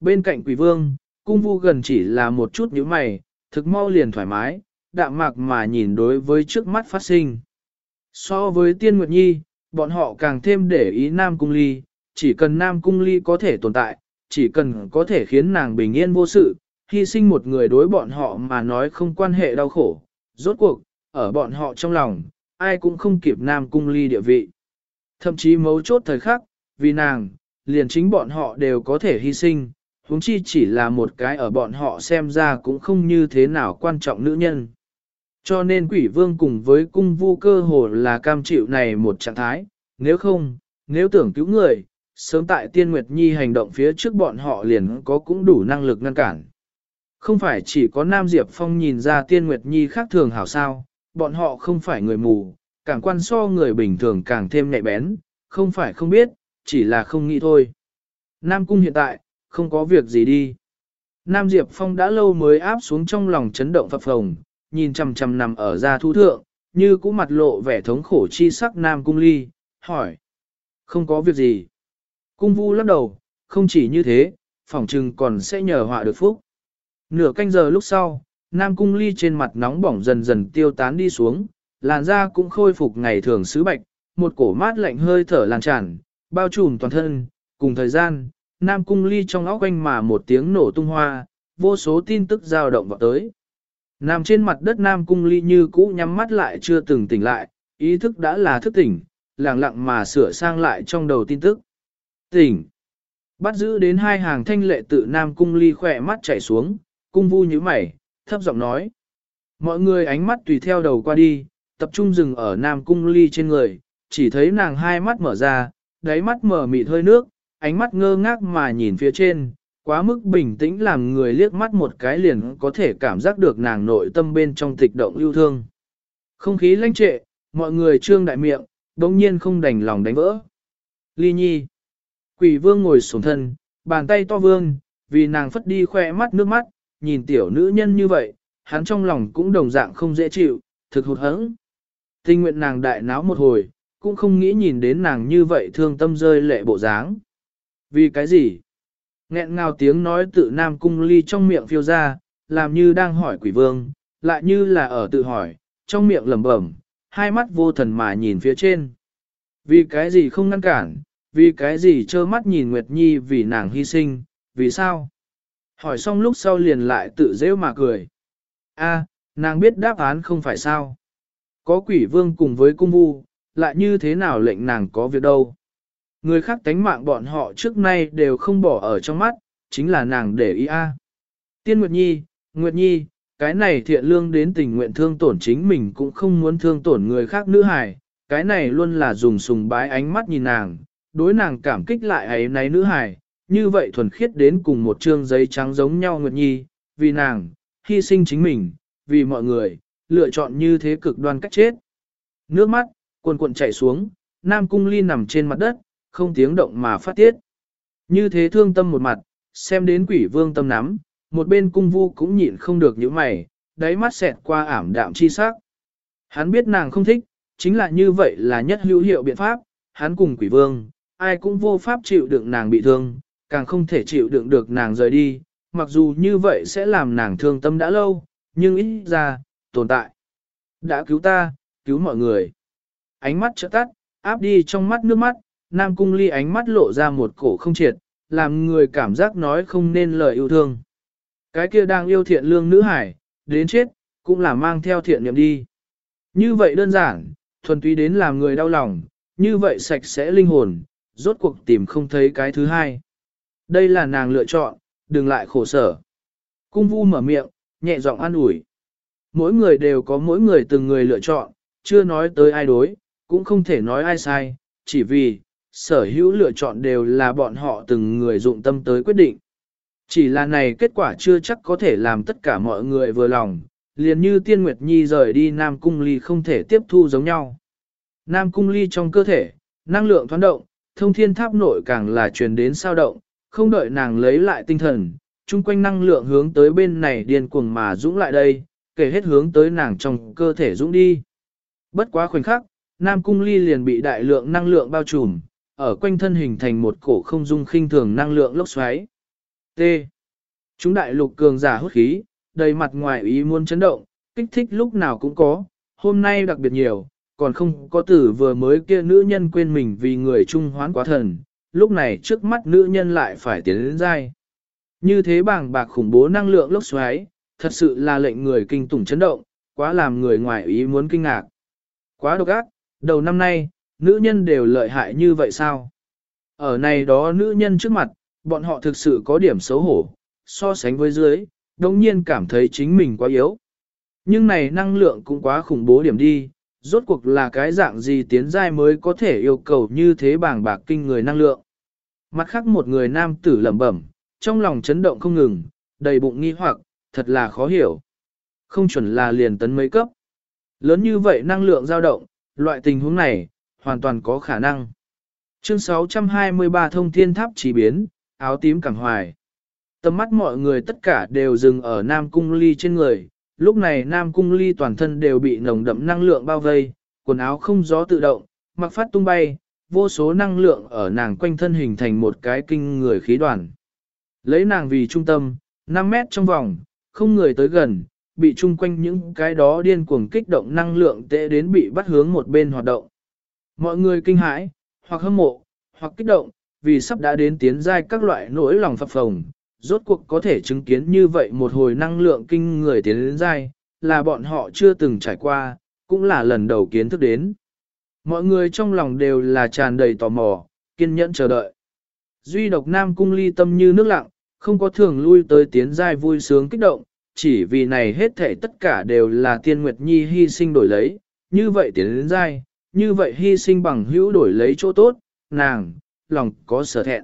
Bên cạnh quỷ vương, cung vu gần chỉ là một chút nhíu mày, thực mau liền thoải mái, đạm mạc mà nhìn đối với trước mắt phát sinh. So với tiên nguyệt nhi, bọn họ càng thêm để ý Nam Cung Ly, chỉ cần Nam Cung Ly có thể tồn tại, chỉ cần có thể khiến nàng bình yên vô sự, hy sinh một người đối bọn họ mà nói không quan hệ đau khổ. Rốt cuộc, ở bọn họ trong lòng, ai cũng không kịp Nam Cung Ly địa vị. Thậm chí mấu chốt thời khắc, vì nàng, liền chính bọn họ đều có thể hy sinh, huống chi chỉ là một cái ở bọn họ xem ra cũng không như thế nào quan trọng nữ nhân. Cho nên quỷ vương cùng với cung vu cơ hồ là cam chịu này một trạng thái, nếu không, nếu tưởng cứu người, sớm tại tiên nguyệt nhi hành động phía trước bọn họ liền có cũng đủ năng lực ngăn cản. Không phải chỉ có Nam Diệp Phong nhìn ra tiên nguyệt nhi khác thường hảo sao, bọn họ không phải người mù, càng quan so người bình thường càng thêm nhạy bén, không phải không biết, chỉ là không nghĩ thôi. Nam Cung hiện tại, không có việc gì đi. Nam Diệp Phong đã lâu mới áp xuống trong lòng chấn động phập phồng, nhìn chằm chằm nằm ở ra thu thượng, như cũ mặt lộ vẻ thống khổ chi sắc Nam Cung Ly, hỏi. Không có việc gì. Cung vu lắc đầu, không chỉ như thế, phỏng trừng còn sẽ nhờ họa được phúc. Nửa canh giờ lúc sau, Nam Cung Ly trên mặt nóng bỏng dần dần tiêu tán đi xuống, làn da cũng khôi phục ngày thường sứ bạch, một cổ mát lạnh hơi thở lan tràn, bao trùm toàn thân, cùng thời gian, Nam Cung Ly trong óc quanh mà một tiếng nổ tung hoa, vô số tin tức dao động vào tới. Nằm trên mặt đất Nam Cung Ly như cũ nhắm mắt lại chưa từng tỉnh lại, ý thức đã là thức tỉnh, lặng lặng mà sửa sang lại trong đầu tin tức. Tỉnh. Bắt giữ đến hai hàng thanh lệ tự Nam Cung Ly khỏe mắt chảy xuống, cung vu như mày, thấp giọng nói. Mọi người ánh mắt tùy theo đầu qua đi, tập trung dừng ở Nam Cung Ly trên người, chỉ thấy nàng hai mắt mở ra, đáy mắt mở mịt hơi nước, ánh mắt ngơ ngác mà nhìn phía trên, quá mức bình tĩnh làm người liếc mắt một cái liền có thể cảm giác được nàng nội tâm bên trong tịch động yêu thương. Không khí lãnh trệ, mọi người trương đại miệng, đồng nhiên không đành lòng đánh vỡ. Ly nhi. Quỷ vương ngồi sổng thân, bàn tay to vương, vì nàng phất đi khoe mắt nước mắt, nhìn tiểu nữ nhân như vậy, hắn trong lòng cũng đồng dạng không dễ chịu, thực hụt hẫng. Tình nguyện nàng đại náo một hồi, cũng không nghĩ nhìn đến nàng như vậy thương tâm rơi lệ bộ dáng. Vì cái gì? Nghẹn ngào tiếng nói tự Nam Cung Ly trong miệng phiêu ra, làm như đang hỏi quỷ vương, lại như là ở tự hỏi, trong miệng lẩm bẩm, hai mắt vô thần mà nhìn phía trên. Vì cái gì không ngăn cản, vì cái gì trơ mắt nhìn Nguyệt Nhi vì nàng hy sinh, vì sao? Hỏi xong lúc sau liền lại tự dễ mà cười. A, nàng biết đáp án không phải sao. Có quỷ vương cùng với cung vu, lại như thế nào lệnh nàng có việc đâu. Người khác tánh mạng bọn họ trước nay đều không bỏ ở trong mắt, chính là nàng để ý a. Tiên Nguyệt Nhi, Nguyệt Nhi, cái này thiện lương đến tình nguyện thương tổn chính mình cũng không muốn thương tổn người khác nữ hài, cái này luôn là dùng sùng bái ánh mắt nhìn nàng, đối nàng cảm kích lại ấy này nữ hài, như vậy thuần khiết đến cùng một trương giấy trắng giống nhau Nguyệt Nhi, vì nàng, hy sinh chính mình, vì mọi người, lựa chọn như thế cực đoan cách chết. Nước mắt, cuồn cuộn chảy xuống, Nam Cung Ly nằm trên mặt đất, không tiếng động mà phát tiết. Như thế thương tâm một mặt, xem đến quỷ vương tâm nắm, một bên cung vu cũng nhịn không được những mày, đáy mắt xẹt qua ảm đạm chi sắc. Hắn biết nàng không thích, chính là như vậy là nhất hữu hiệu biện pháp, hắn cùng quỷ vương, ai cũng vô pháp chịu đựng nàng bị thương, càng không thể chịu đựng được nàng rời đi, mặc dù như vậy sẽ làm nàng thương tâm đã lâu, nhưng ít ra, tồn tại. Đã cứu ta, cứu mọi người. Ánh mắt trợ tắt, áp đi trong mắt nước mắt, Nam Cung Ly ánh mắt lộ ra một cổ không triệt, làm người cảm giác nói không nên lời yêu thương. Cái kia đang yêu thiện lương nữ hải, đến chết, cũng là mang theo thiện niệm đi. Như vậy đơn giản, thuần túy đến làm người đau lòng, như vậy sạch sẽ linh hồn, rốt cuộc tìm không thấy cái thứ hai. Đây là nàng lựa chọn, đừng lại khổ sở. Cung vu mở miệng, nhẹ giọng an ủi. Mỗi người đều có mỗi người từng người lựa chọn, chưa nói tới ai đối, cũng không thể nói ai sai, chỉ vì, sở hữu lựa chọn đều là bọn họ từng người dụng tâm tới quyết định. Chỉ là này kết quả chưa chắc có thể làm tất cả mọi người vừa lòng, liền như Tiên Nguyệt Nhi rời đi Nam Cung Ly không thể tiếp thu giống nhau. Nam Cung Ly trong cơ thể, năng lượng thoáng động, thông thiên tháp nội càng là truyền đến sao động, không đợi nàng lấy lại tinh thần, chung quanh năng lượng hướng tới bên này điên cuồng mà dũng lại đây, kể hết hướng tới nàng trong cơ thể dũng đi. Bất quá khoảnh khắc, Nam Cung Ly liền bị đại lượng năng lượng bao trùm, ở quanh thân hình thành một cổ không dung khinh thường năng lượng lốc xoáy. T. Chúng đại lục cường giả hút khí, đầy mặt ngoài ý muốn chấn động, kích thích lúc nào cũng có, hôm nay đặc biệt nhiều, còn không có tử vừa mới kia nữ nhân quên mình vì người trung hoán quá thần, lúc này trước mắt nữ nhân lại phải tiến đến dai. Như thế bảng bạc khủng bố năng lượng lốc xoáy, thật sự là lệnh người kinh tủng chấn động, quá làm người ngoài ý muốn kinh ngạc. Quá độc ác, đầu năm nay, nữ nhân đều lợi hại như vậy sao? Ở này đó nữ nhân trước mặt, bọn họ thực sự có điểm xấu hổ, so sánh với dưới, đồng nhiên cảm thấy chính mình quá yếu. Nhưng này năng lượng cũng quá khủng bố điểm đi, rốt cuộc là cái dạng gì tiến giai mới có thể yêu cầu như thế bảng bạc kinh người năng lượng. Mặt khác một người nam tử lẩm bẩm, trong lòng chấn động không ngừng, đầy bụng nghi hoặc, thật là khó hiểu. Không chuẩn là liền tấn mấy cấp. Lớn như vậy năng lượng dao động, loại tình huống này, hoàn toàn có khả năng. Chương 623 thông thiên tháp chỉ biến, áo tím cảng hoài. Tầm mắt mọi người tất cả đều dừng ở Nam Cung Ly trên người. Lúc này Nam Cung Ly toàn thân đều bị nồng đậm năng lượng bao vây, quần áo không gió tự động, mặc phát tung bay, vô số năng lượng ở nàng quanh thân hình thành một cái kinh người khí đoàn. Lấy nàng vì trung tâm, 5 mét trong vòng, không người tới gần, bị chung quanh những cái đó điên cuồng kích động năng lượng tệ đến bị bắt hướng một bên hoạt động. Mọi người kinh hãi, hoặc hâm mộ, hoặc kích động, vì sắp đã đến tiến giai các loại nỗi lòng phập phồng, rốt cuộc có thể chứng kiến như vậy một hồi năng lượng kinh người tiến đến giai, là bọn họ chưa từng trải qua, cũng là lần đầu kiến thức đến. Mọi người trong lòng đều là tràn đầy tò mò, kiên nhẫn chờ đợi. Duy độc nam cung ly tâm như nước lặng, không có thường lui tới tiến giai vui sướng kích động, chỉ vì này hết thể tất cả đều là tiên nguyệt nhi hy sinh đổi lấy, như vậy tiến đến giai, như vậy hy sinh bằng hữu đổi lấy chỗ tốt, nàng, lòng có sở thẹn.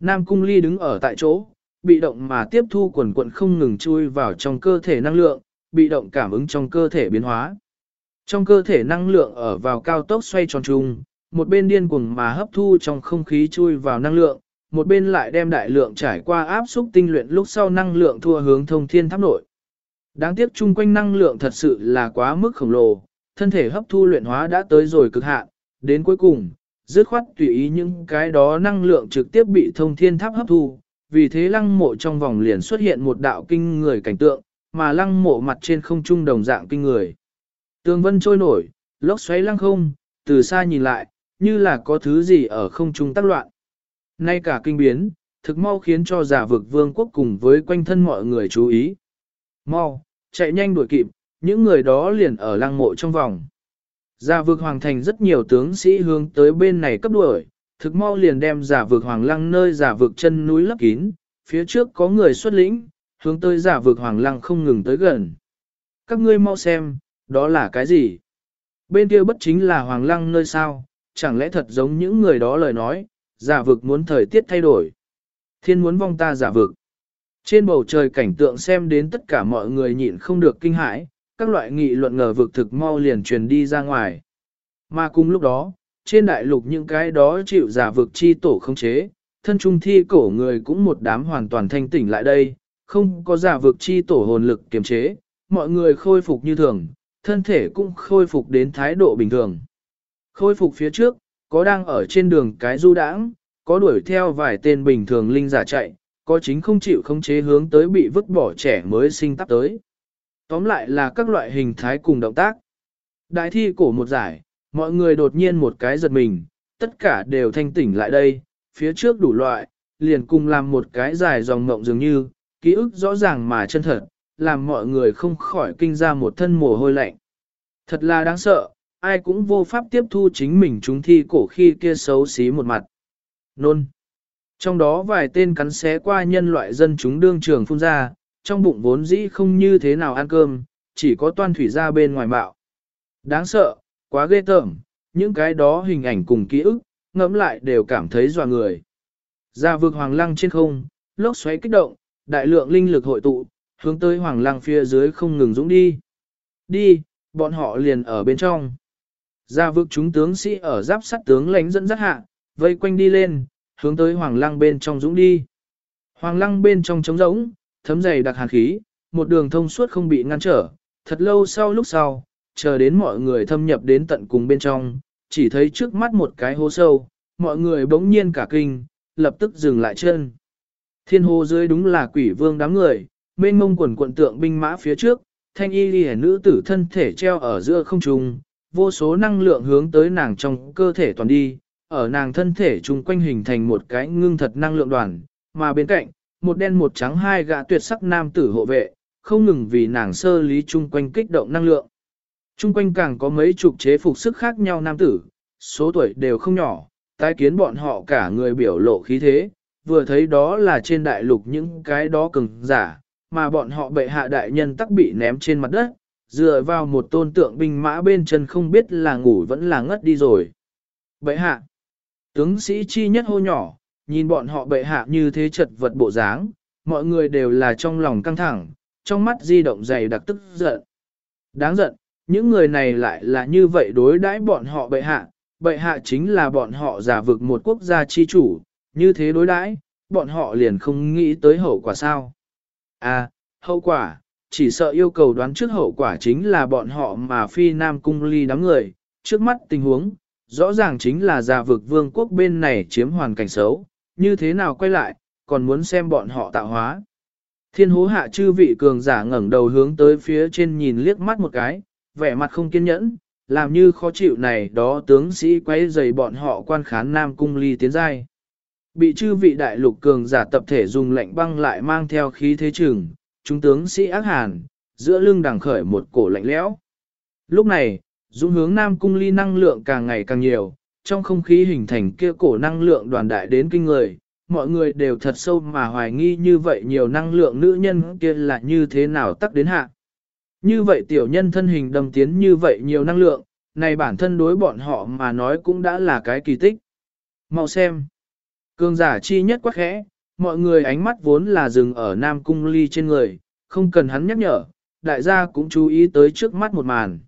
Nam cung ly đứng ở tại chỗ, bị động mà tiếp thu quần quận không ngừng chui vào trong cơ thể năng lượng, bị động cảm ứng trong cơ thể biến hóa. Trong cơ thể năng lượng ở vào cao tốc xoay tròn trùng, một bên điên cuồng mà hấp thu trong không khí chui vào năng lượng, một bên lại đem đại lượng trải qua áp xúc tinh luyện lúc sau năng lượng thua hướng thông thiên tháp nội. Đáng tiếc chung quanh năng lượng thật sự là quá mức khổng lồ, thân thể hấp thu luyện hóa đã tới rồi cực hạn, đến cuối cùng, dứt khoát tùy ý những cái đó năng lượng trực tiếp bị thông thiên tháp hấp thu, vì thế lăng mộ trong vòng liền xuất hiện một đạo kinh người cảnh tượng, mà lăng mộ mặt trên không trung đồng dạng kinh người. Tường vân trôi nổi, lốc xoáy lăng không, từ xa nhìn lại, như là có thứ gì ở không trung tác loạn. Nay cả kinh biến, thực mau khiến cho giả vực vương quốc cùng với quanh thân mọi người chú ý. Mau, chạy nhanh đuổi kịp, những người đó liền ở lăng mộ trong vòng. Giả vực hoàng thành rất nhiều tướng sĩ hướng tới bên này cấp đuổi, thực mau liền đem giả vực hoàng lăng nơi giả vực chân núi lấp kín, phía trước có người xuất lĩnh, hướng tới giả vực hoàng lăng không ngừng tới gần. Các ngươi mau xem, đó là cái gì? Bên kia bất chính là hoàng lăng nơi sao, chẳng lẽ thật giống những người đó lời nói, giả vực muốn thời tiết thay đổi. Thiên muốn vong ta giả vực. Trên bầu trời cảnh tượng xem đến tất cả mọi người nhịn không được kinh hãi, các loại nghị luận ngờ vực thực mau liền truyền đi ra ngoài. Mà cùng lúc đó, trên đại lục những cái đó chịu giả vực chi tổ không chế, thân trung thi cổ người cũng một đám hoàn toàn thanh tỉnh lại đây, không có giả vực chi tổ hồn lực kiềm chế, mọi người khôi phục như thường, thân thể cũng khôi phục đến thái độ bình thường. Khôi phục phía trước, có đang ở trên đường cái du đãng, có đuổi theo vài tên bình thường linh giả chạy, có chính không chịu khống chế hướng tới bị vứt bỏ trẻ mới sinh tắp tới. Tóm lại là các loại hình thái cùng động tác. Đại thi cổ một giải, mọi người đột nhiên một cái giật mình, tất cả đều thanh tỉnh lại đây, phía trước đủ loại, liền cùng làm một cái dài dòng mộng dường như, ký ức rõ ràng mà chân thật, làm mọi người không khỏi kinh ra một thân mồ hôi lạnh. Thật là đáng sợ, ai cũng vô pháp tiếp thu chính mình chúng thi cổ khi kia xấu xí một mặt. Nôn. Trong đó vài tên cắn xé qua nhân loại dân chúng đương trường phun ra, trong bụng vốn dĩ không như thế nào ăn cơm, chỉ có toan thủy ra bên ngoài bạo. Đáng sợ, quá ghê tởm, những cái đó hình ảnh cùng ký ức, ngẫm lại đều cảm thấy dọa người. Ra vực hoàng lăng trên không, lốc xoáy kích động, đại lượng linh lực hội tụ, hướng tới hoàng lăng phía dưới không ngừng dũng đi. Đi, bọn họ liền ở bên trong. Ra vực chúng tướng sĩ ở giáp sắt tướng lãnh dẫn dắt hạ, vây quanh đi lên, hướng tới hoàng lăng bên trong dũng đi. Hoàng lăng bên trong trống rỗng, thấm dày đặc hàn khí, một đường thông suốt không bị ngăn trở, thật lâu sau lúc sau, chờ đến mọi người thâm nhập đến tận cùng bên trong, chỉ thấy trước mắt một cái hố sâu, mọi người bỗng nhiên cả kinh, lập tức dừng lại chân. Thiên hồ dưới đúng là quỷ vương đám người, mênh mông quần quận tượng binh mã phía trước, thanh y ghi nữ tử thân thể treo ở giữa không trung, vô số năng lượng hướng tới nàng trong cơ thể toàn đi, ở nàng thân thể chung quanh hình thành một cái ngưng thật năng lượng đoàn, mà bên cạnh, một đen một trắng hai gã tuyệt sắc nam tử hộ vệ, không ngừng vì nàng sơ lý chung quanh kích động năng lượng. Chung quanh càng có mấy chục chế phục sức khác nhau nam tử, số tuổi đều không nhỏ, tái kiến bọn họ cả người biểu lộ khí thế, vừa thấy đó là trên đại lục những cái đó cứng giả, mà bọn họ bệ hạ đại nhân tắc bị ném trên mặt đất, dựa vào một tôn tượng binh mã bên chân không biết là ngủ vẫn là ngất đi rồi. Bệ hạ, tướng sĩ chi nhất hô nhỏ, nhìn bọn họ bệ hạ như thế chật vật bộ dáng, mọi người đều là trong lòng căng thẳng, trong mắt di động dày đặc tức giận. Đáng giận, những người này lại là như vậy đối đãi bọn họ bệ hạ, bệ hạ chính là bọn họ giả vực một quốc gia chi chủ, như thế đối đãi, bọn họ liền không nghĩ tới hậu quả sao. À, hậu quả, chỉ sợ yêu cầu đoán trước hậu quả chính là bọn họ mà phi nam cung ly đám người, trước mắt tình huống, rõ ràng chính là giả vực vương quốc bên này chiếm hoàn cảnh xấu, như thế nào quay lại, còn muốn xem bọn họ tạo hóa. Thiên hố hạ chư vị cường giả ngẩng đầu hướng tới phía trên nhìn liếc mắt một cái, vẻ mặt không kiên nhẫn, làm như khó chịu này đó tướng sĩ quay dày bọn họ quan khán nam cung ly tiến giai. Bị chư vị đại lục cường giả tập thể dùng lệnh băng lại mang theo khí thế chừng, chúng tướng sĩ ác hàn, giữa lưng đằng khởi một cổ lạnh lẽo. Lúc này, dũng hướng nam cung ly năng lượng càng ngày càng nhiều, trong không khí hình thành kia cổ năng lượng đoàn đại đến kinh người, mọi người đều thật sâu mà hoài nghi như vậy nhiều năng lượng nữ nhân kia là như thế nào tắc đến hạ. Như vậy tiểu nhân thân hình đầm tiến như vậy nhiều năng lượng, này bản thân đối bọn họ mà nói cũng đã là cái kỳ tích. Mau xem. Cường giả chi nhất quá khẽ, mọi người ánh mắt vốn là dừng ở Nam Cung Ly trên người, không cần hắn nhắc nhở, đại gia cũng chú ý tới trước mắt một màn.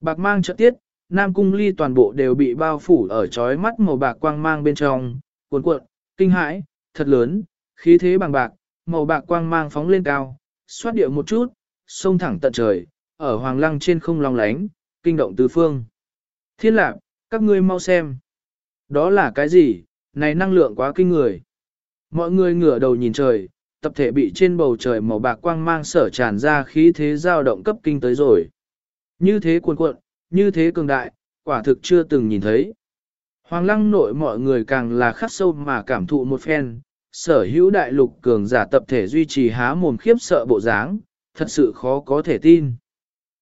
Bạc mang trợ tiết, Nam Cung Ly toàn bộ đều bị bao phủ ở chói mắt màu bạc quang mang bên trong, cuộn cuộn, kinh hãi, thật lớn, khí thế bằng bạc, màu bạc quang mang phóng lên cao, xoát điệu một chút, sông thẳng tận trời, ở hoàng lăng trên không long lánh, kinh động tứ phương. Thiên lạc, các ngươi mau xem. Đó là cái gì, này năng lượng quá kinh người. Mọi người ngửa đầu nhìn trời, tập thể bị trên bầu trời màu bạc quang mang sở tràn ra khí thế dao động cấp kinh tới rồi. Như thế cuồn cuộn, như thế cường đại, quả thực chưa từng nhìn thấy. Hoàng lăng nội mọi người càng là khắc sâu mà cảm thụ một phen, sở hữu đại lục cường giả tập thể duy trì há mồm khiếp sợ bộ dáng, thật sự khó có thể tin.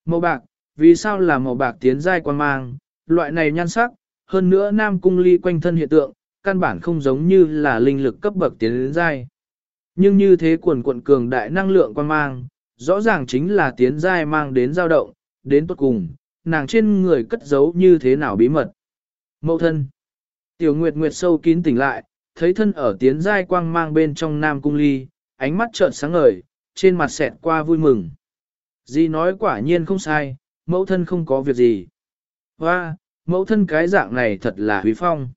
Màu bạc, vì sao là màu bạc tiến giai quan mang, loại này nhan sắc, hơn nữa nam cung ly quanh thân hiện tượng, căn bản không giống như là linh lực cấp bậc tiến giai. Nhưng như thế quần quận cường đại năng lượng quan mang, rõ ràng chính là tiến giai mang đến dao động, đến tốt cùng, nàng trên người cất giấu như thế nào bí mật. Mậu thân. Tiểu Nguyệt Nguyệt sâu kín tỉnh lại, thấy thân ở tiến giai quang mang bên trong nam cung ly, ánh mắt trợn sáng ngời, trên mặt xẹt qua vui mừng. Di nói quả nhiên không sai, mẫu thân không có việc gì. Hoa, mẫu thân cái dạng này thật là huy phong.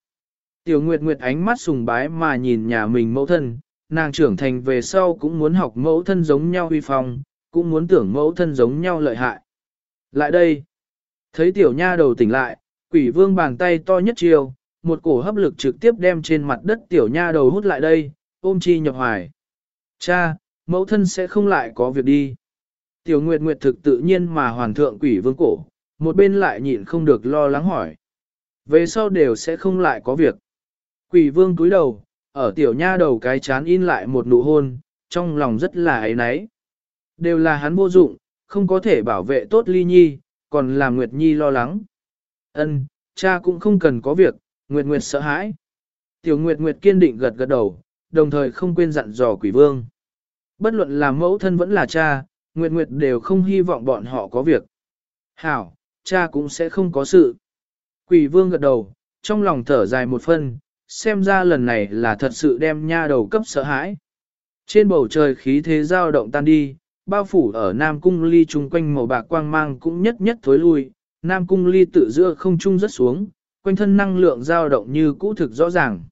Tiểu Nguyệt Nguyệt ánh mắt sùng bái mà nhìn nhà mình mẫu thân, nàng trưởng thành về sau cũng muốn học mẫu thân giống nhau huy phong, cũng muốn tưởng mẫu thân giống nhau lợi hại. Lại đây, thấy tiểu nha đầu tỉnh lại, quỷ vương bàn tay to nhất chiều, một cổ hấp lực trực tiếp đem trên mặt đất tiểu nha đầu hút lại đây, ôm chi nhập hoài. Cha, mẫu thân sẽ không lại có việc đi. Tiểu Nguyệt Nguyệt thực tự nhiên mà hoàn thượng quỷ vương cổ, một bên lại nhịn không được lo lắng hỏi. Về sau đều sẽ không lại có việc. Quỷ vương cúi đầu, ở tiểu nha đầu cái chán in lại một nụ hôn, trong lòng rất là ấy náy. Đều là hắn vô dụng, không có thể bảo vệ tốt ly nhi, còn làm Nguyệt Nhi lo lắng. Ân, cha cũng không cần có việc, Nguyệt Nguyệt sợ hãi. Tiểu Nguyệt Nguyệt kiên định gật gật đầu, đồng thời không quên dặn dò quỷ vương. Bất luận là mẫu thân vẫn là cha, Nguyệt Nguyệt đều không hy vọng bọn họ có việc. Hảo, cha cũng sẽ không có sự. Quỷ vương gật đầu, trong lòng thở dài một phân, xem ra lần này là thật sự đem nha đầu cấp sợ hãi. Trên bầu trời khí thế dao động tan đi, bao phủ ở Nam Cung Ly chung quanh màu bạc quang mang cũng nhất nhất thối lui, Nam Cung Ly tự giữa không trung rất xuống, quanh thân năng lượng dao động như cũ thực rõ ràng.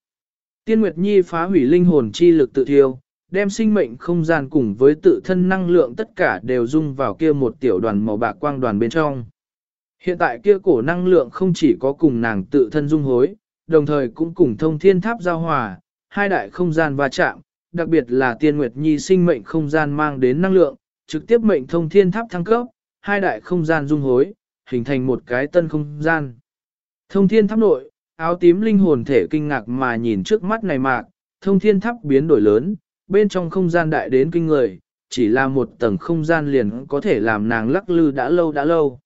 Tiên Nguyệt Nhi phá hủy linh hồn chi lực tự thiêu, đem sinh mệnh không gian cùng với tự thân năng lượng tất cả đều dung vào kia một tiểu đoàn màu bạc quang đoàn bên trong. Hiện tại kia cổ năng lượng không chỉ có cùng nàng tự thân dung hối, đồng thời cũng cùng thông thiên tháp giao hòa, hai đại không gian va chạm, đặc biệt là tiên nguyệt nhi sinh mệnh không gian mang đến năng lượng, trực tiếp mệnh thông thiên tháp thăng cấp, hai đại không gian dung hối, hình thành một cái tân không gian. Thông thiên tháp nội, áo tím linh hồn thể kinh ngạc mà nhìn trước mắt này mạc, thông thiên tháp biến đổi lớn, bên trong không gian đại đến kinh người, chỉ là một tầng không gian liền có thể làm nàng lắc lư đã lâu đã lâu.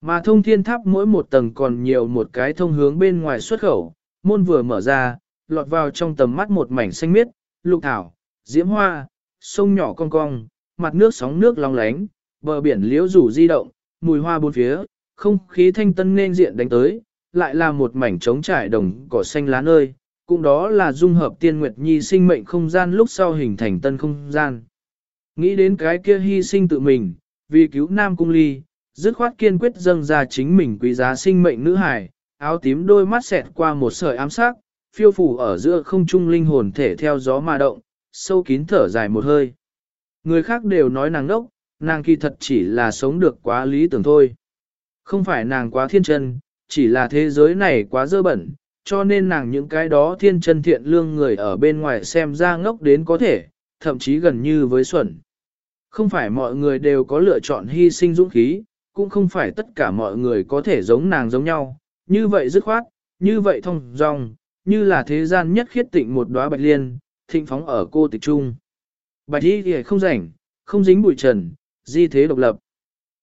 Mà thông thiên tháp mỗi một tầng còn nhiều một cái thông hướng bên ngoài xuất khẩu, môn vừa mở ra, lọt vào trong tầm mắt một mảnh xanh miết, lục thảo, diễm hoa, sông nhỏ cong cong, mặt nước sóng nước long lánh, bờ biển liễu rủ di động, mùi hoa bốn phía, không khí thanh tân nên diện đánh tới, lại là một mảnh trống trải đồng cỏ xanh lá nơi, cũng đó là dung hợp tiên nguyệt nhi sinh mệnh không gian lúc sau hình thành tân không gian. Nghĩ đến cái kia hy sinh tự mình, vì cứu nam cung ly, dứt khoát kiên quyết dâng ra chính mình quý giá sinh mệnh nữ hải, áo tím đôi mắt xẹt qua một sợi ám sắc, phiêu phủ ở giữa không trung linh hồn thể theo gió mà động, sâu kín thở dài một hơi. Người khác đều nói nàng ngốc, nàng kỳ thật chỉ là sống được quá lý tưởng thôi. Không phải nàng quá thiên chân, chỉ là thế giới này quá dơ bẩn, cho nên nàng những cái đó thiên chân thiện lương người ở bên ngoài xem ra ngốc đến có thể, thậm chí gần như với xuẩn. Không phải mọi người đều có lựa chọn hy sinh dũng khí, cũng không phải tất cả mọi người có thể giống nàng giống nhau, như vậy dứt khoát, như vậy thông dong, như là thế gian nhất khiết tịnh một đóa bạch liên, thịnh phóng ở cô tịch trung. Bạch y thì không rảnh, không dính bụi trần, di thế độc lập.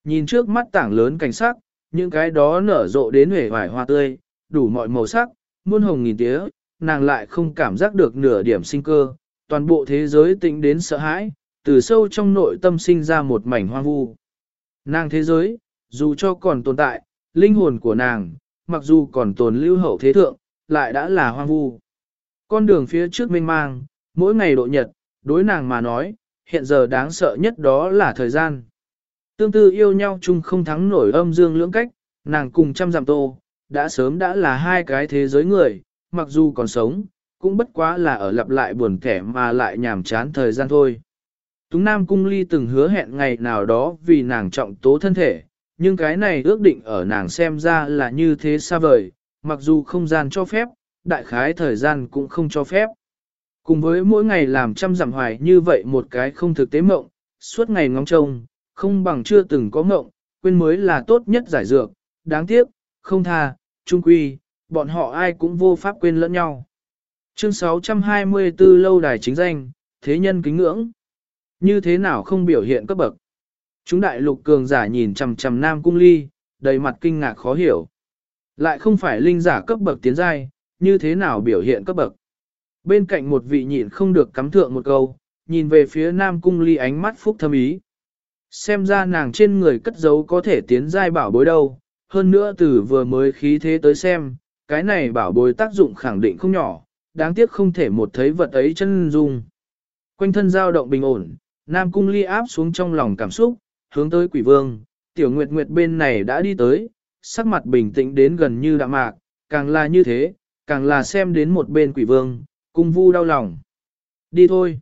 Nhìn trước mắt tảng lớn cảnh sắc, những cái đó nở rộ đến hề vải hoa tươi, đủ mọi màu sắc, muôn hồng nghìn tía, nàng lại không cảm giác được nửa điểm sinh cơ, toàn bộ thế giới tĩnh đến sợ hãi, từ sâu trong nội tâm sinh ra một mảnh hoang vu. Nàng thế giới, dù cho còn tồn tại, linh hồn của nàng, mặc dù còn tồn lưu hậu thế thượng, lại đã là hoang vu. Con đường phía trước mênh mang, mỗi ngày độ nhật, đối nàng mà nói, hiện giờ đáng sợ nhất đó là thời gian. Tương tư yêu nhau chung không thắng nổi âm dương lưỡng cách, nàng cùng trăm giảm tô, đã sớm đã là hai cái thế giới người, mặc dù còn sống, cũng bất quá là ở lặp lại buồn kẻ mà lại nhàm chán thời gian thôi. Túng Nam Cung Ly từng hứa hẹn ngày nào đó vì nàng trọng tố thân thể, nhưng cái này ước định ở nàng xem ra là như thế xa vời, mặc dù không gian cho phép, đại khái thời gian cũng không cho phép. Cùng với mỗi ngày làm trăm giảm hoài như vậy một cái không thực tế mộng, suốt ngày ngóng trông, không bằng chưa từng có mộng, quên mới là tốt nhất giải dược, đáng tiếc, không tha, trung quy, bọn họ ai cũng vô pháp quên lẫn nhau. Chương 624 lâu đài chính danh, thế nhân kính ngưỡng. Như thế nào không biểu hiện cấp bậc? Chúng đại lục cường giả nhìn chằm chằm nam cung ly, đầy mặt kinh ngạc khó hiểu. Lại không phải linh giả cấp bậc tiến giai, như thế nào biểu hiện cấp bậc? Bên cạnh một vị nhịn không được cắm thượng một câu, nhìn về phía nam cung ly ánh mắt phúc thâm ý. Xem ra nàng trên người cất giấu có thể tiến giai bảo bối đâu, hơn nữa từ vừa mới khí thế tới xem, cái này bảo bối tác dụng khẳng định không nhỏ, đáng tiếc không thể một thấy vật ấy chân dung. Quanh thân dao động bình ổn, Nam Cung Ly áp xuống trong lòng cảm xúc, hướng tới quỷ vương, tiểu nguyệt nguyệt bên này đã đi tới, sắc mặt bình tĩnh đến gần như đạm mạc, càng là như thế, càng là xem đến một bên quỷ vương, cung vu đau lòng. Đi thôi.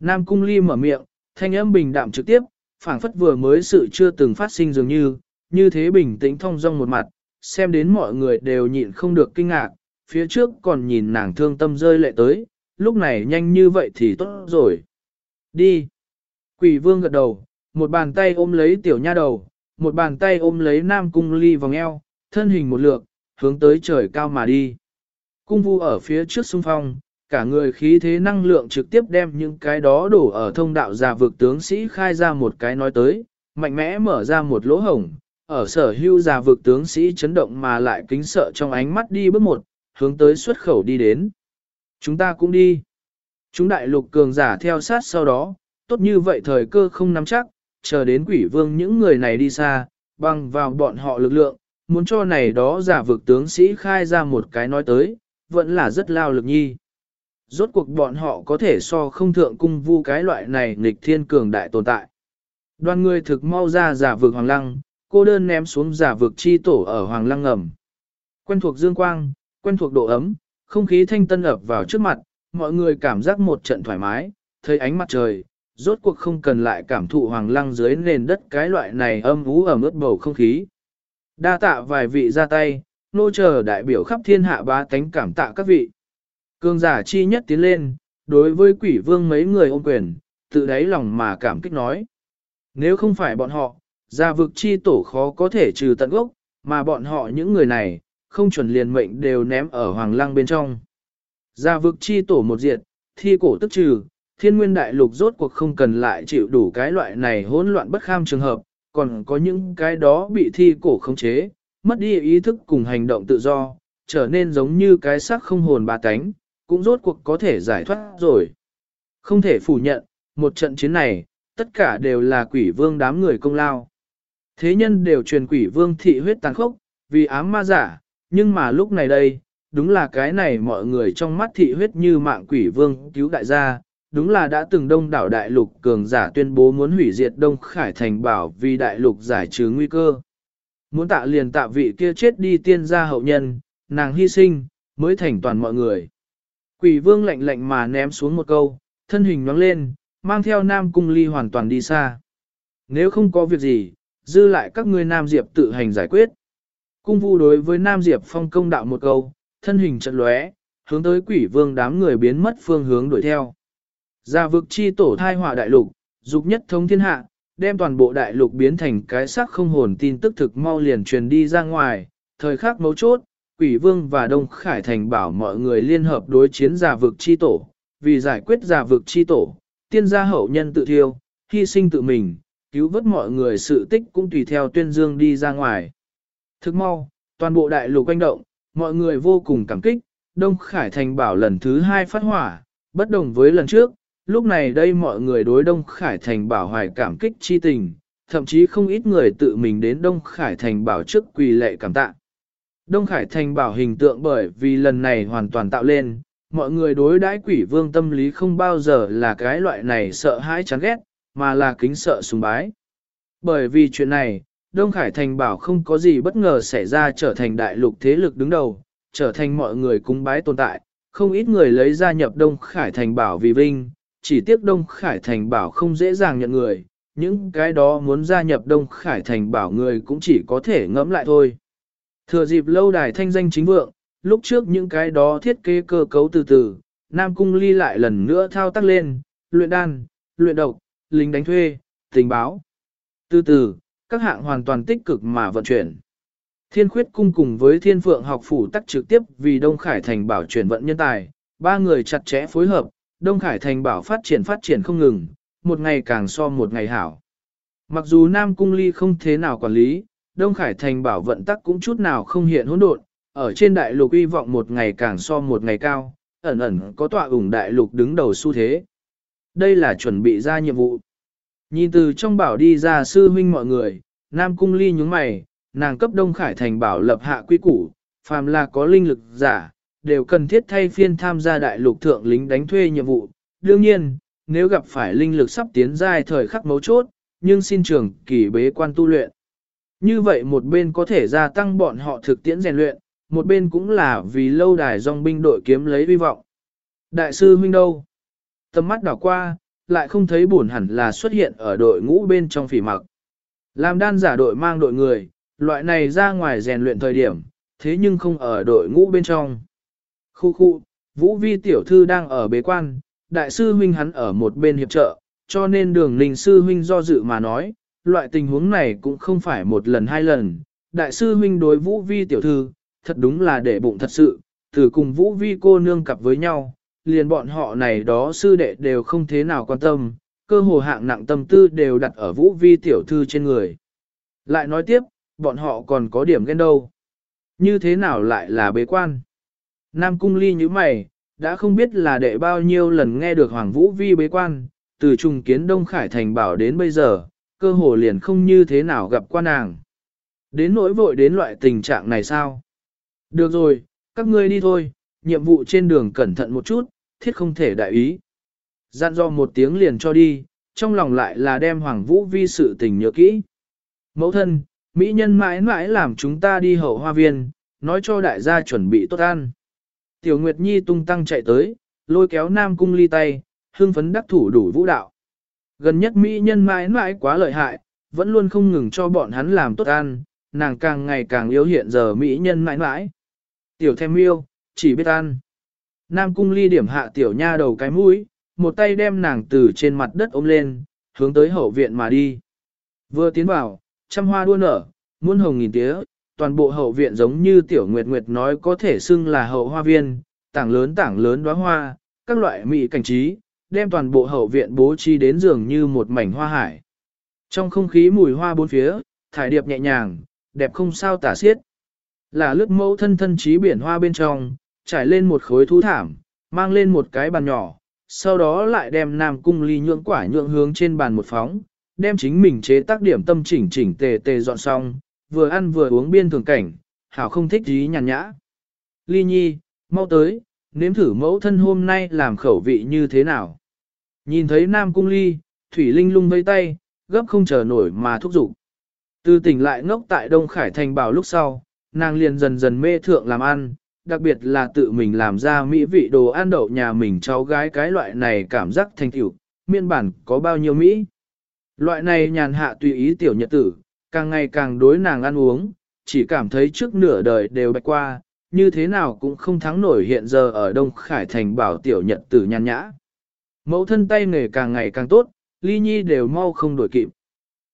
Nam Cung Ly mở miệng, thanh âm bình đạm trực tiếp, phảng phất vừa mới sự chưa từng phát sinh dường như, như thế bình tĩnh thông dong một mặt, xem đến mọi người đều nhịn không được kinh ngạc, phía trước còn nhìn nàng thương tâm rơi lệ tới, lúc này nhanh như vậy thì tốt rồi. Đi. Quỷ vương gật đầu, một bàn tay ôm lấy tiểu nha đầu, một bàn tay ôm lấy nam cung ly vòng eo, thân hình một lượt, hướng tới trời cao mà đi. Cung vu ở phía trước xung phong, cả người khí thế năng lượng trực tiếp đem những cái đó đổ ở thông đạo giả vực tướng sĩ khai ra một cái nói tới, mạnh mẽ mở ra một lỗ hổng, ở sở hưu giả vực tướng sĩ chấn động mà lại kính sợ trong ánh mắt đi bước một, hướng tới xuất khẩu đi đến. Chúng ta cũng đi. Chúng đại lục cường giả theo sát sau đó, tốt như vậy thời cơ không nắm chắc, chờ đến quỷ vương những người này đi xa, băng vào bọn họ lực lượng, muốn cho này đó giả vực tướng sĩ khai ra một cái nói tới, vẫn là rất lao lực nhi. Rốt cuộc bọn họ có thể so không thượng cung vu cái loại này nghịch thiên cường đại tồn tại. Đoàn người thực mau ra giả vực hoàng lăng, cô đơn ném xuống giả vực chi tổ ở hoàng lăng ngầm. Quen thuộc dương quang, quen thuộc độ ấm, không khí thanh tân ập vào trước mặt, mọi người cảm giác một trận thoải mái, thấy ánh mặt trời, rốt cuộc không cần lại cảm thụ hoàng lăng dưới nền đất cái loại này âm ú ở ướt bầu không khí. Đa tạ vài vị ra tay, nô chờ đại biểu khắp thiên hạ ba tánh cảm tạ các vị. Cương giả chi nhất tiến lên, đối với quỷ vương mấy người ôm quyền, tự đáy lòng mà cảm kích nói. Nếu không phải bọn họ, gia vực chi tổ khó có thể trừ tận gốc, mà bọn họ những người này, không chuẩn liền mệnh đều ném ở hoàng lăng bên trong. Gia vực chi tổ một diệt, thi cổ tức trừ, thiên nguyên đại lục rốt cuộc không cần lại chịu đủ cái loại này hỗn loạn bất kham trường hợp, còn có những cái đó bị thi cổ khống chế, mất đi ý thức cùng hành động tự do, trở nên giống như cái xác không hồn ba cánh, cũng rốt cuộc có thể giải thoát rồi. Không thể phủ nhận, một trận chiến này, tất cả đều là quỷ vương đám người công lao. Thế nhân đều truyền quỷ vương thị huyết tàn khốc, vì ám ma giả, nhưng mà lúc này đây, đúng là cái này mọi người trong mắt thị huyết như mạng quỷ vương cứu đại gia, đúng là đã từng đông đảo đại lục cường giả tuyên bố muốn hủy diệt Đông Khải Thành bảo vì đại lục giải trừ nguy cơ. Muốn tạ liền tạ vị kia chết đi tiên gia hậu nhân, nàng hy sinh, mới thành toàn mọi người. Quỷ vương lạnh lạnh mà ném xuống một câu, thân hình nhoáng lên, mang theo Nam Cung Ly hoàn toàn đi xa. Nếu không có việc gì, dư lại các ngươi Nam Diệp tự hành giải quyết. Cung vu đối với Nam Diệp phong công đạo một câu, thân hình trận lóe, hướng tới quỷ vương đám người biến mất phương hướng đuổi theo. Gia vực chi tổ thai họa đại lục, dục nhất thống thiên hạ, đem toàn bộ đại lục biến thành cái xác không hồn tin tức thực mau liền truyền đi ra ngoài, thời khắc mấu chốt, quỷ vương và Đông Khải Thành bảo mọi người liên hợp đối chiến giả vực chi tổ, vì giải quyết giả vực chi tổ, tiên gia hậu nhân tự thiêu, hy sinh tự mình, cứu vớt mọi người sự tích cũng tùy theo tuyên dương đi ra ngoài. Thức mau, toàn bộ đại lục quanh động, mọi người vô cùng cảm kích, Đông Khải Thành bảo lần thứ hai phát hỏa, bất đồng với lần trước, lúc này đây mọi người đối Đông Khải Thành bảo hoài cảm kích chi tình, thậm chí không ít người tự mình đến Đông Khải Thành bảo trước quỳ lệ cảm tạ. Đông Khải Thành bảo hình tượng bởi vì lần này hoàn toàn tạo lên, mọi người đối đãi quỷ vương tâm lý không bao giờ là cái loại này sợ hãi chán ghét, mà là kính sợ sùng bái. Bởi vì chuyện này, Đông Khải Thành bảo không có gì bất ngờ xảy ra trở thành đại lục thế lực đứng đầu, trở thành mọi người cúng bái tồn tại, không ít người lấy gia nhập Đông Khải Thành bảo vì vinh, chỉ tiếc Đông Khải Thành bảo không dễ dàng nhận người, những cái đó muốn gia nhập Đông Khải Thành bảo người cũng chỉ có thể ngẫm lại thôi. Thừa dịp lâu đài thanh danh chính vượng, lúc trước những cái đó thiết kế cơ cấu từ từ, Nam Cung Ly lại lần nữa thao tác lên, luyện đan, luyện độc, lính đánh thuê, tình báo. Từ từ, các hạng hoàn toàn tích cực mà vận chuyển. Thiên khuyết cung cùng với thiên phượng học phủ tắc trực tiếp vì Đông Khải Thành bảo chuyển vận nhân tài, ba người chặt chẽ phối hợp, Đông Khải Thành bảo phát triển phát triển không ngừng, một ngày càng so một ngày hảo. Mặc dù Nam Cung Ly không thế nào quản lý, Đông Khải Thành bảo vận tắc cũng chút nào không hiện hỗn độn, ở trên đại lục hy vọng một ngày càng so một ngày cao, ẩn ẩn có tọa ủng đại lục đứng đầu xu thế. Đây là chuẩn bị ra nhiệm vụ. Nhìn từ trong bảo đi ra sư huynh mọi người, Nam Cung Ly nhúng mày, nàng cấp Đông Khải Thành bảo lập hạ quy củ, phàm là có linh lực giả, đều cần thiết thay phiên tham gia đại lục thượng lính đánh thuê nhiệm vụ. Đương nhiên, nếu gặp phải linh lực sắp tiến giai thời khắc mấu chốt, nhưng xin trường kỳ bế quan tu luyện. Như vậy một bên có thể gia tăng bọn họ thực tiễn rèn luyện, một bên cũng là vì lâu đài dòng binh đội kiếm lấy hy vọng. Đại sư huynh đâu? Tầm mắt đảo qua, lại không thấy buồn hẳn là xuất hiện ở đội ngũ bên trong phỉ mặc. Làm đan giả đội mang đội người, loại này ra ngoài rèn luyện thời điểm, thế nhưng không ở đội ngũ bên trong. Khu khu, Vũ Vi tiểu thư đang ở bế quan, đại sư huynh hắn ở một bên hiệp trợ, cho nên đường linh sư huynh do dự mà nói, loại tình huống này cũng không phải một lần hai lần. Đại sư huynh đối Vũ Vi tiểu thư, thật đúng là để bụng thật sự, từ cùng Vũ Vi cô nương cặp với nhau, liền bọn họ này đó sư đệ đều không thế nào quan tâm, cơ hồ hạng nặng tâm tư đều đặt ở Vũ Vi tiểu thư trên người. Lại nói tiếp, bọn họ còn có điểm ghen đâu. Như thế nào lại là bế quan? Nam Cung Ly như mày, đã không biết là đệ bao nhiêu lần nghe được Hoàng Vũ Vi bế quan, từ trùng kiến Đông Khải Thành bảo đến bây giờ, cơ hồ liền không như thế nào gặp qua nàng. Đến nỗi vội đến loại tình trạng này sao? Được rồi, các ngươi đi thôi, nhiệm vụ trên đường cẩn thận một chút, thiết không thể đại ý. Dặn do một tiếng liền cho đi, trong lòng lại là đem Hoàng Vũ Vi sự tình nhớ kỹ. Mẫu thân, Mỹ nhân mãi mãi làm chúng ta đi hậu hoa viên, nói cho đại gia chuẩn bị tốt ăn. Tiểu Nguyệt Nhi tung tăng chạy tới, lôi kéo Nam Cung ly tay, hương phấn đắc thủ đủ vũ đạo. Gần nhất Mỹ nhân mãi mãi quá lợi hại, vẫn luôn không ngừng cho bọn hắn làm tốt ăn, nàng càng ngày càng yếu hiện giờ Mỹ nhân mãi mãi. Tiểu thêm yêu, chỉ biết ăn. Nam cung ly điểm hạ tiểu nha đầu cái mũi, một tay đem nàng từ trên mặt đất ôm lên, hướng tới hậu viện mà đi. Vừa tiến vào, trăm hoa đua nở, muôn hồng nghìn tía, toàn bộ hậu viện giống như tiểu nguyệt nguyệt nói có thể xưng là hậu hoa viên, tảng lớn tảng lớn đóa hoa, các loại mỹ cảnh trí, đem toàn bộ hậu viện bố trí đến dường như một mảnh hoa hải. Trong không khí mùi hoa bốn phía, thải điệp nhẹ nhàng, đẹp không sao tả xiết. Là lướt mẫu thân thân trí biển hoa bên trong, trải lên một khối thú thảm, mang lên một cái bàn nhỏ, sau đó lại đem nam cung ly nhượng quả nhượng hướng trên bàn một phóng, đem chính mình chế tác điểm tâm chỉnh chỉnh tề tề dọn xong, vừa ăn vừa uống biên thường cảnh, hảo không thích gì nhàn nhã. Ly nhi, mau tới, nếm thử mẫu thân hôm nay làm khẩu vị như thế nào. Nhìn thấy nam cung ly, thủy linh lung vây tay, gấp không chờ nổi mà thúc giục. Từ tỉnh lại ngốc tại Đông Khải Thành bảo lúc sau, nàng liền dần dần mê thượng làm ăn, đặc biệt là tự mình làm ra mỹ vị đồ ăn đậu nhà mình cháu gái cái loại này cảm giác thành tiểu miên bản có bao nhiêu Mỹ. Loại này nhàn hạ tùy ý tiểu nhật tử, càng ngày càng đối nàng ăn uống, chỉ cảm thấy trước nửa đời đều bạch qua, như thế nào cũng không thắng nổi hiện giờ ở Đông Khải Thành bảo tiểu nhật tử nhàn nhã. Mẫu thân tay nghề càng ngày càng tốt, ly nhi đều mau không đổi kịp.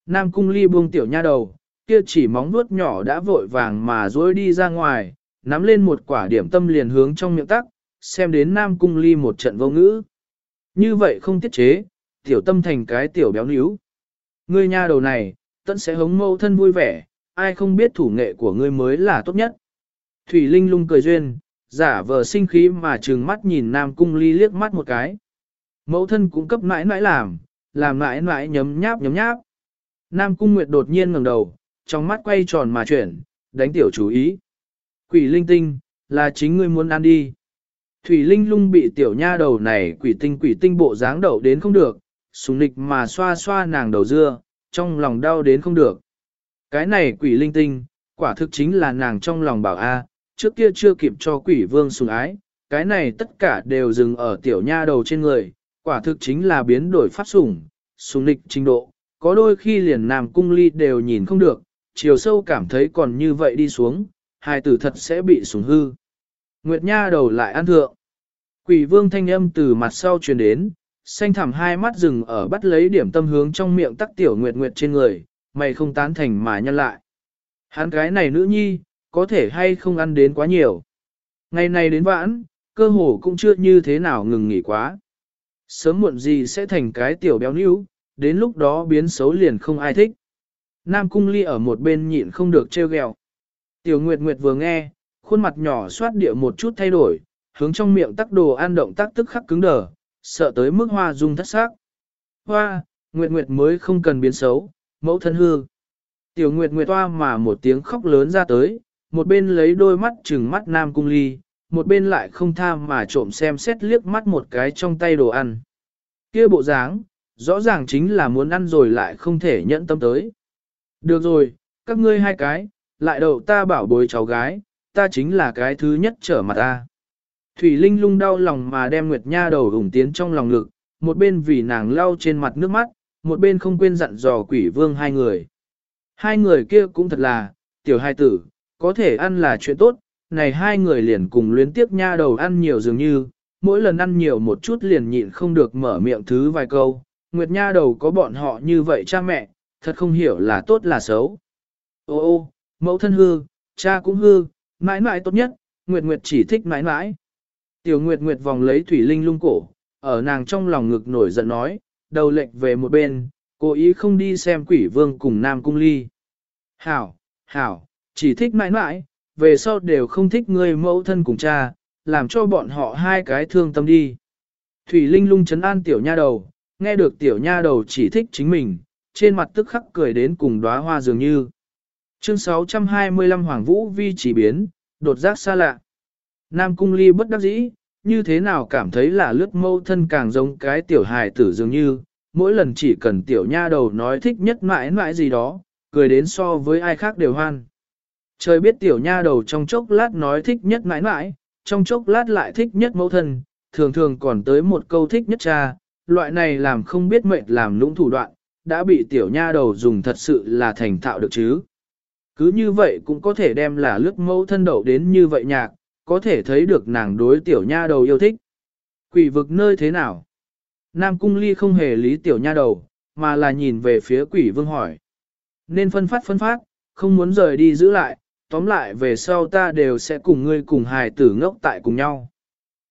Nam cung ly buông tiểu nha đầu, kia chỉ móng vuốt nhỏ đã vội vàng mà dối đi ra ngoài, nắm lên một quả điểm tâm liền hướng trong miệng tắc, xem đến Nam cung ly một trận vô ngữ. Như vậy không tiết chế, tiểu tâm thành cái tiểu béo níu. Ngươi nha đầu này, tận sẽ hống mâu thân vui vẻ, ai không biết thủ nghệ của ngươi mới là tốt nhất. Thủy Linh lung cười duyên, giả vờ sinh khí mà trừng mắt nhìn Nam Cung Ly liếc mắt một cái. Mẫu thân cũng cấp mãi mãi làm, làm mãi mãi nhấm nháp nhấm nháp. Nam Cung Nguyệt đột nhiên ngẩng đầu, trong mắt quay tròn mà chuyển, đánh tiểu chú ý. Quỷ linh tinh, là chính ngươi muốn ăn đi. Thủy Linh lung bị tiểu nha đầu này quỷ tinh quỷ tinh bộ dáng đậu đến không được, sùng nịch mà xoa xoa nàng đầu dưa, trong lòng đau đến không được. Cái này quỷ linh tinh, quả thực chính là nàng trong lòng bảo A, trước kia chưa kịp cho quỷ vương sùng ái, cái này tất cả đều dừng ở tiểu nha đầu trên người, quả thực chính là biến đổi pháp sủng, sủng lịch trình độ, có đôi khi liền nam cung ly đều nhìn không được, chiều sâu cảm thấy còn như vậy đi xuống, hai tử thật sẽ bị sủng hư. Nguyệt nha đầu lại ăn thượng. Quỷ vương thanh âm từ mặt sau truyền đến, xanh thẳm hai mắt rừng ở bắt lấy điểm tâm hướng trong miệng tắc tiểu nguyệt nguyệt trên người, mày không tán thành mà nhân lại. Hắn cái này nữ nhi, có thể hay không ăn đến quá nhiều. Ngày này đến vãn, cơ hồ cũng chưa như thế nào ngừng nghỉ quá. Sớm muộn gì sẽ thành cái tiểu béo níu, đến lúc đó biến xấu liền không ai thích. Nam cung ly ở một bên nhịn không được trêu ghẹo. Tiểu Nguyệt Nguyệt vừa nghe, khuôn mặt nhỏ xoát địa một chút thay đổi, hướng trong miệng tắc đồ ăn động tác tức khắc cứng đờ, sợ tới mức hoa dung thất xác. Hoa, Nguyệt Nguyệt mới không cần biến xấu, mẫu thân hư. Tiểu Nguyệt Nguyệt toa mà một tiếng khóc lớn ra tới, một bên lấy đôi mắt trừng mắt Nam Cung Ly, một bên lại không tham mà trộm xem xét liếc mắt một cái trong tay đồ ăn. Kia bộ dáng, rõ ràng chính là muốn ăn rồi lại không thể nhẫn tâm tới. Được rồi, các ngươi hai cái, lại đậu ta bảo bối cháu gái, ta chính là cái thứ nhất trở mặt ta. Thủy Linh lung đau lòng mà đem Nguyệt Nha đầu ủng tiến trong lòng lực, một bên vì nàng lau trên mặt nước mắt, một bên không quên dặn dò quỷ vương hai người. Hai người kia cũng thật là, tiểu hai tử, có thể ăn là chuyện tốt, này hai người liền cùng luyến tiếp nha đầu ăn nhiều dường như, mỗi lần ăn nhiều một chút liền nhịn không được mở miệng thứ vài câu, Nguyệt nha đầu có bọn họ như vậy cha mẹ, thật không hiểu là tốt là xấu. Ô ô, mẫu thân hư, cha cũng hư, mãi mãi tốt nhất, Nguyệt Nguyệt chỉ thích mãi mãi. Tiểu Nguyệt Nguyệt vòng lấy Thủy Linh lung cổ, ở nàng trong lòng ngực nổi giận nói, đầu lệnh về một bên, cố ý không đi xem quỷ vương cùng Nam Cung Ly. Hảo, hảo, chỉ thích mãi mãi, về sau đều không thích người mẫu thân cùng cha, làm cho bọn họ hai cái thương tâm đi. Thủy Linh lung chấn an tiểu nha đầu, nghe được tiểu nha đầu chỉ thích chính mình, trên mặt tức khắc cười đến cùng đóa hoa dường như. Chương 625 Hoàng Vũ Vi chỉ biến, đột giác xa lạ. Nam Cung Ly bất đắc dĩ, như thế nào cảm thấy là lướt mâu thân càng giống cái tiểu hài tử dường như, mỗi lần chỉ cần tiểu nha đầu nói thích nhất mãi mãi gì đó, cười đến so với ai khác đều hoan. Trời biết tiểu nha đầu trong chốc lát nói thích nhất mãi mãi, trong chốc lát lại thích nhất mẫu thân, thường thường còn tới một câu thích nhất cha, loại này làm không biết mệnh làm lũng thủ đoạn, đã bị tiểu nha đầu dùng thật sự là thành thạo được chứ. Cứ như vậy cũng có thể đem là lướt mẫu thân đậu đến như vậy nhạc, có thể thấy được nàng đối tiểu nha đầu yêu thích. Quỷ vực nơi thế nào? Nam Cung Ly không hề lý tiểu nha đầu, mà là nhìn về phía quỷ vương hỏi. Nên phân phát phân phát, không muốn rời đi giữ lại, tóm lại về sau ta đều sẽ cùng ngươi cùng hài tử ngốc tại cùng nhau.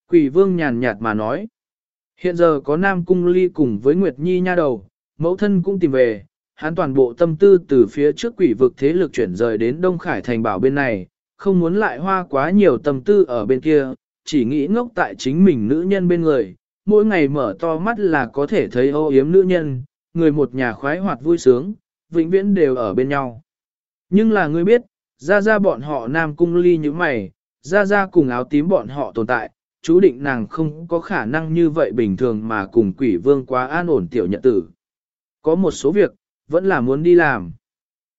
Quỷ vương nhàn nhạt mà nói. Hiện giờ có Nam Cung Ly cùng với Nguyệt Nhi nha đầu, mẫu thân cũng tìm về, hắn toàn bộ tâm tư từ phía trước quỷ vực thế lực chuyển rời đến Đông Khải thành bảo bên này, không muốn lại hoa quá nhiều tâm tư ở bên kia, chỉ nghĩ ngốc tại chính mình nữ nhân bên người, mỗi ngày mở to mắt là có thể thấy ô yếm nữ nhân, người một nhà khoái hoạt vui sướng, vĩnh viễn đều ở bên nhau. Nhưng là ngươi biết, ra ra bọn họ nam cung ly như mày, ra ra cùng áo tím bọn họ tồn tại, chú định nàng không có khả năng như vậy bình thường mà cùng quỷ vương quá an ổn tiểu nhận tử. Có một số việc, vẫn là muốn đi làm.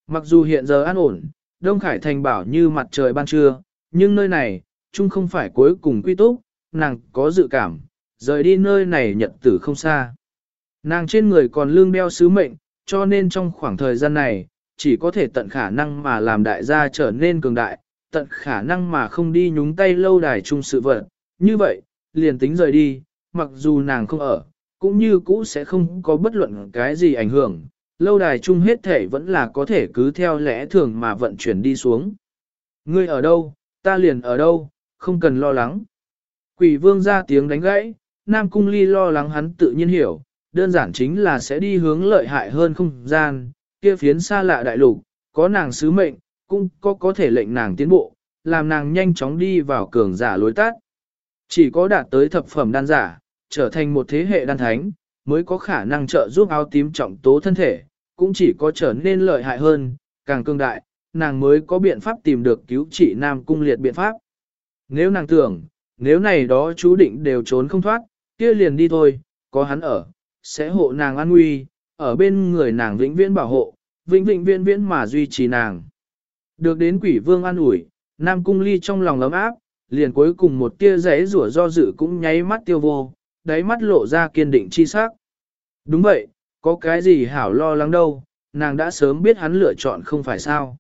Mặc dù hiện giờ an ổn, Đông Khải Thành bảo như mặt trời ban trưa, nhưng nơi này, chung không phải cuối cùng quy túc, nàng có dự cảm, rời đi nơi này nhận tử không xa. Nàng trên người còn lương đeo sứ mệnh, cho nên trong khoảng thời gian này, chỉ có thể tận khả năng mà làm đại gia trở nên cường đại, tận khả năng mà không đi nhúng tay lâu đài chung sự vật. Như vậy, liền tính rời đi, mặc dù nàng không ở, cũng như cũ sẽ không có bất luận cái gì ảnh hưởng, lâu đài chung hết thể vẫn là có thể cứ theo lẽ thường mà vận chuyển đi xuống. Ngươi ở đâu, ta liền ở đâu, không cần lo lắng. Quỷ vương ra tiếng đánh gãy, Nam Cung Ly lo lắng hắn tự nhiên hiểu, đơn giản chính là sẽ đi hướng lợi hại hơn không gian, kia phiến xa lạ đại lục, có nàng sứ mệnh, cũng có có thể lệnh nàng tiến bộ, làm nàng nhanh chóng đi vào cường giả lối tát. Chỉ có đạt tới thập phẩm đan giả, trở thành một thế hệ đan thánh, mới có khả năng trợ giúp áo tím trọng tố thân thể, cũng chỉ có trở nên lợi hại hơn, càng cương đại, nàng mới có biện pháp tìm được cứu trị nam cung liệt biện pháp. Nếu nàng tưởng, nếu này đó chú định đều trốn không thoát, kia liền đi thôi, có hắn ở, sẽ hộ nàng an nguy, ở bên người nàng vĩnh viễn bảo hộ, vĩnh vĩnh viễn viễn mà duy trì nàng. Được đến quỷ vương an ủi, nam cung ly trong lòng ấm áp, liền cuối cùng một tia rẽ rủa do dự cũng nháy mắt tiêu vô, đáy mắt lộ ra kiên định chi sắc. Đúng vậy, có cái gì hảo lo lắng đâu, nàng đã sớm biết hắn lựa chọn không phải sao.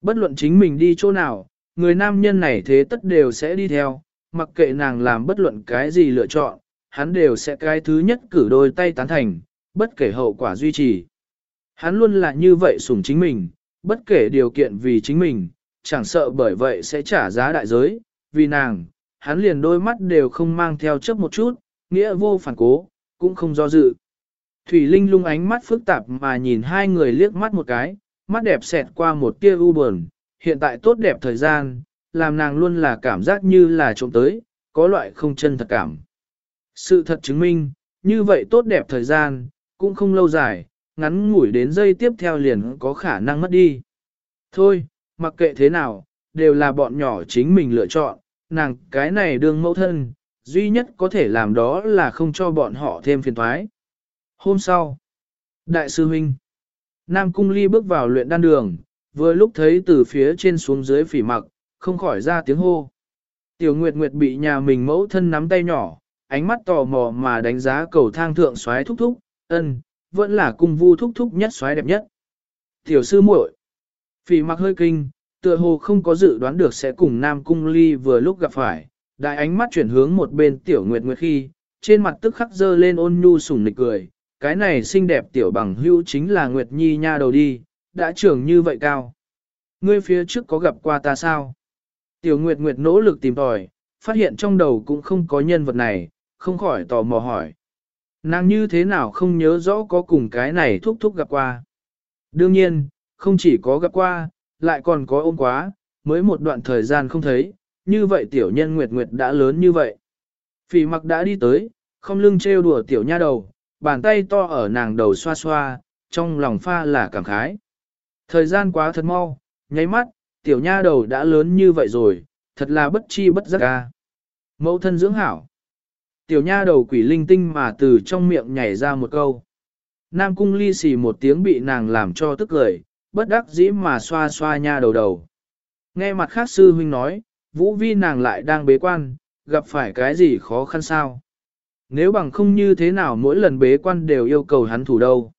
Bất luận chính mình đi chỗ nào, người nam nhân này thế tất đều sẽ đi theo, mặc kệ nàng làm bất luận cái gì lựa chọn, hắn đều sẽ cái thứ nhất cử đôi tay tán thành, bất kể hậu quả duy trì. Hắn luôn là như vậy sủng chính mình, bất kể điều kiện vì chính mình, chẳng sợ bởi vậy sẽ trả giá đại giới, vì nàng, hắn liền đôi mắt đều không mang theo chấp một chút, nghĩa vô phản cố, cũng không do dự. Thủy Linh lung ánh mắt phức tạp mà nhìn hai người liếc mắt một cái, mắt đẹp xẹt qua một tia u buồn, hiện tại tốt đẹp thời gian, làm nàng luôn là cảm giác như là trộm tới, có loại không chân thật cảm. Sự thật chứng minh, như vậy tốt đẹp thời gian, cũng không lâu dài, ngắn ngủi đến giây tiếp theo liền có khả năng mất đi. Thôi, mặc kệ thế nào, đều là bọn nhỏ chính mình lựa chọn, nàng cái này đương mẫu thân, duy nhất có thể làm đó là không cho bọn họ thêm phiền thoái. Hôm sau, Đại sư Huynh, Nam Cung Ly bước vào luyện đan đường, vừa lúc thấy từ phía trên xuống dưới phỉ mặc, không khỏi ra tiếng hô. Tiểu Nguyệt Nguyệt bị nhà mình mẫu thân nắm tay nhỏ, ánh mắt tò mò mà đánh giá cầu thang thượng xoáy thúc thúc, ân, vẫn là cung vu thúc thúc nhất xoáy đẹp nhất. Tiểu sư muội, phỉ mặc hơi kinh, tựa hồ không có dự đoán được sẽ cùng Nam Cung Ly vừa lúc gặp phải, đại ánh mắt chuyển hướng một bên Tiểu Nguyệt Nguyệt khi, trên mặt tức khắc dơ lên ôn nhu sủng nịch cười, cái này xinh đẹp tiểu bằng hữu chính là Nguyệt Nhi nha đầu đi, đã trưởng như vậy cao. Ngươi phía trước có gặp qua ta sao? Tiểu Nguyệt Nguyệt nỗ lực tìm tòi, phát hiện trong đầu cũng không có nhân vật này, không khỏi tò mò hỏi. Nàng như thế nào không nhớ rõ có cùng cái này thúc thúc gặp qua. Đương nhiên, không chỉ có gặp qua, lại còn có ôm quá, mới một đoạn thời gian không thấy, như vậy tiểu nhân Nguyệt Nguyệt đã lớn như vậy. Phỉ mặc đã đi tới, không lưng trêu đùa tiểu nha đầu, bàn tay to ở nàng đầu xoa xoa, trong lòng pha là cảm khái. Thời gian quá thật mau, nháy mắt, tiểu nha đầu đã lớn như vậy rồi, thật là bất chi bất giác ca. Mẫu thân dưỡng hảo. Tiểu nha đầu quỷ linh tinh mà từ trong miệng nhảy ra một câu. Nam cung ly xì một tiếng bị nàng làm cho tức cười, bất đắc dĩ mà xoa xoa nha đầu đầu. Nghe mặt khác sư huynh nói, vũ vi nàng lại đang bế quan, gặp phải cái gì khó khăn sao? Nếu bằng không như thế nào mỗi lần bế quan đều yêu cầu hắn thủ đâu.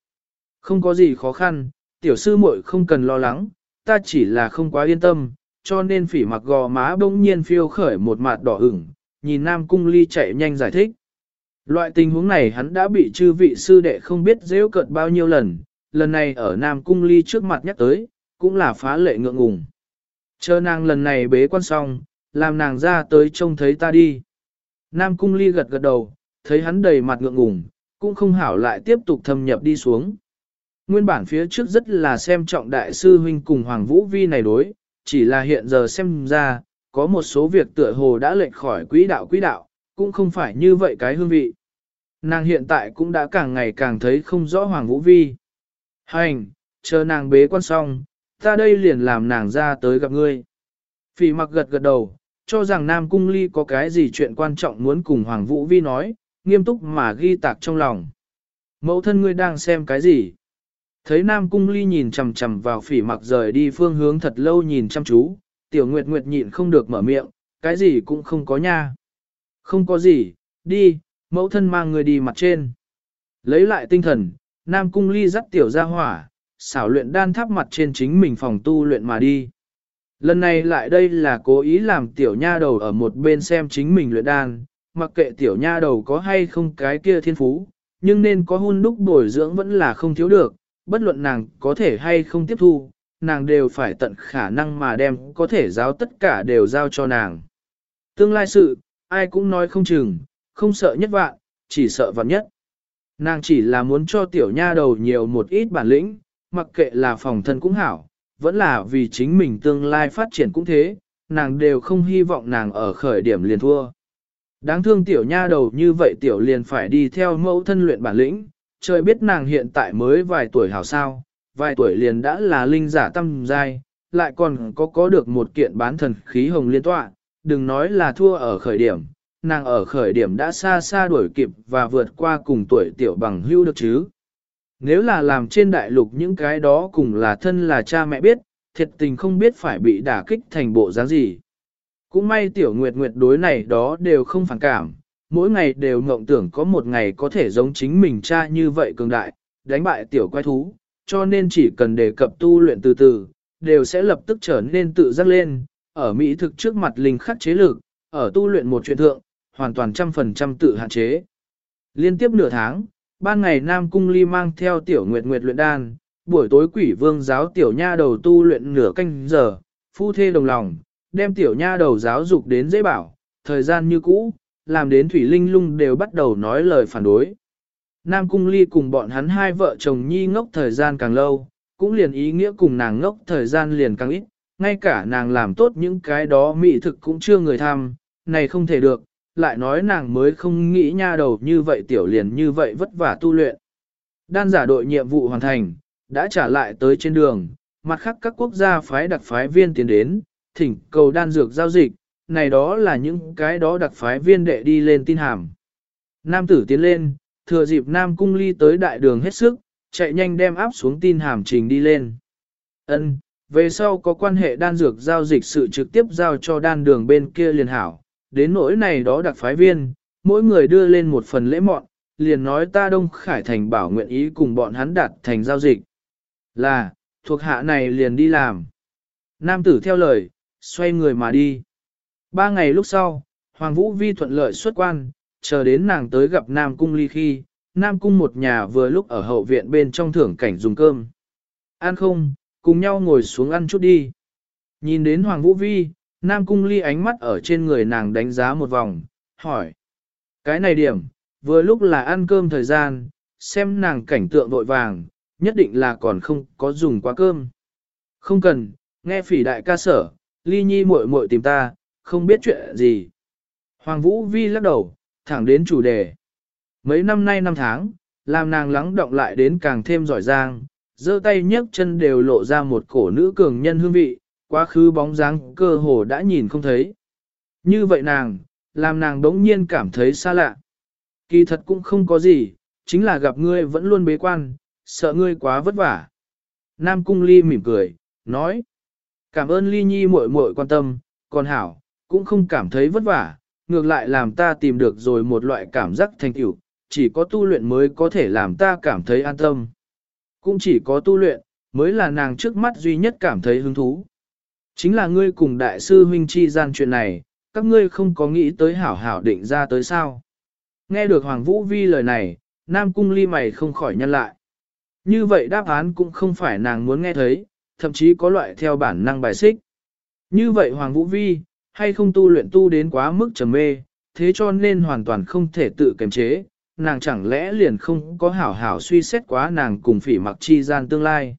Không có gì khó khăn, tiểu sư muội không cần lo lắng, ta chỉ là không quá yên tâm, cho nên phỉ mặc gò má bỗng nhiên phiêu khởi một mặt đỏ ửng, nhìn Nam Cung Ly chạy nhanh giải thích. Loại tình huống này hắn đã bị chư vị sư đệ không biết dễ cợt bao nhiêu lần, lần này ở Nam Cung Ly trước mặt nhắc tới, cũng là phá lệ ngượng ngùng. Chờ nàng lần này bế quan xong, làm nàng ra tới trông thấy ta đi. Nam Cung Ly gật gật đầu, thấy hắn đầy mặt ngượng ngùng, cũng không hảo lại tiếp tục thâm nhập đi xuống. Nguyên bản phía trước rất là xem trọng đại sư huynh cùng Hoàng Vũ Vi này đối, chỉ là hiện giờ xem ra, có một số việc tựa hồ đã lệch khỏi quỹ đạo quỹ đạo, cũng không phải như vậy cái hương vị. Nàng hiện tại cũng đã càng ngày càng thấy không rõ Hoàng Vũ Vi. Hành, chờ nàng bế quan xong, ta đây liền làm nàng ra tới gặp ngươi. Phỉ mặc gật gật đầu, cho rằng Nam Cung Ly có cái gì chuyện quan trọng muốn cùng Hoàng Vũ Vi nói, nghiêm túc mà ghi tạc trong lòng. Mẫu thân ngươi đang xem cái gì? Thấy Nam Cung Ly nhìn chầm chầm vào phỉ mặc rời đi phương hướng thật lâu nhìn chăm chú, tiểu nguyệt nguyệt nhịn không được mở miệng, cái gì cũng không có nha. Không có gì, đi, mẫu thân mang người đi mặt trên. Lấy lại tinh thần, Nam Cung Ly dắt tiểu ra hỏa, xảo luyện đan tháp mặt trên chính mình phòng tu luyện mà đi. Lần này lại đây là cố ý làm tiểu nha đầu ở một bên xem chính mình luyện đan, mặc kệ tiểu nha đầu có hay không cái kia thiên phú, nhưng nên có hôn đúc bồi dưỡng vẫn là không thiếu được, bất luận nàng có thể hay không tiếp thu, nàng đều phải tận khả năng mà đem có thể giáo tất cả đều giao cho nàng. Tương lai sự, ai cũng nói không chừng, không sợ nhất vạn, chỉ sợ vạn nhất. Nàng chỉ là muốn cho tiểu nha đầu nhiều một ít bản lĩnh, mặc kệ là phòng thân cũng hảo, vẫn là vì chính mình tương lai phát triển cũng thế, nàng đều không hy vọng nàng ở khởi điểm liền thua. Đáng thương tiểu nha đầu như vậy tiểu liền phải đi theo mẫu thân luyện bản lĩnh, trời biết nàng hiện tại mới vài tuổi hảo sao, vài tuổi liền đã là linh giả tâm giai, lại còn có có được một kiện bán thần khí hồng liên tọa, đừng nói là thua ở khởi điểm, nàng ở khởi điểm đã xa xa đuổi kịp và vượt qua cùng tuổi tiểu bằng hưu được chứ. Nếu là làm trên đại lục những cái đó cùng là thân là cha mẹ biết, thiệt tình không biết phải bị đả kích thành bộ dáng gì. Cũng may tiểu nguyệt nguyệt đối này đó đều không phản cảm, mỗi ngày đều mộng tưởng có một ngày có thể giống chính mình cha như vậy cường đại, đánh bại tiểu quái thú, cho nên chỉ cần đề cập tu luyện từ từ, đều sẽ lập tức trở nên tự giác lên, ở Mỹ thực trước mặt linh khắc chế lực, ở tu luyện một chuyện thượng, hoàn toàn trăm phần trăm tự hạn chế. Liên tiếp nửa tháng, ban ngày Nam Cung Ly mang theo tiểu nguyệt nguyệt luyện đan, buổi tối quỷ vương giáo tiểu nha đầu tu luyện nửa canh giờ, phu thê đồng lòng, đem tiểu nha đầu giáo dục đến dễ bảo, thời gian như cũ, làm đến Thủy Linh lung đều bắt đầu nói lời phản đối. Nam Cung Ly cùng bọn hắn hai vợ chồng nhi ngốc thời gian càng lâu, cũng liền ý nghĩa cùng nàng ngốc thời gian liền càng ít, ngay cả nàng làm tốt những cái đó mỹ thực cũng chưa người tham, này không thể được, lại nói nàng mới không nghĩ nha đầu như vậy tiểu liền như vậy vất vả tu luyện. Đan giả đội nhiệm vụ hoàn thành, đã trả lại tới trên đường, mặt khác các quốc gia phái đặc phái viên tiến đến, thỉnh cầu đan dược giao dịch, này đó là những cái đó đặc phái viên đệ đi lên tin hàm. Nam tử tiến lên, thừa dịp Nam cung ly tới đại đường hết sức, chạy nhanh đem áp xuống tin hàm trình đi lên. Ân, về sau có quan hệ đan dược giao dịch sự trực tiếp giao cho đan đường bên kia liền hảo, đến nỗi này đó đặc phái viên, mỗi người đưa lên một phần lễ mọn, liền nói ta Đông Khải Thành bảo nguyện ý cùng bọn hắn đạt thành giao dịch. Là, thuộc hạ này liền đi làm. Nam tử theo lời, xoay người mà đi. Ba ngày lúc sau, Hoàng Vũ Vi thuận lợi xuất quan, chờ đến nàng tới gặp Nam Cung Ly khi, Nam Cung một nhà vừa lúc ở hậu viện bên trong thưởng cảnh dùng cơm. Ăn không, cùng nhau ngồi xuống ăn chút đi. Nhìn đến Hoàng Vũ Vi, Nam Cung Ly ánh mắt ở trên người nàng đánh giá một vòng, hỏi. Cái này điểm, vừa lúc là ăn cơm thời gian, xem nàng cảnh tượng vội vàng, nhất định là còn không có dùng quá cơm. Không cần, nghe phỉ đại ca sở, Ly Nhi muội muội tìm ta, không biết chuyện gì. Hoàng Vũ Vi lắc đầu, thẳng đến chủ đề. Mấy năm nay năm tháng, làm nàng lắng động lại đến càng thêm giỏi giang, giơ tay nhấc chân đều lộ ra một cổ nữ cường nhân hương vị, quá khứ bóng dáng cơ hồ đã nhìn không thấy. Như vậy nàng, làm nàng đống nhiên cảm thấy xa lạ. Kỳ thật cũng không có gì, chính là gặp ngươi vẫn luôn bế quan, sợ ngươi quá vất vả. Nam Cung Ly mỉm cười, nói. Cảm ơn Ly Nhi muội muội quan tâm, còn hảo, cũng không cảm thấy vất vả, ngược lại làm ta tìm được rồi một loại cảm giác thành tựu, chỉ có tu luyện mới có thể làm ta cảm thấy an tâm. Cũng chỉ có tu luyện, mới là nàng trước mắt duy nhất cảm thấy hứng thú. Chính là ngươi cùng đại sư huynh chi gian chuyện này, các ngươi không có nghĩ tới hảo hảo định ra tới sao. Nghe được Hoàng Vũ Vi lời này, Nam Cung ly mày không khỏi nhân lại. Như vậy đáp án cũng không phải nàng muốn nghe thấy, thậm chí có loại theo bản năng bài xích. Như vậy Hoàng Vũ Vi, hay không tu luyện tu đến quá mức trầm mê, thế cho nên hoàn toàn không thể tự kiềm chế, nàng chẳng lẽ liền không có hảo hảo suy xét quá nàng cùng phỉ mặc chi gian tương lai.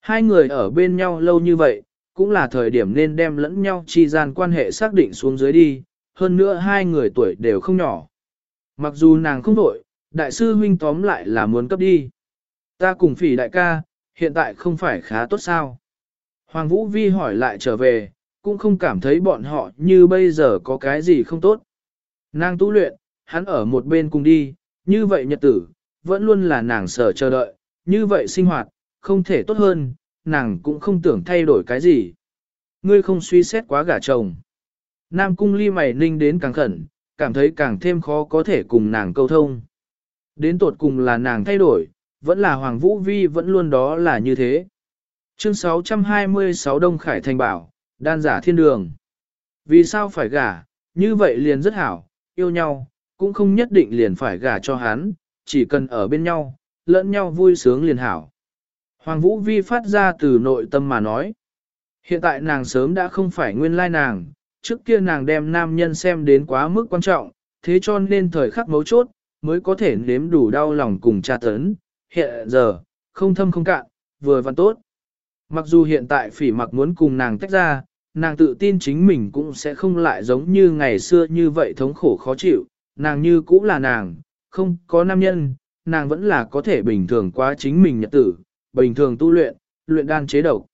Hai người ở bên nhau lâu như vậy, cũng là thời điểm nên đem lẫn nhau chi gian quan hệ xác định xuống dưới đi, hơn nữa hai người tuổi đều không nhỏ. Mặc dù nàng không đổi, đại sư huynh tóm lại là muốn cấp đi. Ta cùng phỉ đại ca, hiện tại không phải khá tốt sao. Hoàng Vũ Vi hỏi lại trở về, cũng không cảm thấy bọn họ như bây giờ có cái gì không tốt. Nàng tu luyện, hắn ở một bên cùng đi, như vậy nhật tử, vẫn luôn là nàng sở chờ đợi, như vậy sinh hoạt, không thể tốt hơn, nàng cũng không tưởng thay đổi cái gì. Ngươi không suy xét quá gả chồng. Nam cung ly mày ninh đến càng khẩn, cảm thấy càng thêm khó có thể cùng nàng câu thông. Đến tột cùng là nàng thay đổi, vẫn là Hoàng Vũ Vi vẫn luôn đó là như thế. Chương 626 Đông Khải Thành Bảo, đan giả thiên đường. Vì sao phải gả, như vậy liền rất hảo, yêu nhau, cũng không nhất định liền phải gả cho hắn, chỉ cần ở bên nhau, lẫn nhau vui sướng liền hảo. Hoàng Vũ Vi phát ra từ nội tâm mà nói. Hiện tại nàng sớm đã không phải nguyên lai nàng, trước kia nàng đem nam nhân xem đến quá mức quan trọng, thế cho nên thời khắc mấu chốt, mới có thể nếm đủ đau lòng cùng tra tấn. Hiện giờ, không thâm không cạn, vừa văn tốt. Mặc dù hiện tại phỉ mặc muốn cùng nàng tách ra, nàng tự tin chính mình cũng sẽ không lại giống như ngày xưa như vậy thống khổ khó chịu, nàng như cũ là nàng, không có nam nhân, nàng vẫn là có thể bình thường quá chính mình nhật tử, bình thường tu luyện, luyện đan chế độc.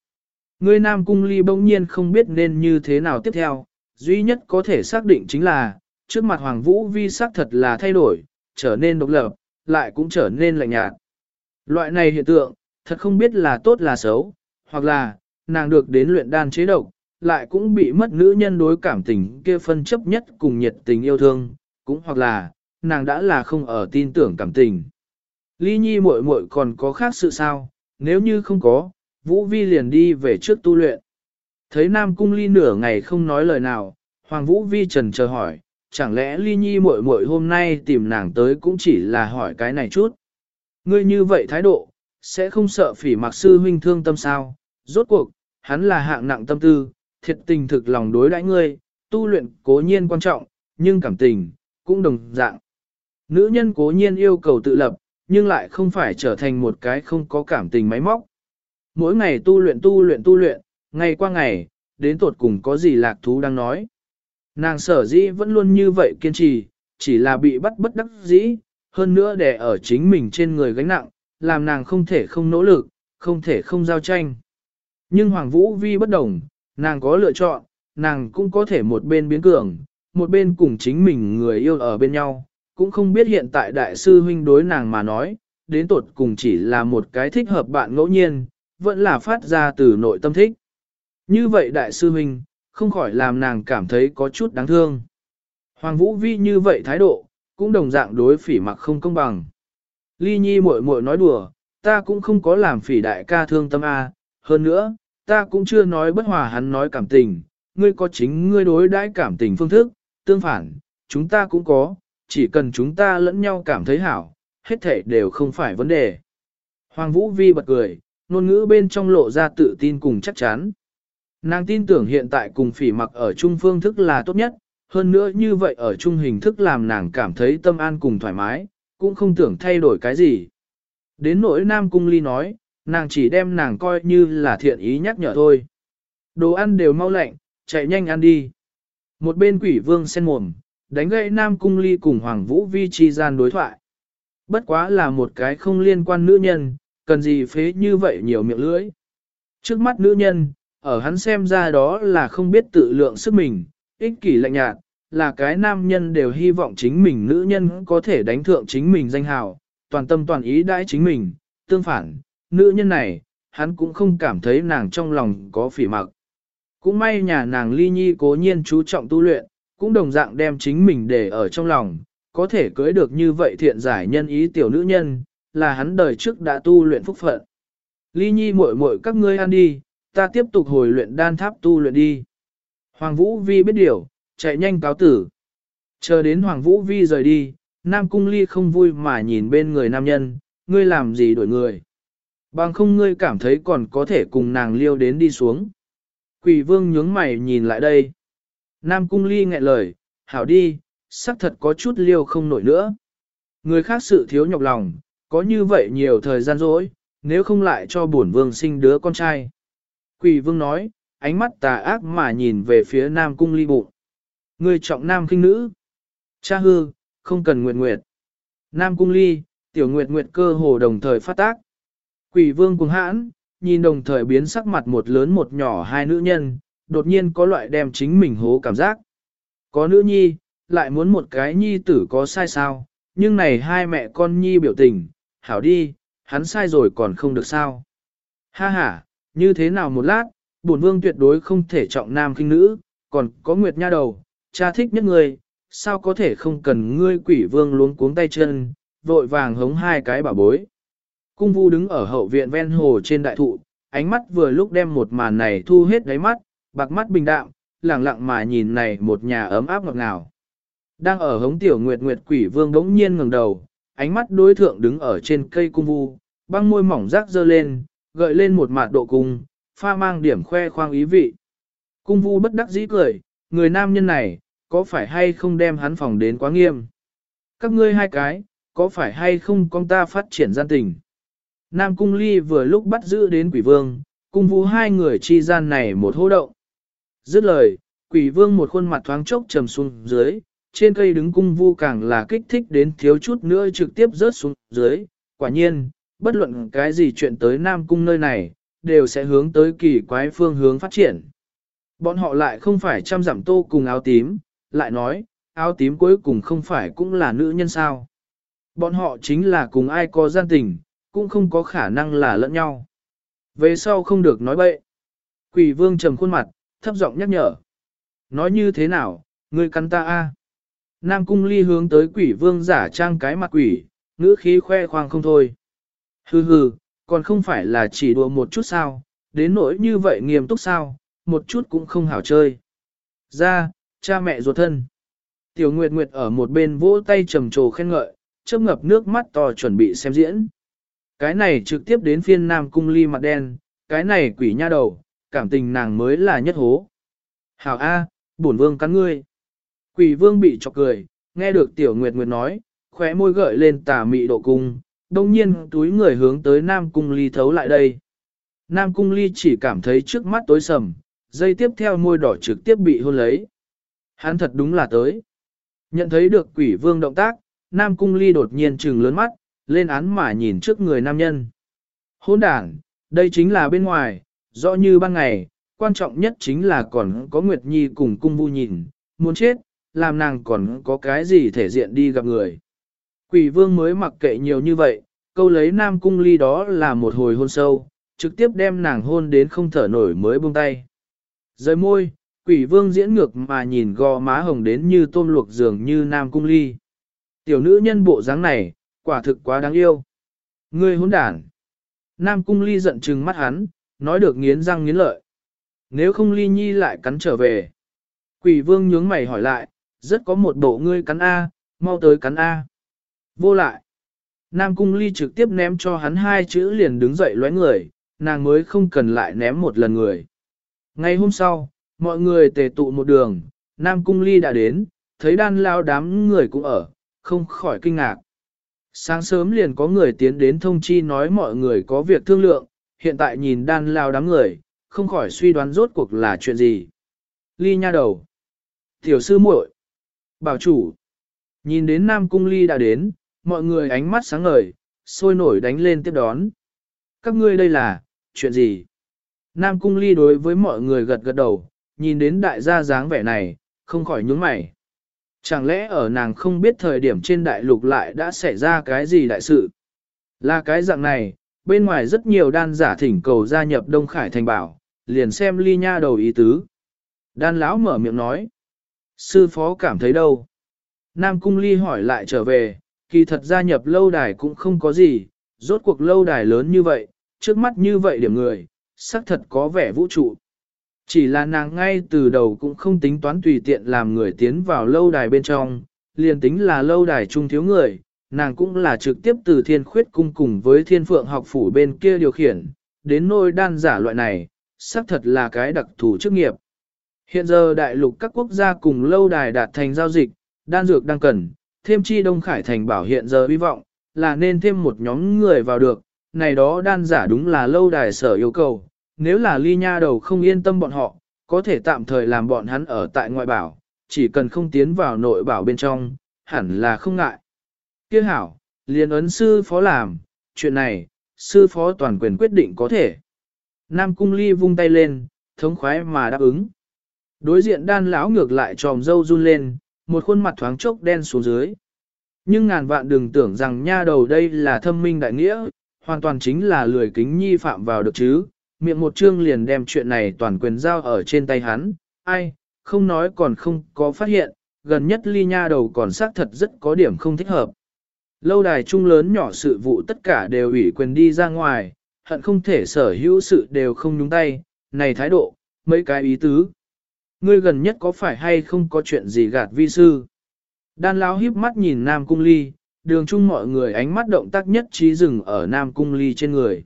Người nam cung ly bỗng nhiên không biết nên như thế nào tiếp theo, duy nhất có thể xác định chính là, trước mặt Hoàng Vũ vi sắc thật là thay đổi, trở nên độc lập, lại cũng trở nên lạnh nhạt. Loại này hiện tượng, thật không biết là tốt là xấu, hoặc là, nàng được đến luyện đan chế độc, lại cũng bị mất nữ nhân đối cảm tình kia phân chấp nhất cùng nhiệt tình yêu thương, cũng hoặc là, nàng đã là không ở tin tưởng cảm tình. Ly nhi muội muội còn có khác sự sao, nếu như không có, Vũ Vi liền đi về trước tu luyện. Thấy Nam Cung Ly nửa ngày không nói lời nào, Hoàng Vũ Vi trần chờ hỏi, chẳng lẽ Ly Nhi muội muội hôm nay tìm nàng tới cũng chỉ là hỏi cái này chút. Ngươi như vậy thái độ, sẽ không sợ phỉ mặc sư huynh thương tâm sao, rốt cuộc, hắn là hạng nặng tâm tư, thiệt tình thực lòng đối đãi ngươi, tu luyện cố nhiên quan trọng, nhưng cảm tình, cũng đồng dạng. Nữ nhân cố nhiên yêu cầu tự lập, nhưng lại không phải trở thành một cái không có cảm tình máy móc. Mỗi ngày tu luyện tu luyện tu luyện, ngày qua ngày, đến tột cùng có gì lạc thú đang nói. Nàng sở dĩ vẫn luôn như vậy kiên trì, chỉ là bị bắt bất đắc dĩ, hơn nữa để ở chính mình trên người gánh nặng, làm nàng không thể không nỗ lực, không thể không giao tranh. Nhưng Hoàng Vũ Vi bất đồng, nàng có lựa chọn, nàng cũng có thể một bên biến cường, một bên cùng chính mình người yêu ở bên nhau, cũng không biết hiện tại đại sư huynh đối nàng mà nói, đến tột cùng chỉ là một cái thích hợp bạn ngẫu nhiên, vẫn là phát ra từ nội tâm thích. Như vậy đại sư huynh, không khỏi làm nàng cảm thấy có chút đáng thương. Hoàng Vũ Vi như vậy thái độ, cũng đồng dạng đối phỉ mặc không công bằng. Ly Nhi muội muội nói đùa, ta cũng không có làm phỉ đại ca thương tâm A, hơn nữa, ta cũng chưa nói bất hòa hắn nói cảm tình, ngươi có chính ngươi đối đãi cảm tình phương thức, tương phản, chúng ta cũng có, chỉ cần chúng ta lẫn nhau cảm thấy hảo, hết thể đều không phải vấn đề. Hoàng Vũ Vi bật cười, ngôn ngữ bên trong lộ ra tự tin cùng chắc chắn. Nàng tin tưởng hiện tại cùng phỉ mặc ở chung phương thức là tốt nhất, hơn nữa như vậy ở chung hình thức làm nàng cảm thấy tâm an cùng thoải mái, cũng không tưởng thay đổi cái gì. Đến nỗi Nam Cung Ly nói, nàng chỉ đem nàng coi như là thiện ý nhắc nhở thôi. Đồ ăn đều mau lạnh, chạy nhanh ăn đi. Một bên quỷ vương sen mồm, đánh gậy Nam Cung Ly cùng Hoàng Vũ Vi chi gian đối thoại. Bất quá là một cái không liên quan nữ nhân, cần gì phế như vậy nhiều miệng lưỡi. Trước mắt nữ nhân, ở hắn xem ra đó là không biết tự lượng sức mình, ích kỷ lạnh nhạt, là cái nam nhân đều hy vọng chính mình nữ nhân có thể đánh thượng chính mình danh hào, toàn tâm toàn ý đãi chính mình, tương phản, nữ nhân này, hắn cũng không cảm thấy nàng trong lòng có phỉ mặc. Cũng may nhà nàng ly nhi cố nhiên chú trọng tu luyện, cũng đồng dạng đem chính mình để ở trong lòng, có thể cưới được như vậy thiện giải nhân ý tiểu nữ nhân, là hắn đời trước đã tu luyện phúc phận. Ly nhi muội muội các ngươi ăn đi, ta tiếp tục hồi luyện đan tháp tu luyện đi. Hoàng Vũ Vi biết điều, chạy nhanh cáo tử. Chờ đến Hoàng Vũ Vi rời đi, Nam Cung Ly không vui mà nhìn bên người nam nhân, ngươi làm gì đổi người. Bằng không ngươi cảm thấy còn có thể cùng nàng liêu đến đi xuống. Quỷ vương nhướng mày nhìn lại đây. Nam Cung Ly nghẹn lời, hảo đi, xác thật có chút liêu không nổi nữa. Người khác sự thiếu nhọc lòng, có như vậy nhiều thời gian rỗi, nếu không lại cho bổn vương sinh đứa con trai. Quỷ vương nói, ánh mắt tà ác mà nhìn về phía Nam Cung Ly bụng. Người trọng nam kinh nữ. Cha hư, không cần nguyệt nguyệt. Nam Cung Ly, tiểu nguyệt nguyệt cơ hồ đồng thời phát tác. Quỷ vương cùng hãn, nhìn đồng thời biến sắc mặt một lớn một nhỏ hai nữ nhân, đột nhiên có loại đem chính mình hố cảm giác. Có nữ nhi, lại muốn một cái nhi tử có sai sao, nhưng này hai mẹ con nhi biểu tình, hảo đi, hắn sai rồi còn không được sao. Ha ha, như thế nào một lát, bổn vương tuyệt đối không thể trọng nam khinh nữ, còn có nguyệt nha đầu, cha thích nhất người, sao có thể không cần ngươi quỷ vương luống cuống tay chân, vội vàng hống hai cái bảo bối. Cung vu đứng ở hậu viện ven hồ trên đại thụ, ánh mắt vừa lúc đem một màn này thu hết đáy mắt, bạc mắt bình đạm, lặng lặng mà nhìn này một nhà ấm áp ngọt ngào. Đang ở hống tiểu nguyệt nguyệt quỷ vương đống nhiên ngẩng đầu, ánh mắt đối thượng đứng ở trên cây cung vu, băng môi mỏng rác dơ lên, gợi lên một mạt độ cung, pha mang điểm khoe khoang ý vị. Cung vu bất đắc dĩ cười, người nam nhân này, có phải hay không đem hắn phòng đến quá nghiêm? Các ngươi hai cái, có phải hay không con ta phát triển gian tình? Nam cung ly vừa lúc bắt giữ đến quỷ vương, cung vũ hai người chi gian này một hô động. Dứt lời, quỷ vương một khuôn mặt thoáng chốc trầm xuống dưới, trên cây đứng cung vu càng là kích thích đến thiếu chút nữa trực tiếp rớt xuống dưới. Quả nhiên, bất luận cái gì chuyện tới Nam cung nơi này, đều sẽ hướng tới kỳ quái phương hướng phát triển. Bọn họ lại không phải chăm giảm tô cùng áo tím, lại nói, áo tím cuối cùng không phải cũng là nữ nhân sao. Bọn họ chính là cùng ai có gian tình, cũng không có khả năng là lẫn nhau. Về sau không được nói bậy. Quỷ vương trầm khuôn mặt, thấp giọng nhắc nhở. Nói như thế nào, ngươi cắn ta a? Nam cung ly hướng tới quỷ vương giả trang cái mặt quỷ, ngữ khí khoe khoang không thôi. Hừ hừ, còn không phải là chỉ đùa một chút sao, đến nỗi như vậy nghiêm túc sao, một chút cũng không hảo chơi. Ra, cha mẹ ruột thân. Tiểu Nguyệt Nguyệt ở một bên vỗ tay trầm trồ khen ngợi, chớp ngập nước mắt to chuẩn bị xem diễn. Cái này trực tiếp đến phiên Nam Cung Ly mặt đen, cái này quỷ nha đầu, cảm tình nàng mới là nhất hố. Hảo A, bổn vương cắn ngươi. Quỷ vương bị chọc cười, nghe được Tiểu Nguyệt Nguyệt nói, khóe môi gợi lên tà mị độ cung, đồng nhiên túi người hướng tới Nam Cung Ly thấu lại đây. Nam Cung Ly chỉ cảm thấy trước mắt tối sầm, dây tiếp theo môi đỏ trực tiếp bị hôn lấy. Hắn thật đúng là tới. Nhận thấy được quỷ vương động tác, Nam Cung Ly đột nhiên trừng lớn mắt, lên án mà nhìn trước người nam nhân. Hôn đảng, đây chính là bên ngoài, rõ như ban ngày, quan trọng nhất chính là còn có Nguyệt Nhi cùng cung vu nhìn, muốn chết, làm nàng còn có cái gì thể diện đi gặp người. Quỷ vương mới mặc kệ nhiều như vậy, câu lấy nam cung ly đó là một hồi hôn sâu, trực tiếp đem nàng hôn đến không thở nổi mới buông tay. Rời môi, quỷ vương diễn ngược mà nhìn gò má hồng đến như tôm luộc dường như nam cung ly. Tiểu nữ nhân bộ dáng này, quả thực quá đáng yêu. Ngươi hỗn đản. Nam cung ly giận trừng mắt hắn, nói được nghiến răng nghiến lợi. Nếu không ly nhi lại cắn trở về. Quỷ vương nhướng mày hỏi lại, rất có một bộ ngươi cắn A, mau tới cắn A. Vô lại. Nam cung ly trực tiếp ném cho hắn hai chữ liền đứng dậy lóe người, nàng mới không cần lại ném một lần người. Ngày hôm sau, mọi người tề tụ một đường, Nam cung ly đã đến, thấy đan lao đám người cũng ở, không khỏi kinh ngạc. Sáng sớm liền có người tiến đến thông chi nói mọi người có việc thương lượng, hiện tại nhìn đan lao đám người, không khỏi suy đoán rốt cuộc là chuyện gì. Ly nha đầu. Tiểu sư muội, Bảo chủ. Nhìn đến Nam Cung Ly đã đến, mọi người ánh mắt sáng ngời, sôi nổi đánh lên tiếp đón. Các ngươi đây là, chuyện gì? Nam Cung Ly đối với mọi người gật gật đầu, nhìn đến đại gia dáng vẻ này, không khỏi nhướng mày. Chẳng lẽ ở nàng không biết thời điểm trên đại lục lại đã xảy ra cái gì đại sự? Là cái dạng này, bên ngoài rất nhiều đan giả thỉnh cầu gia nhập Đông Khải Thành Bảo, liền xem ly nha đầu ý tứ. Đan lão mở miệng nói. Sư phó cảm thấy đâu? Nam Cung Ly hỏi lại trở về, kỳ thật gia nhập lâu đài cũng không có gì, rốt cuộc lâu đài lớn như vậy, trước mắt như vậy điểm người, xác thật có vẻ vũ trụ. Chỉ là nàng ngay từ đầu cũng không tính toán tùy tiện làm người tiến vào lâu đài bên trong, liền tính là lâu đài trung thiếu người, nàng cũng là trực tiếp từ thiên khuyết cung cùng với thiên phượng học phủ bên kia điều khiển, đến nôi đan giả loại này, xác thật là cái đặc thù chức nghiệp. Hiện giờ đại lục các quốc gia cùng lâu đài đạt thành giao dịch, đan dược đang cần, thêm chi Đông Khải thành bảo hiện giờ hy vọng, là nên thêm một nhóm người vào được, này đó đan giả đúng là lâu đài sở yêu cầu, nếu là ly nha đầu không yên tâm bọn họ, có thể tạm thời làm bọn hắn ở tại ngoại bảo, chỉ cần không tiến vào nội bảo bên trong, hẳn là không ngại. Kia hảo, liền ấn sư phó làm, chuyện này, sư phó toàn quyền quyết định có thể. Nam cung ly vung tay lên, thống khoái mà đáp ứng. Đối diện đan lão ngược lại tròm dâu run lên, một khuôn mặt thoáng chốc đen xuống dưới. Nhưng ngàn vạn đừng tưởng rằng nha đầu đây là thâm minh đại nghĩa, hoàn toàn chính là lười kính nhi phạm vào được chứ, miệng một chương liền đem chuyện này toàn quyền giao ở trên tay hắn, ai, không nói còn không có phát hiện, gần nhất ly nha đầu còn xác thật rất có điểm không thích hợp. Lâu đài trung lớn nhỏ sự vụ tất cả đều ủy quyền đi ra ngoài, hận không thể sở hữu sự đều không nhúng tay, này thái độ, mấy cái ý tứ. Ngươi gần nhất có phải hay không có chuyện gì gạt vi sư? Đan lão híp mắt nhìn Nam Cung Ly, đường chung mọi người ánh mắt động tác nhất trí dừng ở Nam Cung Ly trên người.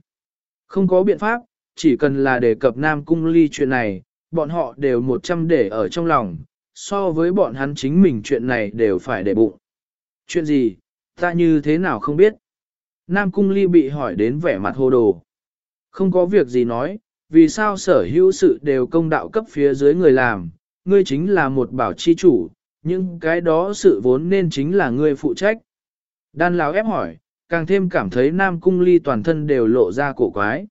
Không có biện pháp, chỉ cần là đề cập Nam Cung Ly chuyện này, bọn họ đều một trăm để ở trong lòng, so với bọn hắn chính mình chuyện này đều phải để bụng. Chuyện gì, ta như thế nào không biết? Nam Cung Ly bị hỏi đến vẻ mặt hồ đồ. Không có việc gì nói, vì sao sở hữu sự đều công đạo cấp phía dưới người làm, ngươi chính là một bảo chi chủ, nhưng cái đó sự vốn nên chính là ngươi phụ trách. Đan Lão ép hỏi, càng thêm cảm thấy Nam Cung Ly toàn thân đều lộ ra cổ quái.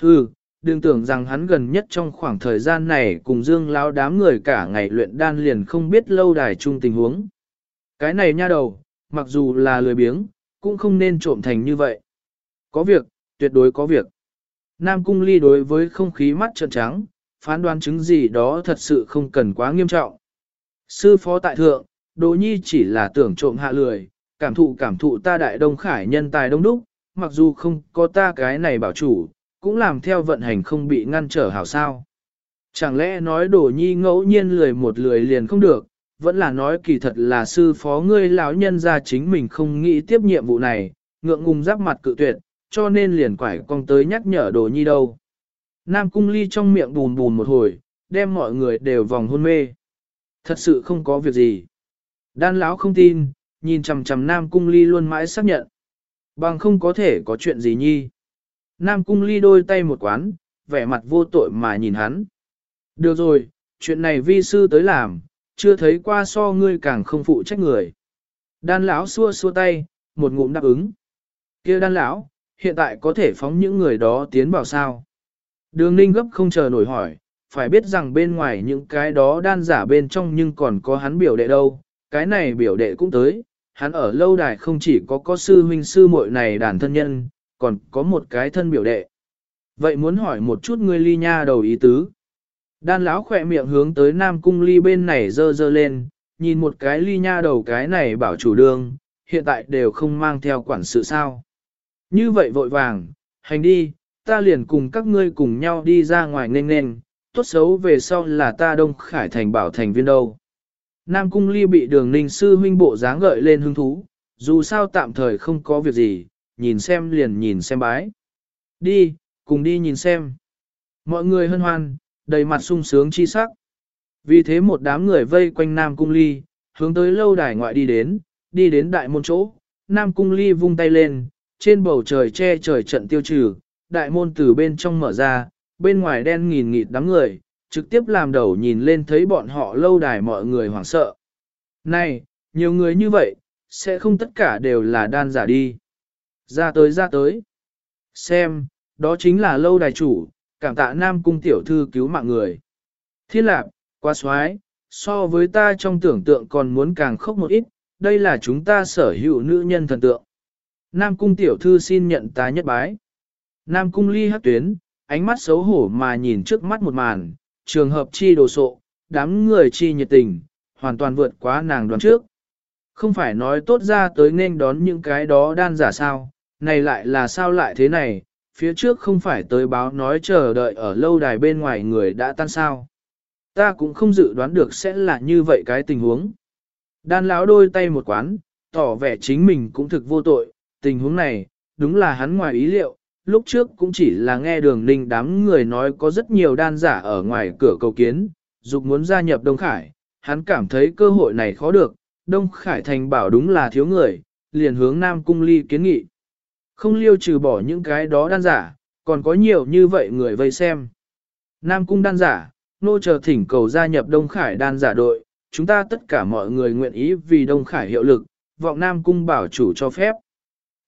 Hừ, đừng tưởng rằng hắn gần nhất trong khoảng thời gian này cùng Dương Lão đám người cả ngày luyện đan liền không biết lâu đài chung tình huống. Cái này nha đầu, mặc dù là lười biếng, cũng không nên trộm thành như vậy. Có việc, tuyệt đối có việc. Nam Cung Ly đối với không khí mắt trợn trắng, phán đoán chứng gì đó thật sự không cần quá nghiêm trọng. Sư phó tại thượng, Đỗ Nhi chỉ là tưởng trộm hạ lười, cảm thụ cảm thụ ta đại đông khải nhân tài đông đúc, mặc dù không có ta cái này bảo chủ, cũng làm theo vận hành không bị ngăn trở hảo sao. Chẳng lẽ nói đồ Nhi ngẫu nhiên lười một lười liền không được, vẫn là nói kỳ thật là sư phó ngươi lão nhân ra chính mình không nghĩ tiếp nhiệm vụ này, ngượng ngùng giáp mặt cự tuyệt, cho nên liền quải con tới nhắc nhở đồ Nhi đâu. Nam Cung Ly trong miệng bùn bùn một hồi, đem mọi người đều vòng hôn mê. Thật sự không có việc gì. Đan lão không tin, nhìn chằm chằm Nam Cung Ly luôn mãi xác nhận. Bằng không có thể có chuyện gì nhi. Nam Cung Ly đôi tay một quán, vẻ mặt vô tội mà nhìn hắn. Được rồi, chuyện này vi sư tới làm, chưa thấy qua so ngươi càng không phụ trách người. Đan lão xua xua tay, một ngụm đáp ứng. kia đan lão, hiện tại có thể phóng những người đó tiến vào sao? Đường ninh gấp không chờ nổi hỏi, phải biết rằng bên ngoài những cái đó đan giả bên trong nhưng còn có hắn biểu đệ đâu, cái này biểu đệ cũng tới, hắn ở lâu đài không chỉ có có sư huynh sư muội này đàn thân nhân, còn có một cái thân biểu đệ. Vậy muốn hỏi một chút ngươi ly nha đầu ý tứ. Đan lão khỏe miệng hướng tới nam cung ly bên này dơ dơ lên, nhìn một cái ly nha đầu cái này bảo chủ đương, hiện tại đều không mang theo quản sự sao. Như vậy vội vàng, hành đi, ta liền cùng các ngươi cùng nhau đi ra ngoài nên nên, tốt xấu về sau là ta Đông Khải thành bảo thành viên đâu. Nam Cung Ly bị đường ninh sư huynh bộ dáng gợi lên hứng thú, dù sao tạm thời không có việc gì, nhìn xem liền nhìn xem bái. Đi, cùng đi nhìn xem. Mọi người hân hoan, đầy mặt sung sướng chi sắc. Vì thế một đám người vây quanh Nam Cung Ly, hướng tới lâu đài ngoại đi đến, đi đến đại môn chỗ. Nam Cung Ly vung tay lên, trên bầu trời che trời trận tiêu trừ, đại môn từ bên trong mở ra, bên ngoài đen nghìn nghịt đám người, trực tiếp làm đầu nhìn lên thấy bọn họ lâu đài mọi người hoảng sợ. Này, nhiều người như vậy, sẽ không tất cả đều là đan giả đi. Ra tới ra tới. Xem, đó chính là lâu đài chủ, cảm tạ nam cung tiểu thư cứu mạng người. Thiên lạc, quá xoái, so với ta trong tưởng tượng còn muốn càng khốc một ít, đây là chúng ta sở hữu nữ nhân thần tượng. Nam cung tiểu thư xin nhận ta nhất bái. Nam cung ly hát tuyến, ánh mắt xấu hổ mà nhìn trước mắt một màn, trường hợp chi đồ sộ, đám người chi nhiệt tình, hoàn toàn vượt quá nàng đoán trước. Không phải nói tốt ra tới nên đón những cái đó đan giả sao, này lại là sao lại thế này, phía trước không phải tới báo nói chờ đợi ở lâu đài bên ngoài người đã tan sao. Ta cũng không dự đoán được sẽ là như vậy cái tình huống. Đan lão đôi tay một quán, tỏ vẻ chính mình cũng thực vô tội, tình huống này, đúng là hắn ngoài ý liệu, lúc trước cũng chỉ là nghe đường ninh đám người nói có rất nhiều đan giả ở ngoài cửa cầu kiến, dục muốn gia nhập Đông Khải, hắn cảm thấy cơ hội này khó được, Đông Khải thành bảo đúng là thiếu người, liền hướng Nam Cung Ly kiến nghị. Không liêu trừ bỏ những cái đó đan giả, còn có nhiều như vậy người vây xem. Nam Cung đan giả, nô chờ thỉnh cầu gia nhập Đông Khải đan giả đội, chúng ta tất cả mọi người nguyện ý vì Đông Khải hiệu lực, vọng Nam Cung bảo chủ cho phép.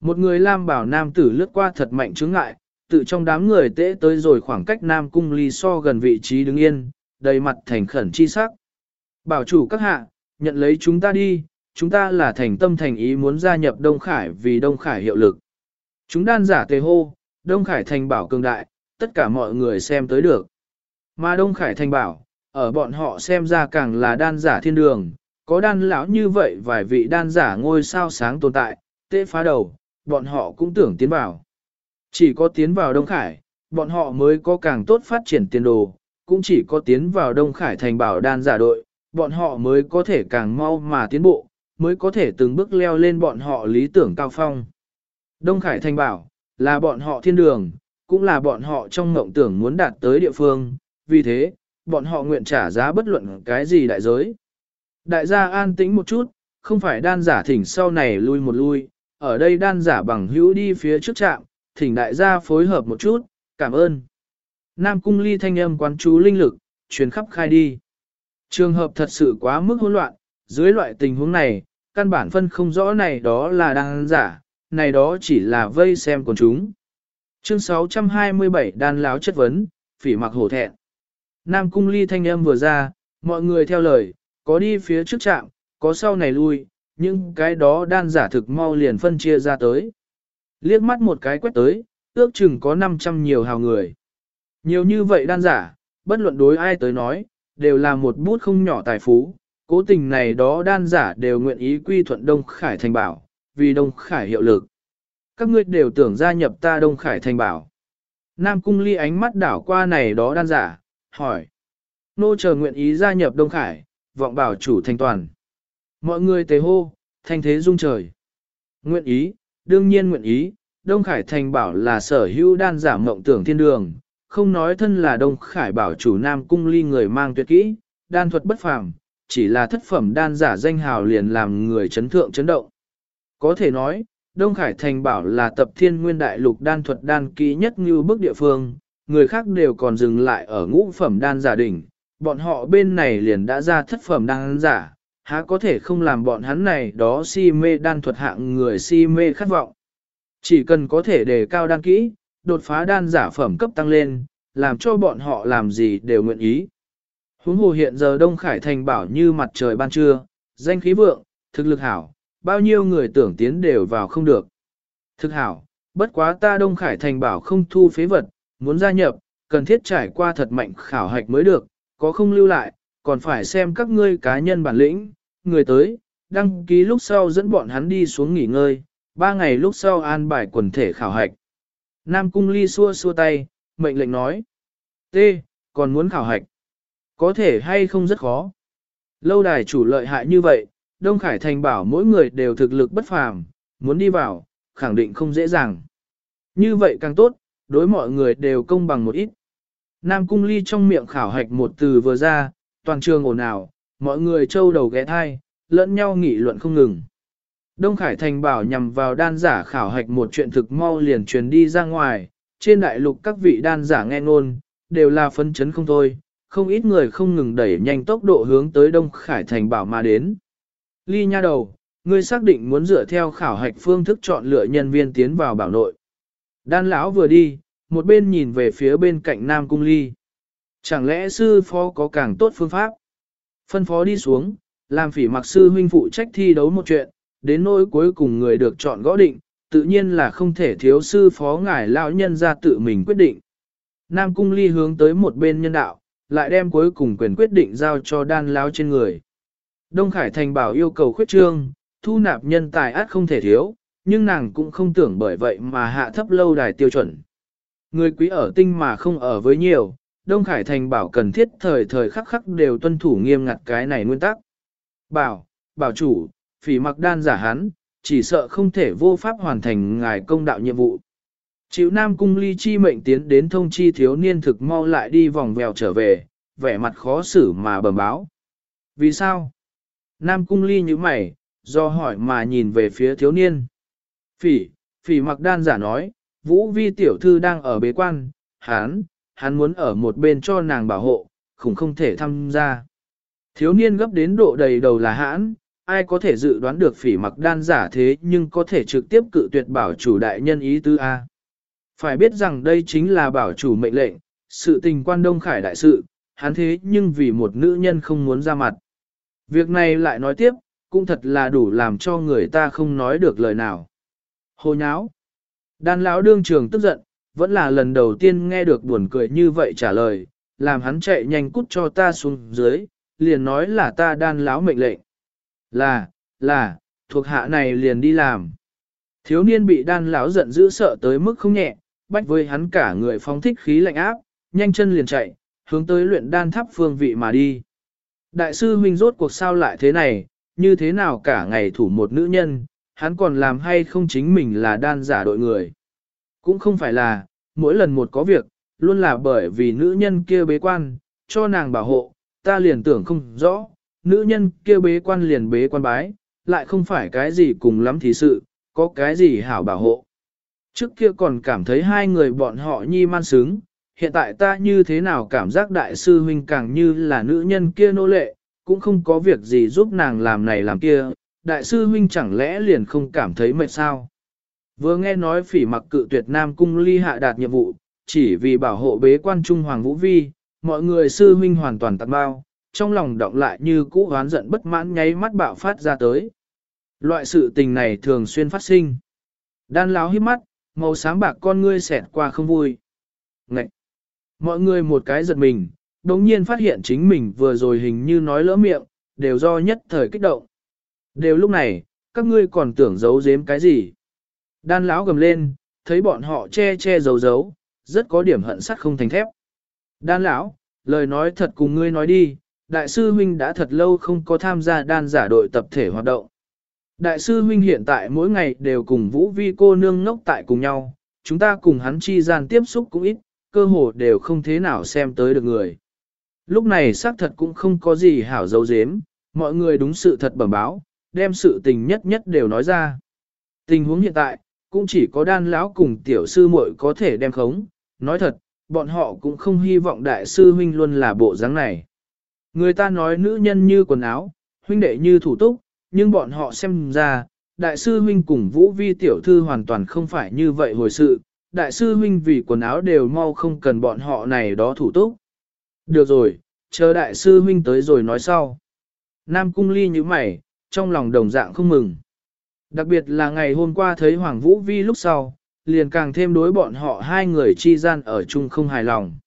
Một người lam bảo nam tử lướt qua thật mạnh chướng ngại, tự trong đám người tễ tới rồi khoảng cách Nam Cung ly so gần vị trí đứng yên, đầy mặt thành khẩn chi sắc. Bảo chủ các hạ, nhận lấy chúng ta đi, chúng ta là thành tâm thành ý muốn gia nhập Đông Khải vì Đông Khải hiệu lực. Chúng đan giả tề hô, Đông Khải thành bảo cường đại, tất cả mọi người xem tới được. Mà Đông Khải thành bảo, ở bọn họ xem ra càng là đan giả thiên đường, có đan lão như vậy vài vị đan giả ngôi sao sáng tồn tại, tê phá đầu, bọn họ cũng tưởng tiến vào. Chỉ có tiến vào Đông Khải, bọn họ mới có càng tốt phát triển tiền đồ, cũng chỉ có tiến vào Đông Khải thành bảo đan giả đội, bọn họ mới có thể càng mau mà tiến bộ, mới có thể từng bước leo lên bọn họ lý tưởng cao phong. Đông Khải thành bảo, là bọn họ thiên đường, cũng là bọn họ trong ngộng tưởng muốn đạt tới địa phương, vì thế, bọn họ nguyện trả giá bất luận cái gì đại giới. Đại gia an tĩnh một chút, không phải đan giả thỉnh sau này lui một lui, ở đây đan giả bằng hữu đi phía trước trạm, thỉnh đại gia phối hợp một chút, cảm ơn. Nam cung ly thanh âm quán chú linh lực, chuyến khắp khai đi. Trường hợp thật sự quá mức hỗn loạn, dưới loại tình huống này, căn bản phân không rõ này đó là đan giả, này đó chỉ là vây xem con chúng. Chương 627 đan láo chất vấn, phỉ mặc hổ thẹn. Nam cung ly thanh âm vừa ra, mọi người theo lời, có đi phía trước trạm, có sau này lui, nhưng cái đó đan giả thực mau liền phân chia ra tới. Liếc mắt một cái quét tới, ước chừng có 500 nhiều hào người. Nhiều như vậy đan giả, bất luận đối ai tới nói, đều là một bút không nhỏ tài phú, cố tình này đó đan giả đều nguyện ý quy thuận Đông Khải Thành Bảo, vì Đông Khải hiệu lực. Các ngươi đều tưởng gia nhập ta Đông Khải Thành Bảo. Nam Cung Ly ánh mắt đảo qua này đó đan giả, hỏi. Nô chờ nguyện ý gia nhập Đông Khải, vọng bảo chủ thành toàn. Mọi người tề hô, thanh thế rung trời. Nguyện ý, đương nhiên nguyện ý, Đông Khải Thành bảo là sở hữu đan giả mộng tưởng thiên đường, không nói thân là Đông Khải bảo chủ Nam Cung ly người mang tuyệt kỹ, đan thuật bất phàm, chỉ là thất phẩm đan giả danh hào liền làm người chấn thượng chấn động. Có thể nói, Đông Khải Thành bảo là tập thiên nguyên đại lục đan thuật đan kỹ nhất như bước địa phương, người khác đều còn dừng lại ở ngũ phẩm đan giả đỉnh, bọn họ bên này liền đã ra thất phẩm đan giả, há có thể không làm bọn hắn này đó si mê đan thuật hạng người si mê khát vọng. Chỉ cần có thể đề cao đan kỹ, đột phá đan giả phẩm cấp tăng lên, làm cho bọn họ làm gì đều nguyện ý. Huống hồ hiện giờ Đông Khải Thành bảo như mặt trời ban trưa, danh khí vượng, thực lực hảo, bao nhiêu người tưởng tiến đều vào không được. Thực hảo, bất quá ta Đông Khải Thành bảo không thu phế vật, muốn gia nhập, cần thiết trải qua thật mạnh khảo hạch mới được, có không lưu lại, còn phải xem các ngươi cá nhân bản lĩnh, người tới, đăng ký lúc sau dẫn bọn hắn đi xuống nghỉ ngơi, ba ngày lúc sau an bài quần thể khảo hạch. Nam Cung Ly xua xua tay, mệnh lệnh nói. T, còn muốn khảo hạch. Có thể hay không rất khó. Lâu đài chủ lợi hại như vậy, Đông Khải Thành bảo mỗi người đều thực lực bất phàm, muốn đi vào, khẳng định không dễ dàng. Như vậy càng tốt, đối mọi người đều công bằng một ít. Nam Cung Ly trong miệng khảo hạch một từ vừa ra, toàn trường ồn ào, mọi người trâu đầu ghé thai, lẫn nhau nghị luận không ngừng. Đông Khải Thành bảo nhằm vào đan giả khảo hạch một chuyện thực mau liền truyền đi ra ngoài, trên đại lục các vị đan giả nghe ngôn, đều là phấn chấn không thôi, không ít người không ngừng đẩy nhanh tốc độ hướng tới Đông Khải Thành bảo mà đến. Ly nha đầu, ngươi xác định muốn dựa theo khảo hạch phương thức chọn lựa nhân viên tiến vào bảo nội. Đan lão vừa đi, một bên nhìn về phía bên cạnh Nam Cung Ly. Chẳng lẽ sư phó có càng tốt phương pháp? Phân phó đi xuống, làm phỉ mặc sư huynh phụ trách thi đấu một chuyện, đến nỗi cuối cùng người được chọn gõ định, tự nhiên là không thể thiếu sư phó ngải lão nhân ra tự mình quyết định. Nam Cung Ly hướng tới một bên nhân đạo, lại đem cuối cùng quyền quyết định giao cho đan lão trên người. Đông Khải Thành bảo yêu cầu khuyết trương, thu nạp nhân tài át không thể thiếu, nhưng nàng cũng không tưởng bởi vậy mà hạ thấp lâu đài tiêu chuẩn. Người quý ở tinh mà không ở với nhiều, Đông Khải Thành bảo cần thiết thời thời khắc khắc đều tuân thủ nghiêm ngặt cái này nguyên tắc. Bảo, bảo chủ, phỉ mặc đan giả hắn, chỉ sợ không thể vô pháp hoàn thành ngài công đạo nhiệm vụ. Chịu Nam Cung Ly chi mệnh tiến đến thông chi thiếu niên thực mau lại đi vòng vèo trở về, vẻ mặt khó xử mà bẩm báo. Vì sao? Nam Cung Ly như mày, do hỏi mà nhìn về phía thiếu niên. Phỉ, phỉ mặc đan giả nói, Vũ Vi tiểu thư đang ở bế quan, hán, hắn muốn ở một bên cho nàng bảo hộ, khủng không thể tham gia. Thiếu niên gấp đến độ đầy đầu là hãn, ai có thể dự đoán được phỉ mặc đan giả thế nhưng có thể trực tiếp cự tuyệt bảo chủ đại nhân ý tứ A. Phải biết rằng đây chính là bảo chủ mệnh lệnh, sự tình quan đông khải đại sự, hắn thế nhưng vì một nữ nhân không muốn ra mặt. Việc này lại nói tiếp, cũng thật là đủ làm cho người ta không nói được lời nào. Hồ nháo. Đan lão đương trường tức giận, vẫn là lần đầu tiên nghe được buồn cười như vậy trả lời, làm hắn chạy nhanh cút cho ta xuống dưới, liền nói là ta đan lão mệnh lệnh. Là, là, thuộc hạ này liền đi làm. Thiếu niên bị đan lão giận dữ sợ tới mức không nhẹ, bách với hắn cả người phóng thích khí lạnh áp, nhanh chân liền chạy, hướng tới luyện đan tháp phương vị mà đi. Đại sư huynh rốt cuộc sao lại thế này, như thế nào cả ngày thủ một nữ nhân, hắn còn làm hay không chính mình là đan giả đội người. Cũng không phải là, mỗi lần một có việc, luôn là bởi vì nữ nhân kia bế quan, cho nàng bảo hộ, ta liền tưởng không rõ, nữ nhân kia bế quan liền bế quan bái, lại không phải cái gì cùng lắm thì sự, có cái gì hảo bảo hộ. Trước kia còn cảm thấy hai người bọn họ nhi man sướng, hiện tại ta như thế nào cảm giác đại sư huynh càng như là nữ nhân kia nô lệ, cũng không có việc gì giúp nàng làm này làm kia, đại sư huynh chẳng lẽ liền không cảm thấy mệt sao. Vừa nghe nói phỉ mặc cự tuyệt Nam Cung ly hạ đạt nhiệm vụ, chỉ vì bảo hộ bế quan Trung Hoàng Vũ Vi, mọi người sư huynh hoàn toàn tận bao, trong lòng động lại như cũ hoán giận bất mãn nháy mắt bạo phát ra tới. Loại sự tình này thường xuyên phát sinh. Đan láo hít mắt, màu sáng bạc con ngươi xẹt qua không vui. Ngậy! Mọi người một cái giật mình, đồng nhiên phát hiện chính mình vừa rồi hình như nói lỡ miệng, đều do nhất thời kích động. Đều lúc này, các ngươi còn tưởng giấu giếm cái gì? Đan lão gầm lên, thấy bọn họ che che giấu giấu, rất có điểm hận sắt không thành thép. Đan lão, lời nói thật cùng ngươi nói đi, đại sư huynh đã thật lâu không có tham gia đan giả đội tập thể hoạt động. Đại sư huynh hiện tại mỗi ngày đều cùng Vũ Vi cô nương ngốc tại cùng nhau, chúng ta cùng hắn chi gian tiếp xúc cũng ít, cơ hồ đều không thế nào xem tới được người. Lúc này xác thật cũng không có gì hảo dấu dếm, mọi người đúng sự thật bẩm báo, đem sự tình nhất nhất đều nói ra. Tình huống hiện tại, cũng chỉ có đan lão cùng tiểu sư muội có thể đem khống, nói thật, bọn họ cũng không hy vọng đại sư huynh luôn là bộ dáng này. Người ta nói nữ nhân như quần áo, huynh đệ như thủ túc, nhưng bọn họ xem ra, đại sư huynh cùng vũ vi tiểu thư hoàn toàn không phải như vậy hồi sự, đại sư huynh vì quần áo đều mau không cần bọn họ này đó thủ túc. Được rồi, chờ đại sư huynh tới rồi nói sau. Nam cung ly như mày, trong lòng đồng dạng không mừng. Đặc biệt là ngày hôm qua thấy Hoàng Vũ Vi lúc sau, liền càng thêm đối bọn họ hai người chi gian ở chung không hài lòng.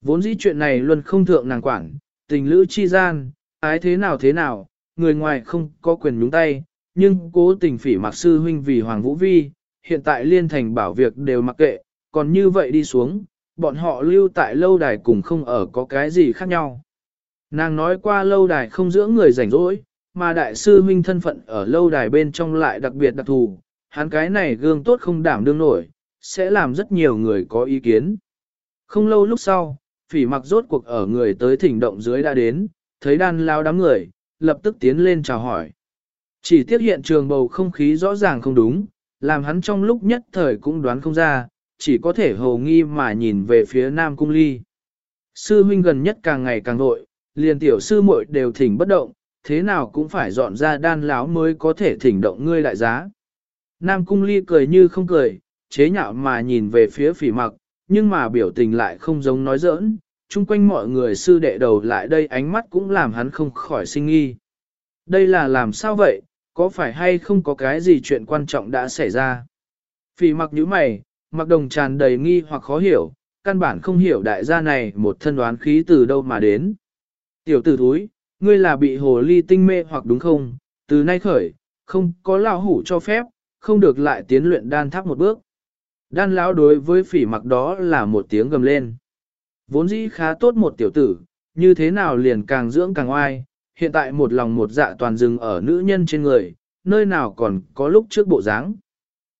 Vốn dĩ chuyện này luôn không thượng nàng quản, tình lữ chi gian, ái thế nào thế nào, người ngoài không có quyền nhúng tay, nhưng cố tình phỉ mặc sư huynh vì Hoàng Vũ Vi, hiện tại liên thành bảo việc đều mặc kệ, còn như vậy đi xuống, bọn họ lưu tại lâu đài cùng không ở có cái gì khác nhau. Nàng nói qua lâu đài không giữa người rảnh rỗi, mà đại sư huynh thân phận ở lâu đài bên trong lại đặc biệt đặc thù, hắn cái này gương tốt không đảm đương nổi, sẽ làm rất nhiều người có ý kiến. Không lâu lúc sau, phỉ mặc rốt cuộc ở người tới thỉnh động dưới đã đến, thấy đan lao đám người, lập tức tiến lên chào hỏi. Chỉ tiếc hiện trường bầu không khí rõ ràng không đúng, làm hắn trong lúc nhất thời cũng đoán không ra, chỉ có thể hồ nghi mà nhìn về phía Nam Cung Ly. Sư huynh gần nhất càng ngày càng vội, liền tiểu sư muội đều thỉnh bất động, thế nào cũng phải dọn ra đan láo mới có thể thỉnh động ngươi đại giá. Nam Cung Ly cười như không cười, chế nhạo mà nhìn về phía phỉ mặc, nhưng mà biểu tình lại không giống nói giỡn, chung quanh mọi người sư đệ đầu lại đây ánh mắt cũng làm hắn không khỏi sinh nghi. Đây là làm sao vậy, có phải hay không có cái gì chuyện quan trọng đã xảy ra? Phỉ mặc như mày, mặc đồng tràn đầy nghi hoặc khó hiểu, căn bản không hiểu đại gia này một thân đoán khí từ đâu mà đến. Tiểu tử thúi, ngươi là bị hồ ly tinh mê hoặc đúng không? Từ nay khởi, không có lao hủ cho phép, không được lại tiến luyện đan tháp một bước. Đan lão đối với phỉ mặc đó là một tiếng gầm lên. Vốn dĩ khá tốt một tiểu tử, như thế nào liền càng dưỡng càng oai, hiện tại một lòng một dạ toàn dừng ở nữ nhân trên người, nơi nào còn có lúc trước bộ dáng.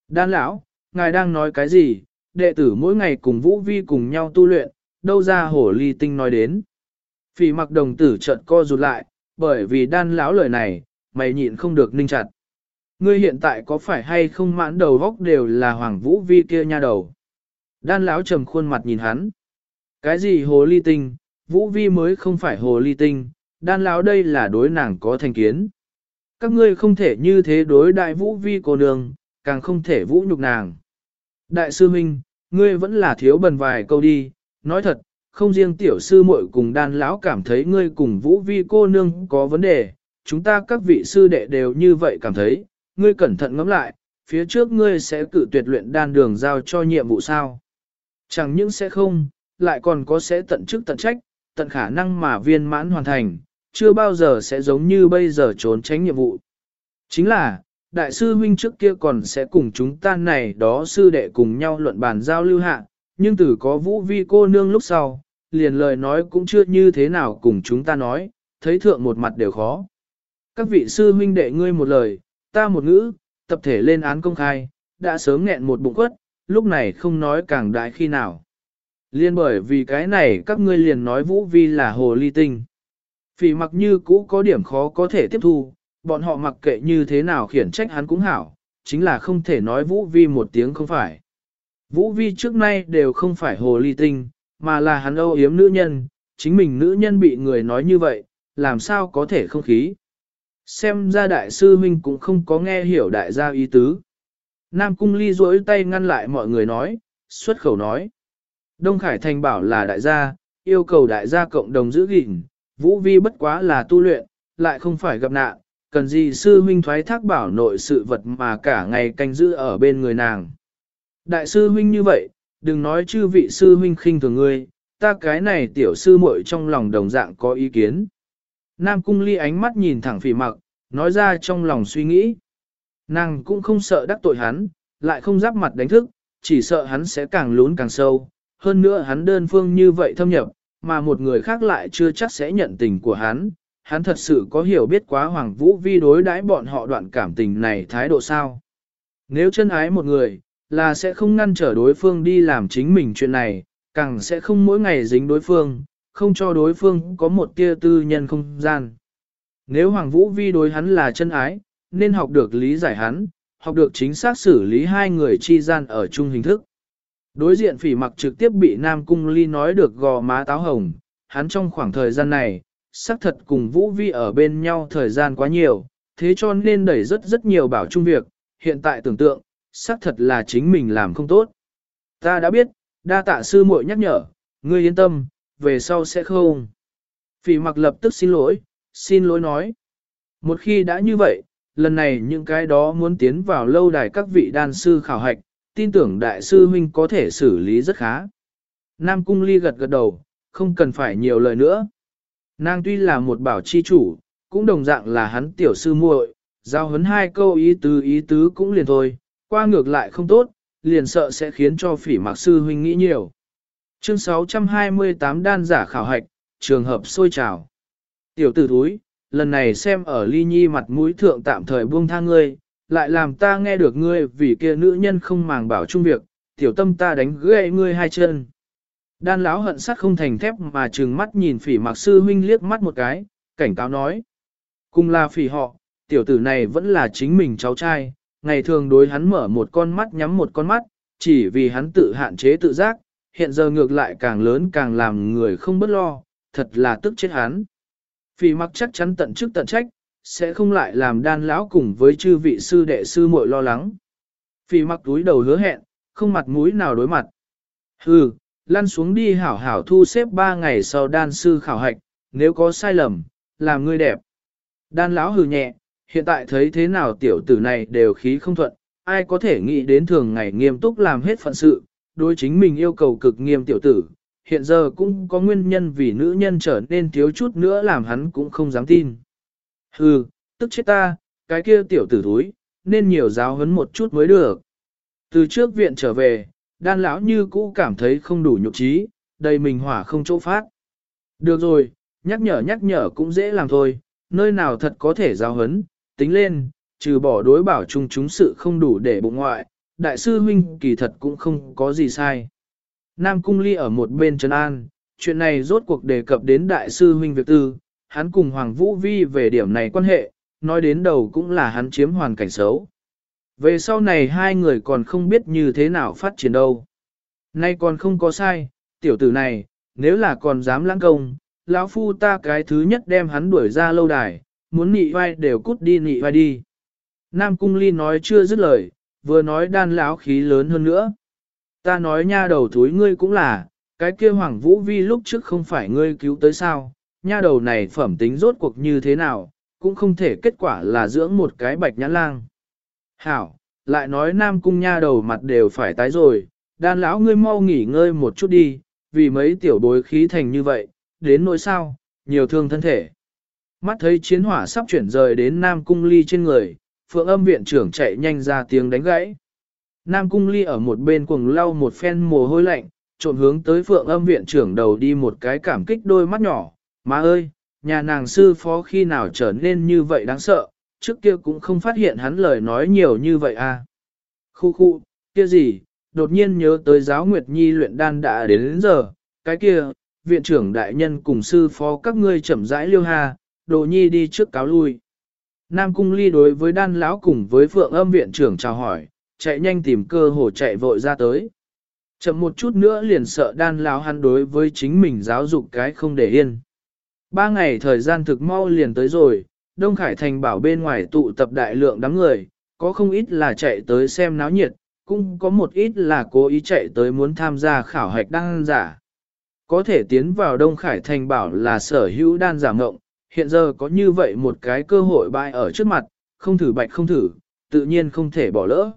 Đan lão, ngài đang nói cái gì, đệ tử mỗi ngày cùng Vũ Vi cùng nhau tu luyện, đâu ra hổ ly tinh nói đến. Phỉ mặc đồng tử trợn co rụt lại, bởi vì đan lão lời này, mày nhịn không được ninh chặt. Ngươi hiện tại có phải hay không mãn đầu góc đều là Hoàng Vũ Vi kia nha đầu. Đan lão trầm khuôn mặt nhìn hắn. Cái gì hồ ly tinh, Vũ Vi mới không phải hồ ly tinh, đan lão đây là đối nàng có thành kiến. Các ngươi không thể như thế đối đại Vũ Vi cô nương, càng không thể vũ nhục nàng. Đại sư huynh, ngươi vẫn là thiếu bần vài câu đi, nói thật, không riêng tiểu sư muội cùng đan lão cảm thấy ngươi cùng Vũ Vi cô nương có vấn đề, chúng ta các vị sư đệ đều như vậy cảm thấy, ngươi cẩn thận ngẫm lại, phía trước ngươi sẽ cử tuyệt luyện đan đường giao cho nhiệm vụ sao. Chẳng những sẽ không, lại còn có sẽ tận chức tận trách, tận khả năng mà viên mãn hoàn thành, chưa bao giờ sẽ giống như bây giờ trốn tránh nhiệm vụ. Chính là, đại sư huynh trước kia còn sẽ cùng chúng ta này đó sư đệ cùng nhau luận bàn giao lưu hạ, nhưng từ có vũ vi cô nương lúc sau, liền lời nói cũng chưa như thế nào cùng chúng ta nói, thấy thượng một mặt đều khó. Các vị sư huynh đệ ngươi một lời, ta một ngữ, tập thể lên án công khai, đã sớm nghẹn một bụng quất, lúc này không nói càng đại khi nào. Liên bởi vì cái này các ngươi liền nói Vũ Vi là hồ ly tinh. Phỉ mặc như cũ có điểm khó có thể tiếp thu, bọn họ mặc kệ như thế nào khiển trách hắn cũng hảo, chính là không thể nói Vũ Vi một tiếng không phải. Vũ Vi trước nay đều không phải hồ ly tinh, mà là hắn âu yếm nữ nhân, chính mình nữ nhân bị người nói như vậy, làm sao có thể không khí. Xem ra đại sư huynh cũng không có nghe hiểu đại gia ý tứ. Nam cung ly duỗi tay ngăn lại mọi người nói, xuất khẩu nói. Đông Khải Thành bảo là đại gia, yêu cầu đại gia cộng đồng giữ gìn, vũ vi bất quá là tu luyện, lại không phải gặp nạn, cần gì sư huynh thoái thác bảo nội sự vật mà cả ngày canh giữ ở bên người nàng. Đại sư huynh như vậy, đừng nói chư vị sư huynh khinh thường ngươi, ta cái này tiểu sư muội trong lòng đồng dạng có ý kiến. Nam cung ly ánh mắt nhìn thẳng phỉ mặc, nói ra trong lòng suy nghĩ. Nàng cũng không sợ đắc tội hắn, lại không giáp mặt đánh thức, chỉ sợ hắn sẽ càng lún càng sâu. Hơn nữa hắn đơn phương như vậy thâm nhập, mà một người khác lại chưa chắc sẽ nhận tình của hắn. Hắn thật sự có hiểu biết quá Hoàng Vũ Vi đối đãi bọn họ đoạn cảm tình này thái độ sao. Nếu chân ái một người, là sẽ không ngăn trở đối phương đi làm chính mình chuyện này, càng sẽ không mỗi ngày dính đối phương, không cho đối phương có một tia tư nhân không gian. Nếu Hoàng Vũ Vi đối hắn là chân ái, nên học được lý giải hắn, học được chính xác xử lý hai người chi gian ở chung hình thức. Đối diện phỉ mặc trực tiếp bị Nam Cung Ly nói được gò má táo hồng, hắn trong khoảng thời gian này, xác thật cùng Vũ Vi ở bên nhau thời gian quá nhiều, thế cho nên đẩy rất rất nhiều bảo chung việc, hiện tại tưởng tượng, xác thật là chính mình làm không tốt. Ta đã biết, đa tạ sư muội nhắc nhở, ngươi yên tâm, về sau sẽ không. Phỉ mặc lập tức xin lỗi, xin lỗi nói. Một khi đã như vậy, lần này những cái đó muốn tiến vào lâu đài các vị đan sư khảo hạch, tin tưởng đại sư huynh có thể xử lý rất khá. Nam Cung Ly gật gật đầu, không cần phải nhiều lời nữa. Nàng tuy là một bảo chi chủ, cũng đồng dạng là hắn tiểu sư muội, giao hấn hai câu ý tứ ý tứ cũng liền thôi, qua ngược lại không tốt, liền sợ sẽ khiến cho phỉ mạc sư huynh nghĩ nhiều. Chương 628 đan giả khảo hạch, trường hợp sôi trào. Tiểu tử thúi, lần này xem ở ly nhi mặt mũi thượng tạm thời buông tha ngươi, lại làm ta nghe được ngươi vì kia nữ nhân không màng bảo chung việc, tiểu tâm ta đánh gãy ngươi hai chân. Đan lão hận sắt không thành thép mà trừng mắt nhìn phỉ mạc sư huynh liếc mắt một cái, cảnh cáo nói. Cùng là phỉ họ, tiểu tử này vẫn là chính mình cháu trai, ngày thường đối hắn mở một con mắt nhắm một con mắt, chỉ vì hắn tự hạn chế tự giác, hiện giờ ngược lại càng lớn càng làm người không bất lo, thật là tức chết hắn. Phỉ mặc chắc chắn tận chức tận trách, sẽ không lại làm đan lão cùng với chư vị sư đệ sư muội lo lắng. Phỉ mặc túi đầu hứa hẹn, không mặt mũi nào đối mặt. Hừ, lăn xuống đi hảo hảo thu xếp ba ngày sau đan sư khảo hạch, nếu có sai lầm, làm ngươi đẹp. Đan lão hừ nhẹ, hiện tại thấy thế nào tiểu tử này đều khí không thuận, ai có thể nghĩ đến thường ngày nghiêm túc làm hết phận sự, đối chính mình yêu cầu cực nghiêm tiểu tử, hiện giờ cũng có nguyên nhân vì nữ nhân trở nên thiếu chút nữa làm hắn cũng không dám tin. Hừ, tức chết ta, cái kia tiểu tử thúi, nên nhiều giáo huấn một chút mới được. Từ trước viện trở về, đan lão như cũ cảm thấy không đủ nhục trí, đầy mình hỏa không chỗ phát. Được rồi, nhắc nhở nhắc nhở cũng dễ làm thôi, nơi nào thật có thể giáo hấn, tính lên, trừ bỏ đối bảo chung chúng sự không đủ để bụng ngoại, đại sư huynh kỳ thật cũng không có gì sai. Nam Cung Ly ở một bên Trấn An, chuyện này rốt cuộc đề cập đến đại sư huynh việc tư, hắn cùng Hoàng Vũ Vi về điểm này quan hệ, nói đến đầu cũng là hắn chiếm hoàn cảnh xấu. Về sau này hai người còn không biết như thế nào phát triển đâu. Nay còn không có sai, tiểu tử này, nếu là còn dám lãng công, lão phu ta cái thứ nhất đem hắn đuổi ra lâu đài, muốn nị vai đều cút đi nị vai đi. Nam Cung Ly nói chưa dứt lời, vừa nói đan lão khí lớn hơn nữa. Ta nói nha đầu thúi ngươi cũng là, cái kia Hoàng Vũ Vi lúc trước không phải ngươi cứu tới sao, nha đầu này phẩm tính rốt cuộc như thế nào, cũng không thể kết quả là dưỡng một cái bạch nhãn lang. Hảo, lại nói Nam Cung nha đầu mặt đều phải tái rồi, đan lão ngươi mau nghỉ ngơi một chút đi, vì mấy tiểu bối khí thành như vậy, đến nỗi sao, nhiều thương thân thể. Mắt thấy chiến hỏa sắp chuyển rời đến Nam Cung Ly trên người, phượng âm viện trưởng chạy nhanh ra tiếng đánh gãy. Nam Cung Ly ở một bên cuồng lau một phen mồ hôi lạnh, trộn hướng tới phượng âm viện trưởng đầu đi một cái cảm kích đôi mắt nhỏ. Má ơi, nhà nàng sư phó khi nào trở nên như vậy đáng sợ, trước kia cũng không phát hiện hắn lời nói nhiều như vậy à. Khu khu, kia gì, đột nhiên nhớ tới giáo Nguyệt Nhi luyện đan đã đến, đến giờ, cái kia, viện trưởng đại nhân cùng sư phó các ngươi chậm rãi liêu hà, đồ nhi đi trước cáo lui. Nam Cung Ly đối với đan lão cùng với phượng âm viện trưởng chào hỏi, chạy nhanh tìm cơ hồ chạy vội ra tới. Chậm một chút nữa liền sợ đan lão hắn đối với chính mình giáo dục cái không để yên. Ba ngày thời gian thực mau liền tới rồi, Đông Khải Thành bảo bên ngoài tụ tập đại lượng đám người, có không ít là chạy tới xem náo nhiệt, cũng có một ít là cố ý chạy tới muốn tham gia khảo hạch đan giả. Có thể tiến vào Đông Khải Thành bảo là sở hữu đan giả ngộng, hiện giờ có như vậy một cái cơ hội bại ở trước mặt, không thử bạch không thử, tự nhiên không thể bỏ lỡ.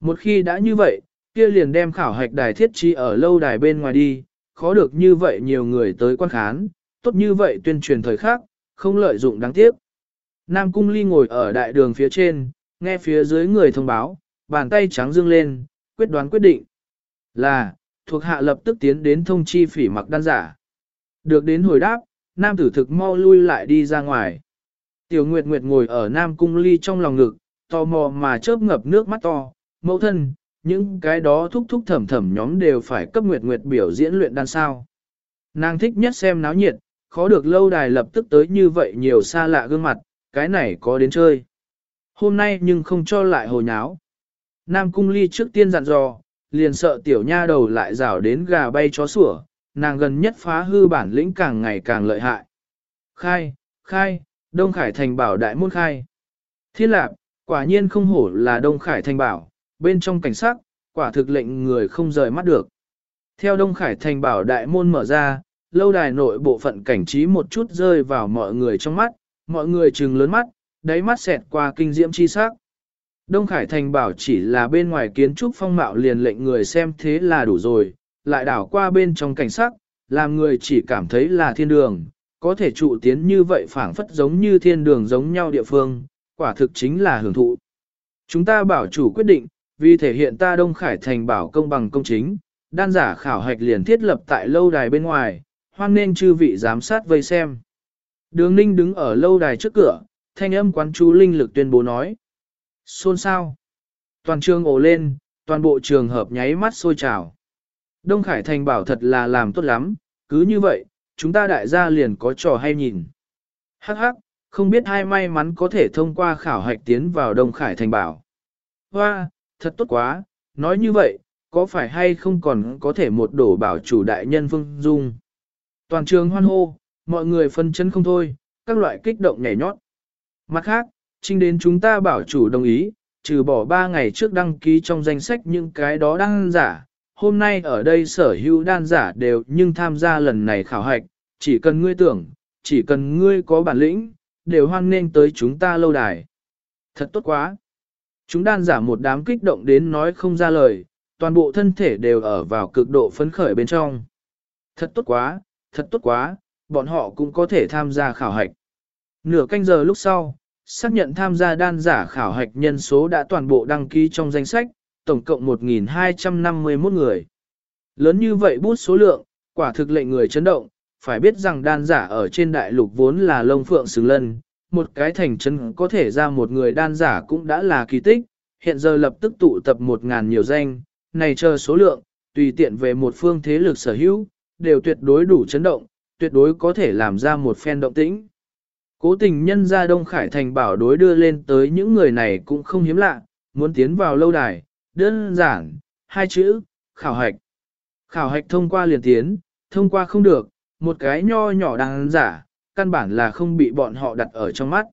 Một khi đã như vậy, kia liền đem khảo hạch đài thiết trí ở lâu đài bên ngoài đi, khó được như vậy nhiều người tới quan khán, tốt như vậy tuyên truyền thời khắc, không lợi dụng đáng tiếc. Nam Cung Ly ngồi ở đại đường phía trên, nghe phía dưới người thông báo, bàn tay trắng dương lên, quyết đoán quyết định. Là, thuộc hạ lập tức tiến đến thông chi phỉ mặc đan giả. Được đến hồi đáp, nam tử thực mau lui lại đi ra ngoài. Tiểu Nguyệt Nguyệt ngồi ở Nam Cung Ly trong lòng ngực, tò mò mà chớp ngập nước mắt to, mẫu thân, những cái đó thúc thúc thẩm thẩm nhóm đều phải cấp Nguyệt Nguyệt biểu diễn luyện đan sao. Nàng thích nhất xem náo nhiệt, khó được lâu đài lập tức tới như vậy nhiều xa lạ gương mặt, cái này có đến chơi. Hôm nay nhưng không cho lại hồ nháo. Nam Cung Ly trước tiên dặn dò, liền sợ tiểu nha đầu lại rảo đến gà bay chó sủa, nàng gần nhất phá hư bản lĩnh càng ngày càng lợi hại. Khai, khai, Đông Khải thành bảo đại môn khai. Thiên lạc quả nhiên không hổ là Đông Khải thành bảo, bên trong cảnh sắc, quả thực lệnh người không rời mắt được. Theo Đông Khải thành bảo đại môn mở ra, lâu đài nội bộ phận cảnh trí một chút rơi vào mọi người trong mắt, mọi người trừng lớn mắt, đáy mắt xẹt qua kinh diễm chi sắc. Đông Khải Thành bảo chỉ là bên ngoài kiến trúc phong mạo liền lệnh người xem thế là đủ rồi, lại đảo qua bên trong cảnh sắc, làm người chỉ cảm thấy là thiên đường, có thể trụ tiến như vậy phảng phất giống như thiên đường giống nhau địa phương, quả thực chính là hưởng thụ. Chúng ta bảo chủ quyết định, vì thể hiện ta Đông Khải Thành bảo công bằng công chính, đan giả khảo hạch liền thiết lập tại lâu đài bên ngoài, hoan nên chư vị giám sát vây xem. Đường Ninh đứng ở lâu đài trước cửa, thanh âm quán chú linh lực tuyên bố nói. Xôn sao? Toàn trường ồ lên, toàn bộ trường hợp nháy mắt sôi trào. Đông Khải Thành bảo thật là làm tốt lắm, cứ như vậy, chúng ta đại gia liền có trò hay nhìn. Hắc hắc, không biết hai may mắn có thể thông qua khảo hạch tiến vào Đông Khải Thành bảo. Hoa, thật tốt quá, nói như vậy, có phải hay không còn có thể một đổ bảo chủ đại nhân vương Dung. Toàn trường hoan hô, mọi người phân chân không thôi, các loại kích động nhảy nhót. Mặt khác, trinh đến chúng ta bảo chủ đồng ý, trừ bỏ 3 ngày trước đăng ký trong danh sách những cái đó đăng giả, hôm nay ở đây sở hữu đan giả đều nhưng tham gia lần này khảo hạch, chỉ cần ngươi tưởng, chỉ cần ngươi có bản lĩnh, đều hoan nghênh tới chúng ta lâu đài. Thật tốt quá! Chúng đan giả một đám kích động đến nói không ra lời, toàn bộ thân thể đều ở vào cực độ phấn khởi bên trong. Thật tốt quá, thật tốt quá, bọn họ cũng có thể tham gia khảo hạch. Nửa canh giờ lúc sau, xác nhận tham gia đan giả khảo hạch nhân số đã toàn bộ đăng ký trong danh sách, tổng cộng 1.251 người. Lớn như vậy bút số lượng, quả thực lệnh người chấn động, phải biết rằng đan giả ở trên đại lục vốn là lông phượng xứng lân, một cái thành chân có thể ra một người đan giả cũng đã là kỳ tích, hiện giờ lập tức tụ tập một ngàn nhiều danh, này chờ số lượng, tùy tiện về một phương thế lực sở hữu, đều tuyệt đối đủ chấn động, tuyệt đối có thể làm ra một phen động tĩnh. Cố tình nhân ra Đông Khải Thành bảo đối đưa lên tới những người này cũng không hiếm lạ, muốn tiến vào lâu đài, đơn giản, hai chữ, khảo hạch. Khảo hạch thông qua liền tiến, thông qua không được, một cái nho nhỏ đan giả, căn bản là không bị bọn họ đặt ở trong mắt.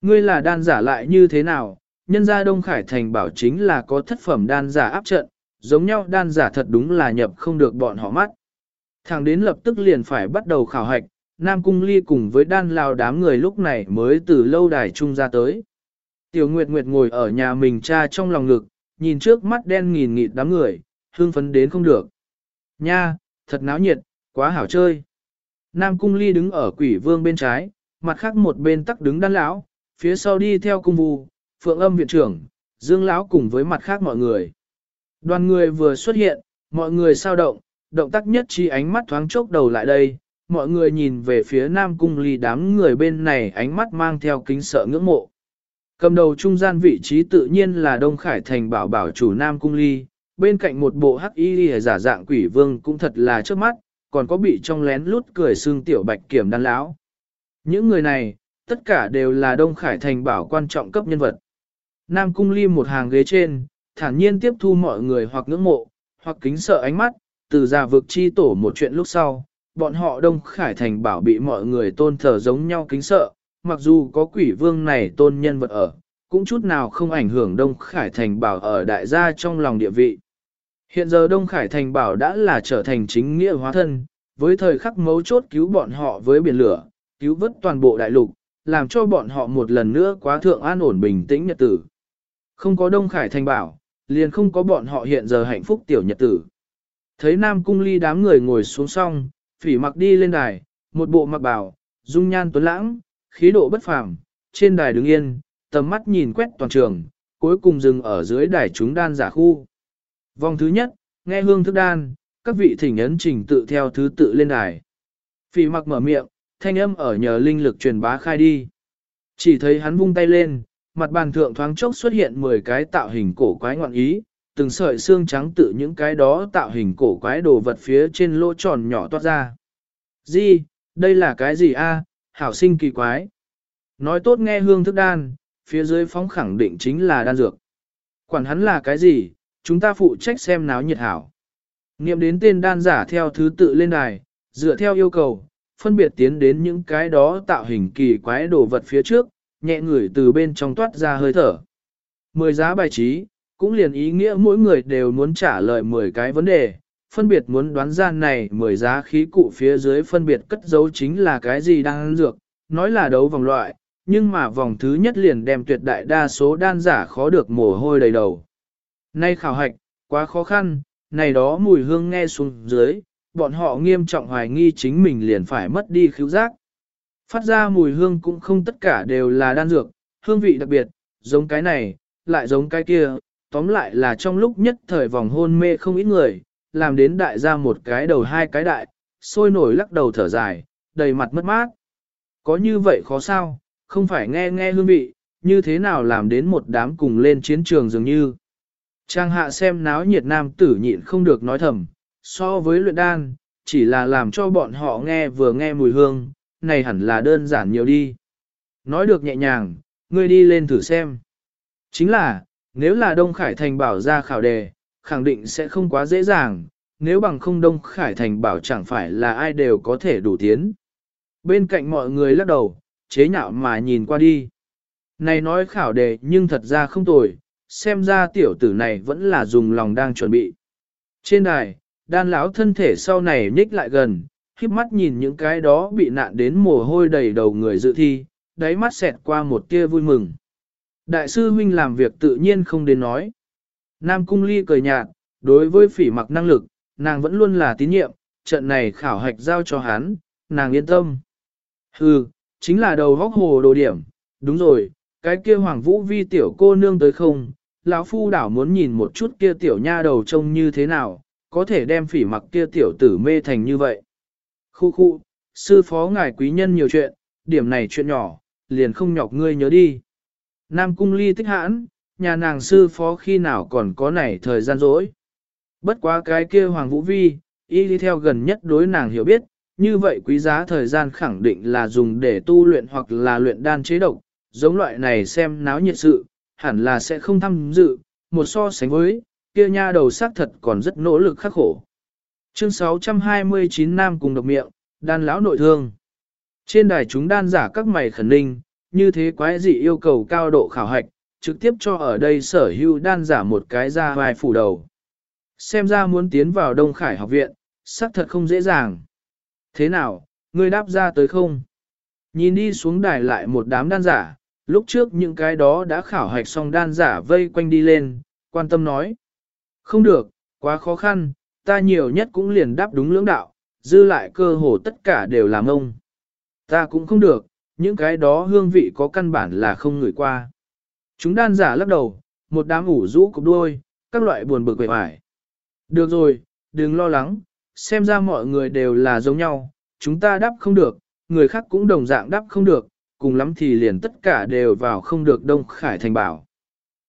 Ngươi là đan giả lại như thế nào, nhân gia Đông Khải Thành bảo chính là có thất phẩm đan giả áp trận, giống nhau đan giả thật đúng là nhập không được bọn họ mắt. Thẳng đến lập tức liền phải bắt đầu khảo hạch, Nam Cung Ly cùng với đan lao đám người lúc này mới từ lâu đài trung ra tới. Tiểu Nguyệt Nguyệt ngồi ở nhà mình cha trong lòng ngực, nhìn trước mắt đen nghìn nghịt đám người, hương phấn đến không được. Nha, thật náo nhiệt, quá hảo chơi. Nam Cung Ly đứng ở quỷ vương bên trái, mặt khác một bên tắc đứng đan lão, phía sau đi theo cung vu, phượng âm viện trưởng, dương lão cùng với mặt khác mọi người. Đoàn người vừa xuất hiện, mọi người sao động, động tác nhất chi ánh mắt thoáng chốc đầu lại đây, mọi người nhìn về phía Nam Cung Ly đám người bên này ánh mắt mang theo kính sợ ngưỡng mộ. Cầm đầu trung gian vị trí tự nhiên là Đông Khải Thành bảo bảo chủ Nam Cung Ly, bên cạnh một bộ hắc y giả dạng quỷ vương cũng thật là trước mắt, còn có bị trong lén lút cười xương tiểu bạch kiểm đan lão. Những người này, tất cả đều là Đông Khải Thành bảo quan trọng cấp nhân vật. Nam Cung Ly một hàng ghế trên, thản nhiên tiếp thu mọi người hoặc ngưỡng mộ, hoặc kính sợ ánh mắt, từ gia vực chi tổ một chuyện lúc sau, bọn họ Đông Khải Thành bảo bị mọi người tôn thờ giống nhau kính sợ, mặc dù có quỷ vương này tôn nhân vật ở, cũng chút nào không ảnh hưởng Đông Khải Thành bảo ở đại gia trong lòng địa vị. Hiện giờ Đông Khải Thành bảo đã là trở thành chính nghĩa hóa thân, với thời khắc mấu chốt cứu bọn họ với biển lửa, cứu vớt toàn bộ đại lục, làm cho bọn họ một lần nữa quá thượng an ổn bình tĩnh nhật tử. Không có Đông Khải Thành bảo, liền không có bọn họ hiện giờ hạnh phúc tiểu nhật tử. Thấy Nam Cung Ly đám người ngồi xuống xong, phỉ mặc đi lên đài, một bộ mặc bảo, dung nhan tuấn lãng, khí độ bất phàm, trên đài đứng yên, tầm mắt nhìn quét toàn trường, cuối cùng dừng ở dưới đài chúng đan giả khu. Vòng thứ nhất, nghe hương thức đan, các vị thỉnh ấn trình tự theo thứ tự lên đài. Phỉ mặc mở miệng, thanh âm ở nhờ linh lực truyền bá khai đi. Chỉ thấy hắn vung tay lên, mặt bàn thượng thoáng chốc xuất hiện 10 cái tạo hình cổ quái ngoạn ý, từng sợi xương trắng tự những cái đó tạo hình cổ quái đồ vật phía trên lỗ tròn nhỏ toát ra. Di, đây là cái gì a? hảo sinh kỳ quái. Nói tốt nghe hương thức đan, phía dưới phóng khẳng định chính là đan dược. Quản hắn là cái gì, chúng ta phụ trách xem náo nhiệt hảo. Niệm đến tên đan giả theo thứ tự lên đài, dựa theo yêu cầu, phân biệt tiến đến những cái đó tạo hình kỳ quái đồ vật phía trước, nhẹ ngửi từ bên trong toát ra hơi thở. Mười giá bài trí, cũng liền ý nghĩa mỗi người đều muốn trả lời 10 cái vấn đề, phân biệt muốn đoán ra này 10 giá khí cụ phía dưới phân biệt cất dấu chính là cái gì đang dược, nói là đấu vòng loại, nhưng mà vòng thứ nhất liền đem tuyệt đại đa số đan giả khó được mồ hôi đầy đầu. Nay khảo hạch, quá khó khăn, này đó mùi hương nghe xuống dưới, bọn họ nghiêm trọng hoài nghi chính mình liền phải mất đi khứu giác. Phát ra mùi hương cũng không tất cả đều là đan dược, hương vị đặc biệt, giống cái này, lại giống cái kia, tóm lại là trong lúc nhất thời vòng hôn mê không ít người, làm đến đại gia một cái đầu hai cái đại, sôi nổi lắc đầu thở dài, đầy mặt mất mát. Có như vậy khó sao, không phải nghe nghe hương vị, như thế nào làm đến một đám cùng lên chiến trường dường như. Trang hạ xem náo nhiệt nam tử nhịn không được nói thầm, so với luyện đan, chỉ là làm cho bọn họ nghe vừa nghe mùi hương, này hẳn là đơn giản nhiều đi. Nói được nhẹ nhàng, ngươi đi lên thử xem. Chính là, nếu là Đông Khải Thành bảo ra khảo đề, khẳng định sẽ không quá dễ dàng, nếu bằng không Đông Khải Thành bảo chẳng phải là ai đều có thể đủ tiến. Bên cạnh mọi người lắc đầu, chế nhạo mà nhìn qua đi. Này nói khảo đề nhưng thật ra không tồi, xem ra tiểu tử này vẫn là dùng lòng đang chuẩn bị. Trên đài, đan lão thân thể sau này nhích lại gần, khiếp mắt nhìn những cái đó bị nạn đến mồ hôi đầy đầu người dự thi, đáy mắt xẹt qua một tia vui mừng. Đại sư huynh làm việc tự nhiên không đến nói. Nam Cung Ly cười nhạt, đối với phỉ mặc năng lực, nàng vẫn luôn là tín nhiệm, trận này khảo hạch giao cho hắn, nàng yên tâm. Hừ, chính là đầu vóc hồ đồ điểm, đúng rồi, cái kia hoàng vũ vi tiểu cô nương tới không, lão phu đảo muốn nhìn một chút kia tiểu nha đầu trông như thế nào, có thể đem phỉ mặc kia tiểu tử mê thành như vậy. Khu khu, sư phó ngài quý nhân nhiều chuyện, điểm này chuyện nhỏ, liền không nhọc ngươi nhớ đi. Nam cung ly tích hãn, nhà nàng sư phó khi nào còn có nảy thời gian rỗi. Bất quá cái kia Hoàng Vũ Vi, y đi theo gần nhất đối nàng hiểu biết, như vậy quý giá thời gian khẳng định là dùng để tu luyện hoặc là luyện đan chế độc, giống loại này xem náo nhiệt sự, hẳn là sẽ không tham dự, một so sánh với, kia nha đầu xác thật còn rất nỗ lực khắc khổ. Chương 629 Nam cùng độc miệng, đan lão nội thương. Trên đài chúng đan giả các mày khẩn ninh, như thế quái dị yêu cầu cao độ khảo hạch, trực tiếp cho ở đây sở hữu đan giả một cái ra vai phủ đầu. Xem ra muốn tiến vào Đông Khải học viện, xác thật không dễ dàng. Thế nào, ngươi đáp ra tới không? Nhìn đi xuống đài lại một đám đan giả, lúc trước những cái đó đã khảo hạch xong đan giả vây quanh đi lên, quan tâm nói. Không được, quá khó khăn, ta nhiều nhất cũng liền đáp đúng lưỡng đạo, dư lại cơ hồ tất cả đều làm ông. Ta cũng không được, những cái đó hương vị có căn bản là không ngửi qua. Chúng đan giả lắc đầu, một đám ủ rũ cục đuôi, các loại buồn bực vẻ vải. Được rồi, đừng lo lắng, xem ra mọi người đều là giống nhau, chúng ta đáp không được, người khác cũng đồng dạng đáp không được, cùng lắm thì liền tất cả đều vào không được Đông Khải Thành bảo.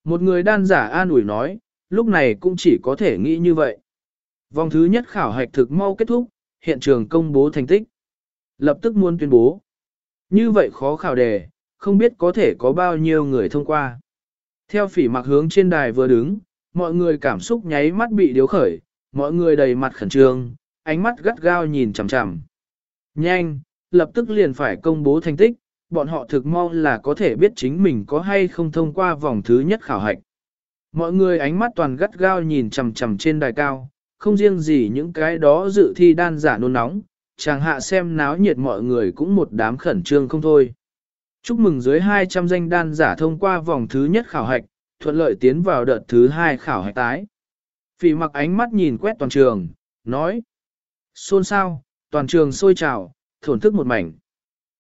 Một người đan giả an ủi nói, lúc này cũng chỉ có thể nghĩ như vậy. Vòng thứ nhất khảo hạch thực mau kết thúc, hiện trường công bố thành tích. Lập tức muốn tuyên bố. Như vậy khó khảo đề, không biết có thể có bao nhiêu người thông qua. Theo phỉ mặc hướng trên đài vừa đứng, mọi người cảm xúc nháy mắt bị điếu khởi, mọi người đầy mặt khẩn trương, ánh mắt gắt gao nhìn chằm chằm. Nhanh, lập tức liền phải công bố thành tích, bọn họ thực mong là có thể biết chính mình có hay không thông qua vòng thứ nhất khảo hạch. Mọi người ánh mắt toàn gắt gao nhìn chằm chằm trên đài cao, không riêng gì những cái đó dự thi đan giả nôn nóng, chàng hạ xem náo nhiệt mọi người cũng một đám khẩn trương không thôi. Chúc mừng dưới 200 danh đan giả thông qua vòng thứ nhất khảo hạch, thuận lợi tiến vào đợt thứ hai khảo hạch tái. Phỉ mặc ánh mắt nhìn quét toàn trường, nói. Xôn sao, toàn trường sôi trào, thổn thức một mảnh.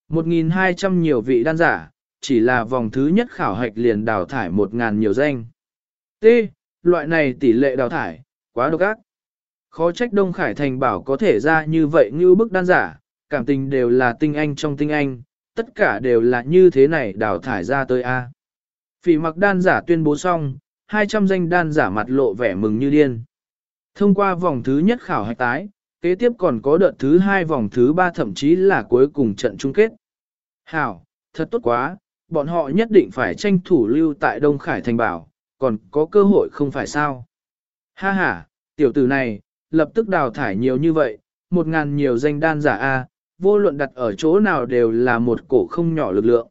1.200 nhiều vị đan giả, chỉ là vòng thứ nhất khảo hạch liền đào thải 1.000 nhiều danh. T. Loại này tỷ lệ đào thải, quá độc ác. Khó trách Đông Khải Thành bảo có thể ra như vậy như bức đan giả, cảm tình đều là tinh anh trong tinh anh, tất cả đều là như thế này đào thải ra tới A. Phỉ mặc đan giả tuyên bố xong, 200 danh đan giả mặt lộ vẻ mừng như điên. Thông qua vòng thứ nhất khảo hạch tái, kế tiếp còn có đợt thứ hai vòng thứ ba thậm chí là cuối cùng trận chung kết. Hảo, thật tốt quá, bọn họ nhất định phải tranh thủ lưu tại Đông Khải Thành Bảo, còn có cơ hội không phải sao. Ha ha, tiểu tử này, lập tức đào thải nhiều như vậy, một ngàn nhiều danh đan giả A, vô luận đặt ở chỗ nào đều là một cổ không nhỏ lực lượng.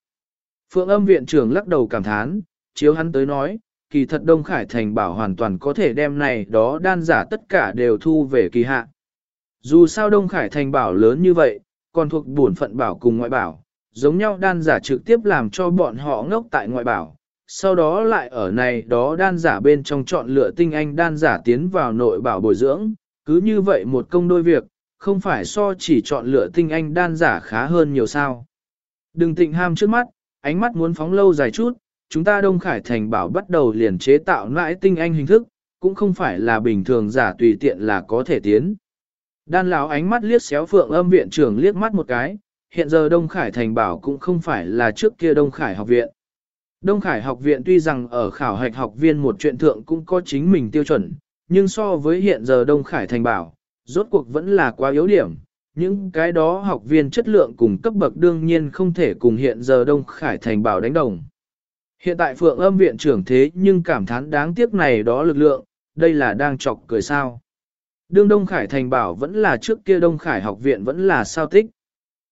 Phượng âm viện trưởng lắc đầu cảm thán, chiếu hắn tới nói, kỳ thật Đông Khải Thành bảo hoàn toàn có thể đem này đó đan giả tất cả đều thu về kỳ hạ. Dù sao Đông Khải Thành bảo lớn như vậy, còn thuộc bổn phận bảo cùng ngoại bảo, giống nhau đan giả trực tiếp làm cho bọn họ ngốc tại ngoại bảo, sau đó lại ở này đó đan giả bên trong chọn lựa tinh anh đan giả tiến vào nội bảo bồi dưỡng, cứ như vậy một công đôi việc, không phải so chỉ chọn lựa tinh anh đan giả khá hơn nhiều sao. Đừng tịnh ham trước mắt, ánh mắt muốn phóng lâu dài chút, chúng ta Đông Khải Thành bảo bắt đầu liền chế tạo lại tinh anh hình thức, cũng không phải là bình thường giả tùy tiện là có thể tiến. Đan lão ánh mắt liếc xéo phượng âm viện trưởng liếc mắt một cái, hiện giờ Đông Khải Thành bảo cũng không phải là trước kia Đông Khải học viện. Đông Khải học viện tuy rằng ở khảo hạch học viên một chuyện thượng cũng có chính mình tiêu chuẩn, nhưng so với hiện giờ Đông Khải Thành bảo, rốt cuộc vẫn là quá yếu điểm. Những cái đó học viên chất lượng cùng cấp bậc đương nhiên không thể cùng hiện giờ Đông Khải Thành bảo đánh đồng. Hiện tại Phượng âm viện trưởng thế nhưng cảm thán đáng tiếc này đó lực lượng, đây là đang chọc cười sao. Đương Đông Khải Thành bảo vẫn là trước kia Đông Khải học viện vẫn là sao tích.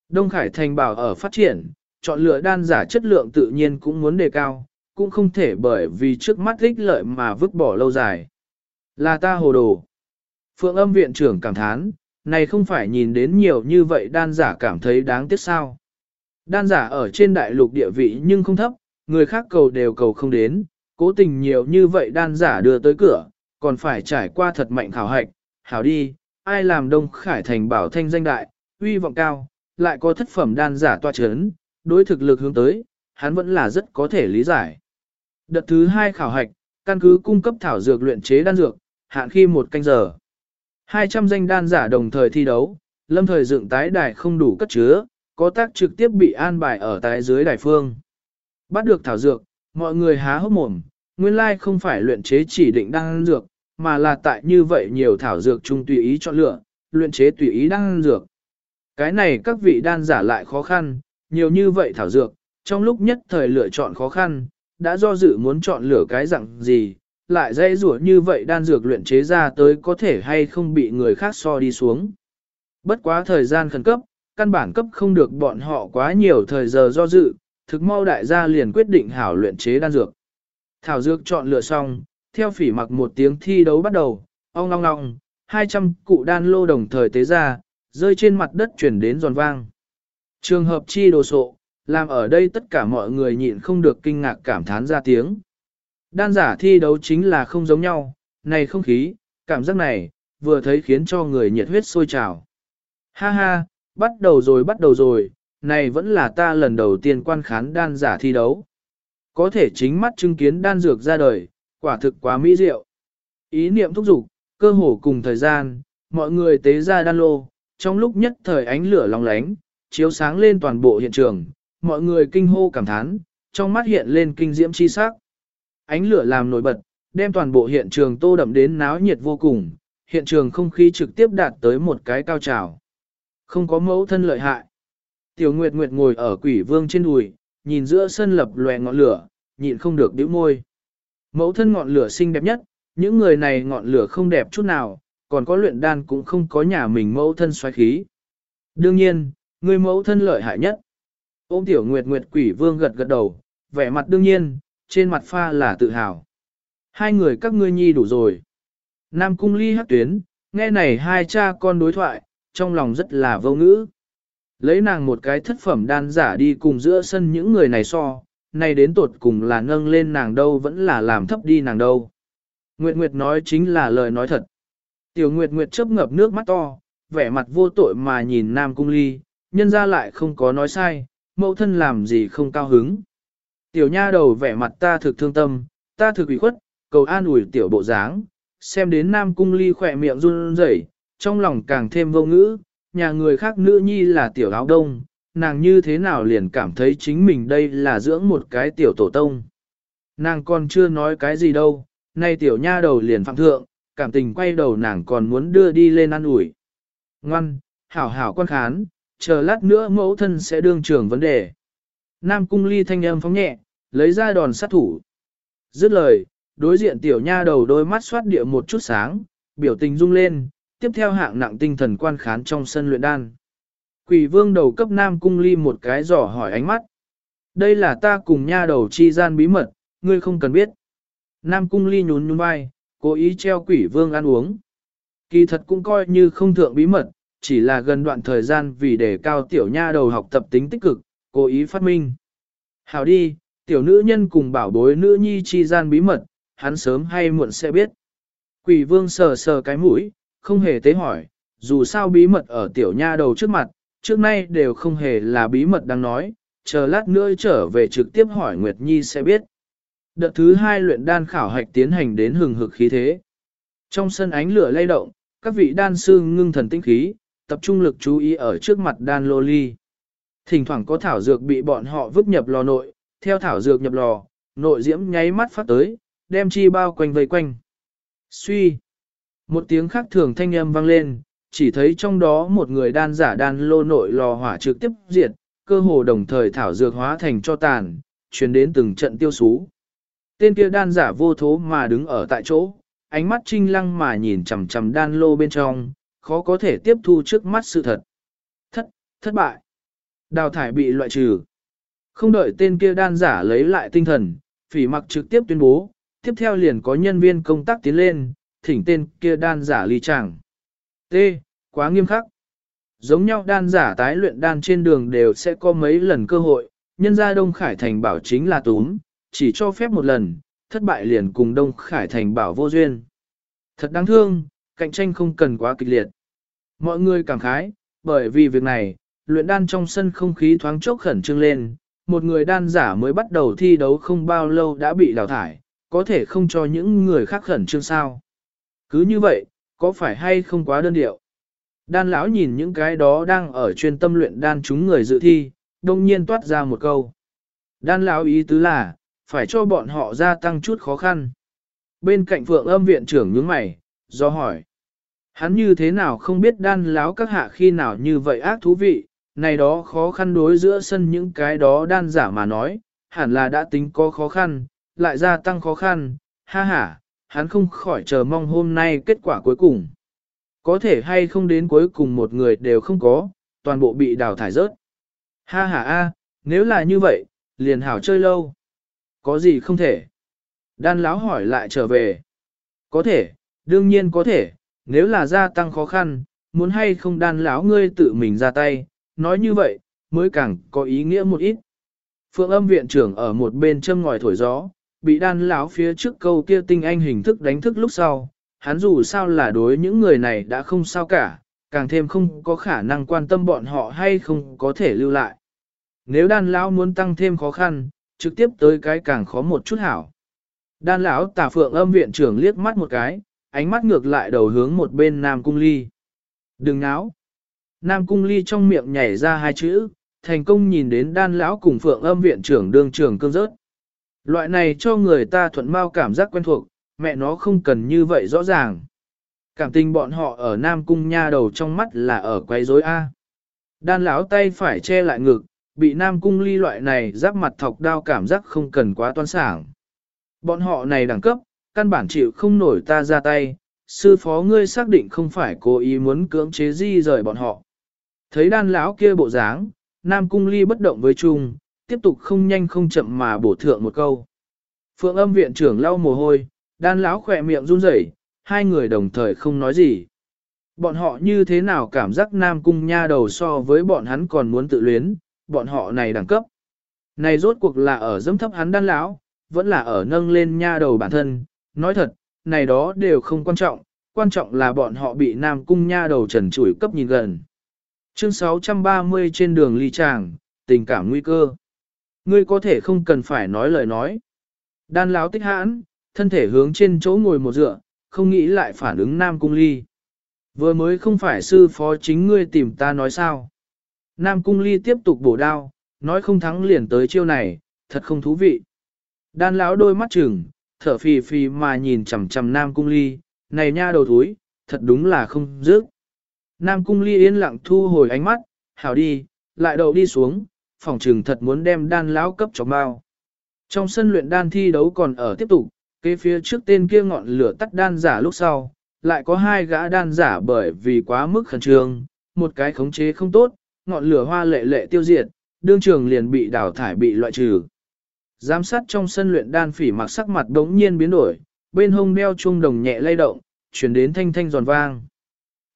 Đông Khải Thành bảo ở phát triển, chọn lựa đan giả chất lượng tự nhiên cũng muốn đề cao, cũng không thể bởi vì trước mắt ích lợi mà vứt bỏ lâu dài. Là ta hồ đồ. Phượng âm viện trưởng cảm thán, này không phải nhìn đến nhiều như vậy đan giả cảm thấy đáng tiếc sao. Đan giả ở trên đại lục địa vị nhưng không thấp, người khác cầu đều cầu không đến, cố tình nhiều như vậy đan giả đưa tới cửa, còn phải trải qua thật mạnh khảo hạch, hảo đi, ai làm Đông Khải Thành bảo thanh danh đại, uy vọng cao, lại có thất phẩm đan giả toa chấn, đối thực lực hướng tới, hắn vẫn là rất có thể lý giải. Đợt thứ hai khảo hạch, căn cứ cung cấp thảo dược luyện chế đan dược, hạn khi một canh giờ. 200 danh đan giả đồng thời thi đấu, lâm thời dựng tái đài không đủ cất chứa, có tác trực tiếp bị an bài ở tái dưới đài phương. Bắt được thảo dược, mọi người há hốc mồm, nguyên lai không phải luyện chế chỉ định đan dược, mà là tại như vậy nhiều thảo dược chung tùy ý chọn lựa, luyện chế tùy ý đan dược. Cái này các vị đan giả lại khó khăn, nhiều như vậy thảo dược, trong lúc nhất thời lựa chọn khó khăn, đã do dự muốn chọn lựa cái dạng gì, lại dây rủa như vậy đan dược luyện chế ra tới có thể hay không bị người khác so đi xuống. Bất quá thời gian khẩn cấp, căn bản cấp không được bọn họ quá nhiều thời giờ do dự, thực mau đại gia liền quyết định hảo luyện chế đan dược. Thảo dược chọn lựa xong, theo phỉ mặc một tiếng thi đấu bắt đầu, ong long long, 200 cụ đan lô đồng thời tế ra, rơi trên mặt đất chuyển đến giòn vang. Trường hợp chi đồ sộ, làm ở đây tất cả mọi người nhịn không được kinh ngạc cảm thán ra tiếng. Đan giả thi đấu chính là không giống nhau, này không khí, cảm giác này, vừa thấy khiến cho người nhiệt huyết sôi trào. Ha ha, bắt đầu rồi bắt đầu rồi, này vẫn là ta lần đầu tiên quan khán đan giả thi đấu. Có thể chính mắt chứng kiến đan dược ra đời, quả thực quá mỹ diệu. Ý niệm thúc giục, cơ hồ cùng thời gian, mọi người tế ra đan lô, trong lúc nhất thời ánh lửa long lánh, chiếu sáng lên toàn bộ hiện trường, mọi người kinh hô cảm thán, trong mắt hiện lên kinh diễm chi sắc. Ánh lửa làm nổi bật, đem toàn bộ hiện trường tô đậm đến náo nhiệt vô cùng, hiện trường không khí trực tiếp đạt tới một cái cao trào. Không có mẫu thân lợi hại. Tiểu Nguyệt Nguyệt ngồi ở quỷ vương trên đùi, nhìn giữa sân lập lòe ngọn lửa, nhịn không được bĩu môi. Mẫu thân ngọn lửa xinh đẹp nhất, những người này ngọn lửa không đẹp chút nào, còn có luyện đan cũng không có nhà mình mẫu thân xoáy khí. Đương nhiên, người mẫu thân lợi hại nhất. Ôm tiểu Nguyệt Nguyệt quỷ vương gật gật đầu, vẻ mặt đương nhiên, trên mặt pha là tự hào. Hai người các ngươi nhi đủ rồi. Nam cung ly hắc tuyến, nghe này hai cha con đối thoại, trong lòng rất là vô ngữ. Lấy nàng một cái thất phẩm đan giả đi cùng giữa sân những người này so, này đến tột cùng là nâng lên nàng đâu vẫn là làm thấp đi nàng đâu. Nguyệt Nguyệt nói chính là lời nói thật. Tiểu Nguyệt Nguyệt chớp ngập nước mắt to, vẻ mặt vô tội mà nhìn Nam Cung Ly, nhân ra lại không có nói sai, mẫu thân làm gì không cao hứng. Tiểu nha đầu vẻ mặt ta thực thương tâm, ta thực ủy khuất, cầu an ủi tiểu bộ dáng, xem đến Nam Cung Ly khỏe miệng run rẩy, trong lòng càng thêm vô ngữ, nhà người khác nữ nhi là tiểu áo đông, nàng như thế nào liền cảm thấy chính mình đây là dưỡng một cái tiểu tổ tông. Nàng còn chưa nói cái gì đâu, nay tiểu nha đầu liền phạm thượng, cảm tình quay đầu nàng còn muốn đưa đi lên ăn ủi. Ngoan, hảo hảo quan khán, chờ lát nữa mẫu thân sẽ đương trường vấn đề. Nam cung ly thanh âm phóng nhẹ, lấy ra đòn sát thủ. Dứt lời, đối diện tiểu nha đầu đôi mắt xoát địa một chút sáng, biểu tình rung lên, tiếp theo hạng nặng tinh thần quan khán trong sân luyện đan. Quỷ vương đầu cấp Nam cung ly một cái giỏ hỏi ánh mắt. Đây là ta cùng nha đầu chi gian bí mật, ngươi không cần biết. Nam cung ly nhún nhún vai, cố ý treo quỷ vương ăn uống. Kỳ thật cũng coi như không thượng bí mật, chỉ là gần đoạn thời gian vì để cao tiểu nha đầu học tập tính tích cực, cố ý phát minh. Hảo đi, tiểu nữ nhân cùng bảo bối nữ nhi chi gian bí mật, hắn sớm hay muộn sẽ biết. Quỷ vương sờ sờ cái mũi, không hề tế hỏi, dù sao bí mật ở tiểu nha đầu trước mặt, trước nay đều không hề là bí mật đang nói, chờ lát nữa trở về trực tiếp hỏi Nguyệt Nhi sẽ biết. Đợt thứ hai luyện đan khảo hạch tiến hành đến hừng hực khí thế. Trong sân ánh lửa lay động, các vị đan sư ngưng thần tinh khí, tập trung lực chú ý ở trước mặt đan lô ly. Thỉnh thoảng có thảo dược bị bọn họ vứt nhập lò nội, theo thảo dược nhập lò, nội diễm nháy mắt phát tới, đem chi bao quanh vây quanh. Suy. Một tiếng khác thường thanh âm vang lên, chỉ thấy trong đó một người đan giả đan lô nội lò hỏa trực tiếp diệt, cơ hồ đồng thời thảo dược hóa thành cho tàn, truyền đến từng trận tiêu sú. Tên kia đan giả vô thố mà đứng ở tại chỗ, ánh mắt trinh lăng mà nhìn chằm chằm đan lô bên trong, khó có thể tiếp thu trước mắt sự thật. Thất, thất bại. Đào thải bị loại trừ. Không đợi tên kia đan giả lấy lại tinh thần, phỉ mặc trực tiếp tuyên bố, tiếp theo liền có nhân viên công tác tiến lên, thỉnh tên kia đan giả ly chẳng. T. Quá nghiêm khắc. Giống nhau đan giả tái luyện đan trên đường đều sẽ có mấy lần cơ hội, nhân gia Đông Khải Thành bảo chính là túm, chỉ cho phép một lần, thất bại liền cùng Đông Khải Thành bảo vô duyên. Thật đáng thương, cạnh tranh không cần quá kịch liệt. Mọi người cảm khái, bởi vì việc này, luyện đan trong sân không khí thoáng chốc khẩn trương lên, một người đan giả mới bắt đầu thi đấu không bao lâu đã bị đào thải, có thể không cho những người khác khẩn trương sao. Cứ như vậy, có phải hay không quá đơn điệu? Đan lão nhìn những cái đó đang ở chuyên tâm luyện đan chúng người dự thi, đông nhiên toát ra một câu. Đan lão ý tứ là, phải cho bọn họ gia tăng chút khó khăn. Bên cạnh phượng âm viện trưởng nhướng mày, do hỏi. Hắn như thế nào không biết đan lão các hạ khi nào như vậy ác thú vị, này đó khó khăn đối giữa sân những cái đó đan giả mà nói, hẳn là đã tính có khó khăn, lại gia tăng khó khăn, ha ha, hắn không khỏi chờ mong hôm nay kết quả cuối cùng. Có thể hay không đến cuối cùng một người đều không có, toàn bộ bị đào thải rớt. Ha ha a, nếu là như vậy, liền hảo chơi lâu. Có gì không thể? Đan lão hỏi lại trở về. Có thể, đương nhiên có thể, nếu là gia tăng khó khăn, muốn hay không đan lão ngươi tự mình ra tay, nói như vậy, mới càng có ý nghĩa một ít. Phượng âm viện trưởng ở một bên châm ngòi thổi gió, bị đan lão phía trước câu kia tinh anh hình thức đánh thức lúc sau, hắn dù sao là đối những người này đã không sao cả, càng thêm không có khả năng quan tâm bọn họ hay không có thể lưu lại. Nếu đan lão muốn tăng thêm khó khăn, trực tiếp tới cái càng khó một chút hảo. Đan lão tả phượng âm viện trưởng liếc mắt một cái, ánh mắt ngược lại đầu hướng một bên Nam Cung Ly. Đừng náo. Nam Cung Ly trong miệng nhảy ra hai chữ, thành công nhìn đến đan lão cùng phượng âm viện trưởng đương trưởng cương rớt. Loại này cho người ta thuận mau cảm giác quen thuộc, mẹ nó không cần như vậy rõ ràng. Cảm tình bọn họ ở Nam Cung nha đầu trong mắt là ở quấy rối A. Đan lão tay phải che lại ngực, bị Nam Cung ly loại này giáp mặt thọc đao cảm giác không cần quá toan sảng. Bọn họ này đẳng cấp, căn bản chịu không nổi ta ra tay, sư phó ngươi xác định không phải cố ý muốn cưỡng chế di rời bọn họ. Thấy đan lão kia bộ dáng, Nam Cung ly bất động với chung, tiếp tục không nhanh không chậm mà bổ thượng một câu. Phượng âm viện trưởng lau mồ hôi, đan lão khỏe miệng run rẩy, hai người đồng thời không nói gì. Bọn họ như thế nào cảm giác Nam Cung nha đầu so với bọn hắn còn muốn tự luyến, bọn họ này đẳng cấp. Này rốt cuộc là ở dâm thấp hắn đan lão, vẫn là ở nâng lên nha đầu bản thân, nói thật, này đó đều không quan trọng, quan trọng là bọn họ bị Nam Cung nha đầu trần chủi cấp nhìn gần. Chương 630 trên đường ly tràng, tình cảm nguy cơ. Ngươi có thể không cần phải nói lời nói. Đan lão tích hãn, thân thể hướng trên chỗ ngồi một dựa, không nghĩ lại phản ứng Nam Cung Ly. Vừa mới không phải sư phó chính ngươi tìm ta nói sao. Nam Cung Ly tiếp tục bổ đao, nói không thắng liền tới chiêu này, thật không thú vị. Đan lão đôi mắt chừng, thở phì phì mà nhìn chằm chằm Nam Cung Ly, này nha đầu thúi, thật đúng là không dứt. Nam Cung Ly yên lặng thu hồi ánh mắt, hảo đi, lại đầu đi xuống, phòng trừng thật muốn đem đan lão cấp cho bao. Trong sân luyện đan thi đấu còn ở tiếp tục, kế phía trước tên kia ngọn lửa tắt đan giả lúc sau, lại có hai gã đan giả bởi vì quá mức khẩn trương, một cái khống chế không tốt, ngọn lửa hoa lệ lệ tiêu diệt, đương trường liền bị đào thải bị loại trừ. Giám sát trong sân luyện đan phỉ mặc sắc mặt đống nhiên biến đổi, bên hông đeo chuông đồng nhẹ lay động, chuyển đến thanh thanh giòn vang.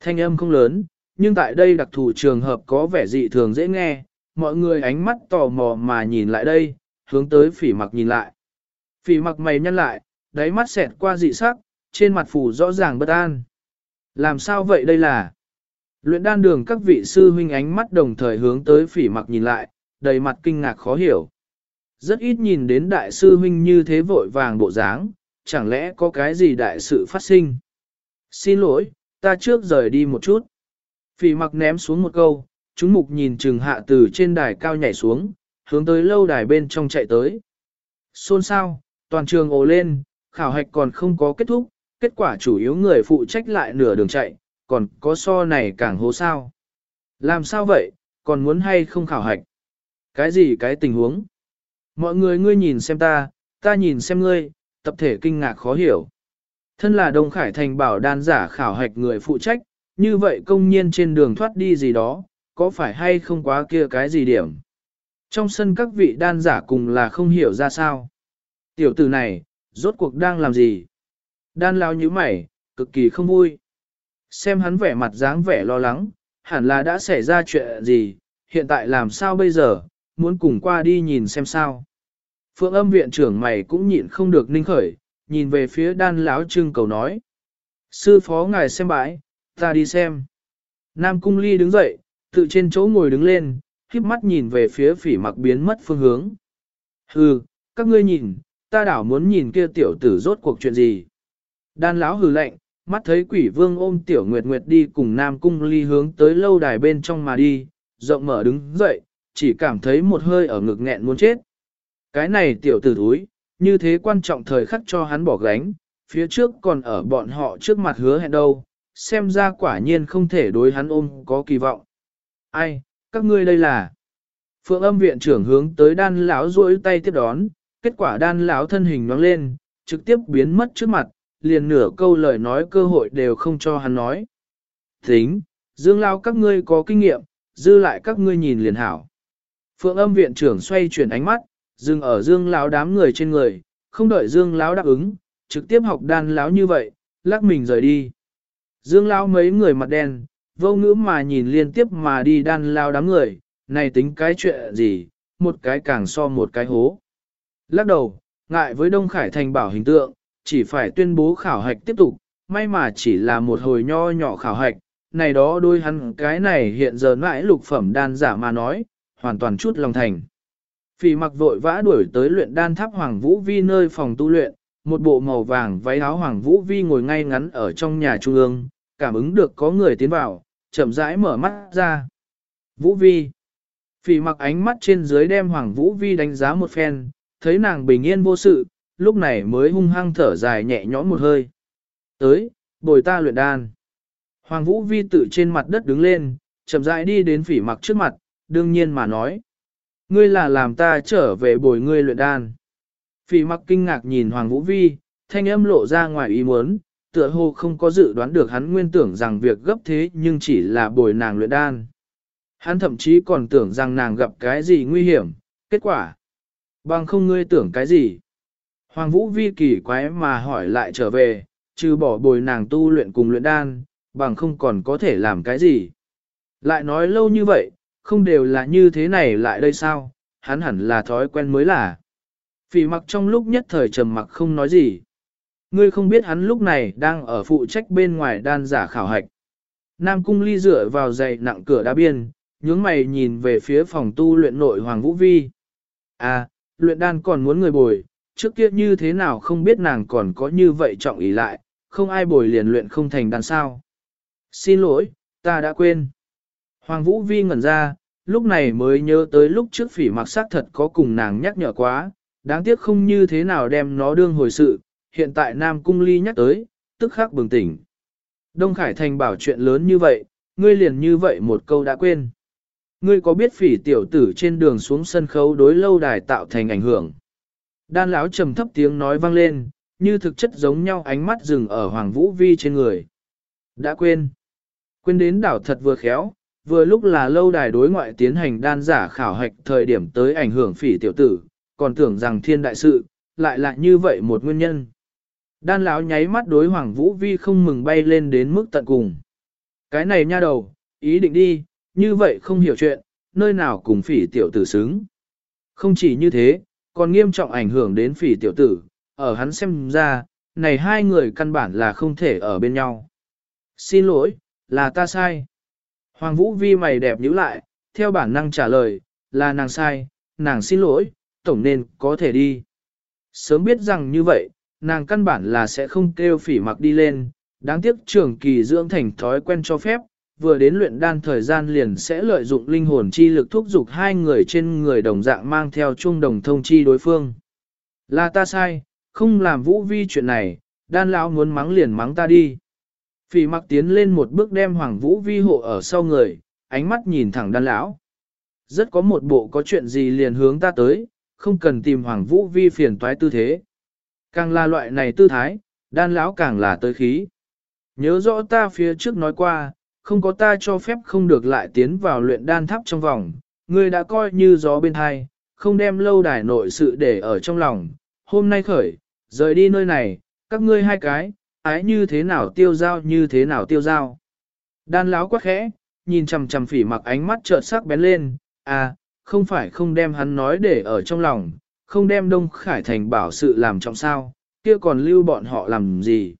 Thanh âm không lớn, nhưng tại đây đặc thù trường hợp có vẻ dị thường dễ nghe, mọi người ánh mắt tò mò mà nhìn lại đây, hướng tới phỉ mặc nhìn lại. Phỉ mặc mày nhăn lại, đáy mắt xẹt qua dị sắc, trên mặt phủ rõ ràng bất an. Làm sao vậy đây là? Luyện đan đường các vị sư huynh ánh mắt đồng thời hướng tới phỉ mặc nhìn lại, đầy mặt kinh ngạc khó hiểu. Rất ít nhìn đến đại sư huynh như thế vội vàng bộ dáng, chẳng lẽ có cái gì đại sự phát sinh? Xin lỗi, ta trước rời đi một chút. Phỉ mặc ném xuống một câu, chúng mục nhìn trừng hạ từ trên đài cao nhảy xuống, hướng tới lâu đài bên trong chạy tới. Xôn sao, toàn trường ồ lên, khảo hạch còn không có kết thúc, kết quả chủ yếu người phụ trách lại nửa đường chạy, còn có so này càng hố sao. Làm sao vậy, còn muốn hay không khảo hạch? Cái gì cái tình huống? Mọi người ngươi nhìn xem ta, ta nhìn xem ngươi, tập thể kinh ngạc khó hiểu. Thân là Đông Khải Thành bảo đan giả khảo hạch người phụ trách, như vậy công nhiên trên đường thoát đi gì đó, có phải hay không quá kia cái gì điểm? Trong sân các vị đan giả cùng là không hiểu ra sao. Tiểu tử này, rốt cuộc đang làm gì? Đan lao như mày, cực kỳ không vui. Xem hắn vẻ mặt dáng vẻ lo lắng, hẳn là đã xảy ra chuyện gì, hiện tại làm sao bây giờ, muốn cùng qua đi nhìn xem sao. Phượng âm viện trưởng mày cũng nhịn không được ninh khởi, nhìn về phía đan lão trưng cầu nói. Sư phó ngài xem bãi, ta đi xem. Nam cung ly đứng dậy, tự trên chỗ ngồi đứng lên, khiếp mắt nhìn về phía phỉ mặc biến mất phương hướng. Hừ, các ngươi nhìn, ta đảo muốn nhìn kia tiểu tử rốt cuộc chuyện gì. Đan lão hừ lạnh, mắt thấy quỷ vương ôm tiểu nguyệt nguyệt đi cùng nam cung ly hướng tới lâu đài bên trong mà đi, rộng mở đứng dậy, chỉ cảm thấy một hơi ở ngực nghẹn muốn chết. Cái này tiểu tử thúi, như thế quan trọng thời khắc cho hắn bỏ gánh, phía trước còn ở bọn họ trước mặt hứa hẹn đâu, xem ra quả nhiên không thể đối hắn ôm có kỳ vọng. Ai, các ngươi đây là... Phượng âm viện trưởng hướng tới đan lão duỗi tay tiếp đón, kết quả đan lão thân hình nhoáng lên, trực tiếp biến mất trước mặt, liền nửa câu lời nói cơ hội đều không cho hắn nói. Tính, dương lao các ngươi có kinh nghiệm, dư lại các ngươi nhìn liền hảo. Phượng âm viện trưởng xoay chuyển ánh mắt, dừng ở dương lão đám người trên người, không đợi dương lão đáp ứng, trực tiếp học đan lão như vậy, lắc mình rời đi. Dương lão mấy người mặt đen, vô ngữ mà nhìn liên tiếp mà đi đan lão đám người, này tính cái chuyện gì, một cái càng so một cái hố. Lắc đầu, ngại với Đông Khải thành bảo hình tượng, chỉ phải tuyên bố khảo hạch tiếp tục, may mà chỉ là một hồi nho nhỏ khảo hạch, này đó đôi hắn cái này hiện giờ mãi lục phẩm đan giả mà nói, hoàn toàn chút lòng thành. Phỉ mặc vội vã đuổi tới luyện đan tháp Hoàng Vũ Vi nơi phòng tu luyện, một bộ màu vàng váy áo Hoàng Vũ Vi ngồi ngay ngắn ở trong nhà trung ương, cảm ứng được có người tiến vào, chậm rãi mở mắt ra. Vũ Vi Phỉ mặc ánh mắt trên dưới đem Hoàng Vũ Vi đánh giá một phen, thấy nàng bình yên vô sự, lúc này mới hung hăng thở dài nhẹ nhõm một hơi. Tới, bồi ta luyện đan. Hoàng Vũ Vi tự trên mặt đất đứng lên, chậm rãi đi đến phỉ mặc trước mặt, đương nhiên mà nói. Ngươi là làm ta trở về bồi ngươi luyện đan. Phỉ mặc kinh ngạc nhìn Hoàng Vũ Vi, thanh âm lộ ra ngoài ý muốn, tựa hồ không có dự đoán được hắn nguyên tưởng rằng việc gấp thế nhưng chỉ là bồi nàng luyện đan. Hắn thậm chí còn tưởng rằng nàng gặp cái gì nguy hiểm, kết quả. Bằng không ngươi tưởng cái gì. Hoàng Vũ Vi kỳ quái mà hỏi lại trở về, trừ bỏ bồi nàng tu luyện cùng luyện đan, bằng không còn có thể làm cái gì. Lại nói lâu như vậy, không đều là như thế này lại đây sao, hắn hẳn là thói quen mới là. Phỉ mặc trong lúc nhất thời trầm mặc không nói gì. Ngươi không biết hắn lúc này đang ở phụ trách bên ngoài đan giả khảo hạch. Nam cung ly dựa vào dày nặng cửa đá biên, nhướng mày nhìn về phía phòng tu luyện nội Hoàng Vũ Vi. À, luyện đan còn muốn người bồi, trước kia như thế nào không biết nàng còn có như vậy trọng ý lại, không ai bồi liền luyện không thành đan sao. Xin lỗi, ta đã quên. Hoàng Vũ Vi ngẩn ra, lúc này mới nhớ tới lúc trước phỉ mặc sắc thật có cùng nàng nhắc nhở quá, đáng tiếc không như thế nào đem nó đương hồi sự, hiện tại Nam Cung Ly nhắc tới, tức khắc bừng tỉnh. Đông Khải Thành bảo chuyện lớn như vậy, ngươi liền như vậy một câu đã quên. Ngươi có biết phỉ tiểu tử trên đường xuống sân khấu đối lâu đài tạo thành ảnh hưởng? Đan lão trầm thấp tiếng nói vang lên, như thực chất giống nhau ánh mắt dừng ở Hoàng Vũ Vi trên người. Đã quên. Quên đến đảo thật vừa khéo, vừa lúc là lâu đài đối ngoại tiến hành đan giả khảo hạch thời điểm tới ảnh hưởng phỉ tiểu tử, còn tưởng rằng thiên đại sự, lại là như vậy một nguyên nhân. Đan lão nháy mắt đối Hoàng Vũ Vi không mừng bay lên đến mức tận cùng. Cái này nha đầu, ý định đi, như vậy không hiểu chuyện, nơi nào cùng phỉ tiểu tử xứng. Không chỉ như thế, còn nghiêm trọng ảnh hưởng đến phỉ tiểu tử, ở hắn xem ra, này hai người căn bản là không thể ở bên nhau. Xin lỗi, là ta sai. Hoàng Vũ Vi mày đẹp nhíu lại, theo bản năng trả lời, là nàng sai, nàng xin lỗi, tổng nên có thể đi. Sớm biết rằng như vậy, nàng căn bản là sẽ không kêu phỉ mặc đi lên, đáng tiếc trường kỳ dưỡng thành thói quen cho phép, vừa đến luyện đan thời gian liền sẽ lợi dụng linh hồn chi lực thúc giục hai người trên người đồng dạng mang theo chung đồng thông chi đối phương. Là ta sai, không làm vũ vi chuyện này, đan lão muốn mắng liền mắng ta đi. Phỉ mặc tiến lên một bước đem hoàng vũ vi hộ ở sau người, ánh mắt nhìn thẳng đan lão. Rất có một bộ có chuyện gì liền hướng ta tới, không cần tìm hoàng vũ vi phiền toái tư thế. Càng là loại này tư thái, đan lão càng là tới khí. Nhớ rõ ta phía trước nói qua, không có ta cho phép không được lại tiến vào luyện đan tháp trong vòng, ngươi đã coi như gió bên hai, không đem lâu đài nội sự để ở trong lòng, hôm nay khởi, rời đi nơi này, các ngươi hai cái, ái như thế nào tiêu giao như thế nào tiêu giao. Đan láo quá khẽ, nhìn chằm chằm phỉ mặc ánh mắt trợn sắc bén lên, à, không phải không đem hắn nói để ở trong lòng, không đem Đông Khải Thành bảo sự làm trọng sao, kia còn lưu bọn họ làm gì.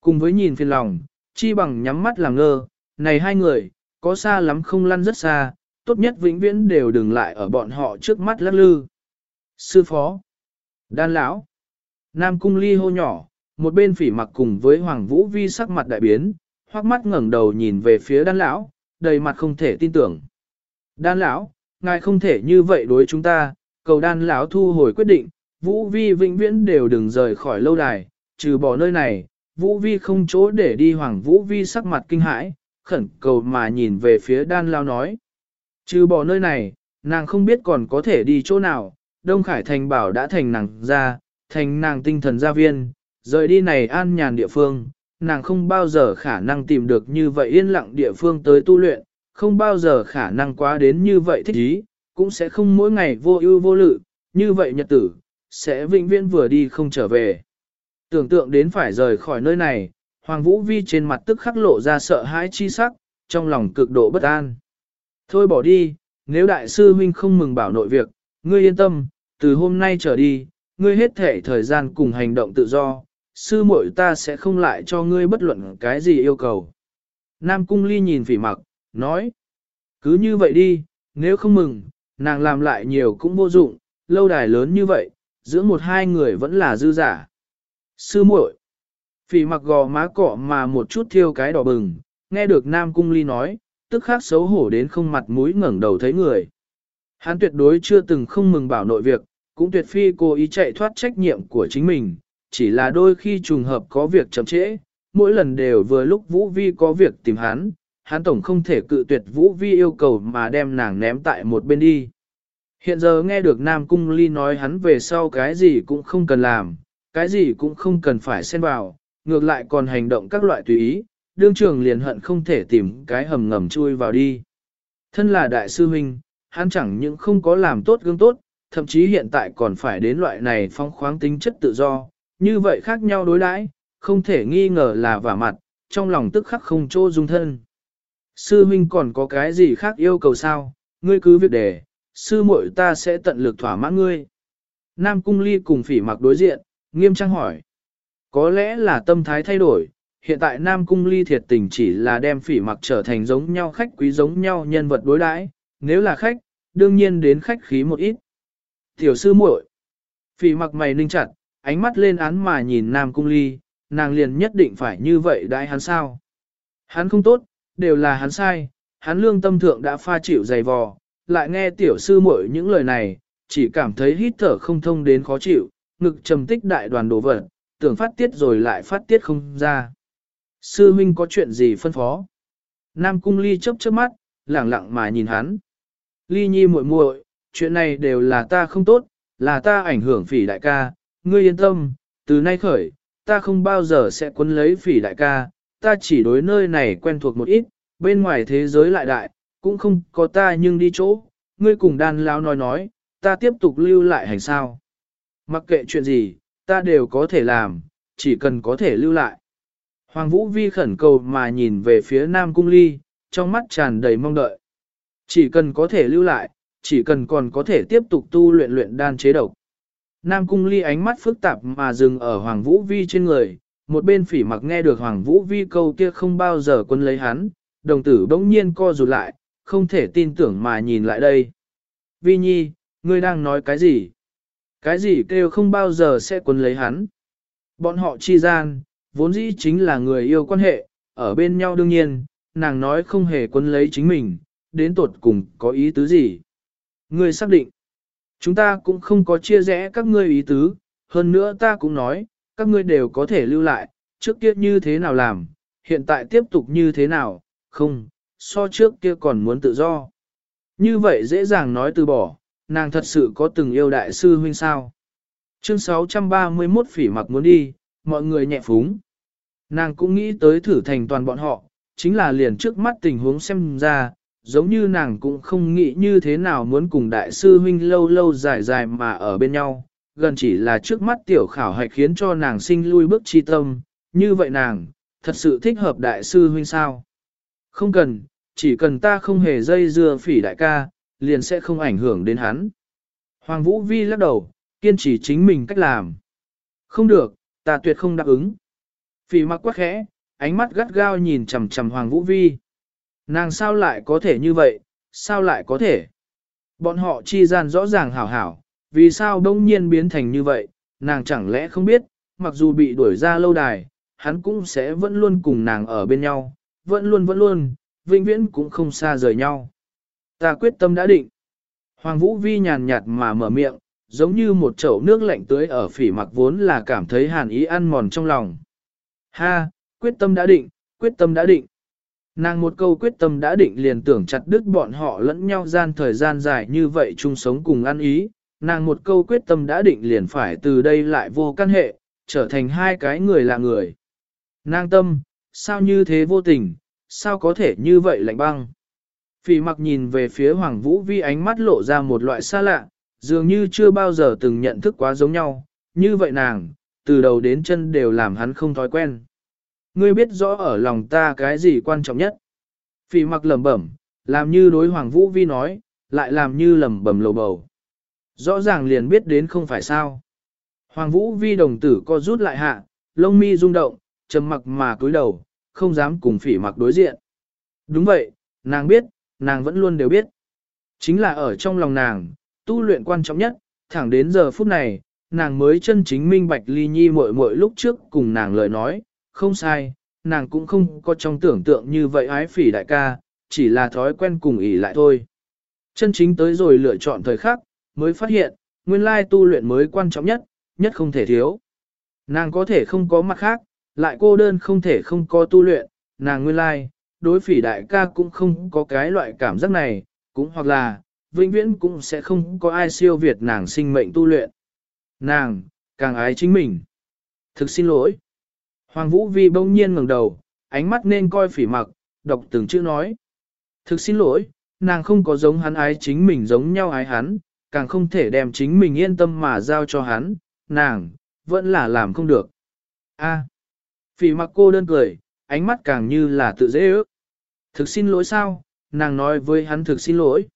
Cùng với nhìn phiền lòng, chi bằng nhắm mắt làm ngơ, này hai người, có xa lắm không lăn rất xa, tốt nhất vĩnh viễn đều đừng lại ở bọn họ trước mắt lắc lư. Sư phó, đan lão, Nam cung ly hô nhỏ, một bên phỉ mặc cùng với Hoàng Vũ Vi sắc mặt đại biến, hoắc mắt ngẩng đầu nhìn về phía đan lão, đầy mặt không thể tin tưởng. Đan lão, ngài không thể như vậy đối chúng ta, cầu đan lão thu hồi quyết định, Vũ Vi vĩnh viễn đều đừng rời khỏi lâu đài, trừ bỏ nơi này, Vũ Vi không chỗ để đi Hoàng Vũ Vi sắc mặt kinh hãi, khẩn cầu mà nhìn về phía đan lão nói. Trừ bỏ nơi này, nàng không biết còn có thể đi chỗ nào, Đông Khải Thành bảo đã thành nàng ra, thành nàng tinh thần gia viên, rời đi này an nhàn địa phương, nàng không bao giờ khả năng tìm được như vậy yên lặng địa phương tới tu luyện, không bao giờ khả năng quá đến như vậy thích ý, cũng sẽ không mỗi ngày vô ưu vô lự, như vậy nhật tử, sẽ vĩnh viễn vừa đi không trở về. Tưởng tượng đến phải rời khỏi nơi này, Hoàng Vũ Vi trên mặt tức khắc lộ ra sợ hãi chi sắc, trong lòng cực độ bất an. Thôi bỏ đi, nếu đại sư huynh không mừng bảo nội việc, ngươi yên tâm, từ hôm nay trở đi, ngươi hết thể thời gian cùng hành động tự do, sư muội ta sẽ không lại cho ngươi bất luận cái gì yêu cầu. Nam Cung Ly nhìn phỉ mặc, nói, cứ như vậy đi, nếu không mừng, nàng làm lại nhiều cũng vô dụng, lâu đài lớn như vậy, giữa một hai người vẫn là dư giả. Sư muội, phỉ mặc gò má cọ mà một chút thiêu cái đỏ bừng, nghe được Nam Cung Ly nói, tức khắc xấu hổ đến không mặt mũi ngẩng đầu thấy người. Hắn tuyệt đối chưa từng không mừng bảo nội việc, cũng tuyệt phi cố ý chạy thoát trách nhiệm của chính mình, chỉ là đôi khi trùng hợp có việc chậm trễ, mỗi lần đều vừa lúc Vũ Vi có việc tìm hắn, hắn tổng không thể cự tuyệt Vũ Vi yêu cầu mà đem nàng ném tại một bên đi. Hiện giờ nghe được Nam Cung Ly nói hắn về sau cái gì cũng không cần làm, cái gì cũng không cần phải xen vào, ngược lại còn hành động các loại tùy ý, đương trường liền hận không thể tìm cái hầm ngầm chui vào đi. Thân là đại sư huynh, hắn chẳng những không có làm tốt gương tốt, thậm chí hiện tại còn phải đến loại này phong khoáng tính chất tự do, như vậy khác nhau đối đãi, không thể nghi ngờ là vả mặt, trong lòng tức khắc không chỗ dung thân. Sư huynh còn có cái gì khác yêu cầu sao, ngươi cứ việc để, sư muội ta sẽ tận lực thỏa mãn ngươi. Nam Cung Ly cùng phỉ mặc đối diện, nghiêm trang hỏi. Có lẽ là tâm thái thay đổi, hiện tại Nam Cung Ly thiệt tình chỉ là đem phỉ mặc trở thành giống nhau khách quý giống nhau nhân vật đối đãi, nếu là khách, đương nhiên đến khách khí một ít. Tiểu sư muội, phỉ mặc mày ninh chặt, ánh mắt lên án mà nhìn Nam Cung Ly, nàng liền nhất định phải như vậy đại hắn sao. Hắn không tốt, đều là hắn sai, hắn lương tâm thượng đã pha chịu dày vò, lại nghe tiểu sư muội những lời này, chỉ cảm thấy hít thở không thông đến khó chịu, ngực trầm tích đại đoàn đổ vật, tưởng phát tiết rồi lại phát tiết không ra. Sư huynh có chuyện gì phân phó? Nam cung ly chớp chớp mắt, lẳng lặng mà nhìn hắn. Ly nhi muội muội, chuyện này đều là ta không tốt, là ta ảnh hưởng phỉ đại ca, ngươi yên tâm, từ nay khởi, ta không bao giờ sẽ quấn lấy phỉ đại ca, ta chỉ đối nơi này quen thuộc một ít, bên ngoài thế giới lại đại, cũng không có ta nhưng đi chỗ, ngươi cùng đàn lao nói nói, ta tiếp tục lưu lại hành sao. Mặc kệ chuyện gì, ta đều có thể làm, chỉ cần có thể lưu lại. Hoàng Vũ Vi khẩn cầu mà nhìn về phía Nam Cung Ly, trong mắt tràn đầy mong đợi. Chỉ cần có thể lưu lại, chỉ cần còn có thể tiếp tục tu luyện luyện đan chế độc. Nam Cung Ly ánh mắt phức tạp mà dừng ở Hoàng Vũ Vi trên người, một bên phỉ mặc nghe được Hoàng Vũ Vi câu kia không bao giờ quân lấy hắn, đồng tử bỗng nhiên co rụt lại, không thể tin tưởng mà nhìn lại đây. Vi Nhi, ngươi đang nói cái gì? Cái gì kêu không bao giờ sẽ quân lấy hắn? Bọn họ chi gian, vốn dĩ chính là người yêu quan hệ, ở bên nhau đương nhiên, nàng nói không hề quân lấy chính mình, đến tột cùng có ý tứ gì? Ngươi xác định. Chúng ta cũng không có chia rẽ các ngươi ý tứ, hơn nữa ta cũng nói, các ngươi đều có thể lưu lại, trước kia như thế nào làm, hiện tại tiếp tục như thế nào, không, so trước kia còn muốn tự do. Như vậy dễ dàng nói từ bỏ, nàng thật sự có từng yêu đại sư huynh sao. Chương 631 phỉ mặc muốn đi, mọi người nhẹ phúng. Nàng cũng nghĩ tới thử thành toàn bọn họ, chính là liền trước mắt tình huống xem ra, giống như nàng cũng không nghĩ như thế nào muốn cùng đại sư huynh lâu lâu dài dài mà ở bên nhau, gần chỉ là trước mắt tiểu khảo hạch khiến cho nàng sinh lui bước chi tâm, như vậy nàng, thật sự thích hợp đại sư huynh sao. Không cần, chỉ cần ta không hề dây dưa phỉ đại ca, liền sẽ không ảnh hưởng đến hắn. Hoàng Vũ Vi lắc đầu, kiên trì chính mình cách làm. Không được, ta tuyệt không đáp ứng. Phỉ mặc quá khẽ, ánh mắt gắt gao nhìn chằm chằm Hoàng Vũ Vi. Nàng sao lại có thể như vậy, sao lại có thể? Bọn họ chi gian rõ ràng hảo hảo, vì sao đông nhiên biến thành như vậy, nàng chẳng lẽ không biết, mặc dù bị đuổi ra lâu đài, hắn cũng sẽ vẫn luôn cùng nàng ở bên nhau, vẫn luôn vẫn luôn, vĩnh viễn cũng không xa rời nhau. Ta quyết tâm đã định. Hoàng Vũ Vi nhàn nhạt mà mở miệng, giống như một chậu nước lạnh tưới ở phỉ mặc vốn là cảm thấy hàn ý ăn mòn trong lòng. Ha, quyết tâm đã định, quyết tâm đã định. Nàng một câu quyết tâm đã định liền tưởng chặt đứt bọn họ lẫn nhau gian thời gian dài như vậy chung sống cùng ăn ý, nàng một câu quyết tâm đã định liền phải từ đây lại vô căn hệ, trở thành hai cái người là người. Nàng tâm, sao như thế vô tình, sao có thể như vậy lạnh băng. Phỉ mặc nhìn về phía Hoàng Vũ Vi ánh mắt lộ ra một loại xa lạ, dường như chưa bao giờ từng nhận thức quá giống nhau, như vậy nàng, từ đầu đến chân đều làm hắn không thói quen. Ngươi biết rõ ở lòng ta cái gì quan trọng nhất. Phỉ mặc lẩm bẩm, làm như đối Hoàng Vũ Vi nói, lại làm như lẩm bẩm lầu bầu. Rõ ràng liền biết đến không phải sao. Hoàng Vũ Vi đồng tử co rút lại hạ, lông mi rung động, trầm mặc mà cúi đầu, không dám cùng phỉ mặc đối diện. Đúng vậy, nàng biết, nàng vẫn luôn đều biết. Chính là ở trong lòng nàng, tu luyện quan trọng nhất, thẳng đến giờ phút này, nàng mới chân chính minh bạch ly nhi muội muội lúc trước cùng nàng lời nói, không sai, nàng cũng không có trong tưởng tượng như vậy ái phỉ đại ca, chỉ là thói quen cùng ỉ lại thôi. Chân chính tới rồi lựa chọn thời khắc, mới phát hiện, nguyên lai tu luyện mới quan trọng nhất, nhất không thể thiếu. Nàng có thể không có mặt khác, lại cô đơn không thể không có tu luyện, nàng nguyên lai, đối phỉ đại ca cũng không có cái loại cảm giác này, cũng hoặc là, vĩnh viễn cũng sẽ không có ai siêu việt nàng sinh mệnh tu luyện. Nàng, càng ái chính mình. Thực xin lỗi. Hoàng Vũ Vi bỗng nhiên ngẩng đầu, ánh mắt nên coi phỉ mặc, đọc từng chữ nói. Thực xin lỗi, nàng không có giống hắn ái chính mình giống nhau ái hắn, càng không thể đem chính mình yên tâm mà giao cho hắn, nàng, vẫn là làm không được. A. Phỉ mặc cô đơn cười, ánh mắt càng như là tự dễ ước. Thực xin lỗi sao, nàng nói với hắn thực xin lỗi.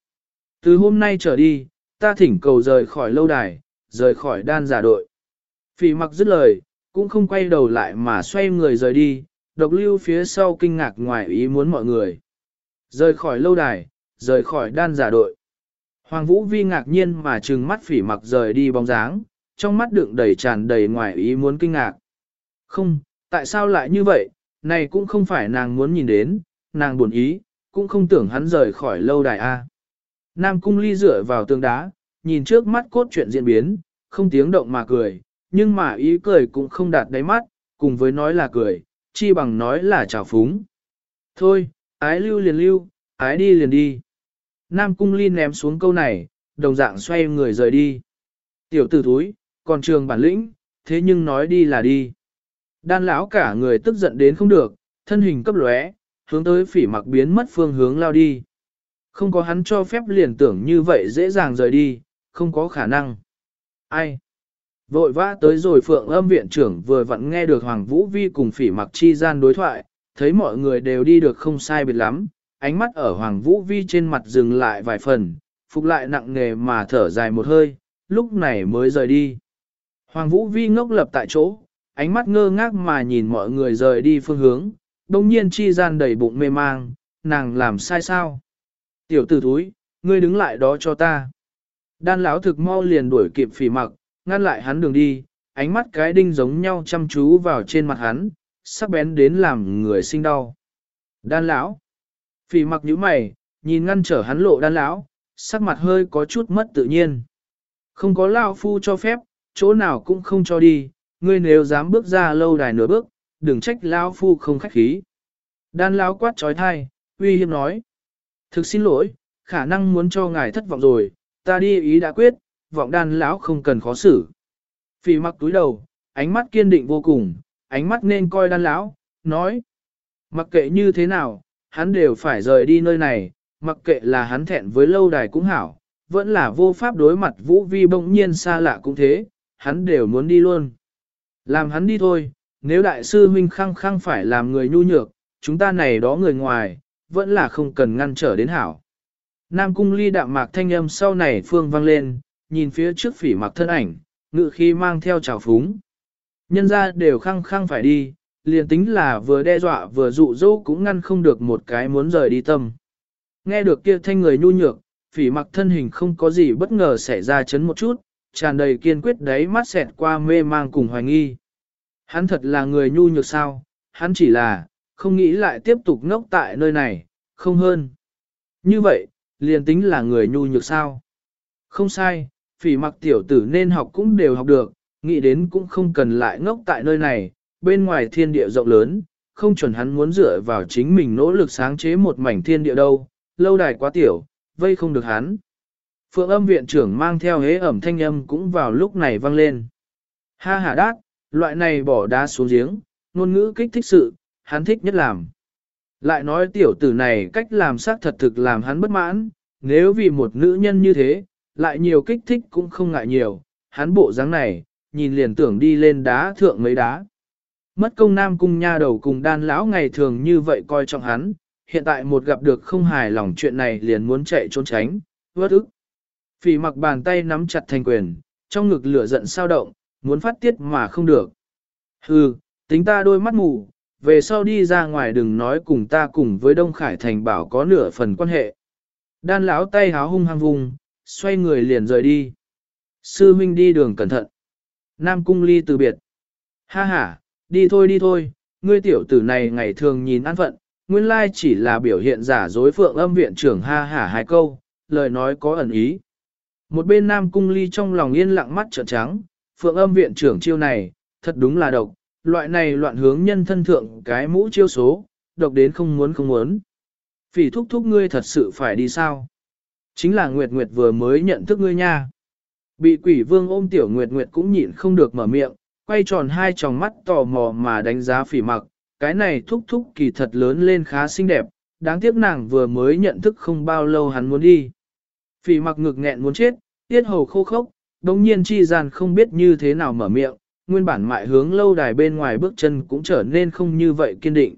Từ hôm nay trở đi, ta thỉnh cầu rời khỏi lâu đài, rời khỏi đan giả đội. Phỉ mặc dứt lời, cũng không quay đầu lại mà xoay người rời đi, độc lưu phía sau kinh ngạc ngoài ý muốn mọi người. Rời khỏi lâu đài, rời khỏi đan giả đội. Hoàng Vũ Vi ngạc nhiên mà trừng mắt phỉ mặc rời đi bóng dáng, trong mắt đựng đầy tràn đầy ngoài ý muốn kinh ngạc. Không, tại sao lại như vậy, này cũng không phải nàng muốn nhìn đến, nàng buồn ý, cũng không tưởng hắn rời khỏi lâu đài A. Nam cung ly dựa vào tường đá, nhìn trước mắt cốt chuyện diễn biến, không tiếng động mà cười, nhưng mà ý cười cũng không đạt đáy mắt, cùng với nói là cười, chi bằng nói là trào phúng. Thôi, ái lưu liền lưu, ái đi liền đi. Nam cung ly ném xuống câu này, đồng dạng xoay người rời đi. Tiểu tử thúi, còn trường bản lĩnh, thế nhưng nói đi là đi. Đan lão cả người tức giận đến không được, thân hình cấp lóe, hướng tới phỉ mặc biến mất phương hướng lao đi. Không có hắn cho phép liền tưởng như vậy dễ dàng rời đi, không có khả năng. Ai? Vội vã tới rồi phượng âm viện trưởng vừa vặn nghe được Hoàng Vũ Vi cùng phỉ mặc chi gian đối thoại, thấy mọi người đều đi được không sai biệt lắm, ánh mắt ở Hoàng Vũ Vi trên mặt dừng lại vài phần, phục lại nặng nề mà thở dài một hơi, lúc này mới rời đi. Hoàng Vũ Vi ngốc lập tại chỗ, ánh mắt ngơ ngác mà nhìn mọi người rời đi phương hướng, đồng nhiên chi gian đầy bụng mê mang, nàng làm sai sao? Tiểu tử thúi, ngươi đứng lại đó cho ta. Đan lão thực mau liền đuổi kịp phỉ mặc, ngăn lại hắn đường đi, ánh mắt cái đinh giống nhau chăm chú vào trên mặt hắn, sắc bén đến làm người sinh đau. Đan lão, phỉ mặc nhíu mày, nhìn ngăn trở hắn lộ đan lão, sắc mặt hơi có chút mất tự nhiên. Không có lão phu cho phép, chỗ nào cũng không cho đi, ngươi nếu dám bước ra lâu đài nửa bước, đừng trách lão phu không khách khí. Đan lão quát trói thai, uy hiếp nói. Thực xin lỗi, khả năng muốn cho ngài thất vọng rồi, ta đi ý đã quyết, vọng đan lão không cần khó xử. Phỉ mặc túi đầu, ánh mắt kiên định vô cùng, ánh mắt nên coi đan lão, nói. Mặc kệ như thế nào, hắn đều phải rời đi nơi này, mặc kệ là hắn thẹn với lâu đài cũng hảo, vẫn là vô pháp đối mặt vũ vi bỗng nhiên xa lạ cũng thế, hắn đều muốn đi luôn. Làm hắn đi thôi, nếu đại sư huynh khăng khăng phải làm người nhu nhược, chúng ta này đó người ngoài, vẫn là không cần ngăn trở đến hảo. Nam cung ly đạm mạc thanh âm sau này phương vang lên, nhìn phía trước phỉ mặc thân ảnh, ngự khi mang theo trào phúng. Nhân ra đều khăng khăng phải đi, liền tính là vừa đe dọa vừa dụ dỗ cũng ngăn không được một cái muốn rời đi tâm. Nghe được kia thanh người nhu nhược, phỉ mặc thân hình không có gì bất ngờ xảy ra chấn một chút, tràn đầy kiên quyết đấy mắt xẹt qua mê mang cùng hoài nghi. Hắn thật là người nhu nhược sao, hắn chỉ là, không nghĩ lại tiếp tục ngốc tại nơi này, không hơn. Như vậy, liền tính là người nhu nhược sao. Không sai, phỉ mặc tiểu tử nên học cũng đều học được, nghĩ đến cũng không cần lại ngốc tại nơi này, bên ngoài thiên địa rộng lớn, không chuẩn hắn muốn dựa vào chính mình nỗ lực sáng chế một mảnh thiên địa đâu, lâu đài quá tiểu, vây không được hắn. Phượng âm viện trưởng mang theo hế ẩm thanh âm cũng vào lúc này vang lên. Ha ha đát, loại này bỏ đá xuống giếng, ngôn ngữ kích thích sự, hắn thích nhất làm. Lại nói tiểu tử này cách làm xác thật thực làm hắn bất mãn, nếu vì một nữ nhân như thế, lại nhiều kích thích cũng không ngại nhiều, hắn bộ dáng này, nhìn liền tưởng đi lên đá thượng mấy đá. Mất công nam cung nha đầu cùng đan lão ngày thường như vậy coi trọng hắn, hiện tại một gặp được không hài lòng chuyện này liền muốn chạy trốn tránh, vớt ức. Phỉ mặc bàn tay nắm chặt thành quyền, trong ngực lửa giận sao động, muốn phát tiết mà không được. Hừ, tính ta đôi mắt mù, về sau đi ra ngoài đừng nói cùng ta cùng với Đông Khải Thành bảo có nửa phần quan hệ. Đan lão tay háo hung hăng vùng, xoay người liền rời đi. Sư huynh đi đường cẩn thận. Nam cung ly từ biệt. Ha ha, đi thôi đi thôi, ngươi tiểu tử này ngày thường nhìn an phận, nguyên lai chỉ là biểu hiện giả dối phượng âm viện trưởng ha hả hai câu, lời nói có ẩn ý. Một bên Nam cung ly trong lòng yên lặng mắt trợn trắng, phượng âm viện trưởng chiêu này, thật đúng là độc, loại này loạn hướng nhân thân thượng cái mũ chiêu số, độc đến không muốn không muốn. Phỉ thúc thúc ngươi thật sự phải đi sao? Chính là Nguyệt Nguyệt vừa mới nhận thức ngươi nha. Bị quỷ vương ôm tiểu Nguyệt Nguyệt cũng nhịn không được mở miệng, quay tròn hai tròng mắt tò mò mà đánh giá phỉ mặc, cái này thúc thúc kỳ thật lớn lên khá xinh đẹp, đáng tiếc nàng vừa mới nhận thức không bao lâu hắn muốn đi. Phỉ mặc ngực nghẹn muốn chết, tiết hầu khô khốc, đồng nhiên chi gian không biết như thế nào mở miệng, nguyên bản mại hướng lâu đài bên ngoài bước chân cũng trở nên không như vậy kiên định.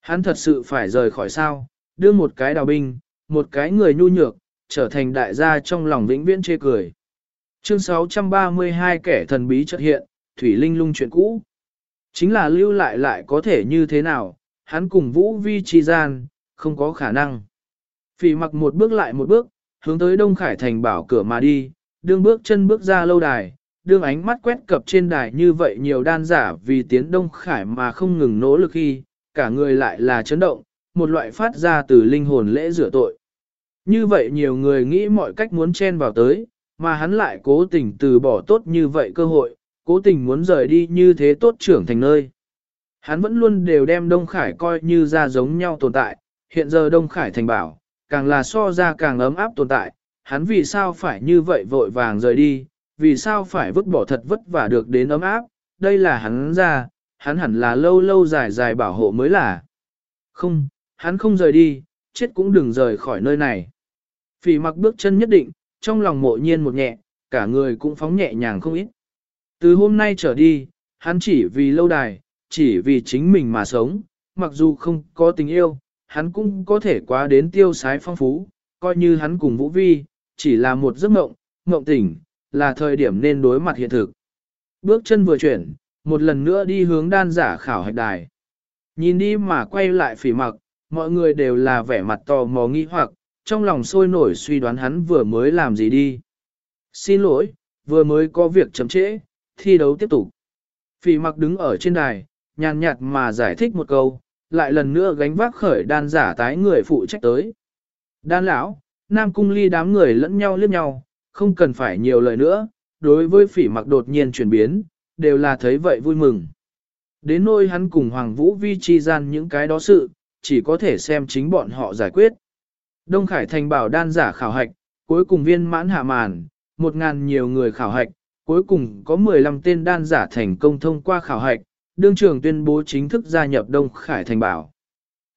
Hắn thật sự phải rời khỏi sao, đưa một cái đào binh, một cái người nhu nhược, trở thành đại gia trong lòng vĩnh viễn chê cười. Chương 632 kẻ thần bí chợt hiện, Thủy Linh lung chuyện cũ. Chính là lưu lại lại có thể như thế nào, hắn cùng Vũ Vi chi gian, không có khả năng. Phỉ mặc một bước lại một bước, hướng tới Đông Khải Thành bảo cửa mà đi, đương bước chân bước ra lâu đài, đương ánh mắt quét cập trên đài như vậy nhiều đan giả vì tiến Đông Khải mà không ngừng nỗ lực khi, cả người lại là chấn động, một loại phát ra từ linh hồn lễ rửa tội. Như vậy nhiều người nghĩ mọi cách muốn chen vào tới, mà hắn lại cố tình từ bỏ tốt như vậy cơ hội, cố tình muốn rời đi như thế tốt trưởng thành nơi. Hắn vẫn luôn đều đem Đông Khải coi như ra giống nhau tồn tại, hiện giờ Đông Khải thành bảo, càng là so ra càng ấm áp tồn tại, hắn vì sao phải như vậy vội vàng rời đi, vì sao phải vứt bỏ thật vất vả được đến ấm áp, đây là hắn ra, hắn hẳn là lâu lâu dài dài bảo hộ mới là. Không, hắn không rời đi, chết cũng đừng rời khỏi nơi này. Phỉ mặc bước chân nhất định, trong lòng mộ nhiên một nhẹ, cả người cũng phóng nhẹ nhàng không ít. Từ hôm nay trở đi, hắn chỉ vì lâu đài, chỉ vì chính mình mà sống, mặc dù không có tình yêu, hắn cũng có thể quá đến tiêu sái phong phú, coi như hắn cùng Vũ Vi, chỉ là một giấc mộng, mộng tỉnh, là thời điểm nên đối mặt hiện thực. Bước chân vừa chuyển, một lần nữa đi hướng đan giả khảo hạch đài. Nhìn đi mà quay lại phỉ mặc, mọi người đều là vẻ mặt tò mò nghi hoặc, trong lòng sôi nổi suy đoán hắn vừa mới làm gì đi. Xin lỗi, vừa mới có việc chậm trễ, thi đấu tiếp tục. Phỉ mặc đứng ở trên đài, nhàn nhạt mà giải thích một câu, lại lần nữa gánh vác khởi đan giả tái người phụ trách tới. Đan lão, Nam Cung Ly đám người lẫn nhau liếc nhau, không cần phải nhiều lời nữa, đối với phỉ mặc đột nhiên chuyển biến, đều là thấy vậy vui mừng. Đến nôi hắn cùng Hoàng Vũ Vi chi gian những cái đó sự, chỉ có thể xem chính bọn họ giải quyết. Đông Khải Thành bảo đan giả khảo hạch, cuối cùng viên mãn hạ màn, một ngàn nhiều người khảo hạch, cuối cùng có 15 tên đan giả thành công thông qua khảo hạch, đương trưởng tuyên bố chính thức gia nhập Đông Khải Thành bảo.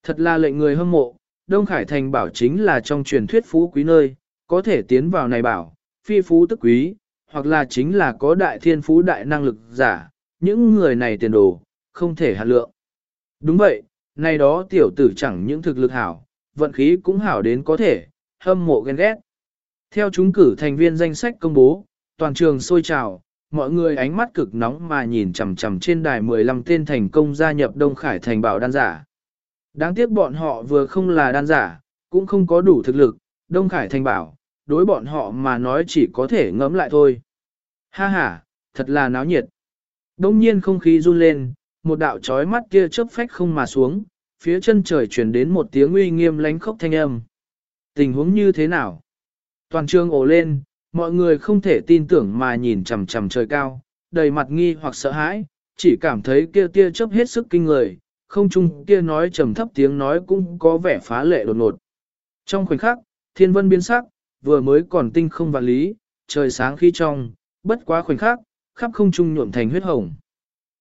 Thật là lệnh người hâm mộ, Đông Khải Thành bảo chính là trong truyền thuyết phú quý nơi, có thể tiến vào này bảo, phi phú tức quý, hoặc là chính là có đại thiên phú đại năng lực giả, những người này tiền đồ, không thể hạt lượng. Đúng vậy, này đó tiểu tử chẳng những thực lực hảo, vận khí cũng hảo đến có thể, hâm mộ ghen ghét. Theo chúng cử thành viên danh sách công bố, toàn trường sôi trào, mọi người ánh mắt cực nóng mà nhìn chằm chằm trên đài 15 tên thành công gia nhập Đông Khải thành bảo đan giả. Đáng tiếc bọn họ vừa không là đan giả, cũng không có đủ thực lực, Đông Khải thành bảo, đối bọn họ mà nói chỉ có thể ngẫm lại thôi. Ha ha, thật là náo nhiệt. Đông nhiên không khí run lên, một đạo chói mắt kia chớp phách không mà xuống, phía chân trời truyền đến một tiếng uy nghiêm lánh khốc thanh âm. Tình huống như thế nào? Toàn trường ồ lên, mọi người không thể tin tưởng mà nhìn chằm chằm trời cao, đầy mặt nghi hoặc sợ hãi, chỉ cảm thấy kia tia chớp hết sức kinh người, không chung kia nói trầm thấp tiếng nói cũng có vẻ phá lệ đột ngột. Trong khoảnh khắc, thiên vân biến sắc, vừa mới còn tinh không vạn lý, trời sáng khi trong, bất quá khoảnh khắc, khắp không trung nhuộm thành huyết hồng.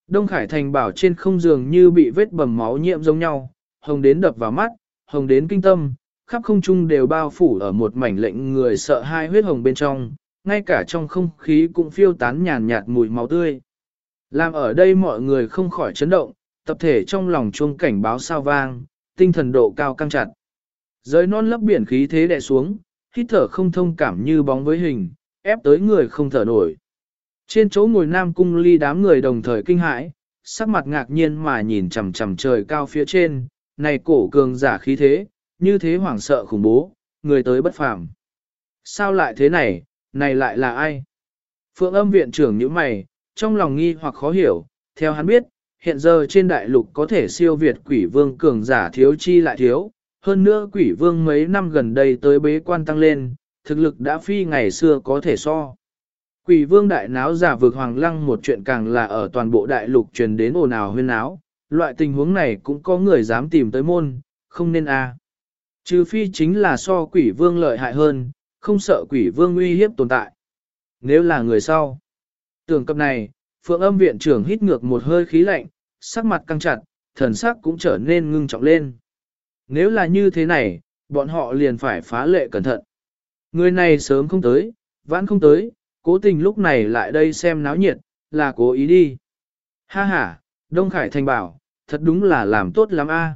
Đông Khải Thành bảo trên không giường như bị vết bầm máu nhiễm giống nhau, hồng đến đập vào mắt, hồng đến kinh tâm, khắp không trung đều bao phủ ở một mảnh lệnh người sợ hai huyết hồng bên trong, ngay cả trong không khí cũng phiêu tán nhàn nhạt mùi máu tươi. Làm ở đây mọi người không khỏi chấn động, tập thể trong lòng chuông cảnh báo sao vang, tinh thần độ cao căng chặt. Giới non lấp biển khí thế đè xuống, hít thở không thông cảm như bóng với hình, ép tới người không thở nổi. Trên chỗ ngồi nam cung ly đám người đồng thời kinh hãi, sắc mặt ngạc nhiên mà nhìn chằm chằm trời cao phía trên, này cổ cường giả khí thế, như thế hoảng sợ khủng bố, người tới bất phàm. Sao lại thế này, này lại là ai? Phượng âm viện trưởng như mày, trong lòng nghi hoặc khó hiểu, theo hắn biết, hiện giờ trên đại lục có thể siêu việt quỷ vương cường giả thiếu chi lại thiếu, hơn nữa quỷ vương mấy năm gần đây tới bế quan tăng lên, thực lực đã phi ngày xưa có thể so. Quỷ vương đại náo giả vực hoàng lăng một chuyện càng là ở toàn bộ đại lục truyền đến ồn ào huyên náo, loại tình huống này cũng có người dám tìm tới môn, không nên a. À. Trừ phi chính là so quỷ vương lợi hại hơn, không sợ quỷ vương uy hiếp tồn tại. Nếu là người sau, tưởng cập này, phượng âm viện trưởng hít ngược một hơi khí lạnh, sắc mặt căng chặt, thần sắc cũng trở nên ngưng trọng lên. Nếu là như thế này, bọn họ liền phải phá lệ cẩn thận. Người này sớm không tới, vãn không tới, cố tình lúc này lại đây xem náo nhiệt, là cố ý đi. Ha ha, Đông Khải Thành bảo, thật đúng là làm tốt lắm a.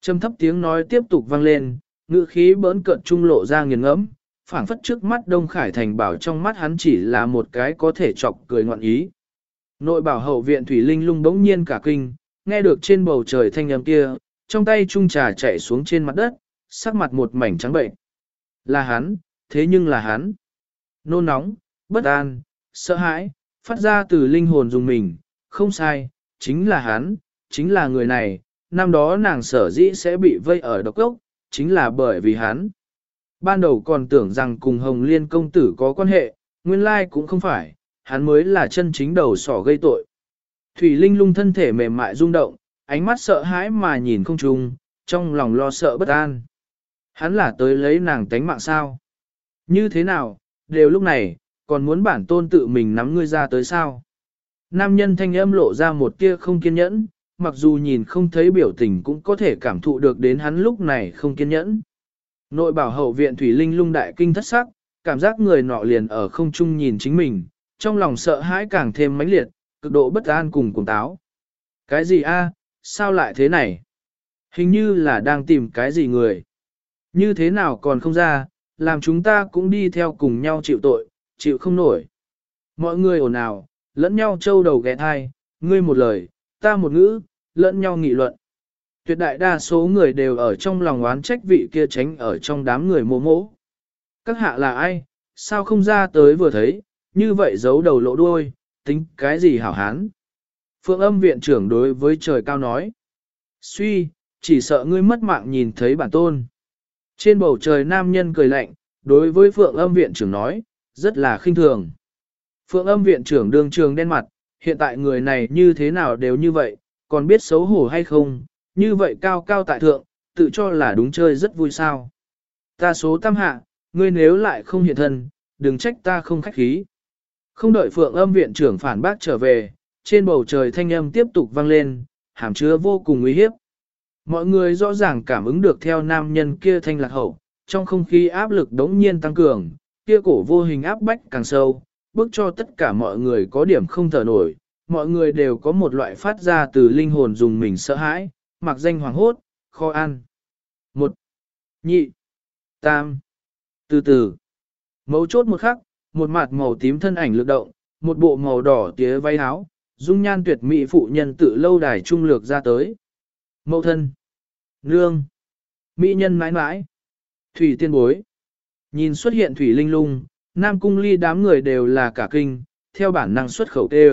Trầm thấp tiếng nói tiếp tục vang lên, ngữ khí bỡn cợt trung lộ ra nghiền ngẫm, phảng phất trước mắt Đông Khải Thành bảo trong mắt hắn chỉ là một cái có thể chọc cười ngoạn ý. Nội bảo hậu viện Thủy Linh lung bỗng nhiên cả kinh, nghe được trên bầu trời thanh âm kia, trong tay trung trà chạy xuống trên mặt đất, sắc mặt một mảnh trắng bệnh. Là hắn, thế nhưng là hắn. Nôn nóng, bất an, sợ hãi, phát ra từ linh hồn dùng mình, không sai, chính là hắn, chính là người này, năm đó nàng sở dĩ sẽ bị vây ở độc ốc, chính là bởi vì hắn. Ban đầu còn tưởng rằng cùng Hồng Liên công tử có quan hệ, nguyên lai cũng không phải, hắn mới là chân chính đầu sỏ gây tội. Thủy Linh lung thân thể mềm mại rung động, ánh mắt sợ hãi mà nhìn không trung, trong lòng lo sợ bất an. Hắn là tới lấy nàng tánh mạng sao? Như thế nào, đều lúc này, còn muốn bản tôn tự mình nắm ngươi ra tới sao? Nam nhân thanh âm lộ ra một tia không kiên nhẫn, mặc dù nhìn không thấy biểu tình cũng có thể cảm thụ được đến hắn lúc này không kiên nhẫn. Nội bảo hậu viện Thủy Linh lung đại kinh thất sắc, cảm giác người nọ liền ở không trung nhìn chính mình, trong lòng sợ hãi càng thêm mãnh liệt, cực độ bất an cùng cùng táo. Cái gì a? sao lại thế này? Hình như là đang tìm cái gì người. Như thế nào còn không ra, làm chúng ta cũng đi theo cùng nhau chịu tội, chịu không nổi. Mọi người ồn ào, lẫn nhau trâu đầu ghé thai, ngươi một lời, ta một ngữ, lẫn nhau nghị luận. Tuyệt đại đa số người đều ở trong lòng oán trách vị kia tránh ở trong đám người mô mỗ. Các hạ là ai, sao không ra tới vừa thấy, như vậy giấu đầu lộ đuôi, tính cái gì hảo hán. Phượng âm viện trưởng đối với trời cao nói. Suy, chỉ sợ ngươi mất mạng nhìn thấy bản tôn. Trên bầu trời nam nhân cười lạnh, đối với Phượng âm viện trưởng nói, rất là khinh thường. Phượng âm viện trưởng Đường trường đen mặt, hiện tại người này như thế nào đều như vậy, còn biết xấu hổ hay không, như vậy cao cao tại thượng, tự cho là đúng chơi rất vui sao. Ta số tam hạ, ngươi nếu lại không hiện thân, đừng trách ta không khách khí. Không đợi phượng âm viện trưởng phản bác trở về, trên bầu trời thanh âm tiếp tục vang lên, hàm chứa vô cùng nguy hiếp. Mọi người rõ ràng cảm ứng được theo nam nhân kia thanh lạc hậu, trong không khí áp lực đống nhiên tăng cường, kia cổ vô hình áp bách càng sâu, bước cho tất cả mọi người có điểm không thở nổi, mọi người đều có một loại phát ra từ linh hồn dùng mình sợ hãi, mặc danh hoàng hốt, kho ăn. Một, nhị, tam, từ từ. Mấu chốt một khắc, một mặt màu tím thân ảnh lực động, một bộ màu đỏ tía váy áo, dung nhan tuyệt mỹ phụ nhân tự lâu đài trung lược ra tới. Mậu thân, nương, mỹ nhân mãi mãi, thủy tiên bối. Nhìn xuất hiện thủy linh lung, nam cung ly đám người đều là cả kinh, theo bản năng xuất khẩu tê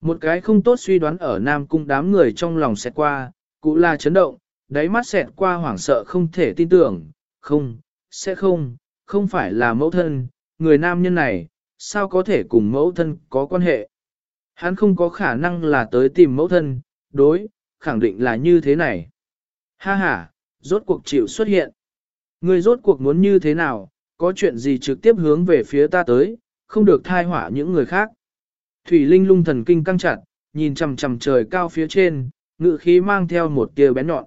Một cái không tốt suy đoán ở Nam Cung đám người trong lòng xẹt qua, cụ là chấn động, đáy mắt xẹt qua hoảng sợ không thể tin tưởng, không, sẽ không, không phải là mẫu thân, người nam nhân này, sao có thể cùng mẫu thân có quan hệ. Hắn không có khả năng là tới tìm mẫu thân, đối, khẳng định là như thế này. Ha ha, rốt cuộc chịu xuất hiện. Ngươi rốt cuộc muốn như thế nào, có chuyện gì trực tiếp hướng về phía ta tới, không được thai hỏa những người khác. Thủy Linh lung thần kinh căng chặt, nhìn chằm chằm trời cao phía trên, ngự khí mang theo một tia bén nhọn.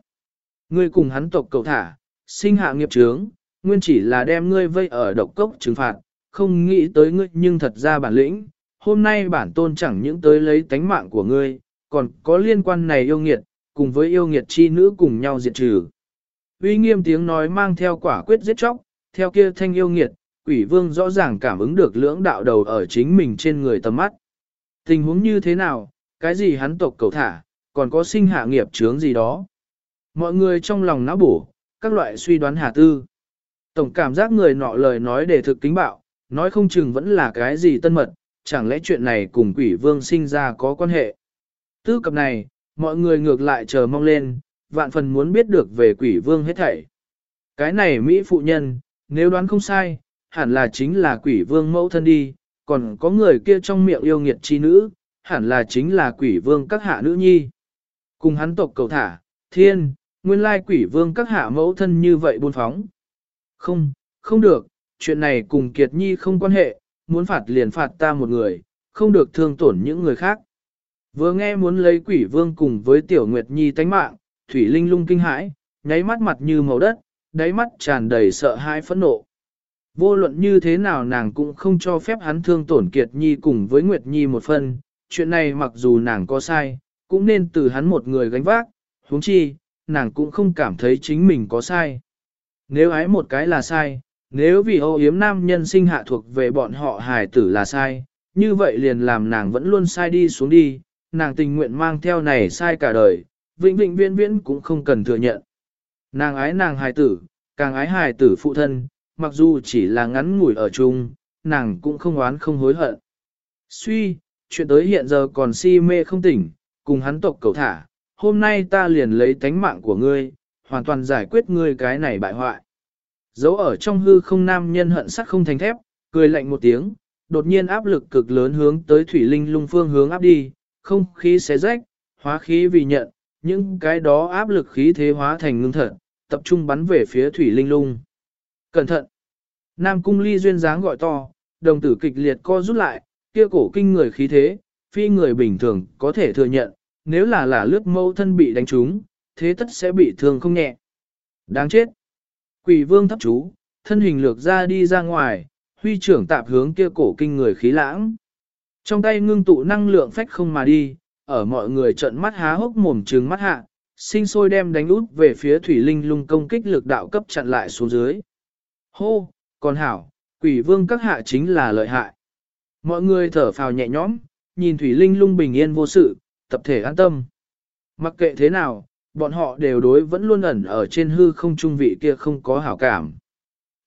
Ngươi cùng hắn tộc cầu thả, sinh hạ nghiệp trướng, nguyên chỉ là đem ngươi vây ở độc cốc trừng phạt, không nghĩ tới ngươi nhưng thật ra bản lĩnh. Hôm nay bản tôn chẳng những tới lấy tánh mạng của ngươi, còn có liên quan này yêu nghiệt, cùng với yêu nghiệt chi nữ cùng nhau diệt trừ. Uy nghiêm tiếng nói mang theo quả quyết giết chóc, theo kia thanh yêu nghiệt, quỷ vương rõ ràng cảm ứng được lưỡng đạo đầu ở chính mình trên người tầm mắt. Tình huống như thế nào, cái gì hắn tộc cầu thả, còn có sinh hạ nghiệp chướng gì đó. Mọi người trong lòng não bổ, các loại suy đoán hà tư. Tổng cảm giác người nọ lời nói để thực kính bạo, nói không chừng vẫn là cái gì tân mật, chẳng lẽ chuyện này cùng quỷ vương sinh ra có quan hệ. Tư cập này, mọi người ngược lại chờ mong lên, vạn phần muốn biết được về quỷ vương hết thảy. Cái này Mỹ phụ nhân, nếu đoán không sai, hẳn là chính là quỷ vương mẫu thân đi, còn có người kia trong miệng yêu nghiệt chi nữ, hẳn là chính là quỷ vương các hạ nữ nhi. Cùng hắn tộc cầu thả, thiên, nguyên lai quỷ vương các hạ mẫu thân như vậy buôn phóng. Không, không được, chuyện này cùng Kiệt Nhi không quan hệ, muốn phạt liền phạt ta một người, không được thương tổn những người khác. Vừa nghe muốn lấy quỷ vương cùng với tiểu Nguyệt Nhi tánh mạng, Thủy Linh lung kinh hãi, nháy mắt mặt như màu đất, đáy mắt tràn đầy sợ hãi phẫn nộ. Vô luận như thế nào nàng cũng không cho phép hắn thương tổn Kiệt Nhi cùng với Nguyệt Nhi một phần, chuyện này mặc dù nàng có sai, cũng nên từ hắn một người gánh vác, huống chi, nàng cũng không cảm thấy chính mình có sai. Nếu ái một cái là sai, nếu vì ô yếm nam nhân sinh hạ thuộc về bọn họ hài tử là sai, như vậy liền làm nàng vẫn luôn sai đi xuống đi, nàng tình nguyện mang theo này sai cả đời, vĩnh vĩnh viễn viễn cũng không cần thừa nhận. Nàng ái nàng hài tử, càng ái hài tử phụ thân, mặc dù chỉ là ngắn ngủi ở chung, nàng cũng không oán không hối hận. Suy, chuyện tới hiện giờ còn si mê không tỉnh, cùng hắn tộc cầu thả, hôm nay ta liền lấy tánh mạng của ngươi, hoàn toàn giải quyết ngươi cái này bại hoại. Dấu ở trong hư không nam nhân hận sắc không thành thép, cười lạnh một tiếng, đột nhiên áp lực cực lớn hướng tới thủy linh lung phương hướng áp đi, không khí xé rách, hóa khí vì nhận, những cái đó áp lực khí thế hóa thành ngưng thật, tập trung bắn về phía thủy linh lung. Cẩn thận! Nam cung ly duyên dáng gọi to, đồng tử kịch liệt co rút lại, kia cổ kinh người khí thế, phi người bình thường có thể thừa nhận, nếu là là lướt mâu thân bị đánh trúng, thế tất sẽ bị thương không nhẹ. Đáng chết! Quỷ vương thấp chú, thân hình lược ra đi ra ngoài, huy trưởng tạp hướng kia cổ kinh người khí lãng. Trong tay ngưng tụ năng lượng phách không mà đi, ở mọi người trợn mắt há hốc mồm trừng mắt hạ, sinh sôi đem đánh út về phía thủy linh lung công kích lực đạo cấp chặn lại xuống dưới. Hô, còn hảo, quỷ vương các hạ chính là lợi hại. Mọi người thở phào nhẹ nhõm, nhìn thủy linh lung bình yên vô sự, tập thể an tâm. Mặc kệ thế nào, bọn họ đều đối vẫn luôn ẩn ở trên hư không trung vị kia không có hảo cảm.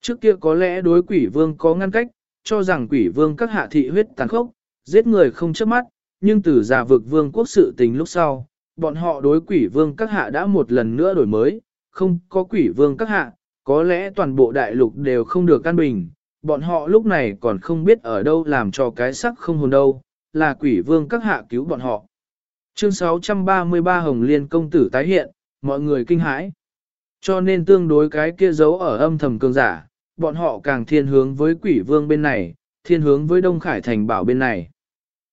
Trước kia có lẽ đối quỷ vương có ngăn cách, cho rằng quỷ vương các hạ thị huyết tàn khốc, giết người không chớp mắt, nhưng từ giả vực vương quốc sự tình lúc sau, bọn họ đối quỷ vương các hạ đã một lần nữa đổi mới, không có quỷ vương các hạ, có lẽ toàn bộ đại lục đều không được căn bình, bọn họ lúc này còn không biết ở đâu làm cho cái sắc không hồn đâu, là quỷ vương các hạ cứu bọn họ. Chương 633 Hồng Liên công tử tái hiện, mọi người kinh hãi. Cho nên tương đối cái kia giấu ở âm thầm cường giả, bọn họ càng thiên hướng với quỷ vương bên này, thiên hướng với Đông Khải Thành bảo bên này.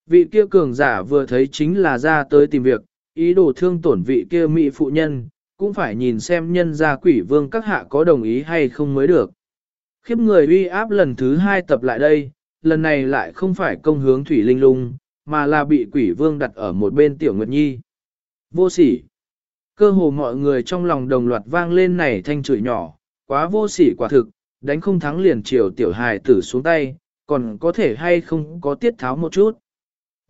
Vị kia cường giả vừa thấy chính là ra tới tìm việc, ý đồ thương tổn vị kia mỹ phụ nhân, cũng phải nhìn xem nhân gia quỷ vương các hạ có đồng ý hay không mới được. Khiếp người uy áp lần thứ hai tập lại đây, lần này lại không phải công hướng thủy linh lung, mà là bị quỷ vương đặt ở một bên tiểu nguyệt nhi. Vô sỉ. Cơ hồ mọi người trong lòng đồng loạt vang lên này thanh chửi nhỏ, quá vô sỉ quả thực, đánh không thắng liền chiều tiểu hài tử xuống tay, còn có thể hay không có tiết tháo một chút.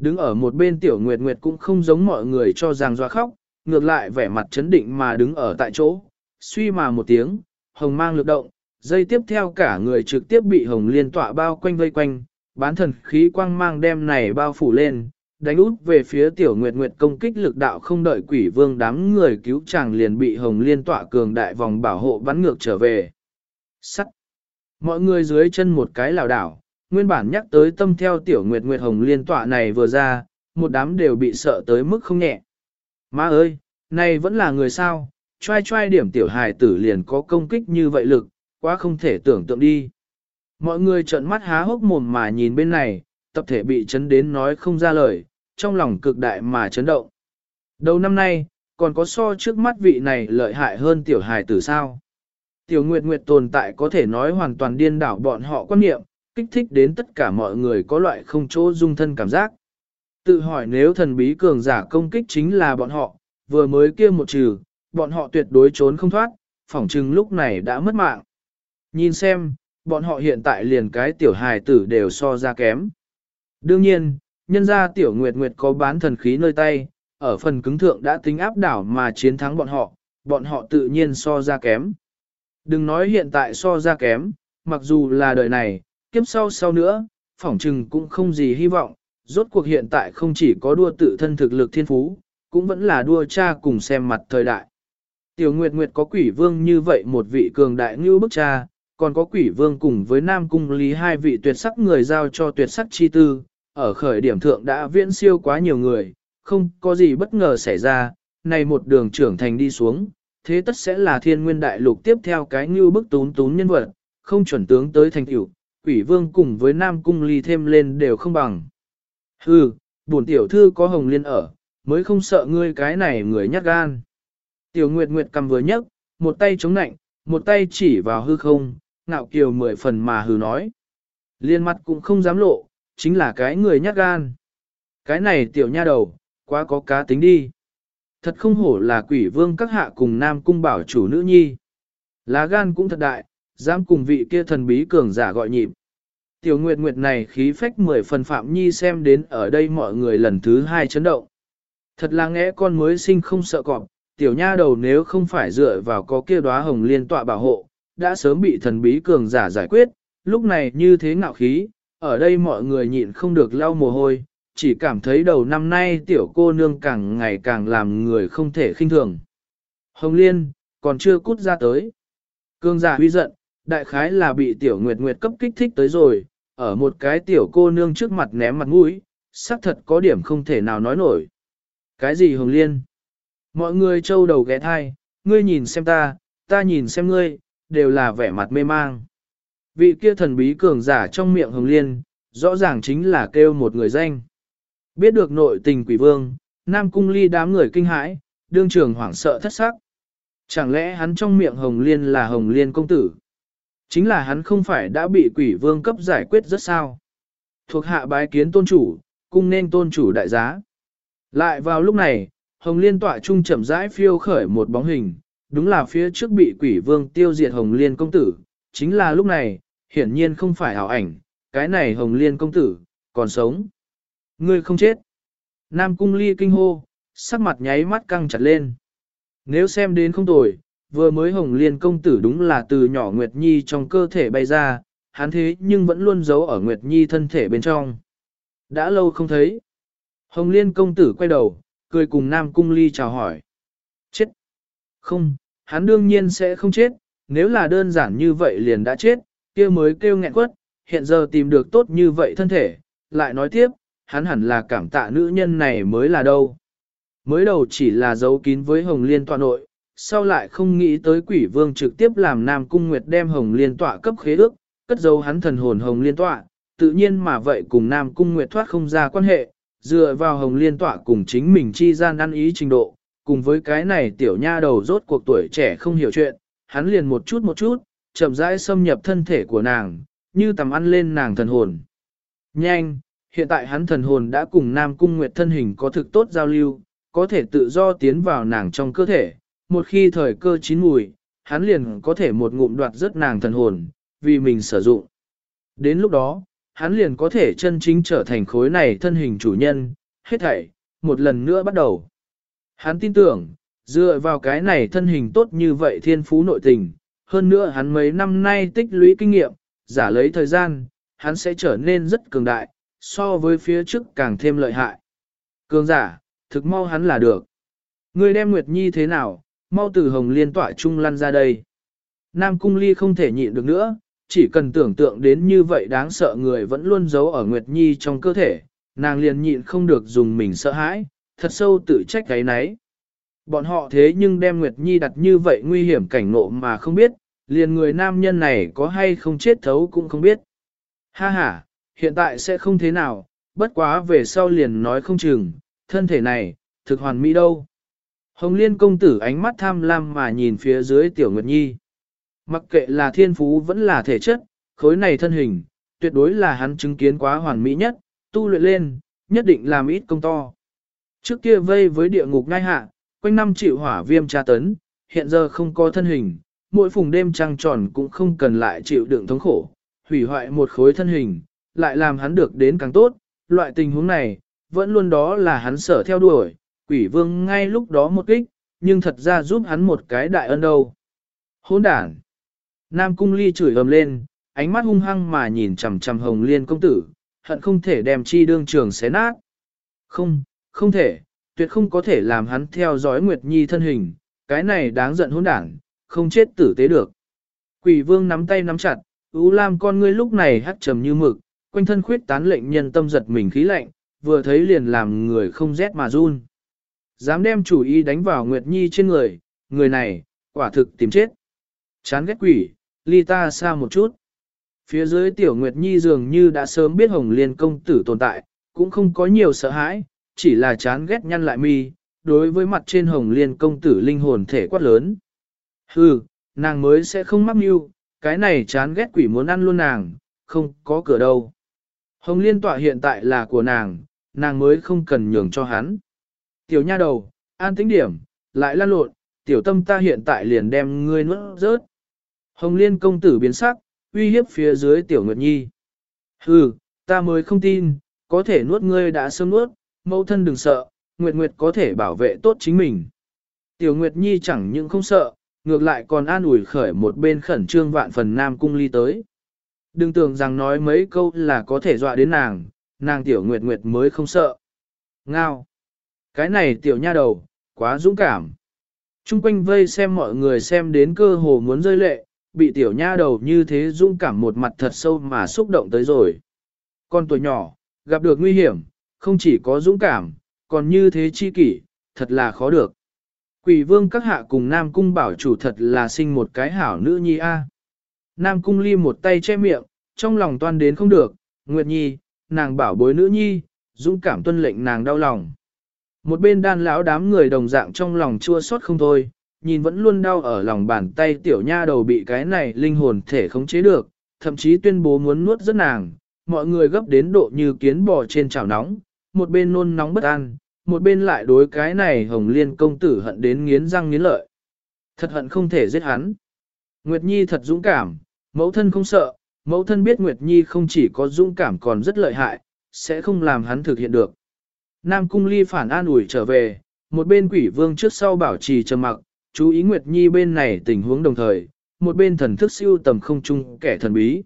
Đứng ở một bên tiểu nguyệt nguyệt cũng không giống mọi người cho rằng doa khóc, ngược lại vẻ mặt chấn định mà đứng ở tại chỗ, suy mà một tiếng, hồng mang lực động, dây tiếp theo cả người trực tiếp bị hồng liên tọa bao quanh vây quanh, bán thần khí quang mang đem này bao phủ lên, đánh út về phía tiểu nguyệt nguyệt công kích lực đạo không đợi quỷ vương đám người cứu chàng liền bị hồng liên tỏa cường đại vòng bảo hộ bắn ngược trở về. Sắt! Mọi người dưới chân một cái lảo đảo, nguyên bản nhắc tới tâm theo tiểu nguyệt nguyệt hồng liên Tọa này vừa ra, một đám đều bị sợ tới mức không nhẹ. Má ơi, này vẫn là người sao, trai trai điểm tiểu hài tử liền có công kích như vậy lực, quá không thể tưởng tượng đi. Mọi người trợn mắt há hốc mồm mà nhìn bên này, tập thể bị chấn đến nói không ra lời, trong lòng cực đại mà chấn động. Đầu năm nay, còn có so trước mắt vị này lợi hại hơn tiểu hài tử sao. Tiểu Nguyệt Nguyệt tồn tại có thể nói hoàn toàn điên đảo bọn họ quan niệm, kích thích đến tất cả mọi người có loại không chỗ dung thân cảm giác. Tự hỏi nếu thần bí cường giả công kích chính là bọn họ, vừa mới kia một trừ, bọn họ tuyệt đối trốn không thoát, phỏng chừng lúc này đã mất mạng. Nhìn xem, bọn họ hiện tại liền cái tiểu hài tử đều so ra kém. Đương nhiên, nhân ra tiểu nguyệt nguyệt có bán thần khí nơi tay, ở phần cứng thượng đã tính áp đảo mà chiến thắng bọn họ, bọn họ tự nhiên so ra kém. Đừng nói hiện tại so ra kém, mặc dù là đời này, kiếp sau sau nữa, phỏng chừng cũng không gì hy vọng, rốt cuộc hiện tại không chỉ có đua tự thân thực lực thiên phú, cũng vẫn là đua cha cùng xem mặt thời đại. Tiểu Nguyệt Nguyệt có quỷ vương như vậy một vị cường đại như bức cha, còn có quỷ vương cùng với Nam Cung Lý hai vị tuyệt sắc người giao cho tuyệt sắc chi tư, ở khởi điểm thượng đã viễn siêu quá nhiều người, không có gì bất ngờ xảy ra, này một đường trưởng thành đi xuống, thế tất sẽ là thiên nguyên đại lục tiếp theo cái như bức tún tún nhân vật, không chuẩn tướng tới thành tiểu, quỷ vương cùng với Nam Cung Ly thêm lên đều không bằng. Hừ, bổn tiểu thư có hồng liên ở, mới không sợ ngươi cái này người nhát gan. Tiểu Nguyệt Nguyệt cầm vừa nhấc, một tay chống nạnh, một tay chỉ vào hư không, ngạo kiều mười phần mà hừ nói. Liên mặt cũng không dám lộ, chính là cái người nhát gan. Cái này tiểu nha đầu, quá có cá tính đi. Thật không hổ là quỷ vương các hạ cùng nam cung bảo chủ nữ nhi. Lá gan cũng thật đại, dám cùng vị kia thần bí cường giả gọi nhịp. Tiểu Nguyệt Nguyệt này khí phách mười phần Phạm Nhi xem đến ở đây mọi người lần thứ hai chấn động. Thật là nghe con mới sinh không sợ cọp, tiểu nha đầu nếu không phải dựa vào có kia đóa hồng liên tọa bảo hộ, đã sớm bị thần bí cường giả giải quyết, lúc này như thế ngạo khí, ở đây mọi người nhịn không được lau mồ hôi, chỉ cảm thấy đầu năm nay tiểu cô nương càng ngày càng làm người không thể khinh thường. Hồng Liên, còn chưa cút ra tới. cường giả huy giận, đại khái là bị tiểu nguyệt nguyệt cấp kích thích tới rồi, ở một cái tiểu cô nương trước mặt ném mặt mũi, xác thật có điểm không thể nào nói nổi. Cái gì Hồng Liên? Mọi người trâu đầu ghé thai, ngươi nhìn xem ta, ta nhìn xem ngươi, đều là vẻ mặt mê mang. Vị kia thần bí cường giả trong miệng Hồng Liên, rõ ràng chính là kêu một người danh. Biết được nội tình quỷ vương, Nam Cung Ly đám người kinh hãi, đương trường hoảng sợ thất sắc. Chẳng lẽ hắn trong miệng Hồng Liên là Hồng Liên công tử? Chính là hắn không phải đã bị quỷ vương cấp giải quyết rất sao? Thuộc hạ bái kiến tôn chủ, cung nên tôn chủ đại giá. Lại vào lúc này, Hồng Liên tọa trung chậm rãi phiêu khởi một bóng hình, đúng là phía trước bị quỷ vương tiêu diệt Hồng Liên công tử. Chính là lúc này, hiển nhiên không phải ảo ảnh, cái này Hồng Liên công tử, còn sống. Ngươi không chết. Nam cung ly kinh hô, sắc mặt nháy mắt căng chặt lên. Nếu xem đến không tồi, vừa mới hồng liên công tử đúng là từ nhỏ Nguyệt Nhi trong cơ thể bay ra, hắn thế nhưng vẫn luôn giấu ở Nguyệt Nhi thân thể bên trong. Đã lâu không thấy. Hồng liên công tử quay đầu, cười cùng Nam cung ly chào hỏi. Chết. Không, hắn đương nhiên sẽ không chết, nếu là đơn giản như vậy liền đã chết, kia mới kêu nghẹn quất, hiện giờ tìm được tốt như vậy thân thể, lại nói tiếp, hắn hẳn là cảm tạ nữ nhân này mới là đâu. Mới đầu chỉ là giấu kín với Hồng Liên toàn nội, sau lại không nghĩ tới quỷ vương trực tiếp làm Nam Cung Nguyệt đem Hồng Liên tọa cấp khế ước, cất giấu hắn thần hồn Hồng Liên tọa, tự nhiên mà vậy cùng Nam Cung Nguyệt thoát không ra quan hệ, dựa vào Hồng Liên tọa cùng chính mình chi gian ăn ý trình độ, cùng với cái này tiểu nha đầu rốt cuộc tuổi trẻ không hiểu chuyện, hắn liền một chút một chút, chậm rãi xâm nhập thân thể của nàng, như tầm ăn lên nàng thần hồn. Nhanh, hiện tại hắn thần hồn đã cùng Nam Cung Nguyệt thân hình có thực tốt giao lưu, có thể tự do tiến vào nàng trong cơ thể, một khi thời cơ chín mùi, hắn liền có thể một ngụm đoạt rất nàng thần hồn, vì mình sử dụng. Đến lúc đó, hắn liền có thể chân chính trở thành khối này thân hình chủ nhân, hết thảy, một lần nữa bắt đầu. Hắn tin tưởng, dựa vào cái này thân hình tốt như vậy thiên phú nội tình, hơn nữa hắn mấy năm nay tích lũy kinh nghiệm, giả lấy thời gian, hắn sẽ trở nên rất cường đại, so với phía trước càng thêm lợi hại. Cường giả, thực mau hắn là được. Ngươi đem Nguyệt Nhi thế nào, mau từ hồng liên tỏa trung lăn ra đây. Nam Cung Ly không thể nhịn được nữa, chỉ cần tưởng tượng đến như vậy đáng sợ người vẫn luôn giấu ở Nguyệt Nhi trong cơ thể, nàng liền nhịn không được dùng mình sợ hãi, thật sâu tự trách cái nấy. Bọn họ thế nhưng đem Nguyệt Nhi đặt như vậy nguy hiểm cảnh ngộ mà không biết, liền người nam nhân này có hay không chết thấu cũng không biết. Ha ha, hiện tại sẽ không thế nào, bất quá về sau liền nói không chừng, thân thể này, thực hoàn mỹ đâu. Hồng Liên công tử ánh mắt tham lam mà nhìn phía dưới Tiểu Nguyệt Nhi. Mặc kệ là thiên phú vẫn là thể chất, khối này thân hình, tuyệt đối là hắn chứng kiến quá hoàn mỹ nhất, tu luyện lên, nhất định làm ít công to. Trước kia vây với địa ngục ngai hạ, quanh năm chịu hỏa viêm tra tấn, hiện giờ không có thân hình, mỗi phùng đêm trăng tròn cũng không cần lại chịu đựng thống khổ, hủy hoại một khối thân hình, lại làm hắn được đến càng tốt, loại tình huống này, vẫn luôn đó là hắn sở theo đuổi, quỷ vương ngay lúc đó một kích, nhưng thật ra giúp hắn một cái đại ân đâu. Hỗn đản! Nam cung ly chửi ầm lên, ánh mắt hung hăng mà nhìn chầm chầm hồng liên công tử, hận không thể đem chi đương trường xé nát. Không, không thể, tuyệt không có thể làm hắn theo dõi Nguyệt Nhi thân hình, cái này đáng giận hỗn đản, không chết tử tế được. Quỷ vương nắm tay nắm chặt, Ú Lam con ngươi lúc này hắt trầm như mực, quanh thân khuyết tán lệnh nhân tâm giật mình khí lạnh, vừa thấy liền làm người không rét mà run. Dám đem chủ ý đánh vào Nguyệt Nhi trên người, người này, quả thực tìm chết. Chán ghét quỷ, ly ta xa một chút. Phía dưới tiểu Nguyệt Nhi dường như đã sớm biết Hồng Liên công tử tồn tại, cũng không có nhiều sợ hãi, chỉ là chán ghét nhăn lại mi, đối với mặt trên Hồng Liên công tử linh hồn thể quát lớn. Hừ, nàng mới sẽ không mắc mưu, cái này chán ghét quỷ muốn ăn luôn nàng, không có cửa đâu. Hồng Liên tọa hiện tại là của nàng, nàng mới không cần nhường cho hắn. Tiểu nha đầu, an tĩnh điểm, lại lan lộn, tiểu tâm ta hiện tại liền đem ngươi nuốt rớt. Hồng Liên công tử biến sắc, uy hiếp phía dưới tiểu Nguyệt Nhi. Hừ, ta mới không tin, có thể nuốt ngươi đã sớm nuốt, mẫu thân đừng sợ, Nguyệt Nguyệt có thể bảo vệ tốt chính mình. Tiểu Nguyệt Nhi chẳng những không sợ, ngược lại còn an ủi khởi một bên khẩn trương vạn phần Nam Cung Ly tới. Đừng tưởng rằng nói mấy câu là có thể dọa đến nàng, nàng Tiểu Nguyệt Nguyệt mới không sợ. Ngao! Cái này Tiểu nha đầu, quá dũng cảm. Trung quanh vây xem mọi người xem đến cơ hồ muốn rơi lệ, bị tiểu nha đầu như thế dũng cảm một mặt thật sâu mà xúc động tới rồi. Con tuổi nhỏ, gặp được nguy hiểm, không chỉ có dũng cảm, còn như thế chi kỷ, thật là khó được. Quỷ vương các hạ cùng Nam Cung bảo chủ thật là sinh một cái hảo nữ nhi a. Nam Cung ly một tay che miệng, trong lòng toan đến không được, Nguyệt Nhi, nàng bảo bối nữ nhi, dũng cảm tuân lệnh nàng đau lòng. Một bên đan lão đám người đồng dạng trong lòng chua xót không thôi, nhìn vẫn luôn đau ở lòng bàn tay tiểu nha đầu bị cái này linh hồn thể khống chế được, thậm chí tuyên bố muốn nuốt rất nàng, mọi người gấp đến độ như kiến bò trên chảo nóng, một bên nôn nóng bất an, một bên lại đối cái này hồng liên công tử hận đến nghiến răng nghiến lợi. Thật hận không thể giết hắn. Nguyệt Nhi thật dũng cảm, mẫu thân không sợ, mẫu thân biết Nguyệt Nhi không chỉ có dũng cảm còn rất lợi hại, sẽ không làm hắn thực hiện được. Nam Cung Ly phản an ủi trở về, một bên quỷ vương trước sau bảo trì trầm mặc, chú ý Nguyệt Nhi bên này tình huống đồng thời, một bên thần thức siêu tầm không chung kẻ thần bí.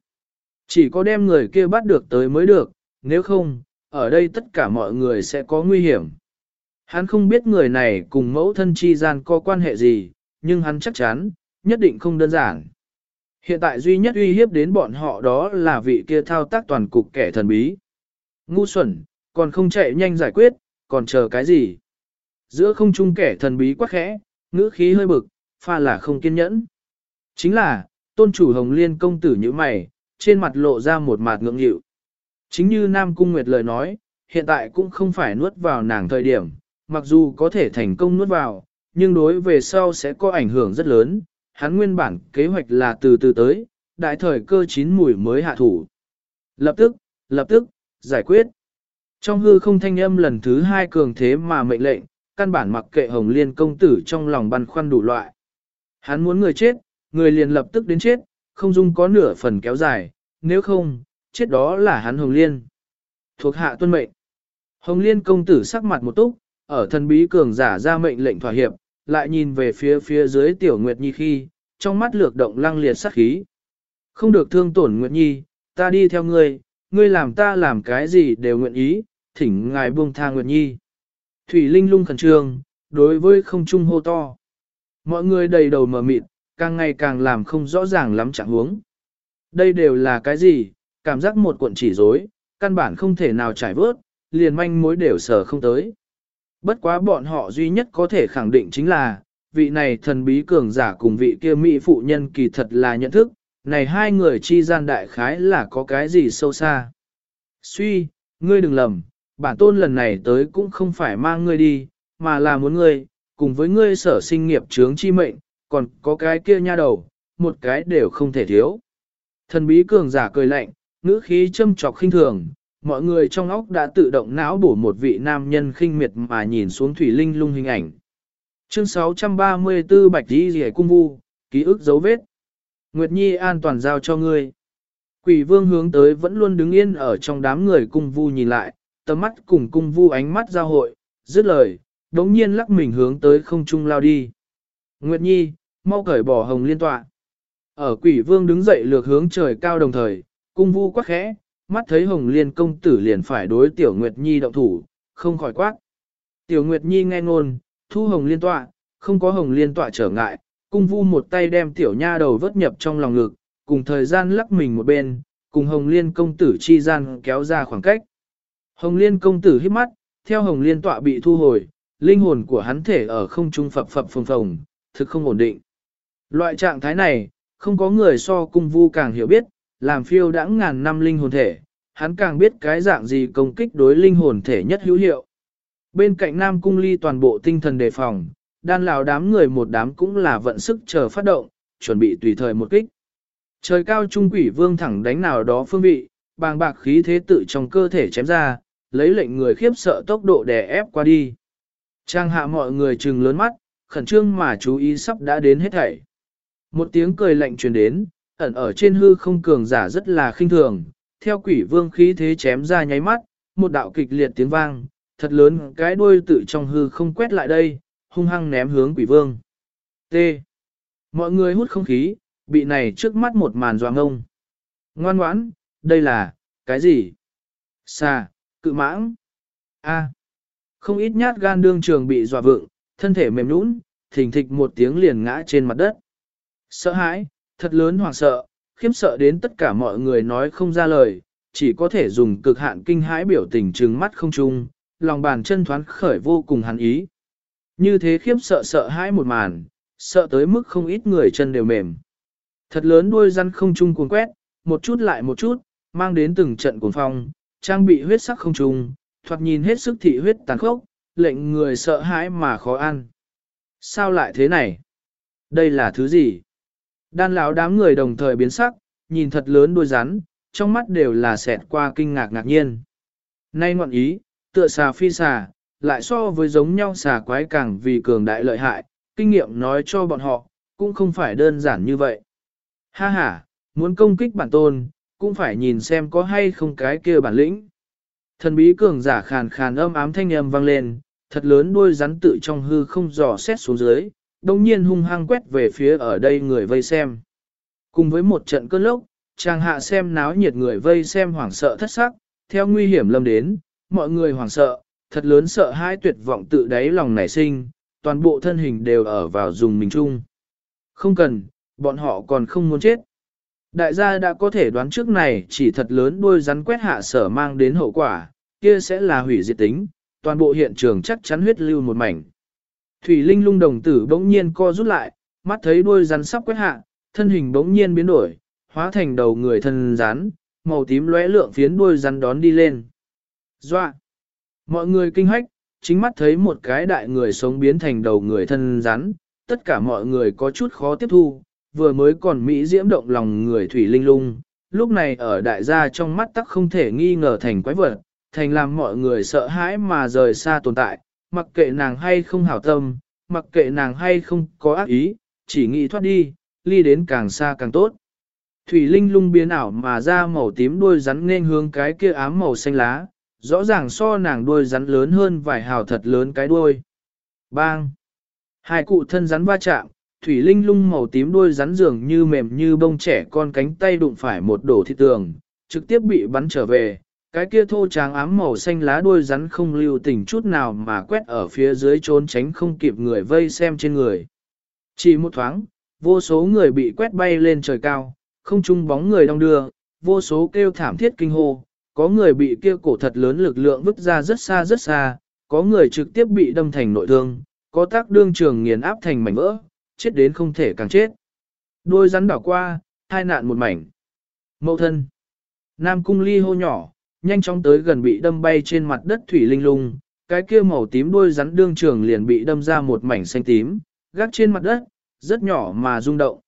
Chỉ có đem người kia bắt được tới mới được, nếu không, ở đây tất cả mọi người sẽ có nguy hiểm. Hắn không biết người này cùng mẫu thân chi gian có quan hệ gì, nhưng hắn chắc chắn, nhất định không đơn giản. Hiện tại duy nhất uy hiếp đến bọn họ đó là vị kia thao tác toàn cục kẻ thần bí. Ngu xuẩn, còn không chạy nhanh giải quyết, còn chờ cái gì? Giữa không trung kẻ thần bí quá khẽ, ngữ khí hơi bực, pha là không kiên nhẫn. Chính là, tôn chủ hồng liên công tử như mày, trên mặt lộ ra một mặt ngưỡng nghịu. Chính như Nam Cung Nguyệt lời nói, hiện tại cũng không phải nuốt vào nàng thời điểm, mặc dù có thể thành công nuốt vào, nhưng đối về sau sẽ có ảnh hưởng rất lớn. Hắn nguyên bản kế hoạch là từ từ tới, đại thời cơ chín mùi mới hạ thủ. Lập tức, lập tức, giải quyết. Trong hư không thanh âm lần thứ hai cường thế mà mệnh lệnh, căn bản mặc kệ Hồng Liên công tử trong lòng băn khoăn đủ loại. Hắn muốn người chết, người liền lập tức đến chết, không dung có nửa phần kéo dài, nếu không, chết đó là hắn Hồng Liên. Thuộc hạ tuân mệnh. Hồng Liên công tử sắc mặt một túc, ở thần bí cường giả ra mệnh lệnh thỏa hiệp, lại nhìn về phía phía dưới tiểu Nguyệt Nhi khi, trong mắt lược động lăng liệt sát khí. Không được thương tổn Nguyệt Nhi, ta đi theo ngươi, ngươi làm ta làm cái gì đều nguyện ý, thỉnh ngài buông tha Nguyệt Nhi. Thủy Linh lung khẩn trương, đối với không trung hô to. Mọi người đầy đầu mở mịt, càng ngày càng làm không rõ ràng lắm trạng huống. Đây đều là cái gì, cảm giác một cuộn chỉ rối, căn bản không thể nào trải vớt, liền manh mối đều sở không tới. Bất quá bọn họ duy nhất có thể khẳng định chính là, vị này thần bí cường giả cùng vị kia mỹ phụ nhân kỳ thật là nhận thức, này hai người chi gian đại khái là có cái gì sâu xa. Suy, ngươi đừng lầm, bản tôn lần này tới cũng không phải mang ngươi đi, mà là muốn ngươi, cùng với ngươi sở sinh nghiệp chướng chi mệnh, còn có cái kia nha đầu, một cái đều không thể thiếu. Thần bí cường giả cười lạnh, ngữ khí châm trọc khinh thường, mọi người trong óc đã tự động não bổ một vị nam nhân khinh miệt mà nhìn xuống thủy linh lung hình ảnh. Chương 634 Bạch Di Dì Cung Vu, ký ức dấu vết. Nguyệt Nhi an toàn giao cho ngươi. Quỷ vương hướng tới vẫn luôn đứng yên ở trong đám người cung vu nhìn lại, tầm mắt cùng cung vu ánh mắt giao hội, dứt lời, đống nhiên lắc mình hướng tới không trung lao đi. Nguyệt Nhi, mau cởi bỏ hồng liên tọa. Ở quỷ vương đứng dậy lược hướng trời cao đồng thời, cung vu quắc khẽ, mắt thấy hồng liên công tử liền phải đối tiểu Nguyệt Nhi động thủ, không khỏi quát. Tiểu Nguyệt Nhi nghe ngôn, thu hồng liên tọa, không có hồng liên tọa trở ngại, cung vu một tay đem tiểu nha đầu vớt nhập trong lòng ngực, cùng thời gian lắc mình một bên, cùng hồng liên công tử chi gian kéo ra khoảng cách. Hồng liên công tử hít mắt, theo hồng liên tọa bị thu hồi, linh hồn của hắn thể ở không trung phập phập phồng phồng, thực không ổn định. Loại trạng thái này, không có người so cung vu càng hiểu biết, làm phiêu đãng ngàn năm linh hồn thể, hắn càng biết cái dạng gì công kích đối linh hồn thể nhất hữu hiệu. Bên cạnh Nam Cung Ly toàn bộ tinh thần đề phòng, đan Lào đám người một đám cũng là vận sức chờ phát động, chuẩn bị tùy thời một kích. Trời cao trung quỷ vương thẳng đánh nào đó phương vị, bàng bạc khí thế tự trong cơ thể chém ra, lấy lệnh người khiếp sợ tốc độ đè ép qua đi. Trang hạ mọi người trừng lớn mắt, khẩn trương mà chú ý sắp đã đến hết thảy. Một tiếng cười lạnh truyền đến, ẩn ở trên hư không cường giả rất là khinh thường, theo quỷ vương khí thế chém ra nháy mắt, một đạo kịch liệt tiếng vang, thật lớn cái đuôi tự trong hư không quét lại đây, hung hăng ném hướng quỷ vương. T. Mọi người hút không khí, bị này trước mắt một màn doang ông. Ngoan ngoãn, đây là, cái gì? Xà, cự mãng. A. Không ít nhát gan đương trường bị dọa vượng, thân thể mềm nhũn, thình thịch một tiếng liền ngã trên mặt đất. Sợ hãi, thật lớn hoảng sợ, khiếp sợ đến tất cả mọi người nói không ra lời, chỉ có thể dùng cực hạn kinh hãi biểu tình trừng mắt không chung, lòng bàn chân thoáng khởi vô cùng hắn ý. Như thế khiếp sợ sợ hãi một màn, sợ tới mức không ít người chân đều mềm. Thật lớn đuôi răn không chung cuồng quét, một chút lại một chút, mang đến từng trận cuồng phong, trang bị huyết sắc không trùng, thoạt nhìn hết sức thị huyết tàn khốc, lệnh người sợ hãi mà khó ăn. Sao lại thế này? Đây là thứ gì? Đan lão đám người đồng thời biến sắc, nhìn thật lớn đuôi rắn, trong mắt đều là xẹt qua kinh ngạc ngạc nhiên. Nay ngoạn ý, tựa xà phi xà, lại so với giống nhau xà quái càng vì cường đại lợi hại, kinh nghiệm nói cho bọn họ, cũng không phải đơn giản như vậy. Ha ha, muốn công kích bản tôn, cũng phải nhìn xem có hay không cái kia bản lĩnh. Thần bí cường giả khàn khàn âm ám thanh âm vang lên, thật lớn đuôi rắn tự trong hư không dò xét xuống dưới, đồng nhiên hung hăng quét về phía ở đây người vây xem. Cùng với một trận cơn lốc, chàng hạ xem náo nhiệt người vây xem hoảng sợ thất sắc, theo nguy hiểm lâm đến, mọi người hoảng sợ, thật lớn sợ hai tuyệt vọng tự đáy lòng nảy sinh, toàn bộ thân hình đều ở vào dùng mình chung. Không cần, bọn họ còn không muốn chết. Đại gia đã có thể đoán trước này chỉ thật lớn đuôi rắn quét hạ sở mang đến hậu quả, kia sẽ là hủy diệt tính, toàn bộ hiện trường chắc chắn huyết lưu một mảnh. Thủy Linh lung đồng tử bỗng nhiên co rút lại, mắt thấy đuôi rắn sắp quét hạ, thân hình bỗng nhiên biến đổi, hóa thành đầu người thân rắn, màu tím lóe lượng phiến đuôi rắn đón đi lên. Doa! Mọi người kinh hách, chính mắt thấy một cái đại người sống biến thành đầu người thân rắn, tất cả mọi người có chút khó tiếp thu, vừa mới còn Mỹ diễm động lòng người Thủy Linh lung, lúc này ở đại gia trong mắt tắc không thể nghi ngờ thành quái vật, thành làm mọi người sợ hãi mà rời xa tồn tại, mặc kệ nàng hay không hảo tâm, mặc kệ nàng hay không có ác ý, chỉ nghĩ thoát đi, ly đến càng xa càng tốt. Thủy Linh lung biến ảo mà ra màu tím đuôi rắn nên hướng cái kia ám màu xanh lá, rõ ràng so nàng đuôi rắn lớn hơn vài hào thật lớn cái đuôi. Bang! Hai cụ thân rắn va chạm, thủy linh lung màu tím đuôi rắn dường như mềm như bông trẻ con cánh tay đụng phải một đổ thị tường, trực tiếp bị bắn trở về, cái kia thô tráng ám màu xanh lá đuôi rắn không lưu tình chút nào mà quét ở phía dưới trốn tránh không kịp người vây xem trên người. Chỉ một thoáng, vô số người bị quét bay lên trời cao, không chung bóng người đong đưa, vô số kêu thảm thiết kinh hô, có người bị kia cổ thật lớn lực lượng vứt ra rất xa rất xa, có người trực tiếp bị đâm thành nội thương, có tác đương trường nghiền áp thành mảnh vỡ, chết đến không thể càng chết. Đôi rắn đảo qua, hai nạn một mảnh. Mậu thân. Nam cung ly hô nhỏ, nhanh chóng tới gần bị đâm bay trên mặt đất thủy linh lung, cái kia màu tím đuôi rắn đương trường liền bị đâm ra một mảnh xanh tím, gác trên mặt đất, rất nhỏ mà rung động.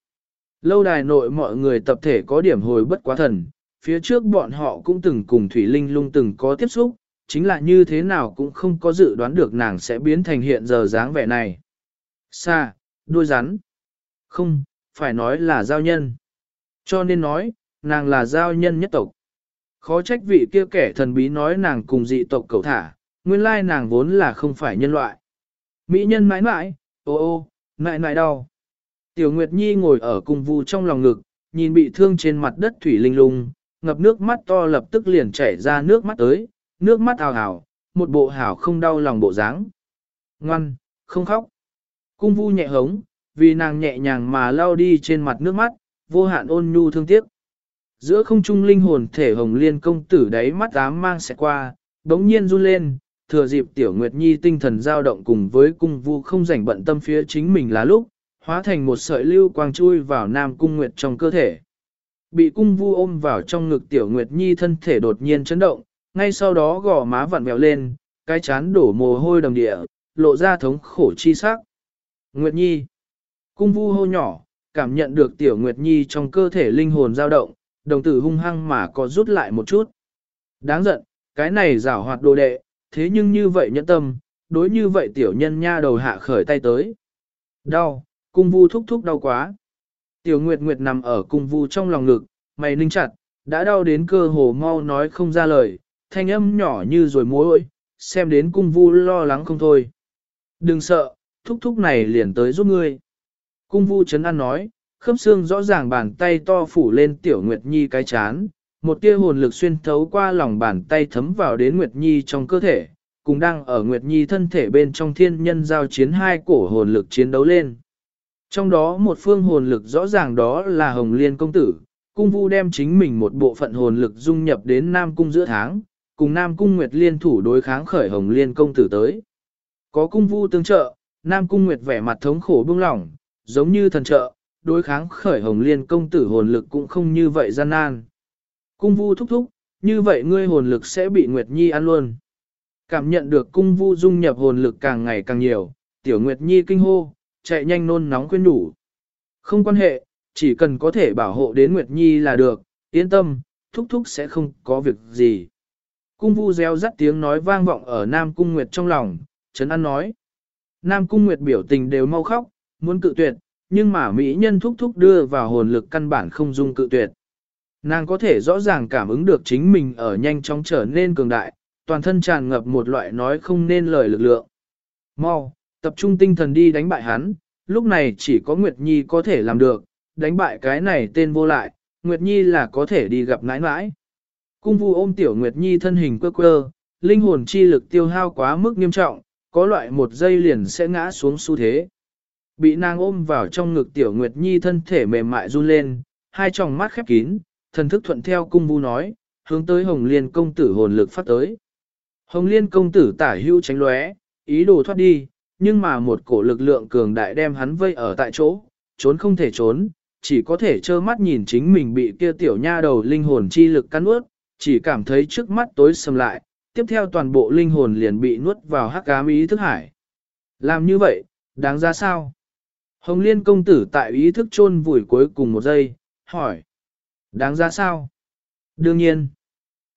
Lâu đài nội mọi người tập thể có điểm hồi bất quá thần, phía trước bọn họ cũng từng cùng thủy linh lung từng có tiếp xúc, chính là như thế nào cũng không có dự đoán được nàng sẽ biến thành hiện giờ dáng vẻ này. Xa, đuôi rắn. Không, phải nói là giao nhân. Cho nên nói, nàng là giao nhân nhất tộc. Khó trách vị kia kẻ thần bí nói nàng cùng dị tộc cầu thả, nguyên lai nàng vốn là không phải nhân loại. Mỹ nhân mãi mãi, ô ô, mãi mãi đau. Tiểu Nguyệt Nhi ngồi ở cùng vu trong lòng ngực, nhìn bị thương trên mặt đất thủy linh lung, ngập nước mắt to lập tức liền chảy ra nước mắt tới, nước mắt ào ào, một bộ hảo không đau lòng bộ dáng. Ngoan, không khóc. Cung vu nhẹ hống, vì nàng nhẹ nhàng mà lao đi trên mặt nước mắt, vô hạn ôn nhu thương tiếc. Giữa không trung linh hồn thể hồng liên công tử đáy mắt ám mang sẽ qua, đống nhiên run lên, thừa dịp tiểu nguyệt nhi tinh thần dao động cùng với cung vu không rảnh bận tâm phía chính mình là lúc, hóa thành một sợi lưu quang chui vào nam cung nguyệt trong cơ thể. Bị cung vu ôm vào trong ngực tiểu nguyệt nhi thân thể đột nhiên chấn động, ngay sau đó gò má vặn vẹo lên, cái chán đổ mồ hôi đầm địa, lộ ra thống khổ chi sắc. Nguyệt nhi, cung vu hô nhỏ, cảm nhận được tiểu nguyệt nhi trong cơ thể linh hồn dao động, đồng tử hung hăng mà có rút lại một chút. Đáng giận, cái này rảo hoạt đồ đệ, thế nhưng như vậy nhẫn tâm, đối như vậy tiểu nhân nha đầu hạ khởi tay tới. Đau, cung vu thúc thúc đau quá. Tiểu Nguyệt Nguyệt nằm ở cung vu trong lòng ngực, mày ninh chặt, đã đau đến cơ hồ mau nói không ra lời, thanh âm nhỏ như rồi mối xem đến cung vu lo lắng không thôi. Đừng sợ, thúc thúc này liền tới giúp ngươi. Cung vu chấn an nói, khớp xương rõ ràng bàn tay to phủ lên tiểu Nguyệt Nhi cái chán, một tia hồn lực xuyên thấu qua lòng bàn tay thấm vào đến Nguyệt Nhi trong cơ thể, cùng đang ở Nguyệt Nhi thân thể bên trong thiên nhân giao chiến hai cổ hồn lực chiến đấu lên. Trong đó một phương hồn lực rõ ràng đó là Hồng Liên công tử, cung vu đem chính mình một bộ phận hồn lực dung nhập đến Nam Cung giữa tháng, cùng Nam Cung Nguyệt liên thủ đối kháng khởi Hồng Liên công tử tới. Có cung vu tương trợ, Nam Cung Nguyệt vẻ mặt thống khổ buông lỏng, giống như thần trợ, đối kháng khởi Hồng Liên công tử hồn lực cũng không như vậy gian nan. Cung vu thúc thúc, như vậy ngươi hồn lực sẽ bị Nguyệt Nhi ăn luôn. Cảm nhận được cung vu dung nhập hồn lực càng ngày càng nhiều, tiểu Nguyệt Nhi kinh hô, chạy nhanh nôn nóng khuyên đủ. Không quan hệ, chỉ cần có thể bảo hộ đến Nguyệt Nhi là được, yên tâm, thúc thúc sẽ không có việc gì. Cung vu reo rắt tiếng nói vang vọng ở Nam Cung Nguyệt trong lòng, Trấn An nói. Nam Cung Nguyệt biểu tình đều mau khóc, muốn cự tuyệt, nhưng mà Mỹ nhân thúc thúc đưa vào hồn lực căn bản không dung cự tuyệt. Nàng có thể rõ ràng cảm ứng được chính mình ở nhanh chóng trở nên cường đại, toàn thân tràn ngập một loại nói không nên lời lực lượng. Mau, tập trung tinh thần đi đánh bại hắn, lúc này chỉ có Nguyệt Nhi có thể làm được, đánh bại cái này tên vô lại, Nguyệt Nhi là có thể đi gặp nãi nãi. Cung vu ôm tiểu Nguyệt Nhi thân hình quơ quơ, linh hồn chi lực tiêu hao quá mức nghiêm trọng, có loại một giây liền sẽ ngã xuống xu thế. Bị nàng ôm vào trong ngực tiểu Nguyệt Nhi thân thể mềm mại run lên, hai tròng mắt khép kín, thần thức thuận theo cung vu nói, hướng tới Hồng Liên công tử hồn lực phát tới. Hồng Liên công tử tả hưu tránh lóe, ý đồ thoát đi, nhưng mà một cổ lực lượng cường đại đem hắn vây ở tại chỗ, trốn không thể trốn, chỉ có thể trơ mắt nhìn chính mình bị kia tiểu nha đầu linh hồn chi lực cắn ướt, chỉ cảm thấy trước mắt tối sầm lại, tiếp theo toàn bộ linh hồn liền bị nuốt vào hắc ám ý thức hải. Làm như vậy, đáng ra sao? Hồng Liên công tử tại ý thức chôn vùi cuối cùng một giây, hỏi. Đáng ra sao? Đương nhiên.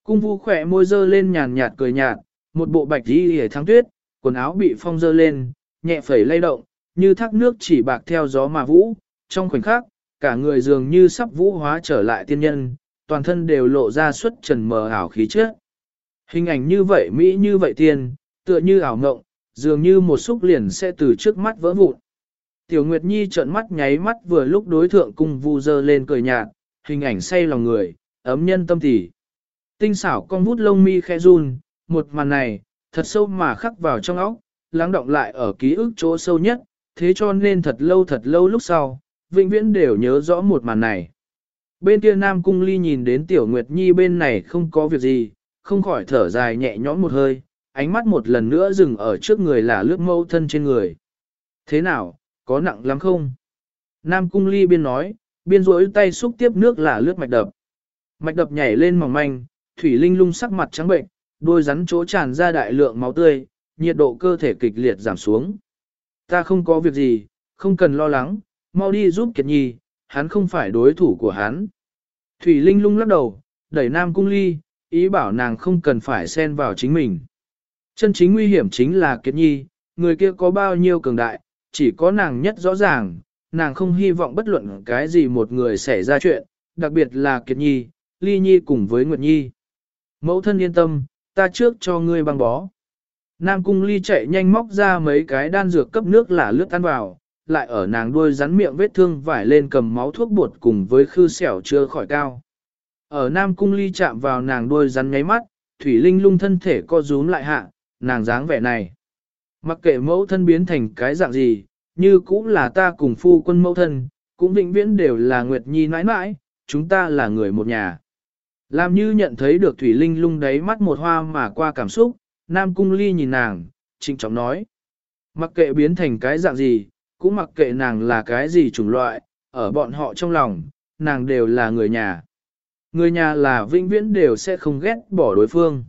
Cung vu khỏe môi dơ lên nhàn nhạt cười nhạt, một bộ bạch đi hề thắng tuyết, quần áo bị phong dơ lên, nhẹ phẩy lay động, như thác nước chỉ bạc theo gió mà vũ, trong khoảnh khắc, cả người dường như sắp vũ hóa trở lại tiên nhân, toàn thân đều lộ ra xuất trần mờ ảo khí chất. Hình ảnh như vậy Mỹ như vậy tiên, tựa như ảo ngộng, dường như một xúc liền sẽ từ trước mắt vỡ vụn. Tiểu Nguyệt Nhi trợn mắt nháy mắt vừa lúc đối thượng cung vu dơ lên cười nhạt, hình ảnh say lòng người, ấm nhân tâm tỉ. Tinh xảo con vút lông mi khẽ run, một màn này, thật sâu mà khắc vào trong óc, lắng động lại ở ký ức chỗ sâu nhất, thế cho nên thật lâu thật lâu lúc sau, vĩnh viễn đều nhớ rõ một màn này. Bên kia Nam Cung Ly nhìn đến Tiểu Nguyệt Nhi bên này không có việc gì, không khỏi thở dài nhẹ nhõm một hơi, ánh mắt một lần nữa dừng ở trước người là lướt mâu thân trên người. Thế nào, có nặng lắm không? Nam Cung Ly biên nói, biên rỗi tay xúc tiếp nước là lướt mạch đập. Mạch đập nhảy lên mỏng manh, Thủy Linh lung sắc mặt trắng bệnh, đôi rắn chỗ tràn ra đại lượng máu tươi, nhiệt độ cơ thể kịch liệt giảm xuống. Ta không có việc gì, không cần lo lắng, mau đi giúp Kiệt Nhi, hắn không phải đối thủ của hắn. Thủy Linh lung lắc đầu, đẩy Nam Cung Ly, ý bảo nàng không cần phải xen vào chính mình. Chân chính nguy hiểm chính là Kiệt Nhi, người kia có bao nhiêu cường đại, chỉ có nàng nhất rõ ràng, nàng không hy vọng bất luận cái gì một người xảy ra chuyện, đặc biệt là Kiệt Nhi, Ly Nhi cùng với Nguyệt Nhi. Mẫu thân yên tâm, ta trước cho ngươi băng bó. Nam Cung Ly chạy nhanh móc ra mấy cái đan dược cấp nước là lướt ăn vào, lại ở nàng đuôi rắn miệng vết thương vải lên cầm máu thuốc bột cùng với khư xẻo chưa khỏi cao. Ở Nam Cung Ly chạm vào nàng đuôi rắn nháy mắt, Thủy Linh lung thân thể co rúm lại hạ, nàng dáng vẻ này. Mặc kệ mẫu thân biến thành cái dạng gì, như cũng là ta cùng phu quân mẫu thân, cũng vĩnh viễn đều là Nguyệt Nhi mãi mãi, chúng ta là người một nhà. Làm như nhận thấy được Thủy Linh lung đáy mắt một hoa mà qua cảm xúc, Nam Cung Ly nhìn nàng, trịnh trọng nói. Mặc kệ biến thành cái dạng gì, cũng mặc kệ nàng là cái gì chủng loại, ở bọn họ trong lòng, nàng đều là người nhà. Người nhà là vĩnh viễn đều sẽ không ghét bỏ đối phương.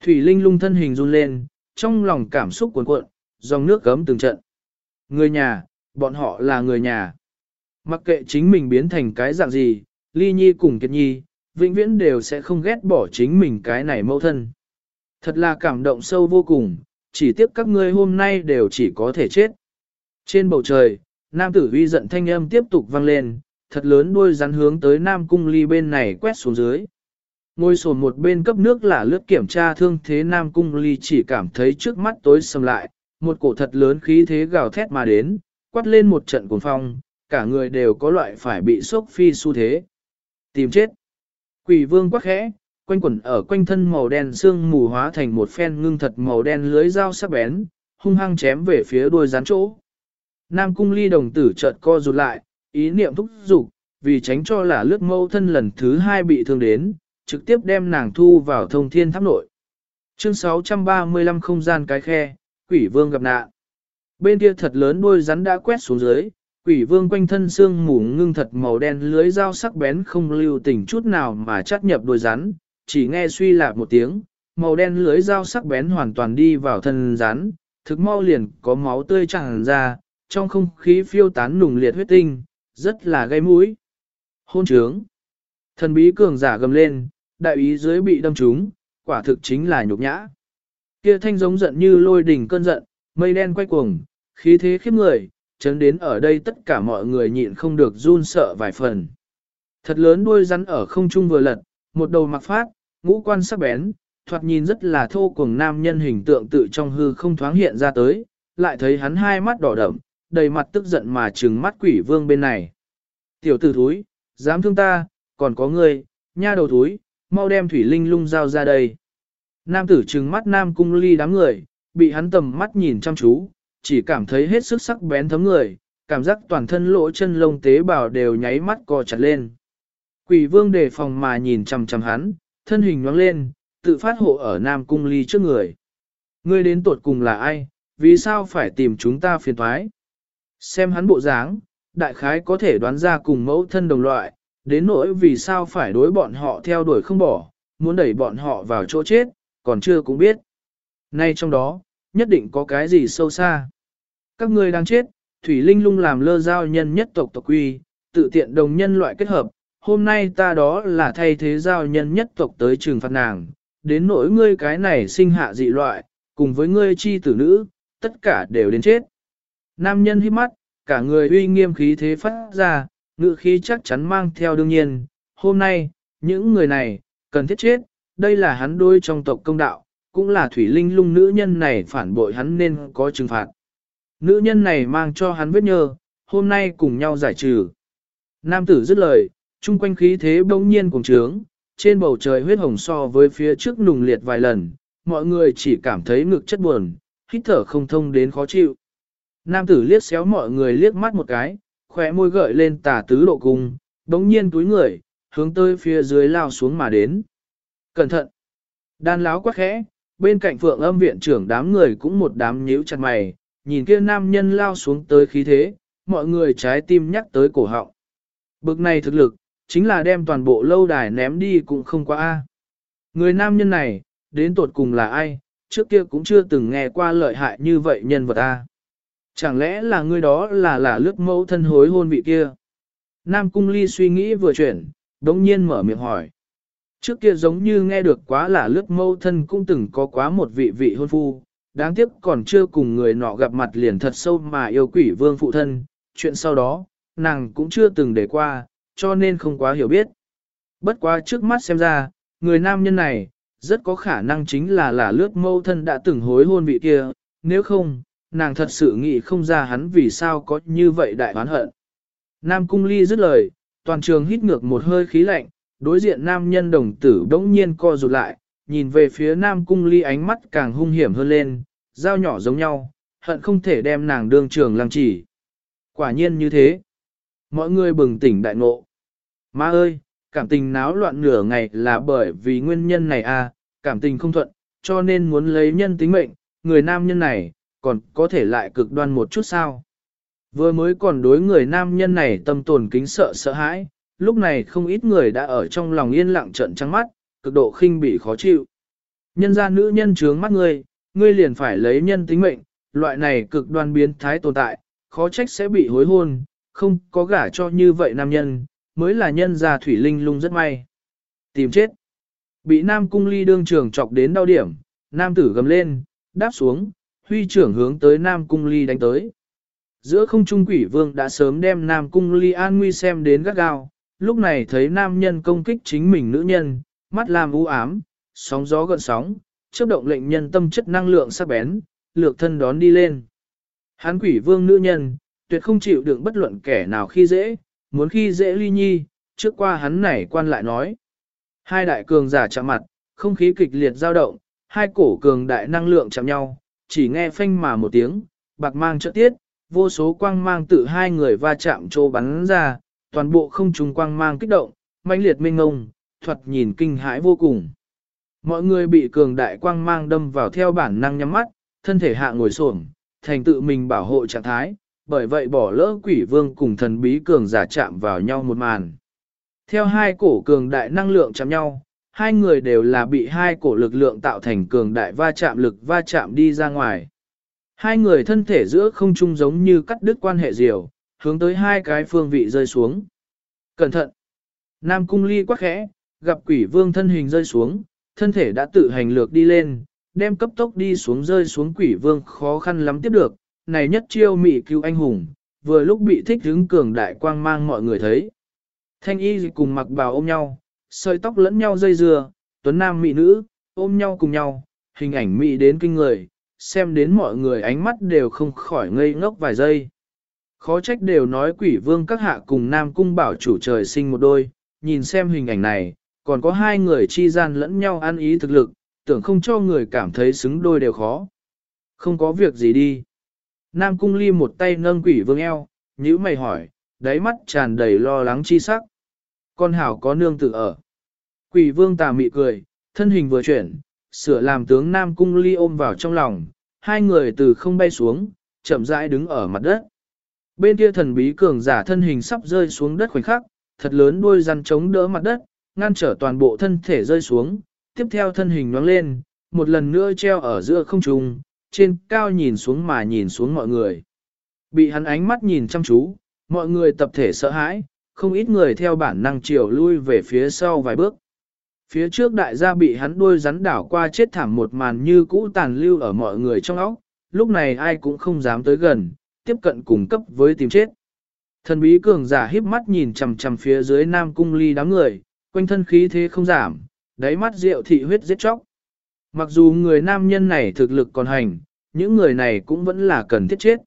Thủy Linh lung thân hình run lên, trong lòng cảm xúc cuồn cuộn, dòng nước gấm từng trận. Người nhà, bọn họ là người nhà. Mặc kệ chính mình biến thành cái dạng gì, Ly Nhi cùng Kiệt Nhi, vĩnh viễn đều sẽ không ghét bỏ chính mình cái này mẫu thân. Thật là cảm động sâu vô cùng, chỉ tiếc các ngươi hôm nay đều chỉ có thể chết. Trên bầu trời, nam tử uy giận thanh âm tiếp tục vang lên, thật lớn đuôi rắn hướng tới nam cung ly bên này quét xuống dưới. Ngôi sồn một bên cấp nước là lướt kiểm tra thương thế nam cung ly chỉ cảm thấy trước mắt tối sầm lại, một cổ thật lớn khí thế gào thét mà đến, quát lên một trận cuồng phong, cả người đều có loại phải bị sốc phi xu thế. Tìm chết. Quỷ vương quắc khẽ, quanh quẩn ở quanh thân màu đen xương mù hóa thành một phen ngưng thật màu đen lưới dao sắc bén, hung hăng chém về phía đuôi rắn chỗ. Nam cung ly đồng tử chợt co rụt lại, ý niệm thúc giục vì tránh cho là lướt mâu thân lần thứ hai bị thương đến, trực tiếp đem nàng thu vào thông thiên tháp nội. Chương 635 không gian cái khe, quỷ vương gặp nạn. Bên kia thật lớn đuôi rắn đã quét xuống dưới, quỷ vương quanh thân xương mù ngưng thật màu đen lưới dao sắc bén không lưu tình chút nào mà chắt nhập đuôi rắn, chỉ nghe suy lạc một tiếng, màu đen lưới dao sắc bén hoàn toàn đi vào thân rắn, thực mau liền có máu tươi tràn ra, trong không khí phiêu tán nùng liệt huyết tinh, rất là gây mũi. Hôn trướng. Thần bí cường giả gầm lên, đại ý dưới bị đâm trúng, quả thực chính là nhục nhã. Kia thanh giống giận như lôi đỉnh cơn giận, mây đen quay cuồng, khí thế khiếp người, chấn đến ở đây tất cả mọi người nhịn không được run sợ vài phần. Thật lớn đuôi rắn ở không trung vừa lật, một đầu mặc phát, ngũ quan sắc bén, thoạt nhìn rất là thô cuồng nam nhân hình tượng tự trong hư không thoáng hiện ra tới, lại thấy hắn hai mắt đỏ đậm, đầy mặt tức giận mà trừng mắt quỷ vương bên này. Tiểu tử thúi, dám thương ta, còn có ngươi, nha đầu thúi, mau đem thủy linh lung giao ra đây. Nam tử trừng mắt nam cung ly đám người, bị hắn tầm mắt nhìn chăm chú, chỉ cảm thấy hết sức sắc bén thấm người, cảm giác toàn thân lỗ chân lông tế bào đều nháy mắt co chặt lên. Quỷ vương đề phòng mà nhìn chằm chằm hắn, thân hình nhoáng lên, tự phát hộ ở Nam Cung Ly trước người. Ngươi đến tuột cùng là ai, vì sao phải tìm chúng ta phiền thoái? Xem hắn bộ dáng, đại khái có thể đoán ra cùng mẫu thân đồng loại, đến nỗi vì sao phải đối bọn họ theo đuổi không bỏ, muốn đẩy bọn họ vào chỗ chết, còn chưa cũng biết. Nay trong đó, nhất định có cái gì sâu xa. Các ngươi đang chết, Thủy Linh lung làm lơ giao nhân nhất tộc tộc quy, tự tiện đồng nhân loại kết hợp, hôm nay ta đó là thay thế giao nhân nhất tộc tới trừng phạt nàng, đến nỗi ngươi cái này sinh hạ dị loại, cùng với ngươi chi tử nữ, tất cả đều đến chết. Nam nhân hít mắt, cả người uy nghiêm khí thế phát ra, ngự khí chắc chắn mang theo đương nhiên, hôm nay, những người này, cần thiết chết, đây là hắn đôi trong tộc công đạo, cũng là thủy linh lung nữ nhân này phản bội hắn nên có trừng phạt. Nữ nhân này mang cho hắn vết nhơ, hôm nay cùng nhau giải trừ. Nam tử dứt lời, chung quanh khí thế bỗng nhiên cùng trướng, trên bầu trời huyết hồng so với phía trước nùng liệt vài lần, mọi người chỉ cảm thấy ngực chất buồn, hít thở không thông đến khó chịu. Nam tử liếc xéo mọi người liếc mắt một cái, khỏe môi gợi lên tà tứ độ cung, đống nhiên túi người, hướng tới phía dưới lao xuống mà đến. Cẩn thận! Đan láo quá khẽ, bên cạnh phượng âm viện trưởng đám người cũng một đám nhíu chặt mày, nhìn kia nam nhân lao xuống tới khí thế, mọi người trái tim nhắc tới cổ họng. Bực này thực lực, chính là đem toàn bộ lâu đài ném đi cũng không quá a. Người nam nhân này, đến tột cùng là ai, trước kia cũng chưa từng nghe qua lợi hại như vậy nhân vật a. Chẳng lẽ là người đó là là lướt mẫu thân hối hôn vị kia? Nam Cung Ly suy nghĩ vừa chuyển, đống nhiên mở miệng hỏi. Trước kia giống như nghe được quá là lướt mẫu thân cũng từng có quá một vị vị hôn phu, đáng tiếc còn chưa cùng người nọ gặp mặt liền thật sâu mà yêu quỷ vương phụ thân, chuyện sau đó, nàng cũng chưa từng để qua, cho nên không quá hiểu biết. Bất quá trước mắt xem ra, người nam nhân này, rất có khả năng chính là là lướt mâu thân đã từng hối hôn vị kia, nếu không, nàng thật sự nghĩ không ra hắn vì sao có như vậy đại oán hận. Nam cung ly dứt lời, toàn trường hít ngược một hơi khí lạnh, đối diện nam nhân đồng tử đống nhiên co rụt lại, nhìn về phía nam cung ly ánh mắt càng hung hiểm hơn lên, dao nhỏ giống nhau, hận không thể đem nàng đương trường làm chỉ. Quả nhiên như thế. Mọi người bừng tỉnh đại ngộ. Má ơi, cảm tình náo loạn nửa ngày là bởi vì nguyên nhân này à, cảm tình không thuận, cho nên muốn lấy nhân tính mệnh, người nam nhân này, còn có thể lại cực đoan một chút sao. Vừa mới còn đối người nam nhân này tâm tồn kính sợ sợ hãi, lúc này không ít người đã ở trong lòng yên lặng trận trắng mắt, cực độ khinh bị khó chịu. Nhân ra nữ nhân trướng mắt ngươi, ngươi liền phải lấy nhân tính mệnh, loại này cực đoan biến thái tồn tại, khó trách sẽ bị hối hôn, không có gả cho như vậy nam nhân, mới là nhân gia thủy linh lung rất may. Tìm chết. Bị nam cung ly đương trường chọc đến đau điểm, nam tử gầm lên, đáp xuống, huy trưởng hướng tới nam cung ly đánh tới. Giữa không trung quỷ vương đã sớm đem nam cung ly an nguy xem đến gắt gao, lúc này thấy nam nhân công kích chính mình nữ nhân, mắt làm u ám, sóng gió gợn sóng, chớp động lệnh nhân tâm chất năng lượng sắc bén, lược thân đón đi lên. Hán quỷ vương nữ nhân, tuyệt không chịu đựng bất luận kẻ nào khi dễ, muốn khi dễ ly nhi, trước qua hắn này quan lại nói. Hai đại cường giả chạm mặt, không khí kịch liệt dao động, hai cổ cường đại năng lượng chạm nhau, chỉ nghe phanh mà một tiếng, bạc mang trợ tiết, vô số quang mang tự hai người va chạm trô bắn ra, toàn bộ không trùng quang mang kích động, mãnh liệt mênh ngông, thuật nhìn kinh hãi vô cùng. Mọi người bị cường đại quang mang đâm vào theo bản năng nhắm mắt, thân thể hạ ngồi xổm, thành tự mình bảo hộ trạng thái, bởi vậy bỏ lỡ quỷ vương cùng thần bí cường giả chạm vào nhau một màn. Theo hai cổ cường đại năng lượng chạm nhau, hai người đều là bị hai cổ lực lượng tạo thành cường đại va chạm lực va chạm đi ra ngoài. Hai người thân thể giữa không trung giống như cắt đứt quan hệ diều, hướng tới hai cái phương vị rơi xuống. Cẩn thận! Nam cung ly quá khẽ, gặp quỷ vương thân hình rơi xuống, thân thể đã tự hành lược đi lên, đem cấp tốc đi xuống rơi xuống quỷ vương khó khăn lắm tiếp được, này nhất chiêu mị cứu anh hùng, vừa lúc bị thích hứng cường đại quang mang mọi người thấy. Thanh y cùng mặc bào ôm nhau, sợi tóc lẫn nhau dây dưa, tuấn nam mị nữ, ôm nhau cùng nhau, hình ảnh mị đến kinh người, xem đến mọi người ánh mắt đều không khỏi ngây ngốc vài giây. Khó trách đều nói quỷ vương các hạ cùng nam cung bảo chủ trời sinh một đôi, nhìn xem hình ảnh này, còn có hai người chi gian lẫn nhau ăn ý thực lực, tưởng không cho người cảm thấy xứng đôi đều khó. Không có việc gì đi. Nam cung ly một tay nâng quỷ vương eo, nhữ mày hỏi, đáy mắt tràn đầy lo lắng chi sắc. Con hảo có nương tự ở. Quỷ vương tà mị cười, thân hình vừa chuyển, sửa làm tướng Nam cung ly ôm vào trong lòng, hai người từ không bay xuống, chậm rãi đứng ở mặt đất. Bên kia thần bí cường giả thân hình sắp rơi xuống đất khoảnh khắc, thật lớn đuôi rắn chống đỡ mặt đất, ngăn trở toàn bộ thân thể rơi xuống, tiếp theo thân hình nhoáng lên, một lần nữa treo ở giữa không trung, trên cao nhìn xuống mà nhìn xuống mọi người. Bị hắn ánh mắt nhìn chăm chú, mọi người tập thể sợ hãi, không ít người theo bản năng chiều lui về phía sau vài bước. Phía trước đại gia bị hắn đuôi rắn đảo qua chết thảm một màn như cũ tàn lưu ở mọi người trong óc, lúc này ai cũng không dám tới gần, tiếp cận cùng cấp với tìm chết. Thần bí cường giả híp mắt nhìn chằm chằm phía dưới nam cung ly đám người, quanh thân khí thế không giảm, đáy mắt rượu thị huyết giết chóc. Mặc dù người nam nhân này thực lực còn hành, những người này cũng vẫn là cần thiết chết.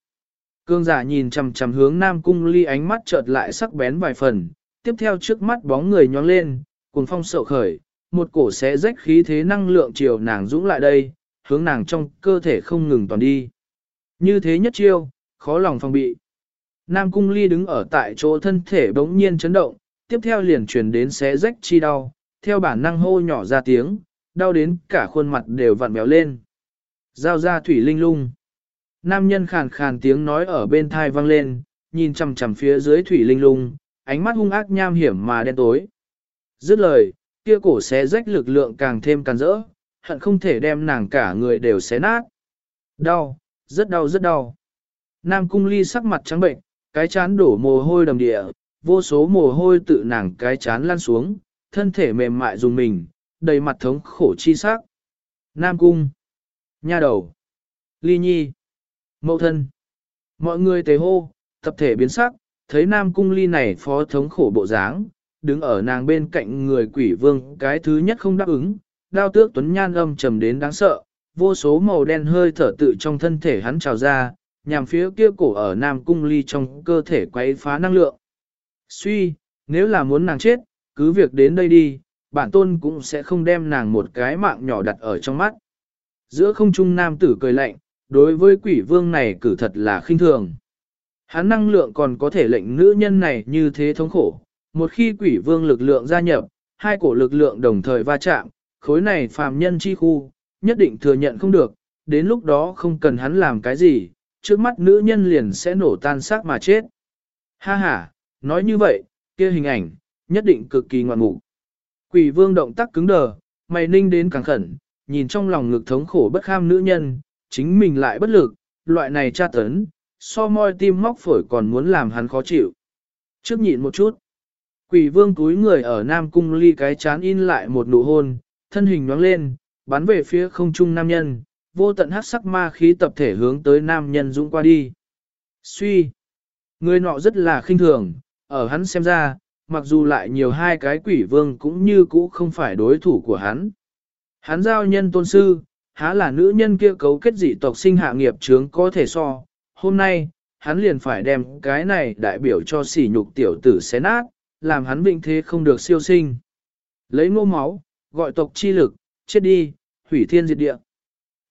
Cương giả nhìn chằm chằm hướng Nam Cung Ly ánh mắt chợt lại sắc bén vài phần, tiếp theo trước mắt bóng người nhón lên, cuồng phong sậu khởi, một cổ xé rách khí thế năng lượng chiều nàng dũng lại đây, hướng nàng trong cơ thể không ngừng toàn đi. Như thế nhất chiêu, khó lòng phòng bị. Nam Cung Ly đứng ở tại chỗ thân thể bỗng nhiên chấn động, tiếp theo liền truyền đến xé rách chi đau, theo bản năng hô nhỏ ra tiếng, đau đến cả khuôn mặt đều vặn béo lên. Giao ra thủy linh lung. Nam nhân khàn khàn tiếng nói ở bên thai vang lên, nhìn chằm chằm phía dưới thủy linh lung, ánh mắt hung ác nham hiểm mà đen tối. Dứt lời, kia cổ xé rách lực lượng càng thêm càng rỡ, hận không thể đem nàng cả người đều xé nát. Đau, rất đau rất đau. Nam cung ly sắc mặt trắng bệnh, cái chán đổ mồ hôi đầm địa, vô số mồ hôi tự nàng cái chán lan xuống, thân thể mềm mại dùng mình, đầy mặt thống khổ chi sắc. Nam cung, nha đầu, ly nhi, mẫu thân. Mọi người tề hô, tập thể biến sắc, thấy Nam cung ly này phó thống khổ bộ dáng, đứng ở nàng bên cạnh người quỷ vương cái thứ nhất không đáp ứng, đao tước tuấn nhan âm trầm đến đáng sợ, vô số màu đen hơi thở tự trong thân thể hắn trào ra, nhằm phía kia cổ ở Nam Cung Ly trong cơ thể quấy phá năng lượng. Suy, nếu là muốn nàng chết, cứ việc đến đây đi, bản tôn cũng sẽ không đem nàng một cái mạng nhỏ đặt ở trong mắt. Giữa không trung nam tử cười lạnh, đối với quỷ vương này cử thật là khinh thường. Hắn năng lượng còn có thể lệnh nữ nhân này như thế thống khổ. Một khi quỷ vương lực lượng gia nhập, hai cổ lực lượng đồng thời va chạm, khối này phàm nhân chi khu, nhất định thừa nhận không được, đến lúc đó không cần hắn làm cái gì, trước mắt nữ nhân liền sẽ nổ tan xác mà chết. Ha ha, nói như vậy, kia hình ảnh, nhất định cực kỳ ngoạn mục. Quỷ vương động tác cứng đờ, mày ninh đến càng khẩn, nhìn trong lòng ngực thống khổ bất kham nữ nhân, chính mình lại bất lực, loại này tra tấn, so môi tim móc phổi còn muốn làm hắn khó chịu. Trước nhịn một chút, quỷ vương túi người ở Nam Cung ly cái chán in lại một nụ hôn, thân hình nhoáng lên, bắn về phía không trung nam nhân, vô tận hắc sắc ma khí tập thể hướng tới nam nhân dũng qua đi. Suy! Người nọ rất là khinh thường, ở hắn xem ra, mặc dù lại nhiều hai cái quỷ vương cũng như cũ không phải đối thủ của hắn. Hắn giao nhân tôn sư, há là nữ nhân kia cấu kết dị tộc sinh hạ nghiệp chướng có thể so. Hôm nay, hắn liền phải đem cái này đại biểu cho sỉ nhục tiểu tử xé nát, làm hắn vĩnh thế không được siêu sinh. Lấy ngô máu, gọi tộc chi lực, chết đi, hủy thiên diệt địa.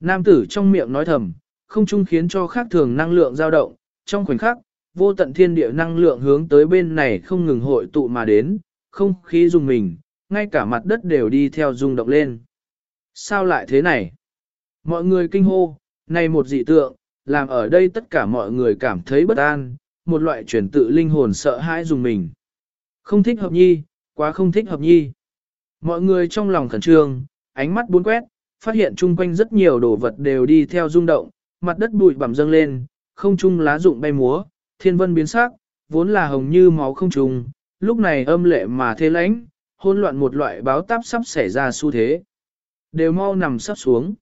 Nam tử trong miệng nói thầm, không chung khiến cho khác thường năng lượng dao động, trong khoảnh khắc, vô tận thiên địa năng lượng hướng tới bên này không ngừng hội tụ mà đến, không khí dùng mình, ngay cả mặt đất đều đi theo rung động lên. Sao lại thế này? Mọi người kinh hô, này một dị tượng, làm ở đây tất cả mọi người cảm thấy bất an, một loại chuyển tự linh hồn sợ hãi dùng mình. Không thích hợp nhi, quá không thích hợp nhi. Mọi người trong lòng khẩn trương, ánh mắt buôn quét, phát hiện chung quanh rất nhiều đồ vật đều đi theo rung động, mặt đất bụi bặm dâng lên, không trung lá rụng bay múa, thiên vân biến sắc, vốn là hồng như máu không trùng, lúc này âm lệ mà thế lãnh, hỗn loạn một loại báo táp sắp xảy ra xu thế. Đều mau nằm sắp xuống.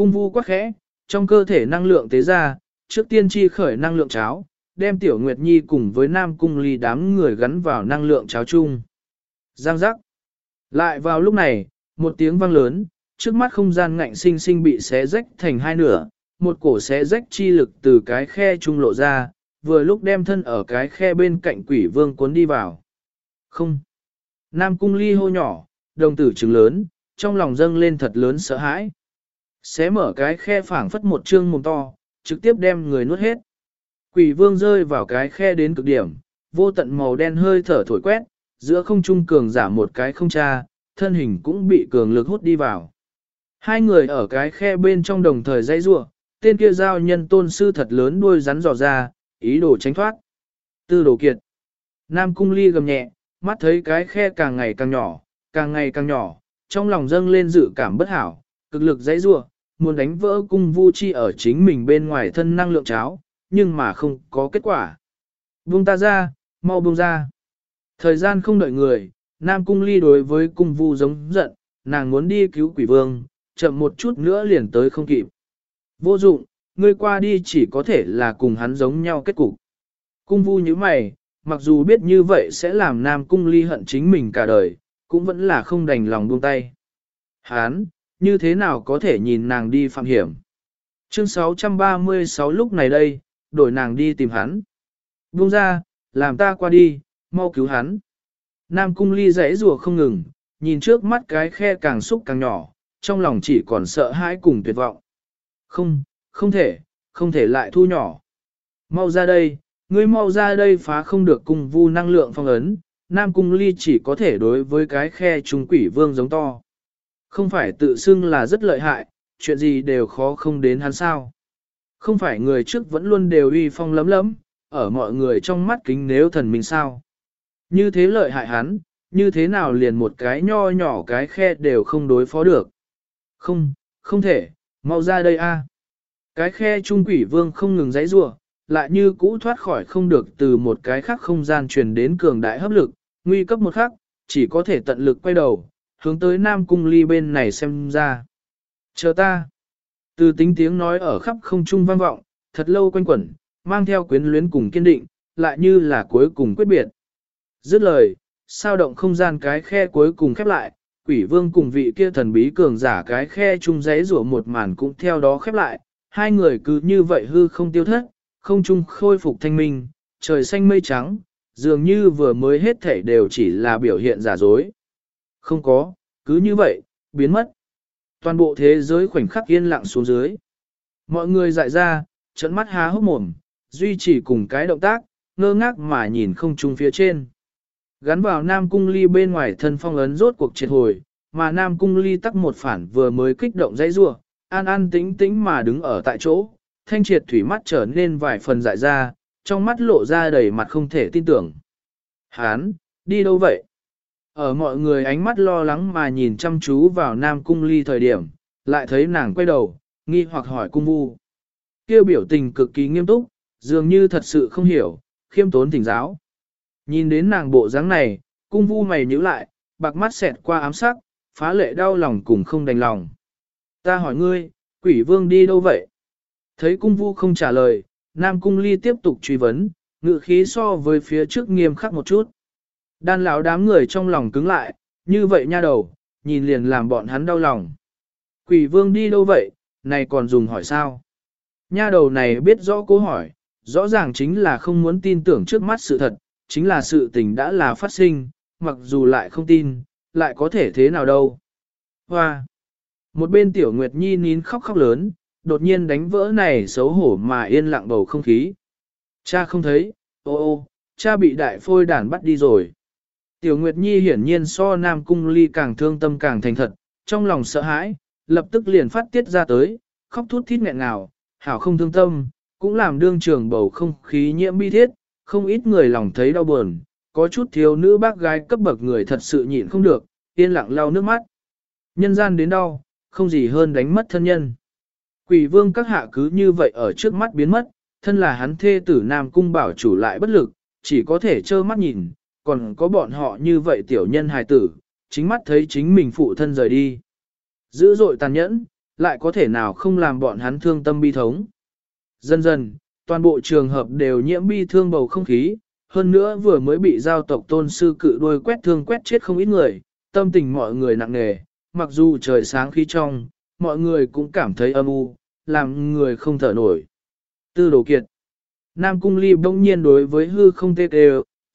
Cung vu quá khẽ, trong cơ thể năng lượng tế ra, trước tiên chi khởi năng lượng cháo, đem Tiểu Nguyệt Nhi cùng với Nam Cung Ly đám người gắn vào năng lượng cháo chung. Giang giác. Lại vào lúc này, một tiếng vang lớn, trước mắt không gian ngạnh sinh sinh bị xé rách thành hai nửa, một cổ xé rách chi lực từ cái khe trung lộ ra, vừa lúc đem thân ở cái khe bên cạnh quỷ vương cuốn đi vào. Không. Nam cung ly hô nhỏ, đồng tử trứng lớn, trong lòng dâng lên thật lớn sợ hãi. Xé mở cái khe phảng phất một chương mồm to, trực tiếp đem người nuốt hết. Quỷ vương rơi vào cái khe đến cực điểm, vô tận màu đen hơi thở thổi quét, giữa không trung cường giả một cái không cha, thân hình cũng bị cường lực hút đi vào. Hai người ở cái khe bên trong đồng thời dây rua, tên kia giao nhân tôn sư thật lớn đuôi rắn dò ra, ý đồ tránh thoát. Tư đồ kiệt. Nam cung ly gầm nhẹ, mắt thấy cái khe càng ngày càng nhỏ, càng ngày càng nhỏ, trong lòng dâng lên dự cảm bất hảo, cực lực dãy rua, muốn đánh vỡ cung vu chi ở chính mình bên ngoài thân năng lượng cháo, nhưng mà không có kết quả. Buông ta ra, mau buông ra. Thời gian không đợi người, Nam cung ly đối với cung vu giống giận, nàng muốn đi cứu quỷ vương, chậm một chút nữa liền tới không kịp. Vô dụng, ngươi qua đi chỉ có thể là cùng hắn giống nhau kết cục. Cung vu như mày, mặc dù biết như vậy sẽ làm Nam Cung ly hận chính mình cả đời, cũng vẫn là không đành lòng buông tay. Hắn, như thế nào có thể nhìn nàng đi phạm hiểm. Chương 636 lúc này đây, đổi nàng đi tìm hắn. Buông ra, làm ta qua đi, mau cứu hắn. Nam Cung ly rẽ rùa không ngừng, nhìn trước mắt cái khe càng xúc càng nhỏ, trong lòng chỉ còn sợ hãi cùng tuyệt vọng. Không, không thể, không thể lại thu nhỏ. Mau ra đây, ngươi mau ra đây phá không được cung vu năng lượng phong ấn, Nam Cung Ly chỉ có thể đối với cái khe trung quỷ vương giống to. Không phải tự xưng là rất lợi hại, chuyện gì đều khó không đến hắn sao. Không phải người trước vẫn luôn đều uy phong lấm lấm, ở mọi người trong mắt kính nếu thần mình sao. Như thế lợi hại hắn, như thế nào liền một cái nho nhỏ cái khe đều không đối phó được. Không, không thể, mau ra đây a. Cái khe trung quỷ vương không ngừng giãy giụa, lại như cũ thoát khỏi không được từ một cái khác không gian truyền đến cường đại hấp lực, nguy cấp một khắc, chỉ có thể tận lực quay đầu, hướng tới Nam Cung Ly bên này xem ra. Chờ ta. Từ tính tiếng nói ở khắp không trung vang vọng, thật lâu quanh quẩn, mang theo quyến luyến cùng kiên định, lại như là cuối cùng quyết biệt. Dứt lời, sao động không gian cái khe cuối cùng khép lại, quỷ vương cùng vị kia thần bí cường giả cái khe chung giấy rủa một màn cũng theo đó khép lại, hai người cứ như vậy hư không tiêu thất, không chung khôi phục thanh minh, trời xanh mây trắng, dường như vừa mới hết thể đều chỉ là biểu hiện giả dối. Không có, cứ như vậy, biến mất. Toàn bộ thế giới khoảnh khắc yên lặng xuống dưới. Mọi người dại ra, trận mắt há hốc mồm, duy trì cùng cái động tác, ngơ ngác mà nhìn không chung phía trên. Gắn vào Nam Cung Ly bên ngoài thân phong ấn rốt cuộc triệt hồi, mà Nam Cung Ly tắc một phản vừa mới kích động dây rua, an an tĩnh tĩnh mà đứng ở tại chỗ, thanh triệt thủy mắt trở nên vài phần dại ra, trong mắt lộ ra đầy mặt không thể tin tưởng. Hán, đi đâu vậy? Ở mọi người ánh mắt lo lắng mà nhìn chăm chú vào Nam Cung Ly thời điểm, lại thấy nàng quay đầu, nghi hoặc hỏi cung vu. Kêu biểu tình cực kỳ nghiêm túc, dường như thật sự không hiểu, khiêm tốn thỉnh giáo. Nhìn đến nàng bộ dáng này, cung vu mày nhíu lại, bạc mắt xẹt qua ám sắc, phá lệ đau lòng cùng không đành lòng. Ta hỏi ngươi, quỷ vương đi đâu vậy? Thấy cung vu không trả lời, Nam Cung Ly tiếp tục truy vấn, ngự khí so với phía trước nghiêm khắc một chút. Đan lão đám người trong lòng cứng lại, như vậy nha đầu, nhìn liền làm bọn hắn đau lòng. Quỷ vương đi đâu vậy, này còn dùng hỏi sao? Nha đầu này biết rõ cố hỏi, rõ ràng chính là không muốn tin tưởng trước mắt sự thật, chính là sự tình đã là phát sinh, mặc dù lại không tin, lại có thể thế nào đâu. Hoa! Một bên tiểu Nguyệt Nhi nín khóc khóc lớn, đột nhiên đánh vỡ này xấu hổ mà yên lặng bầu không khí. Cha không thấy, ô ô, cha bị đại phôi đàn bắt đi rồi. Tiểu Nguyệt Nhi hiển nhiên so Nam Cung Ly càng thương tâm càng thành thật, trong lòng sợ hãi, lập tức liền phát tiết ra tới, khóc thút thít nghẹn ngào, hảo không thương tâm, cũng làm đương trường bầu không khí nhiễm bi thiết, không ít người lòng thấy đau buồn, có chút thiếu nữ bác gái cấp bậc người thật sự nhịn không được, yên lặng lau nước mắt. Nhân gian đến đau, không gì hơn đánh mất thân nhân. Quỷ vương các hạ cứ như vậy ở trước mắt biến mất, thân là hắn thê tử Nam Cung bảo chủ lại bất lực, chỉ có thể trơ mắt nhìn, còn có bọn họ như vậy tiểu nhân hài tử, chính mắt thấy chính mình phụ thân rời đi. Dữ dội tàn nhẫn, lại có thể nào không làm bọn hắn thương tâm bi thống. Dần dần, toàn bộ trường hợp đều nhiễm bi thương bầu không khí, hơn nữa vừa mới bị giao tộc tôn sư cự đuôi quét thương quét chết không ít người, tâm tình mọi người nặng nề, mặc dù trời sáng khí trong, mọi người cũng cảm thấy âm u, làm người không thở nổi. Tư đồ kiệt Nam Cung Ly bỗng nhiên đối với hư không tê tê,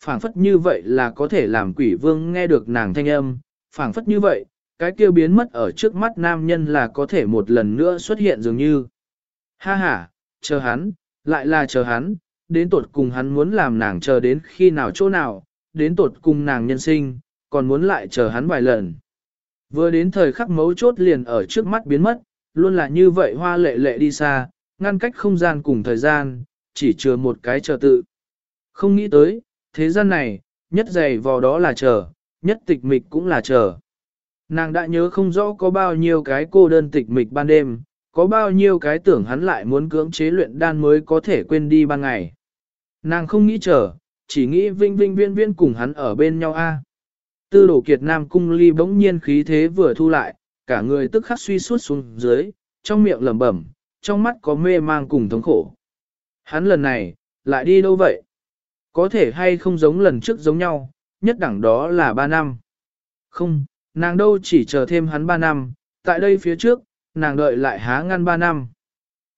phảng phất như vậy là có thể làm quỷ vương nghe được nàng thanh âm, phảng phất như vậy, cái kia biến mất ở trước mắt nam nhân là có thể một lần nữa xuất hiện dường như. Ha ha, chờ hắn, lại là chờ hắn, đến tột cùng hắn muốn làm nàng chờ đến khi nào chỗ nào, đến tột cùng nàng nhân sinh, còn muốn lại chờ hắn vài lần. Vừa đến thời khắc mấu chốt liền ở trước mắt biến mất, luôn là như vậy hoa lệ lệ đi xa, ngăn cách không gian cùng thời gian, chỉ chừa một cái chờ tự. Không nghĩ tới, thế gian này, nhất dày vò đó là chờ, nhất tịch mịch cũng là chờ. Nàng đã nhớ không rõ có bao nhiêu cái cô đơn tịch mịch ban đêm, có bao nhiêu cái tưởng hắn lại muốn cưỡng chế luyện đan mới có thể quên đi ban ngày. Nàng không nghĩ chờ, chỉ nghĩ vinh vinh viên viên cùng hắn ở bên nhau a. Tư đổ kiệt nam cung ly bỗng nhiên khí thế vừa thu lại, cả người tức khắc suy suốt xuống dưới, trong miệng lẩm bẩm, trong mắt có mê mang cùng thống khổ. Hắn lần này, lại đi đâu vậy? Có thể hay không giống lần trước giống nhau, nhất đẳng đó là 3 năm. Không, nàng đâu chỉ chờ thêm hắn 3 năm, tại đây phía trước, nàng đợi lại há ngăn 3 năm.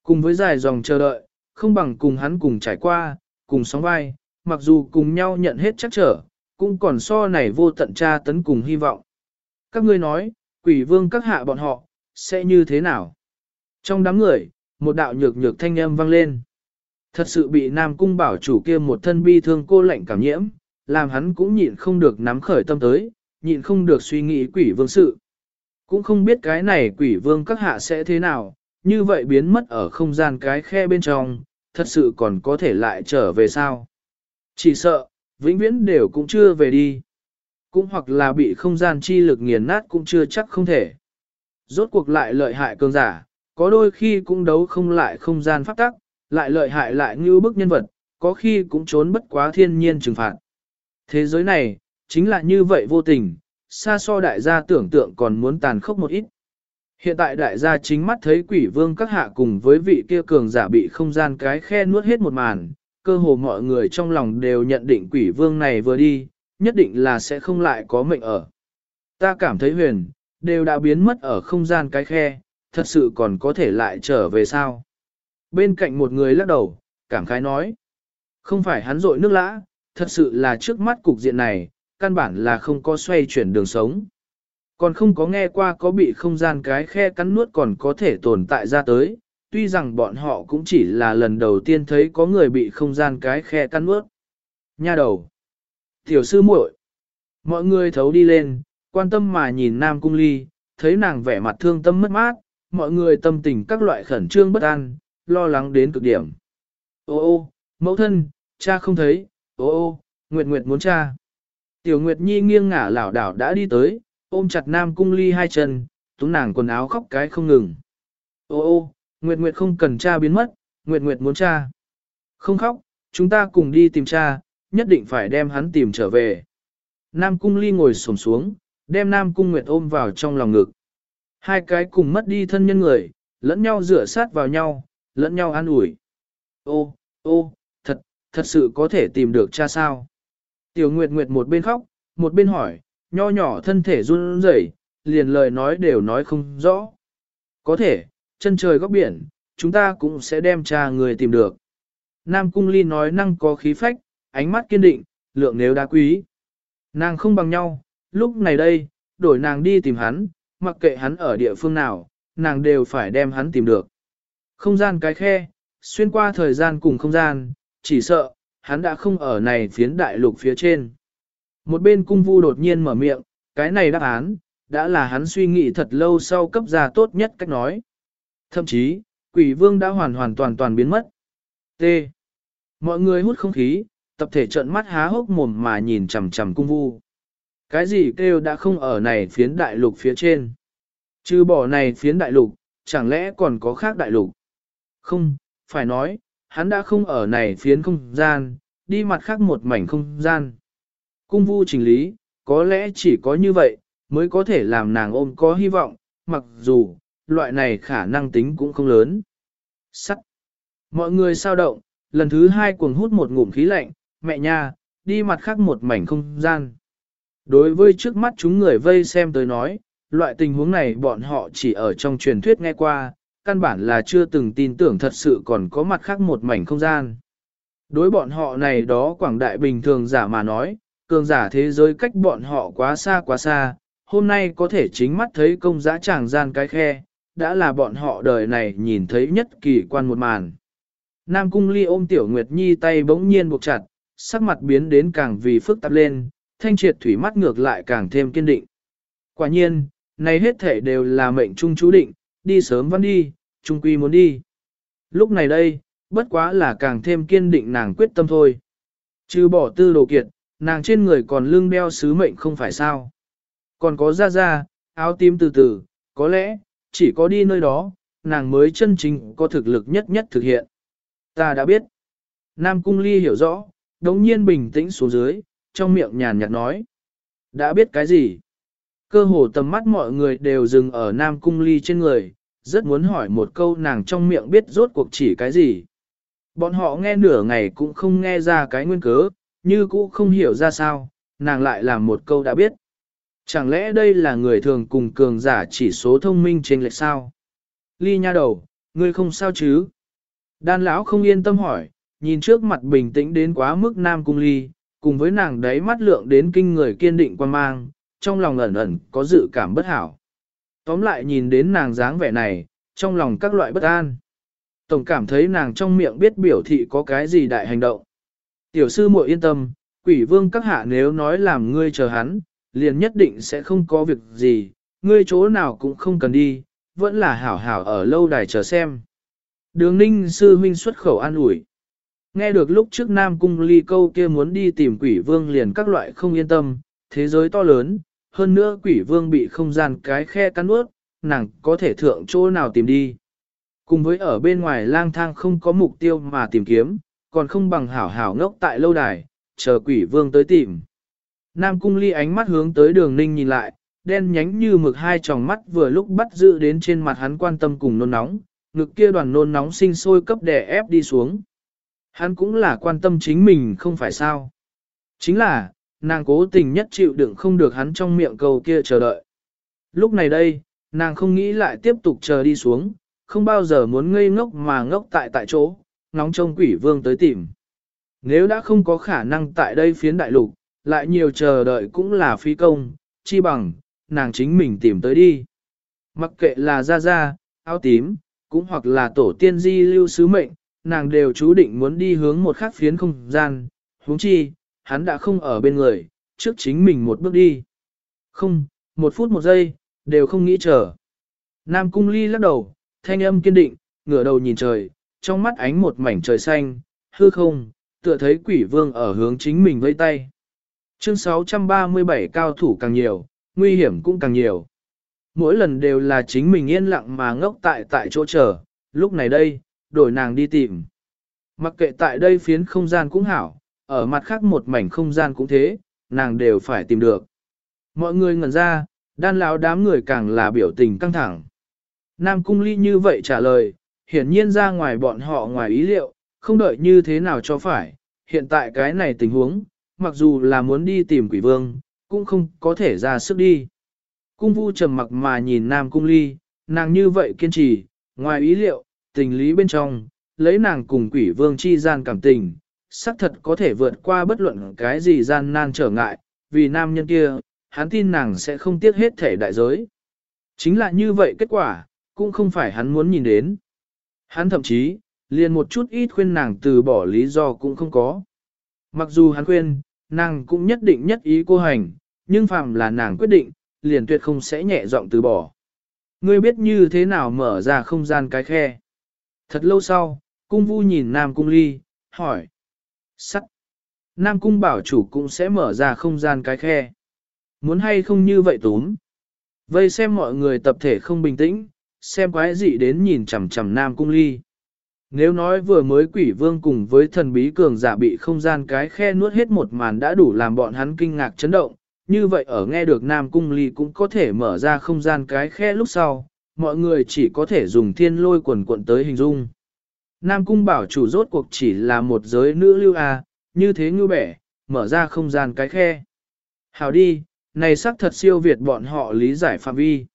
Cùng với dài dòng chờ đợi, không bằng cùng hắn cùng trải qua, cùng sóng vai, mặc dù cùng nhau nhận hết chắc trở, cũng còn so này vô tận tra tấn cùng hy vọng. Các ngươi nói, quỷ vương các hạ bọn họ, sẽ như thế nào? Trong đám người, một đạo nhược nhược thanh âm vang lên. Thật sự bị Nam Cung bảo chủ kia một thân bi thương cô lạnh cảm nhiễm, làm hắn cũng nhịn không được nắm khởi tâm tới, nhịn không được suy nghĩ quỷ vương sự. Cũng không biết cái này quỷ vương các hạ sẽ thế nào, như vậy biến mất ở không gian cái khe bên trong, thật sự còn có thể lại trở về sao. Chỉ sợ, vĩnh viễn đều cũng chưa về đi. Cũng hoặc là bị không gian chi lực nghiền nát cũng chưa chắc không thể. Rốt cuộc lại lợi hại cường giả, có đôi khi cũng đấu không lại không gian pháp tắc, lại lợi hại lại như bức nhân vật, có khi cũng trốn bất quá thiên nhiên trừng phạt. Thế giới này, chính là như vậy vô tình, xa so đại gia tưởng tượng còn muốn tàn khốc một ít. Hiện tại đại gia chính mắt thấy quỷ vương các hạ cùng với vị kia cường giả bị không gian cái khe nuốt hết một màn, cơ hồ mọi người trong lòng đều nhận định quỷ vương này vừa đi, nhất định là sẽ không lại có mệnh ở. Ta cảm thấy huyền, đều đã biến mất ở không gian cái khe, thật sự còn có thể lại trở về sao. Bên cạnh một người lắc đầu, cảm khái nói. Không phải hắn rội nước lã, thật sự là trước mắt cục diện này, căn bản là không có xoay chuyển đường sống. Còn không có nghe qua có bị không gian cái khe cắn nuốt còn có thể tồn tại ra tới, tuy rằng bọn họ cũng chỉ là lần đầu tiên thấy có người bị không gian cái khe cắn nuốt. Nha đầu. Tiểu sư muội. Mọi người thấu đi lên, quan tâm mà nhìn Nam Cung Ly, thấy nàng vẻ mặt thương tâm mất mát, mọi người tâm tình các loại khẩn trương bất an, lo lắng đến cực điểm. Ô ô, mẫu thân, cha không thấy, ô ô, Nguyệt Nguyệt muốn cha. Tiểu Nguyệt Nhi nghiêng ngả lảo đảo đã đi tới, ôm chặt Nam Cung Ly hai chân, tú nàng quần áo khóc cái không ngừng. Ô ô, Nguyệt Nguyệt không cần cha biến mất, Nguyệt Nguyệt muốn cha. Không khóc, chúng ta cùng đi tìm cha, nhất định phải đem hắn tìm trở về. Nam Cung Ly ngồi xổm xuống, đem Nam Cung Nguyệt ôm vào trong lòng ngực. Hai cái cùng mất đi thân nhân người, lẫn nhau rửa sát vào nhau, lẫn nhau an ủi. Ô, ô, thật, thật sự có thể tìm được cha sao? Tiểu Nguyệt Nguyệt một bên khóc, một bên hỏi, nho nhỏ thân thể run rẩy, liền lời nói đều nói không rõ. Có thể, chân trời góc biển, chúng ta cũng sẽ đem cha người tìm được. Nam Cung Ly nói năng có khí phách, ánh mắt kiên định, lượng nếu đá quý. Nàng không bằng nhau, lúc này đây, đổi nàng đi tìm hắn, mặc kệ hắn ở địa phương nào, nàng đều phải đem hắn tìm được. Không gian cái khe, xuyên qua thời gian cùng không gian, chỉ sợ, hắn đã không ở này phiến đại lục phía trên. Một bên cung vu đột nhiên mở miệng, cái này đáp án, đã là hắn suy nghĩ thật lâu sau cấp ra tốt nhất cách nói. Thậm chí, quỷ vương đã hoàn hoàn toàn toàn biến mất. T. Mọi người hút không khí, tập thể trợn mắt há hốc mồm mà nhìn chằm chằm cung vu. Cái gì kêu đã không ở này phiến đại lục phía trên. Chứ bỏ này phiến đại lục, chẳng lẽ còn có khác đại lục? Không, phải nói, hắn đã không ở này phiến không gian, đi mặt khác một mảnh không gian. Cung vu trình lý, có lẽ chỉ có như vậy, mới có thể làm nàng ôm có hy vọng, mặc dù, loại này khả năng tính cũng không lớn. Sắt. Mọi người sao động, lần thứ hai cuồng hút một ngụm khí lạnh, mẹ nha, đi mặt khác một mảnh không gian. Đối với trước mắt chúng người vây xem tới nói, loại tình huống này bọn họ chỉ ở trong truyền thuyết nghe qua, căn bản là chưa từng tin tưởng thật sự còn có mặt khác một mảnh không gian. Đối bọn họ này đó quảng đại bình thường giả mà nói, cường giả thế giới cách bọn họ quá xa quá xa, hôm nay có thể chính mắt thấy công giã tràng gian cái khe, đã là bọn họ đời này nhìn thấy nhất kỳ quan một màn. Nam Cung Ly ôm Tiểu Nguyệt Nhi tay bỗng nhiên buộc chặt, sắc mặt biến đến càng vì phức tạp lên, thanh triệt thủy mắt ngược lại càng thêm kiên định. Quả nhiên, này hết thể đều là mệnh trung chú định, đi sớm văn đi, trung quy muốn đi. Lúc này đây, bất quá là càng thêm kiên định nàng quyết tâm thôi. Trừ bỏ tư đồ kiệt, nàng trên người còn lưng đeo sứ mệnh không phải sao. Còn có ra ra, áo tím từ từ, có lẽ, chỉ có đi nơi đó, nàng mới chân chính có thực lực nhất nhất thực hiện. Ta đã biết. Nam Cung Ly hiểu rõ, đống nhiên bình tĩnh xuống dưới, trong miệng nhàn nhạt nói. Đã biết cái gì? Cơ hồ tầm mắt mọi người đều dừng ở Nam Cung Ly trên người, rất muốn hỏi một câu nàng trong miệng biết rốt cuộc chỉ cái gì. Bọn họ nghe nửa ngày cũng không nghe ra cái nguyên cớ, như cũ không hiểu ra sao, nàng lại làm một câu đã biết. Chẳng lẽ đây là người thường cùng cường giả chỉ số thông minh trên lệch sao? Ly nha đầu, ngươi không sao chứ? Đan lão không yên tâm hỏi, nhìn trước mặt bình tĩnh đến quá mức nam cung ly, cùng với nàng đấy mắt lượng đến kinh người kiên định quan mang, trong lòng ẩn ẩn có dự cảm bất hảo. Tóm lại nhìn đến nàng dáng vẻ này, trong lòng các loại bất an. Tổng cảm thấy nàng trong miệng biết biểu thị có cái gì đại hành động. Tiểu sư muội yên tâm, quỷ vương các hạ nếu nói làm ngươi chờ hắn, liền nhất định sẽ không có việc gì, ngươi chỗ nào cũng không cần đi, vẫn là hảo hảo ở lâu đài chờ xem. Đường ninh sư huynh xuất khẩu an ủi. Nghe được lúc trước Nam Cung ly câu kia muốn đi tìm quỷ vương liền các loại không yên tâm, thế giới to lớn, hơn nữa quỷ vương bị không gian cái khe cắn ướt, nàng có thể thượng chỗ nào tìm đi. Cùng với ở bên ngoài lang thang không có mục tiêu mà tìm kiếm, còn không bằng hảo hảo ngốc tại lâu đài, chờ quỷ vương tới tìm. Nam cung ly ánh mắt hướng tới đường ninh nhìn lại, đen nhánh như mực hai tròng mắt vừa lúc bắt giữ đến trên mặt hắn quan tâm cùng nôn nóng, ngực kia đoàn nôn nóng sinh sôi cấp đè ép đi xuống. Hắn cũng là quan tâm chính mình không phải sao. Chính là, nàng cố tình nhất chịu đựng không được hắn trong miệng cầu kia chờ đợi. Lúc này đây, nàng không nghĩ lại tiếp tục chờ đi xuống, không bao giờ muốn ngây ngốc mà ngốc tại tại chỗ, ngóng trông quỷ vương tới tìm. Nếu đã không có khả năng tại đây phiến đại lục, lại nhiều chờ đợi cũng là phí công, chi bằng, nàng chính mình tìm tới đi. Mặc kệ là ra ra, áo tím, cũng hoặc là tổ tiên di lưu sứ mệnh, nàng đều chú định muốn đi hướng một khác phiến không gian, huống chi, hắn đã không ở bên người, trước chính mình một bước đi. Không, một phút một giây, đều không nghĩ chờ. Nam cung ly lắc đầu, thanh âm kiên định, ngửa đầu nhìn trời, trong mắt ánh một mảnh trời xanh, hư không, tựa thấy quỷ vương ở hướng chính mình vây tay. Chương 637 cao thủ càng nhiều, nguy hiểm cũng càng nhiều. Mỗi lần đều là chính mình yên lặng mà ngốc tại tại chỗ chờ, lúc này đây, đổi nàng đi tìm. Mặc kệ tại đây phiến không gian cũng hảo, ở mặt khác một mảnh không gian cũng thế, nàng đều phải tìm được. Mọi người ngẩn ra, đan lão đám người càng là biểu tình căng thẳng. Nam cung ly như vậy trả lời, hiển nhiên ra ngoài bọn họ ngoài ý liệu, không đợi như thế nào cho phải, hiện tại cái này tình huống, mặc dù là muốn đi tìm quỷ vương, cũng không có thể ra sức đi. Cung vu trầm mặc mà nhìn Nam cung ly, nàng như vậy kiên trì, ngoài ý liệu, tình lý bên trong, lấy nàng cùng quỷ vương chi gian cảm tình, xác thật có thể vượt qua bất luận cái gì gian nan trở ngại, vì nam nhân kia, hắn tin nàng sẽ không tiếc hết thể đại giới. Chính là như vậy kết quả, cũng không phải hắn muốn nhìn đến. Hắn thậm chí, liền một chút ít khuyên nàng từ bỏ lý do cũng không có. Mặc dù hắn khuyên, nàng cũng nhất định nhất ý cô hành, nhưng phàm là nàng quyết định, liền tuyệt không sẽ nhẹ giọng từ bỏ. Ngươi biết như thế nào mở ra không gian cái khe. Thật lâu sau, cung vu nhìn Nam Cung Ly, hỏi. Sắc. Nam Cung bảo chủ cũng sẽ mở ra không gian cái khe. Muốn hay không như vậy túm. Vây xem mọi người tập thể không bình tĩnh, xem quái gì đến nhìn chằm chằm Nam Cung Ly. Nếu nói vừa mới quỷ vương cùng với thần bí cường giả bị không gian cái khe nuốt hết một màn đã đủ làm bọn hắn kinh ngạc chấn động, như vậy ở nghe được Nam Cung Ly cũng có thể mở ra không gian cái khe lúc sau, mọi người chỉ có thể dùng thiên lôi quần quận tới hình dung. Nam Cung bảo chủ rốt cuộc chỉ là một giới nữ lưu a, như thế như bẻ, mở ra không gian cái khe. Hào đi, này xác thật siêu việt bọn họ lý giải phạm vi.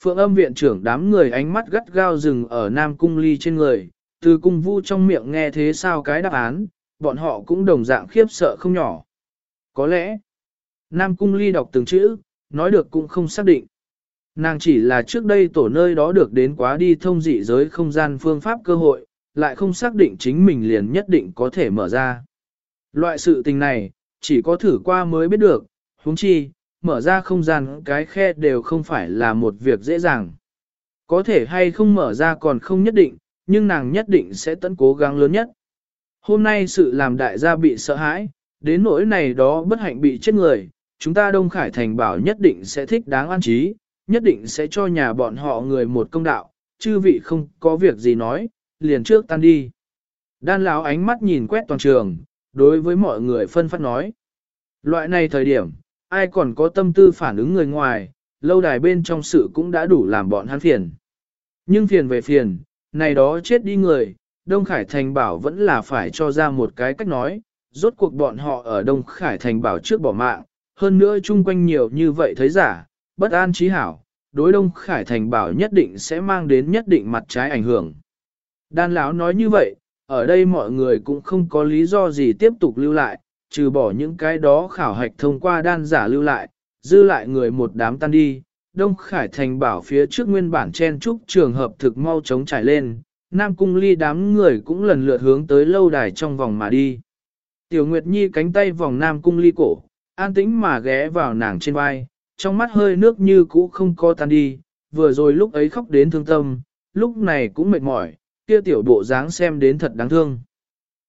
Phượng âm viện trưởng đám người ánh mắt gắt gao rừng ở Nam Cung Ly trên người, từ cung vu trong miệng nghe thế sao cái đáp án, bọn họ cũng đồng dạng khiếp sợ không nhỏ. Có lẽ, Nam Cung Ly đọc từng chữ, nói được cũng không xác định. Nàng chỉ là trước đây tổ nơi đó được đến quá đi thông dị giới không gian phương pháp cơ hội, lại không xác định chính mình liền nhất định có thể mở ra. Loại sự tình này, chỉ có thử qua mới biết được, huống chi, mở ra không gian cái khe đều không phải là một việc dễ dàng. Có thể hay không mở ra còn không nhất định, nhưng nàng nhất định sẽ tận cố gắng lớn nhất. Hôm nay sự làm đại gia bị sợ hãi, đến nỗi này đó bất hạnh bị chết người, chúng ta Đông Khải Thành bảo nhất định sẽ thích đáng an trí, nhất định sẽ cho nhà bọn họ người một công đạo, chư vị không có việc gì nói, liền trước tan đi. Đan lão ánh mắt nhìn quét toàn trường, đối với mọi người phân phát nói. Loại này thời điểm, ai còn có tâm tư phản ứng người ngoài, lâu đài bên trong sự cũng đã đủ làm bọn hắn phiền. Nhưng phiền về phiền, này đó chết đi người, Đông Khải Thành bảo vẫn là phải cho ra một cái cách nói, rốt cuộc bọn họ ở Đông Khải Thành bảo trước bỏ mạng, hơn nữa chung quanh nhiều như vậy thấy giả, bất an trí hảo, đối Đông Khải Thành bảo nhất định sẽ mang đến nhất định mặt trái ảnh hưởng. Đan lão nói như vậy, ở đây mọi người cũng không có lý do gì tiếp tục lưu lại, trừ bỏ những cái đó khảo hạch thông qua đan giả lưu lại, dư lại người một đám tan đi, Đông Khải Thành bảo phía trước nguyên bản chen trúc trường hợp thực mau chống trải lên, Nam Cung ly đám người cũng lần lượt hướng tới lâu đài trong vòng mà đi. Tiểu Nguyệt Nhi cánh tay vòng Nam Cung ly cổ, an tĩnh mà ghé vào nàng trên vai, trong mắt hơi nước như cũ không co tan đi, vừa rồi lúc ấy khóc đến thương tâm, lúc này cũng mệt mỏi, kia tiểu bộ dáng xem đến thật đáng thương.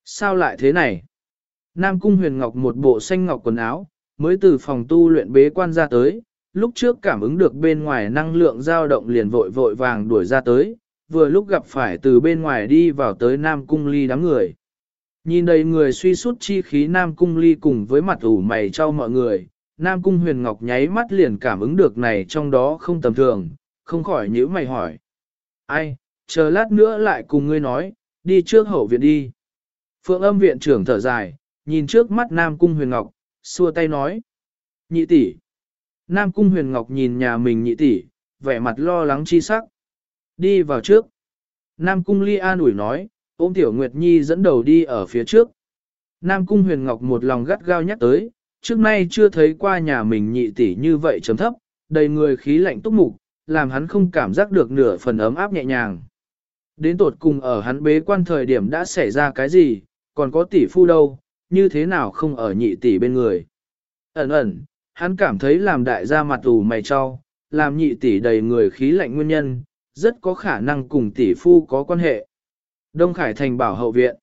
Sao lại thế này? Nam Cung Huyền Ngọc một bộ xanh ngọc quần áo, mới từ phòng tu luyện bế quan ra tới, lúc trước cảm ứng được bên ngoài năng lượng dao động liền vội vội vàng đuổi ra tới, vừa lúc gặp phải từ bên ngoài đi vào tới Nam Cung Ly đám người. Nhìn đầy người suy sút chi khí Nam Cung Ly cùng với mặt ủ mày cho mọi người, Nam Cung Huyền Ngọc nháy mắt liền cảm ứng được này trong đó không tầm thường, không khỏi nhíu mày hỏi. Ai, chờ lát nữa lại cùng ngươi nói, đi trước hậu viện đi. Phượng âm viện trưởng thở dài, nhìn trước mắt Nam Cung Huyền Ngọc, xua tay nói. Nhị tỷ. Nam Cung Huyền Ngọc nhìn nhà mình nhị tỷ, vẻ mặt lo lắng chi sắc. Đi vào trước. Nam Cung Ly An ủi nói, ôm Tiểu Nguyệt Nhi dẫn đầu đi ở phía trước. Nam Cung Huyền Ngọc một lòng gắt gao nhắc tới, trước nay chưa thấy qua nhà mình nhị tỷ như vậy chấm thấp, đầy người khí lạnh túc mục, làm hắn không cảm giác được nửa phần ấm áp nhẹ nhàng. Đến tột cùng ở hắn bế quan thời điểm đã xảy ra cái gì, còn có tỷ phu đâu, như thế nào không ở nhị tỷ bên người. Ẩn ẩn, hắn cảm thấy làm đại gia mặt ủ mày cho, làm nhị tỷ đầy người khí lạnh nguyên nhân, rất có khả năng cùng tỷ phu có quan hệ. Đông Khải Thành bảo hậu viện.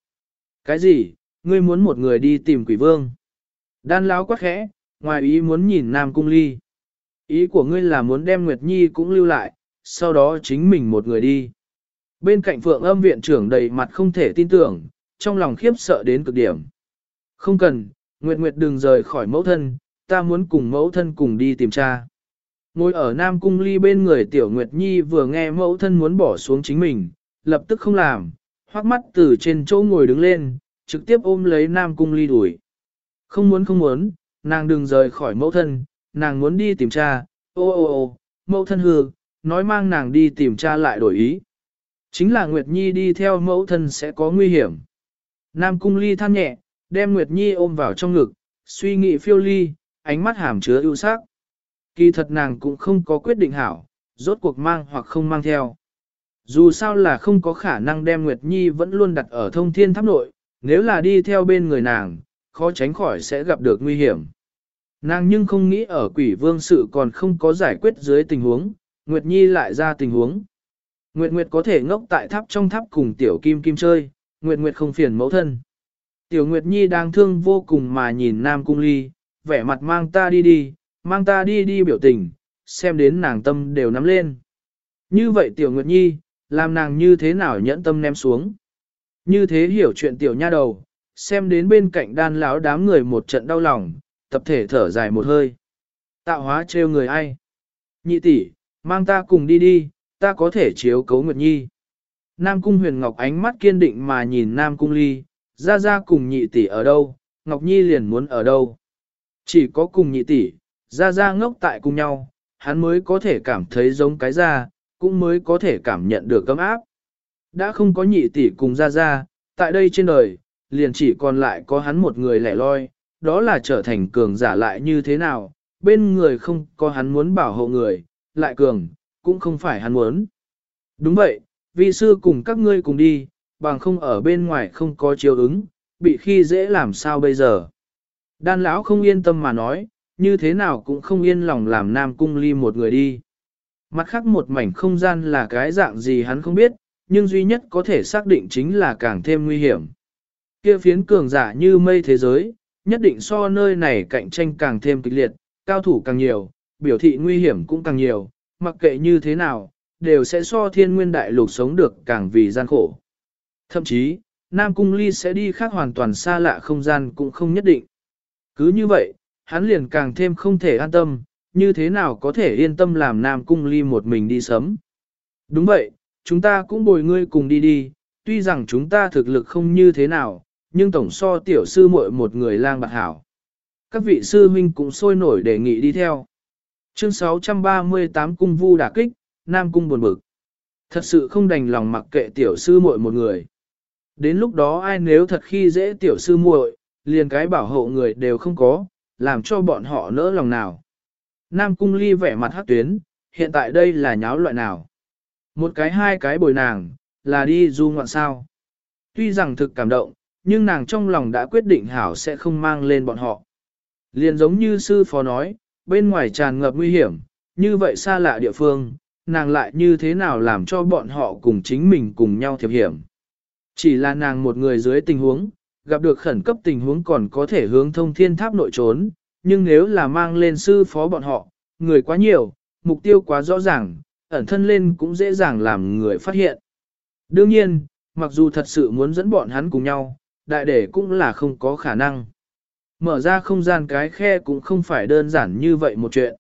Cái gì, ngươi muốn một người đi tìm quỷ vương? Đan láo quá khẽ, ngoài ý muốn nhìn Nam Cung Ly. Ý của ngươi là muốn đem Nguyệt Nhi cũng lưu lại, sau đó chính mình một người đi. Bên cạnh phượng âm viện trưởng đầy mặt không thể tin tưởng, trong lòng khiếp sợ đến cực điểm. Không cần, Nguyệt Nguyệt đừng rời khỏi mẫu thân, ta muốn cùng mẫu thân cùng đi tìm cha. Ngồi ở Nam Cung Ly bên người Tiểu Nguyệt Nhi vừa nghe mẫu thân muốn bỏ xuống chính mình, lập tức không làm, hoác mắt từ trên chỗ ngồi đứng lên, trực tiếp ôm lấy Nam Cung Ly đuổi. Không muốn không muốn, nàng đừng rời khỏi mẫu thân, nàng muốn đi tìm cha, ô ô ô, mẫu thân hư, nói mang nàng đi tìm cha lại đổi ý. Chính là Nguyệt Nhi đi theo mẫu thân sẽ có nguy hiểm. Nam Cung Ly than nhẹ, đem Nguyệt Nhi ôm vào trong ngực, suy nghĩ phiêu ly, ánh mắt hàm chứa ưu sắc. Kỳ thật nàng cũng không có quyết định hảo, rốt cuộc mang hoặc không mang theo. Dù sao là không có khả năng đem Nguyệt Nhi vẫn luôn đặt ở thông thiên tháp nội, nếu là đi theo bên người nàng, khó tránh khỏi sẽ gặp được nguy hiểm. Nàng nhưng không nghĩ ở quỷ vương sự còn không có giải quyết dưới tình huống, Nguyệt Nhi lại ra tình huống. Nguyệt Nguyệt có thể ngốc tại tháp trong tháp cùng tiểu kim kim chơi, Nguyệt Nguyệt không phiền mẫu thân. Tiểu Nguyệt Nhi đang thương vô cùng mà nhìn Nam Cung Ly, vẻ mặt mang ta đi đi, mang ta đi đi biểu tình, xem đến nàng tâm đều nắm lên. Như vậy Tiểu Nguyệt Nhi, làm nàng như thế nào nhẫn tâm ném xuống. Như thế hiểu chuyện Tiểu Nha đầu, xem đến bên cạnh đan lão đám người một trận đau lòng, tập thể thở dài một hơi. Tạo hóa trêu người ai? Nhị tỷ, mang ta cùng đi đi, ta có thể chiếu cấu Nguyệt Nhi. Nam Cung Huyền Ngọc ánh mắt kiên định mà nhìn Nam Cung Ly, ra ra cùng nhị tỷ ở đâu, Ngọc Nhi liền muốn ở đâu. Chỉ có cùng nhị tỷ, ra ra ngốc tại cùng nhau, hắn mới có thể cảm thấy giống cái ra, cũng mới có thể cảm nhận được cấm áp. Đã không có nhị tỷ cùng ra ra, tại đây trên đời, liền chỉ còn lại có hắn một người lẻ loi, đó là trở thành cường giả lại như thế nào, bên người không có hắn muốn bảo hộ người, lại cường, cũng không phải hắn muốn. Đúng vậy, vị sư cùng các ngươi cùng đi, bằng không ở bên ngoài không có chiếu ứng, bị khi dễ làm sao bây giờ. Đan lão không yên tâm mà nói, như thế nào cũng không yên lòng làm nam cung ly một người đi. Mặt khác một mảnh không gian là cái dạng gì hắn không biết, nhưng duy nhất có thể xác định chính là càng thêm nguy hiểm. Kia phiến cường giả như mây thế giới, nhất định so nơi này cạnh tranh càng thêm kịch liệt, cao thủ càng nhiều, biểu thị nguy hiểm cũng càng nhiều, mặc kệ như thế nào, đều sẽ so thiên nguyên đại lục sống được càng vì gian khổ. Thậm chí, Nam Cung Ly sẽ đi khác hoàn toàn xa lạ không gian cũng không nhất định. Cứ như vậy, hắn liền càng thêm không thể an tâm, như thế nào có thể yên tâm làm Nam Cung Ly một mình đi sớm. Đúng vậy, chúng ta cũng bồi ngươi cùng đi đi, tuy rằng chúng ta thực lực không như thế nào, nhưng tổng so tiểu sư muội một người lang bạc hảo. Các vị sư huynh cũng sôi nổi đề nghị đi theo. Chương 638 Cung Vu đả kích, Nam Cung buồn bực. Thật sự không đành lòng mặc kệ tiểu sư muội một người. Đến lúc đó ai nếu thật khi dễ tiểu sư muội, liền cái bảo hộ người đều không có, làm cho bọn họ nỡ lòng nào. Nam cung ly vẻ mặt hát tuyến, hiện tại đây là nháo loại nào? Một cái hai cái bồi nàng, là đi du ngoạn sao? Tuy rằng thực cảm động, nhưng nàng trong lòng đã quyết định hảo sẽ không mang lên bọn họ. Liền giống như sư phó nói, bên ngoài tràn ngập nguy hiểm, như vậy xa lạ địa phương, nàng lại như thế nào làm cho bọn họ cùng chính mình cùng nhau thiệp hiểm. Chỉ là nàng một người dưới tình huống, gặp được khẩn cấp tình huống còn có thể hướng thông thiên tháp nội trốn, nhưng nếu là mang lên sư phó bọn họ, người quá nhiều, mục tiêu quá rõ ràng, ẩn thân lên cũng dễ dàng làm người phát hiện. Đương nhiên, mặc dù thật sự muốn dẫn bọn hắn cùng nhau, đại để cũng là không có khả năng. Mở ra không gian cái khe cũng không phải đơn giản như vậy một chuyện.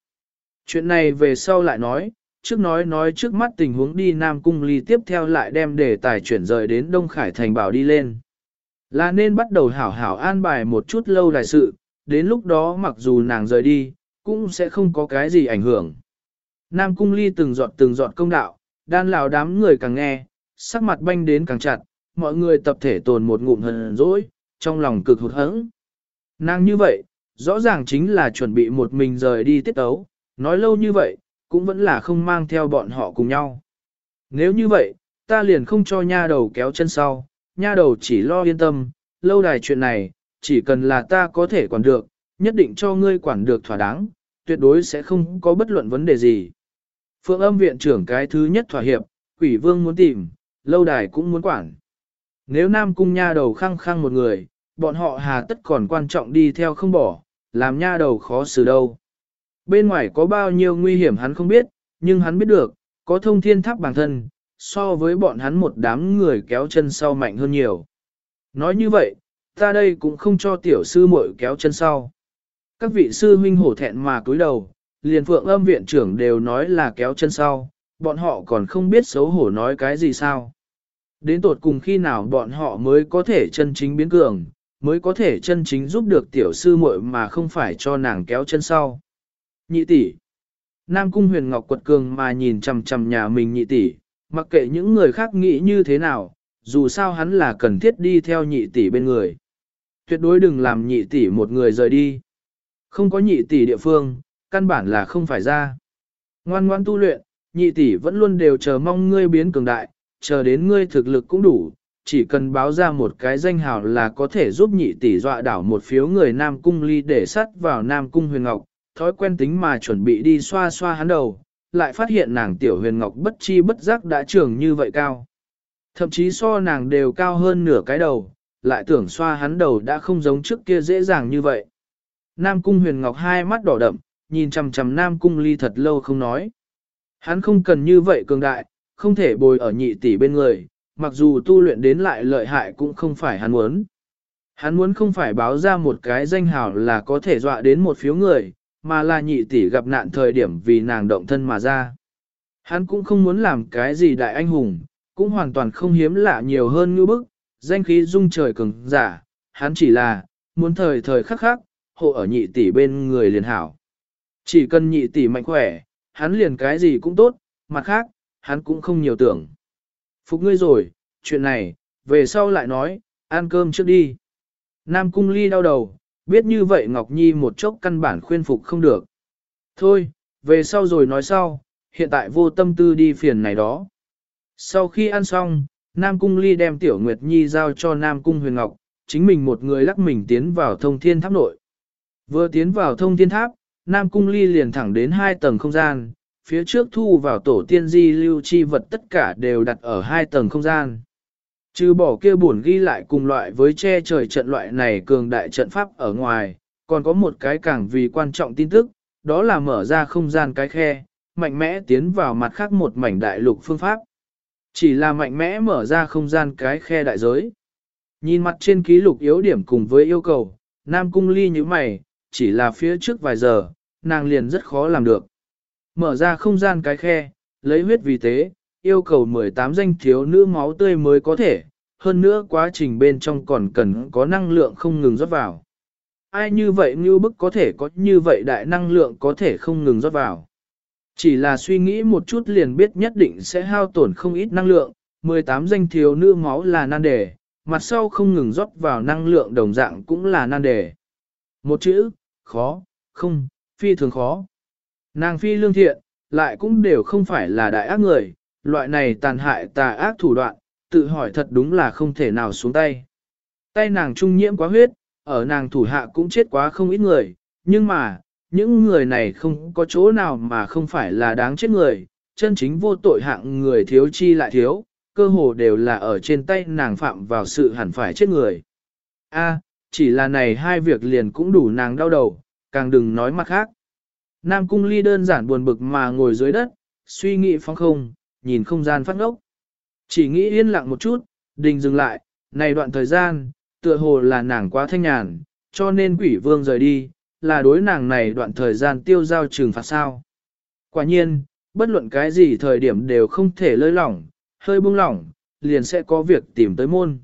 Chuyện này về sau lại nói, trước nói nói trước mắt tình huống đi Nam Cung Ly tiếp theo lại đem đề tài chuyển rời đến Đông Khải Thành bảo đi lên. Là nên bắt đầu hảo hảo an bài một chút lâu đại sự, đến lúc đó mặc dù nàng rời đi, cũng sẽ không có cái gì ảnh hưởng. Nam Cung Ly từng giọt từng giọt công đạo, đan lão đám người càng nghe, sắc mặt banh đến càng chặt, mọi người tập thể tồn một ngụm hờn dỗi, trong lòng cực hụt hẫng. Nàng như vậy, rõ ràng chính là chuẩn bị một mình rời đi tiết ấu, nói lâu như vậy, cũng vẫn là không mang theo bọn họ cùng nhau. Nếu như vậy, ta liền không cho nha đầu kéo chân sau, nha đầu chỉ lo yên tâm, lâu đài chuyện này, chỉ cần là ta có thể quản được, nhất định cho ngươi quản được thỏa đáng, tuyệt đối sẽ không có bất luận vấn đề gì. Phượng âm viện trưởng cái thứ nhất thỏa hiệp, quỷ vương muốn tìm, lâu đài cũng muốn quản. Nếu nam cung nha đầu khăng khăng một người, bọn họ hà tất còn quan trọng đi theo không bỏ, làm nha đầu khó xử đâu. Bên ngoài có bao nhiêu nguy hiểm hắn không biết, nhưng hắn biết được, có thông thiên tháp bản thân, so với bọn hắn một đám người kéo chân sau mạnh hơn nhiều. Nói như vậy, ta đây cũng không cho tiểu sư muội kéo chân sau. Các vị sư huynh hổ thẹn mà cúi đầu, liền phượng âm viện trưởng đều nói là kéo chân sau, bọn họ còn không biết xấu hổ nói cái gì sao. Đến tột cùng khi nào bọn họ mới có thể chân chính biến cường, mới có thể chân chính giúp được tiểu sư muội mà không phải cho nàng kéo chân sau. Nhị tỷ. Nam cung huyền ngọc quật cường mà nhìn chằm chằm nhà mình nhị tỷ, mặc kệ những người khác nghĩ như thế nào, dù sao hắn là cần thiết đi theo nhị tỷ bên người. Tuyệt đối đừng làm nhị tỷ một người rời đi. Không có nhị tỷ địa phương, căn bản là không phải ra. Ngoan ngoan tu luyện, nhị tỷ vẫn luôn đều chờ mong ngươi biến cường đại, chờ đến ngươi thực lực cũng đủ, chỉ cần báo ra một cái danh hào là có thể giúp nhị tỷ dọa đảo một phiếu người Nam Cung ly để sắt vào Nam Cung huyền ngọc, thói quen tính mà chuẩn bị đi xoa xoa hắn đầu, lại phát hiện nàng tiểu huyền ngọc bất chi bất giác đã trưởng như vậy cao. Thậm chí so nàng đều cao hơn nửa cái đầu, lại tưởng xoa hắn đầu đã không giống trước kia dễ dàng như vậy. Nam cung huyền ngọc hai mắt đỏ đậm, nhìn chằm chằm Nam cung ly thật lâu không nói. Hắn không cần như vậy cường đại, không thể bồi ở nhị tỷ bên người, mặc dù tu luyện đến lại lợi hại cũng không phải hắn muốn. Hắn muốn không phải báo ra một cái danh hào là có thể dọa đến một phiếu người, mà là nhị tỷ gặp nạn thời điểm vì nàng động thân mà ra. Hắn cũng không muốn làm cái gì đại anh hùng, cũng hoàn toàn không hiếm lạ nhiều hơn như bức, danh khí dung trời cường giả, hắn chỉ là, muốn thời thời khắc khắc, hộ ở nhị tỷ bên người liền hảo. Chỉ cần nhị tỷ mạnh khỏe, hắn liền cái gì cũng tốt, mặt khác, hắn cũng không nhiều tưởng. Phục ngươi rồi, chuyện này, về sau lại nói, ăn cơm trước đi. Nam cung ly đau đầu, biết như vậy Ngọc Nhi một chốc căn bản khuyên phục không được. Thôi, về sau rồi nói sau, hiện tại vô tâm tư đi phiền này đó. Sau khi ăn xong, Nam Cung Ly đem Tiểu Nguyệt Nhi giao cho Nam Cung Huyền Ngọc, chính mình một người lắc mình tiến vào thông thiên tháp nội. Vừa tiến vào thông thiên tháp, Nam Cung Ly liền thẳng đến hai tầng không gian, phía trước thu vào tổ tiên di lưu chi vật tất cả đều đặt ở hai tầng không gian. Trừ bỏ kia buồn ghi lại cùng loại với che trời trận loại này cường đại trận pháp ở ngoài, còn có một cái càng vì quan trọng tin tức, đó là mở ra không gian cái khe, mạnh mẽ tiến vào mặt khác một mảnh đại lục phương pháp. Chỉ là mạnh mẽ mở ra không gian cái khe đại giới. Nhìn mặt trên ký lục yếu điểm cùng với yêu cầu, Nam Cung Ly như mày, chỉ là phía trước vài giờ, nàng liền rất khó làm được. Mở ra không gian cái khe, lấy huyết vì tế, yêu cầu 18 danh thiếu nữ máu tươi mới có thể, hơn nữa quá trình bên trong còn cần có năng lượng không ngừng rót vào. Ai như vậy như bức có thể có như vậy đại năng lượng có thể không ngừng rót vào. Chỉ là suy nghĩ một chút liền biết nhất định sẽ hao tổn không ít năng lượng, 18 danh thiếu nữ máu là nan đề, mặt sau không ngừng rót vào năng lượng đồng dạng cũng là nan đề. Một chữ, khó, không, phi thường khó. Nàng phi lương thiện, lại cũng đều không phải là đại ác người, loại này tàn hại tà ác thủ đoạn, tự hỏi thật đúng là không thể nào xuống tay. Tay nàng trung nhiễm quá huyết, ở nàng thủ hạ cũng chết quá không ít người, nhưng mà, những người này không có chỗ nào mà không phải là đáng chết người, chân chính vô tội hạng người thiếu chi lại thiếu, cơ hồ đều là ở trên tay nàng phạm vào sự hẳn phải chết người. A, chỉ là này hai việc liền cũng đủ nàng đau đầu, càng đừng nói mặt khác. Nam cung ly đơn giản buồn bực mà ngồi dưới đất, suy nghĩ phong không, nhìn không gian phát ngốc. Chỉ nghĩ yên lặng một chút, đình dừng lại, này đoạn thời gian, tựa hồ là nàng quá thanh nhàn, cho nên quỷ vương rời đi, là đối nàng này đoạn thời gian tiêu giao trừng phạt sao. Quả nhiên, bất luận cái gì thời điểm đều không thể lơi lỏng, hơi buông lỏng, liền sẽ có việc tìm tới môn.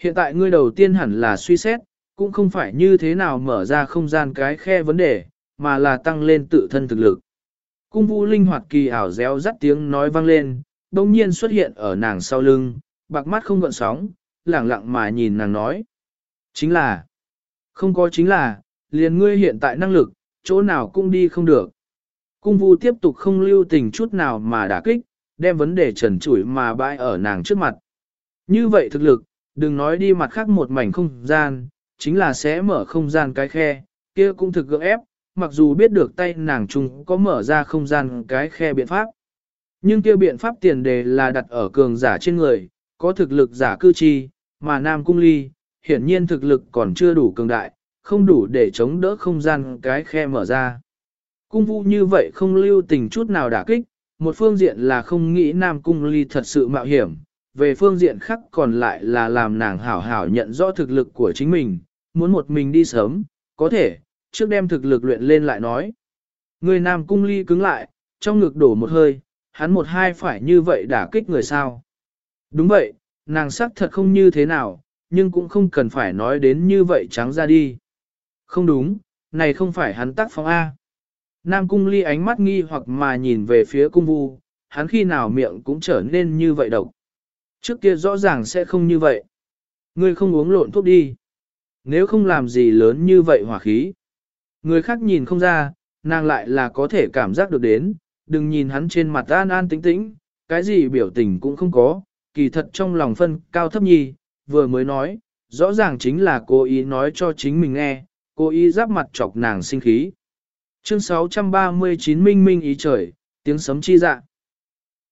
Hiện tại ngươi đầu tiên hẳn là suy xét, cũng không phải như thế nào mở ra không gian cái khe vấn đề, mà là tăng lên tự thân thực lực. Cung vũ linh hoạt kỳ ảo réo rắt tiếng nói vang lên, đồng nhiên xuất hiện ở nàng sau lưng, bạc mắt không gợn sóng, lẳng lặng mà nhìn nàng nói. Chính là, không có chính là, liền ngươi hiện tại năng lực, chỗ nào cũng đi không được. Cung vu tiếp tục không lưu tình chút nào mà đả kích, đem vấn đề trần trụi mà bãi ở nàng trước mặt. Như vậy thực lực, đừng nói đi mặt khác một mảnh không gian, chính là sẽ mở không gian cái khe, kia cũng thực gượng ép, mặc dù biết được tay nàng chung có mở ra không gian cái khe biện pháp. Nhưng kia biện pháp tiền đề là đặt ở cường giả trên người, có thực lực giả cư chi, mà Nam Cung Ly, hiển nhiên thực lực còn chưa đủ cường đại, không đủ để chống đỡ không gian cái khe mở ra. Cung vũ như vậy không lưu tình chút nào đả kích, một phương diện là không nghĩ Nam Cung Ly thật sự mạo hiểm, về phương diện khác còn lại là làm nàng hảo hảo nhận rõ thực lực của chính mình, muốn một mình đi sớm, có thể, trước đem thực lực luyện lên lại nói. Người Nam Cung Ly cứng lại, trong ngực đổ một hơi, hắn một hai phải như vậy đả kích người sao. Đúng vậy, nàng sắc thật không như thế nào, nhưng cũng không cần phải nói đến như vậy trắng ra đi. Không đúng, này không phải hắn tác phong A. Nam cung ly ánh mắt nghi hoặc mà nhìn về phía cung vu, hắn khi nào miệng cũng trở nên như vậy độc. Trước kia rõ ràng sẽ không như vậy. Ngươi không uống lộn thuốc đi. Nếu không làm gì lớn như vậy hỏa khí. Người khác nhìn không ra, nàng lại là có thể cảm giác được đến, đừng nhìn hắn trên mặt an an tĩnh tĩnh, cái gì biểu tình cũng không có, kỳ thật trong lòng phân cao thấp nhi, vừa mới nói, rõ ràng chính là cố ý nói cho chính mình nghe, cố ý giáp mặt chọc nàng sinh khí. Chương 639 Minh Minh ý trời, tiếng sấm chi dạ.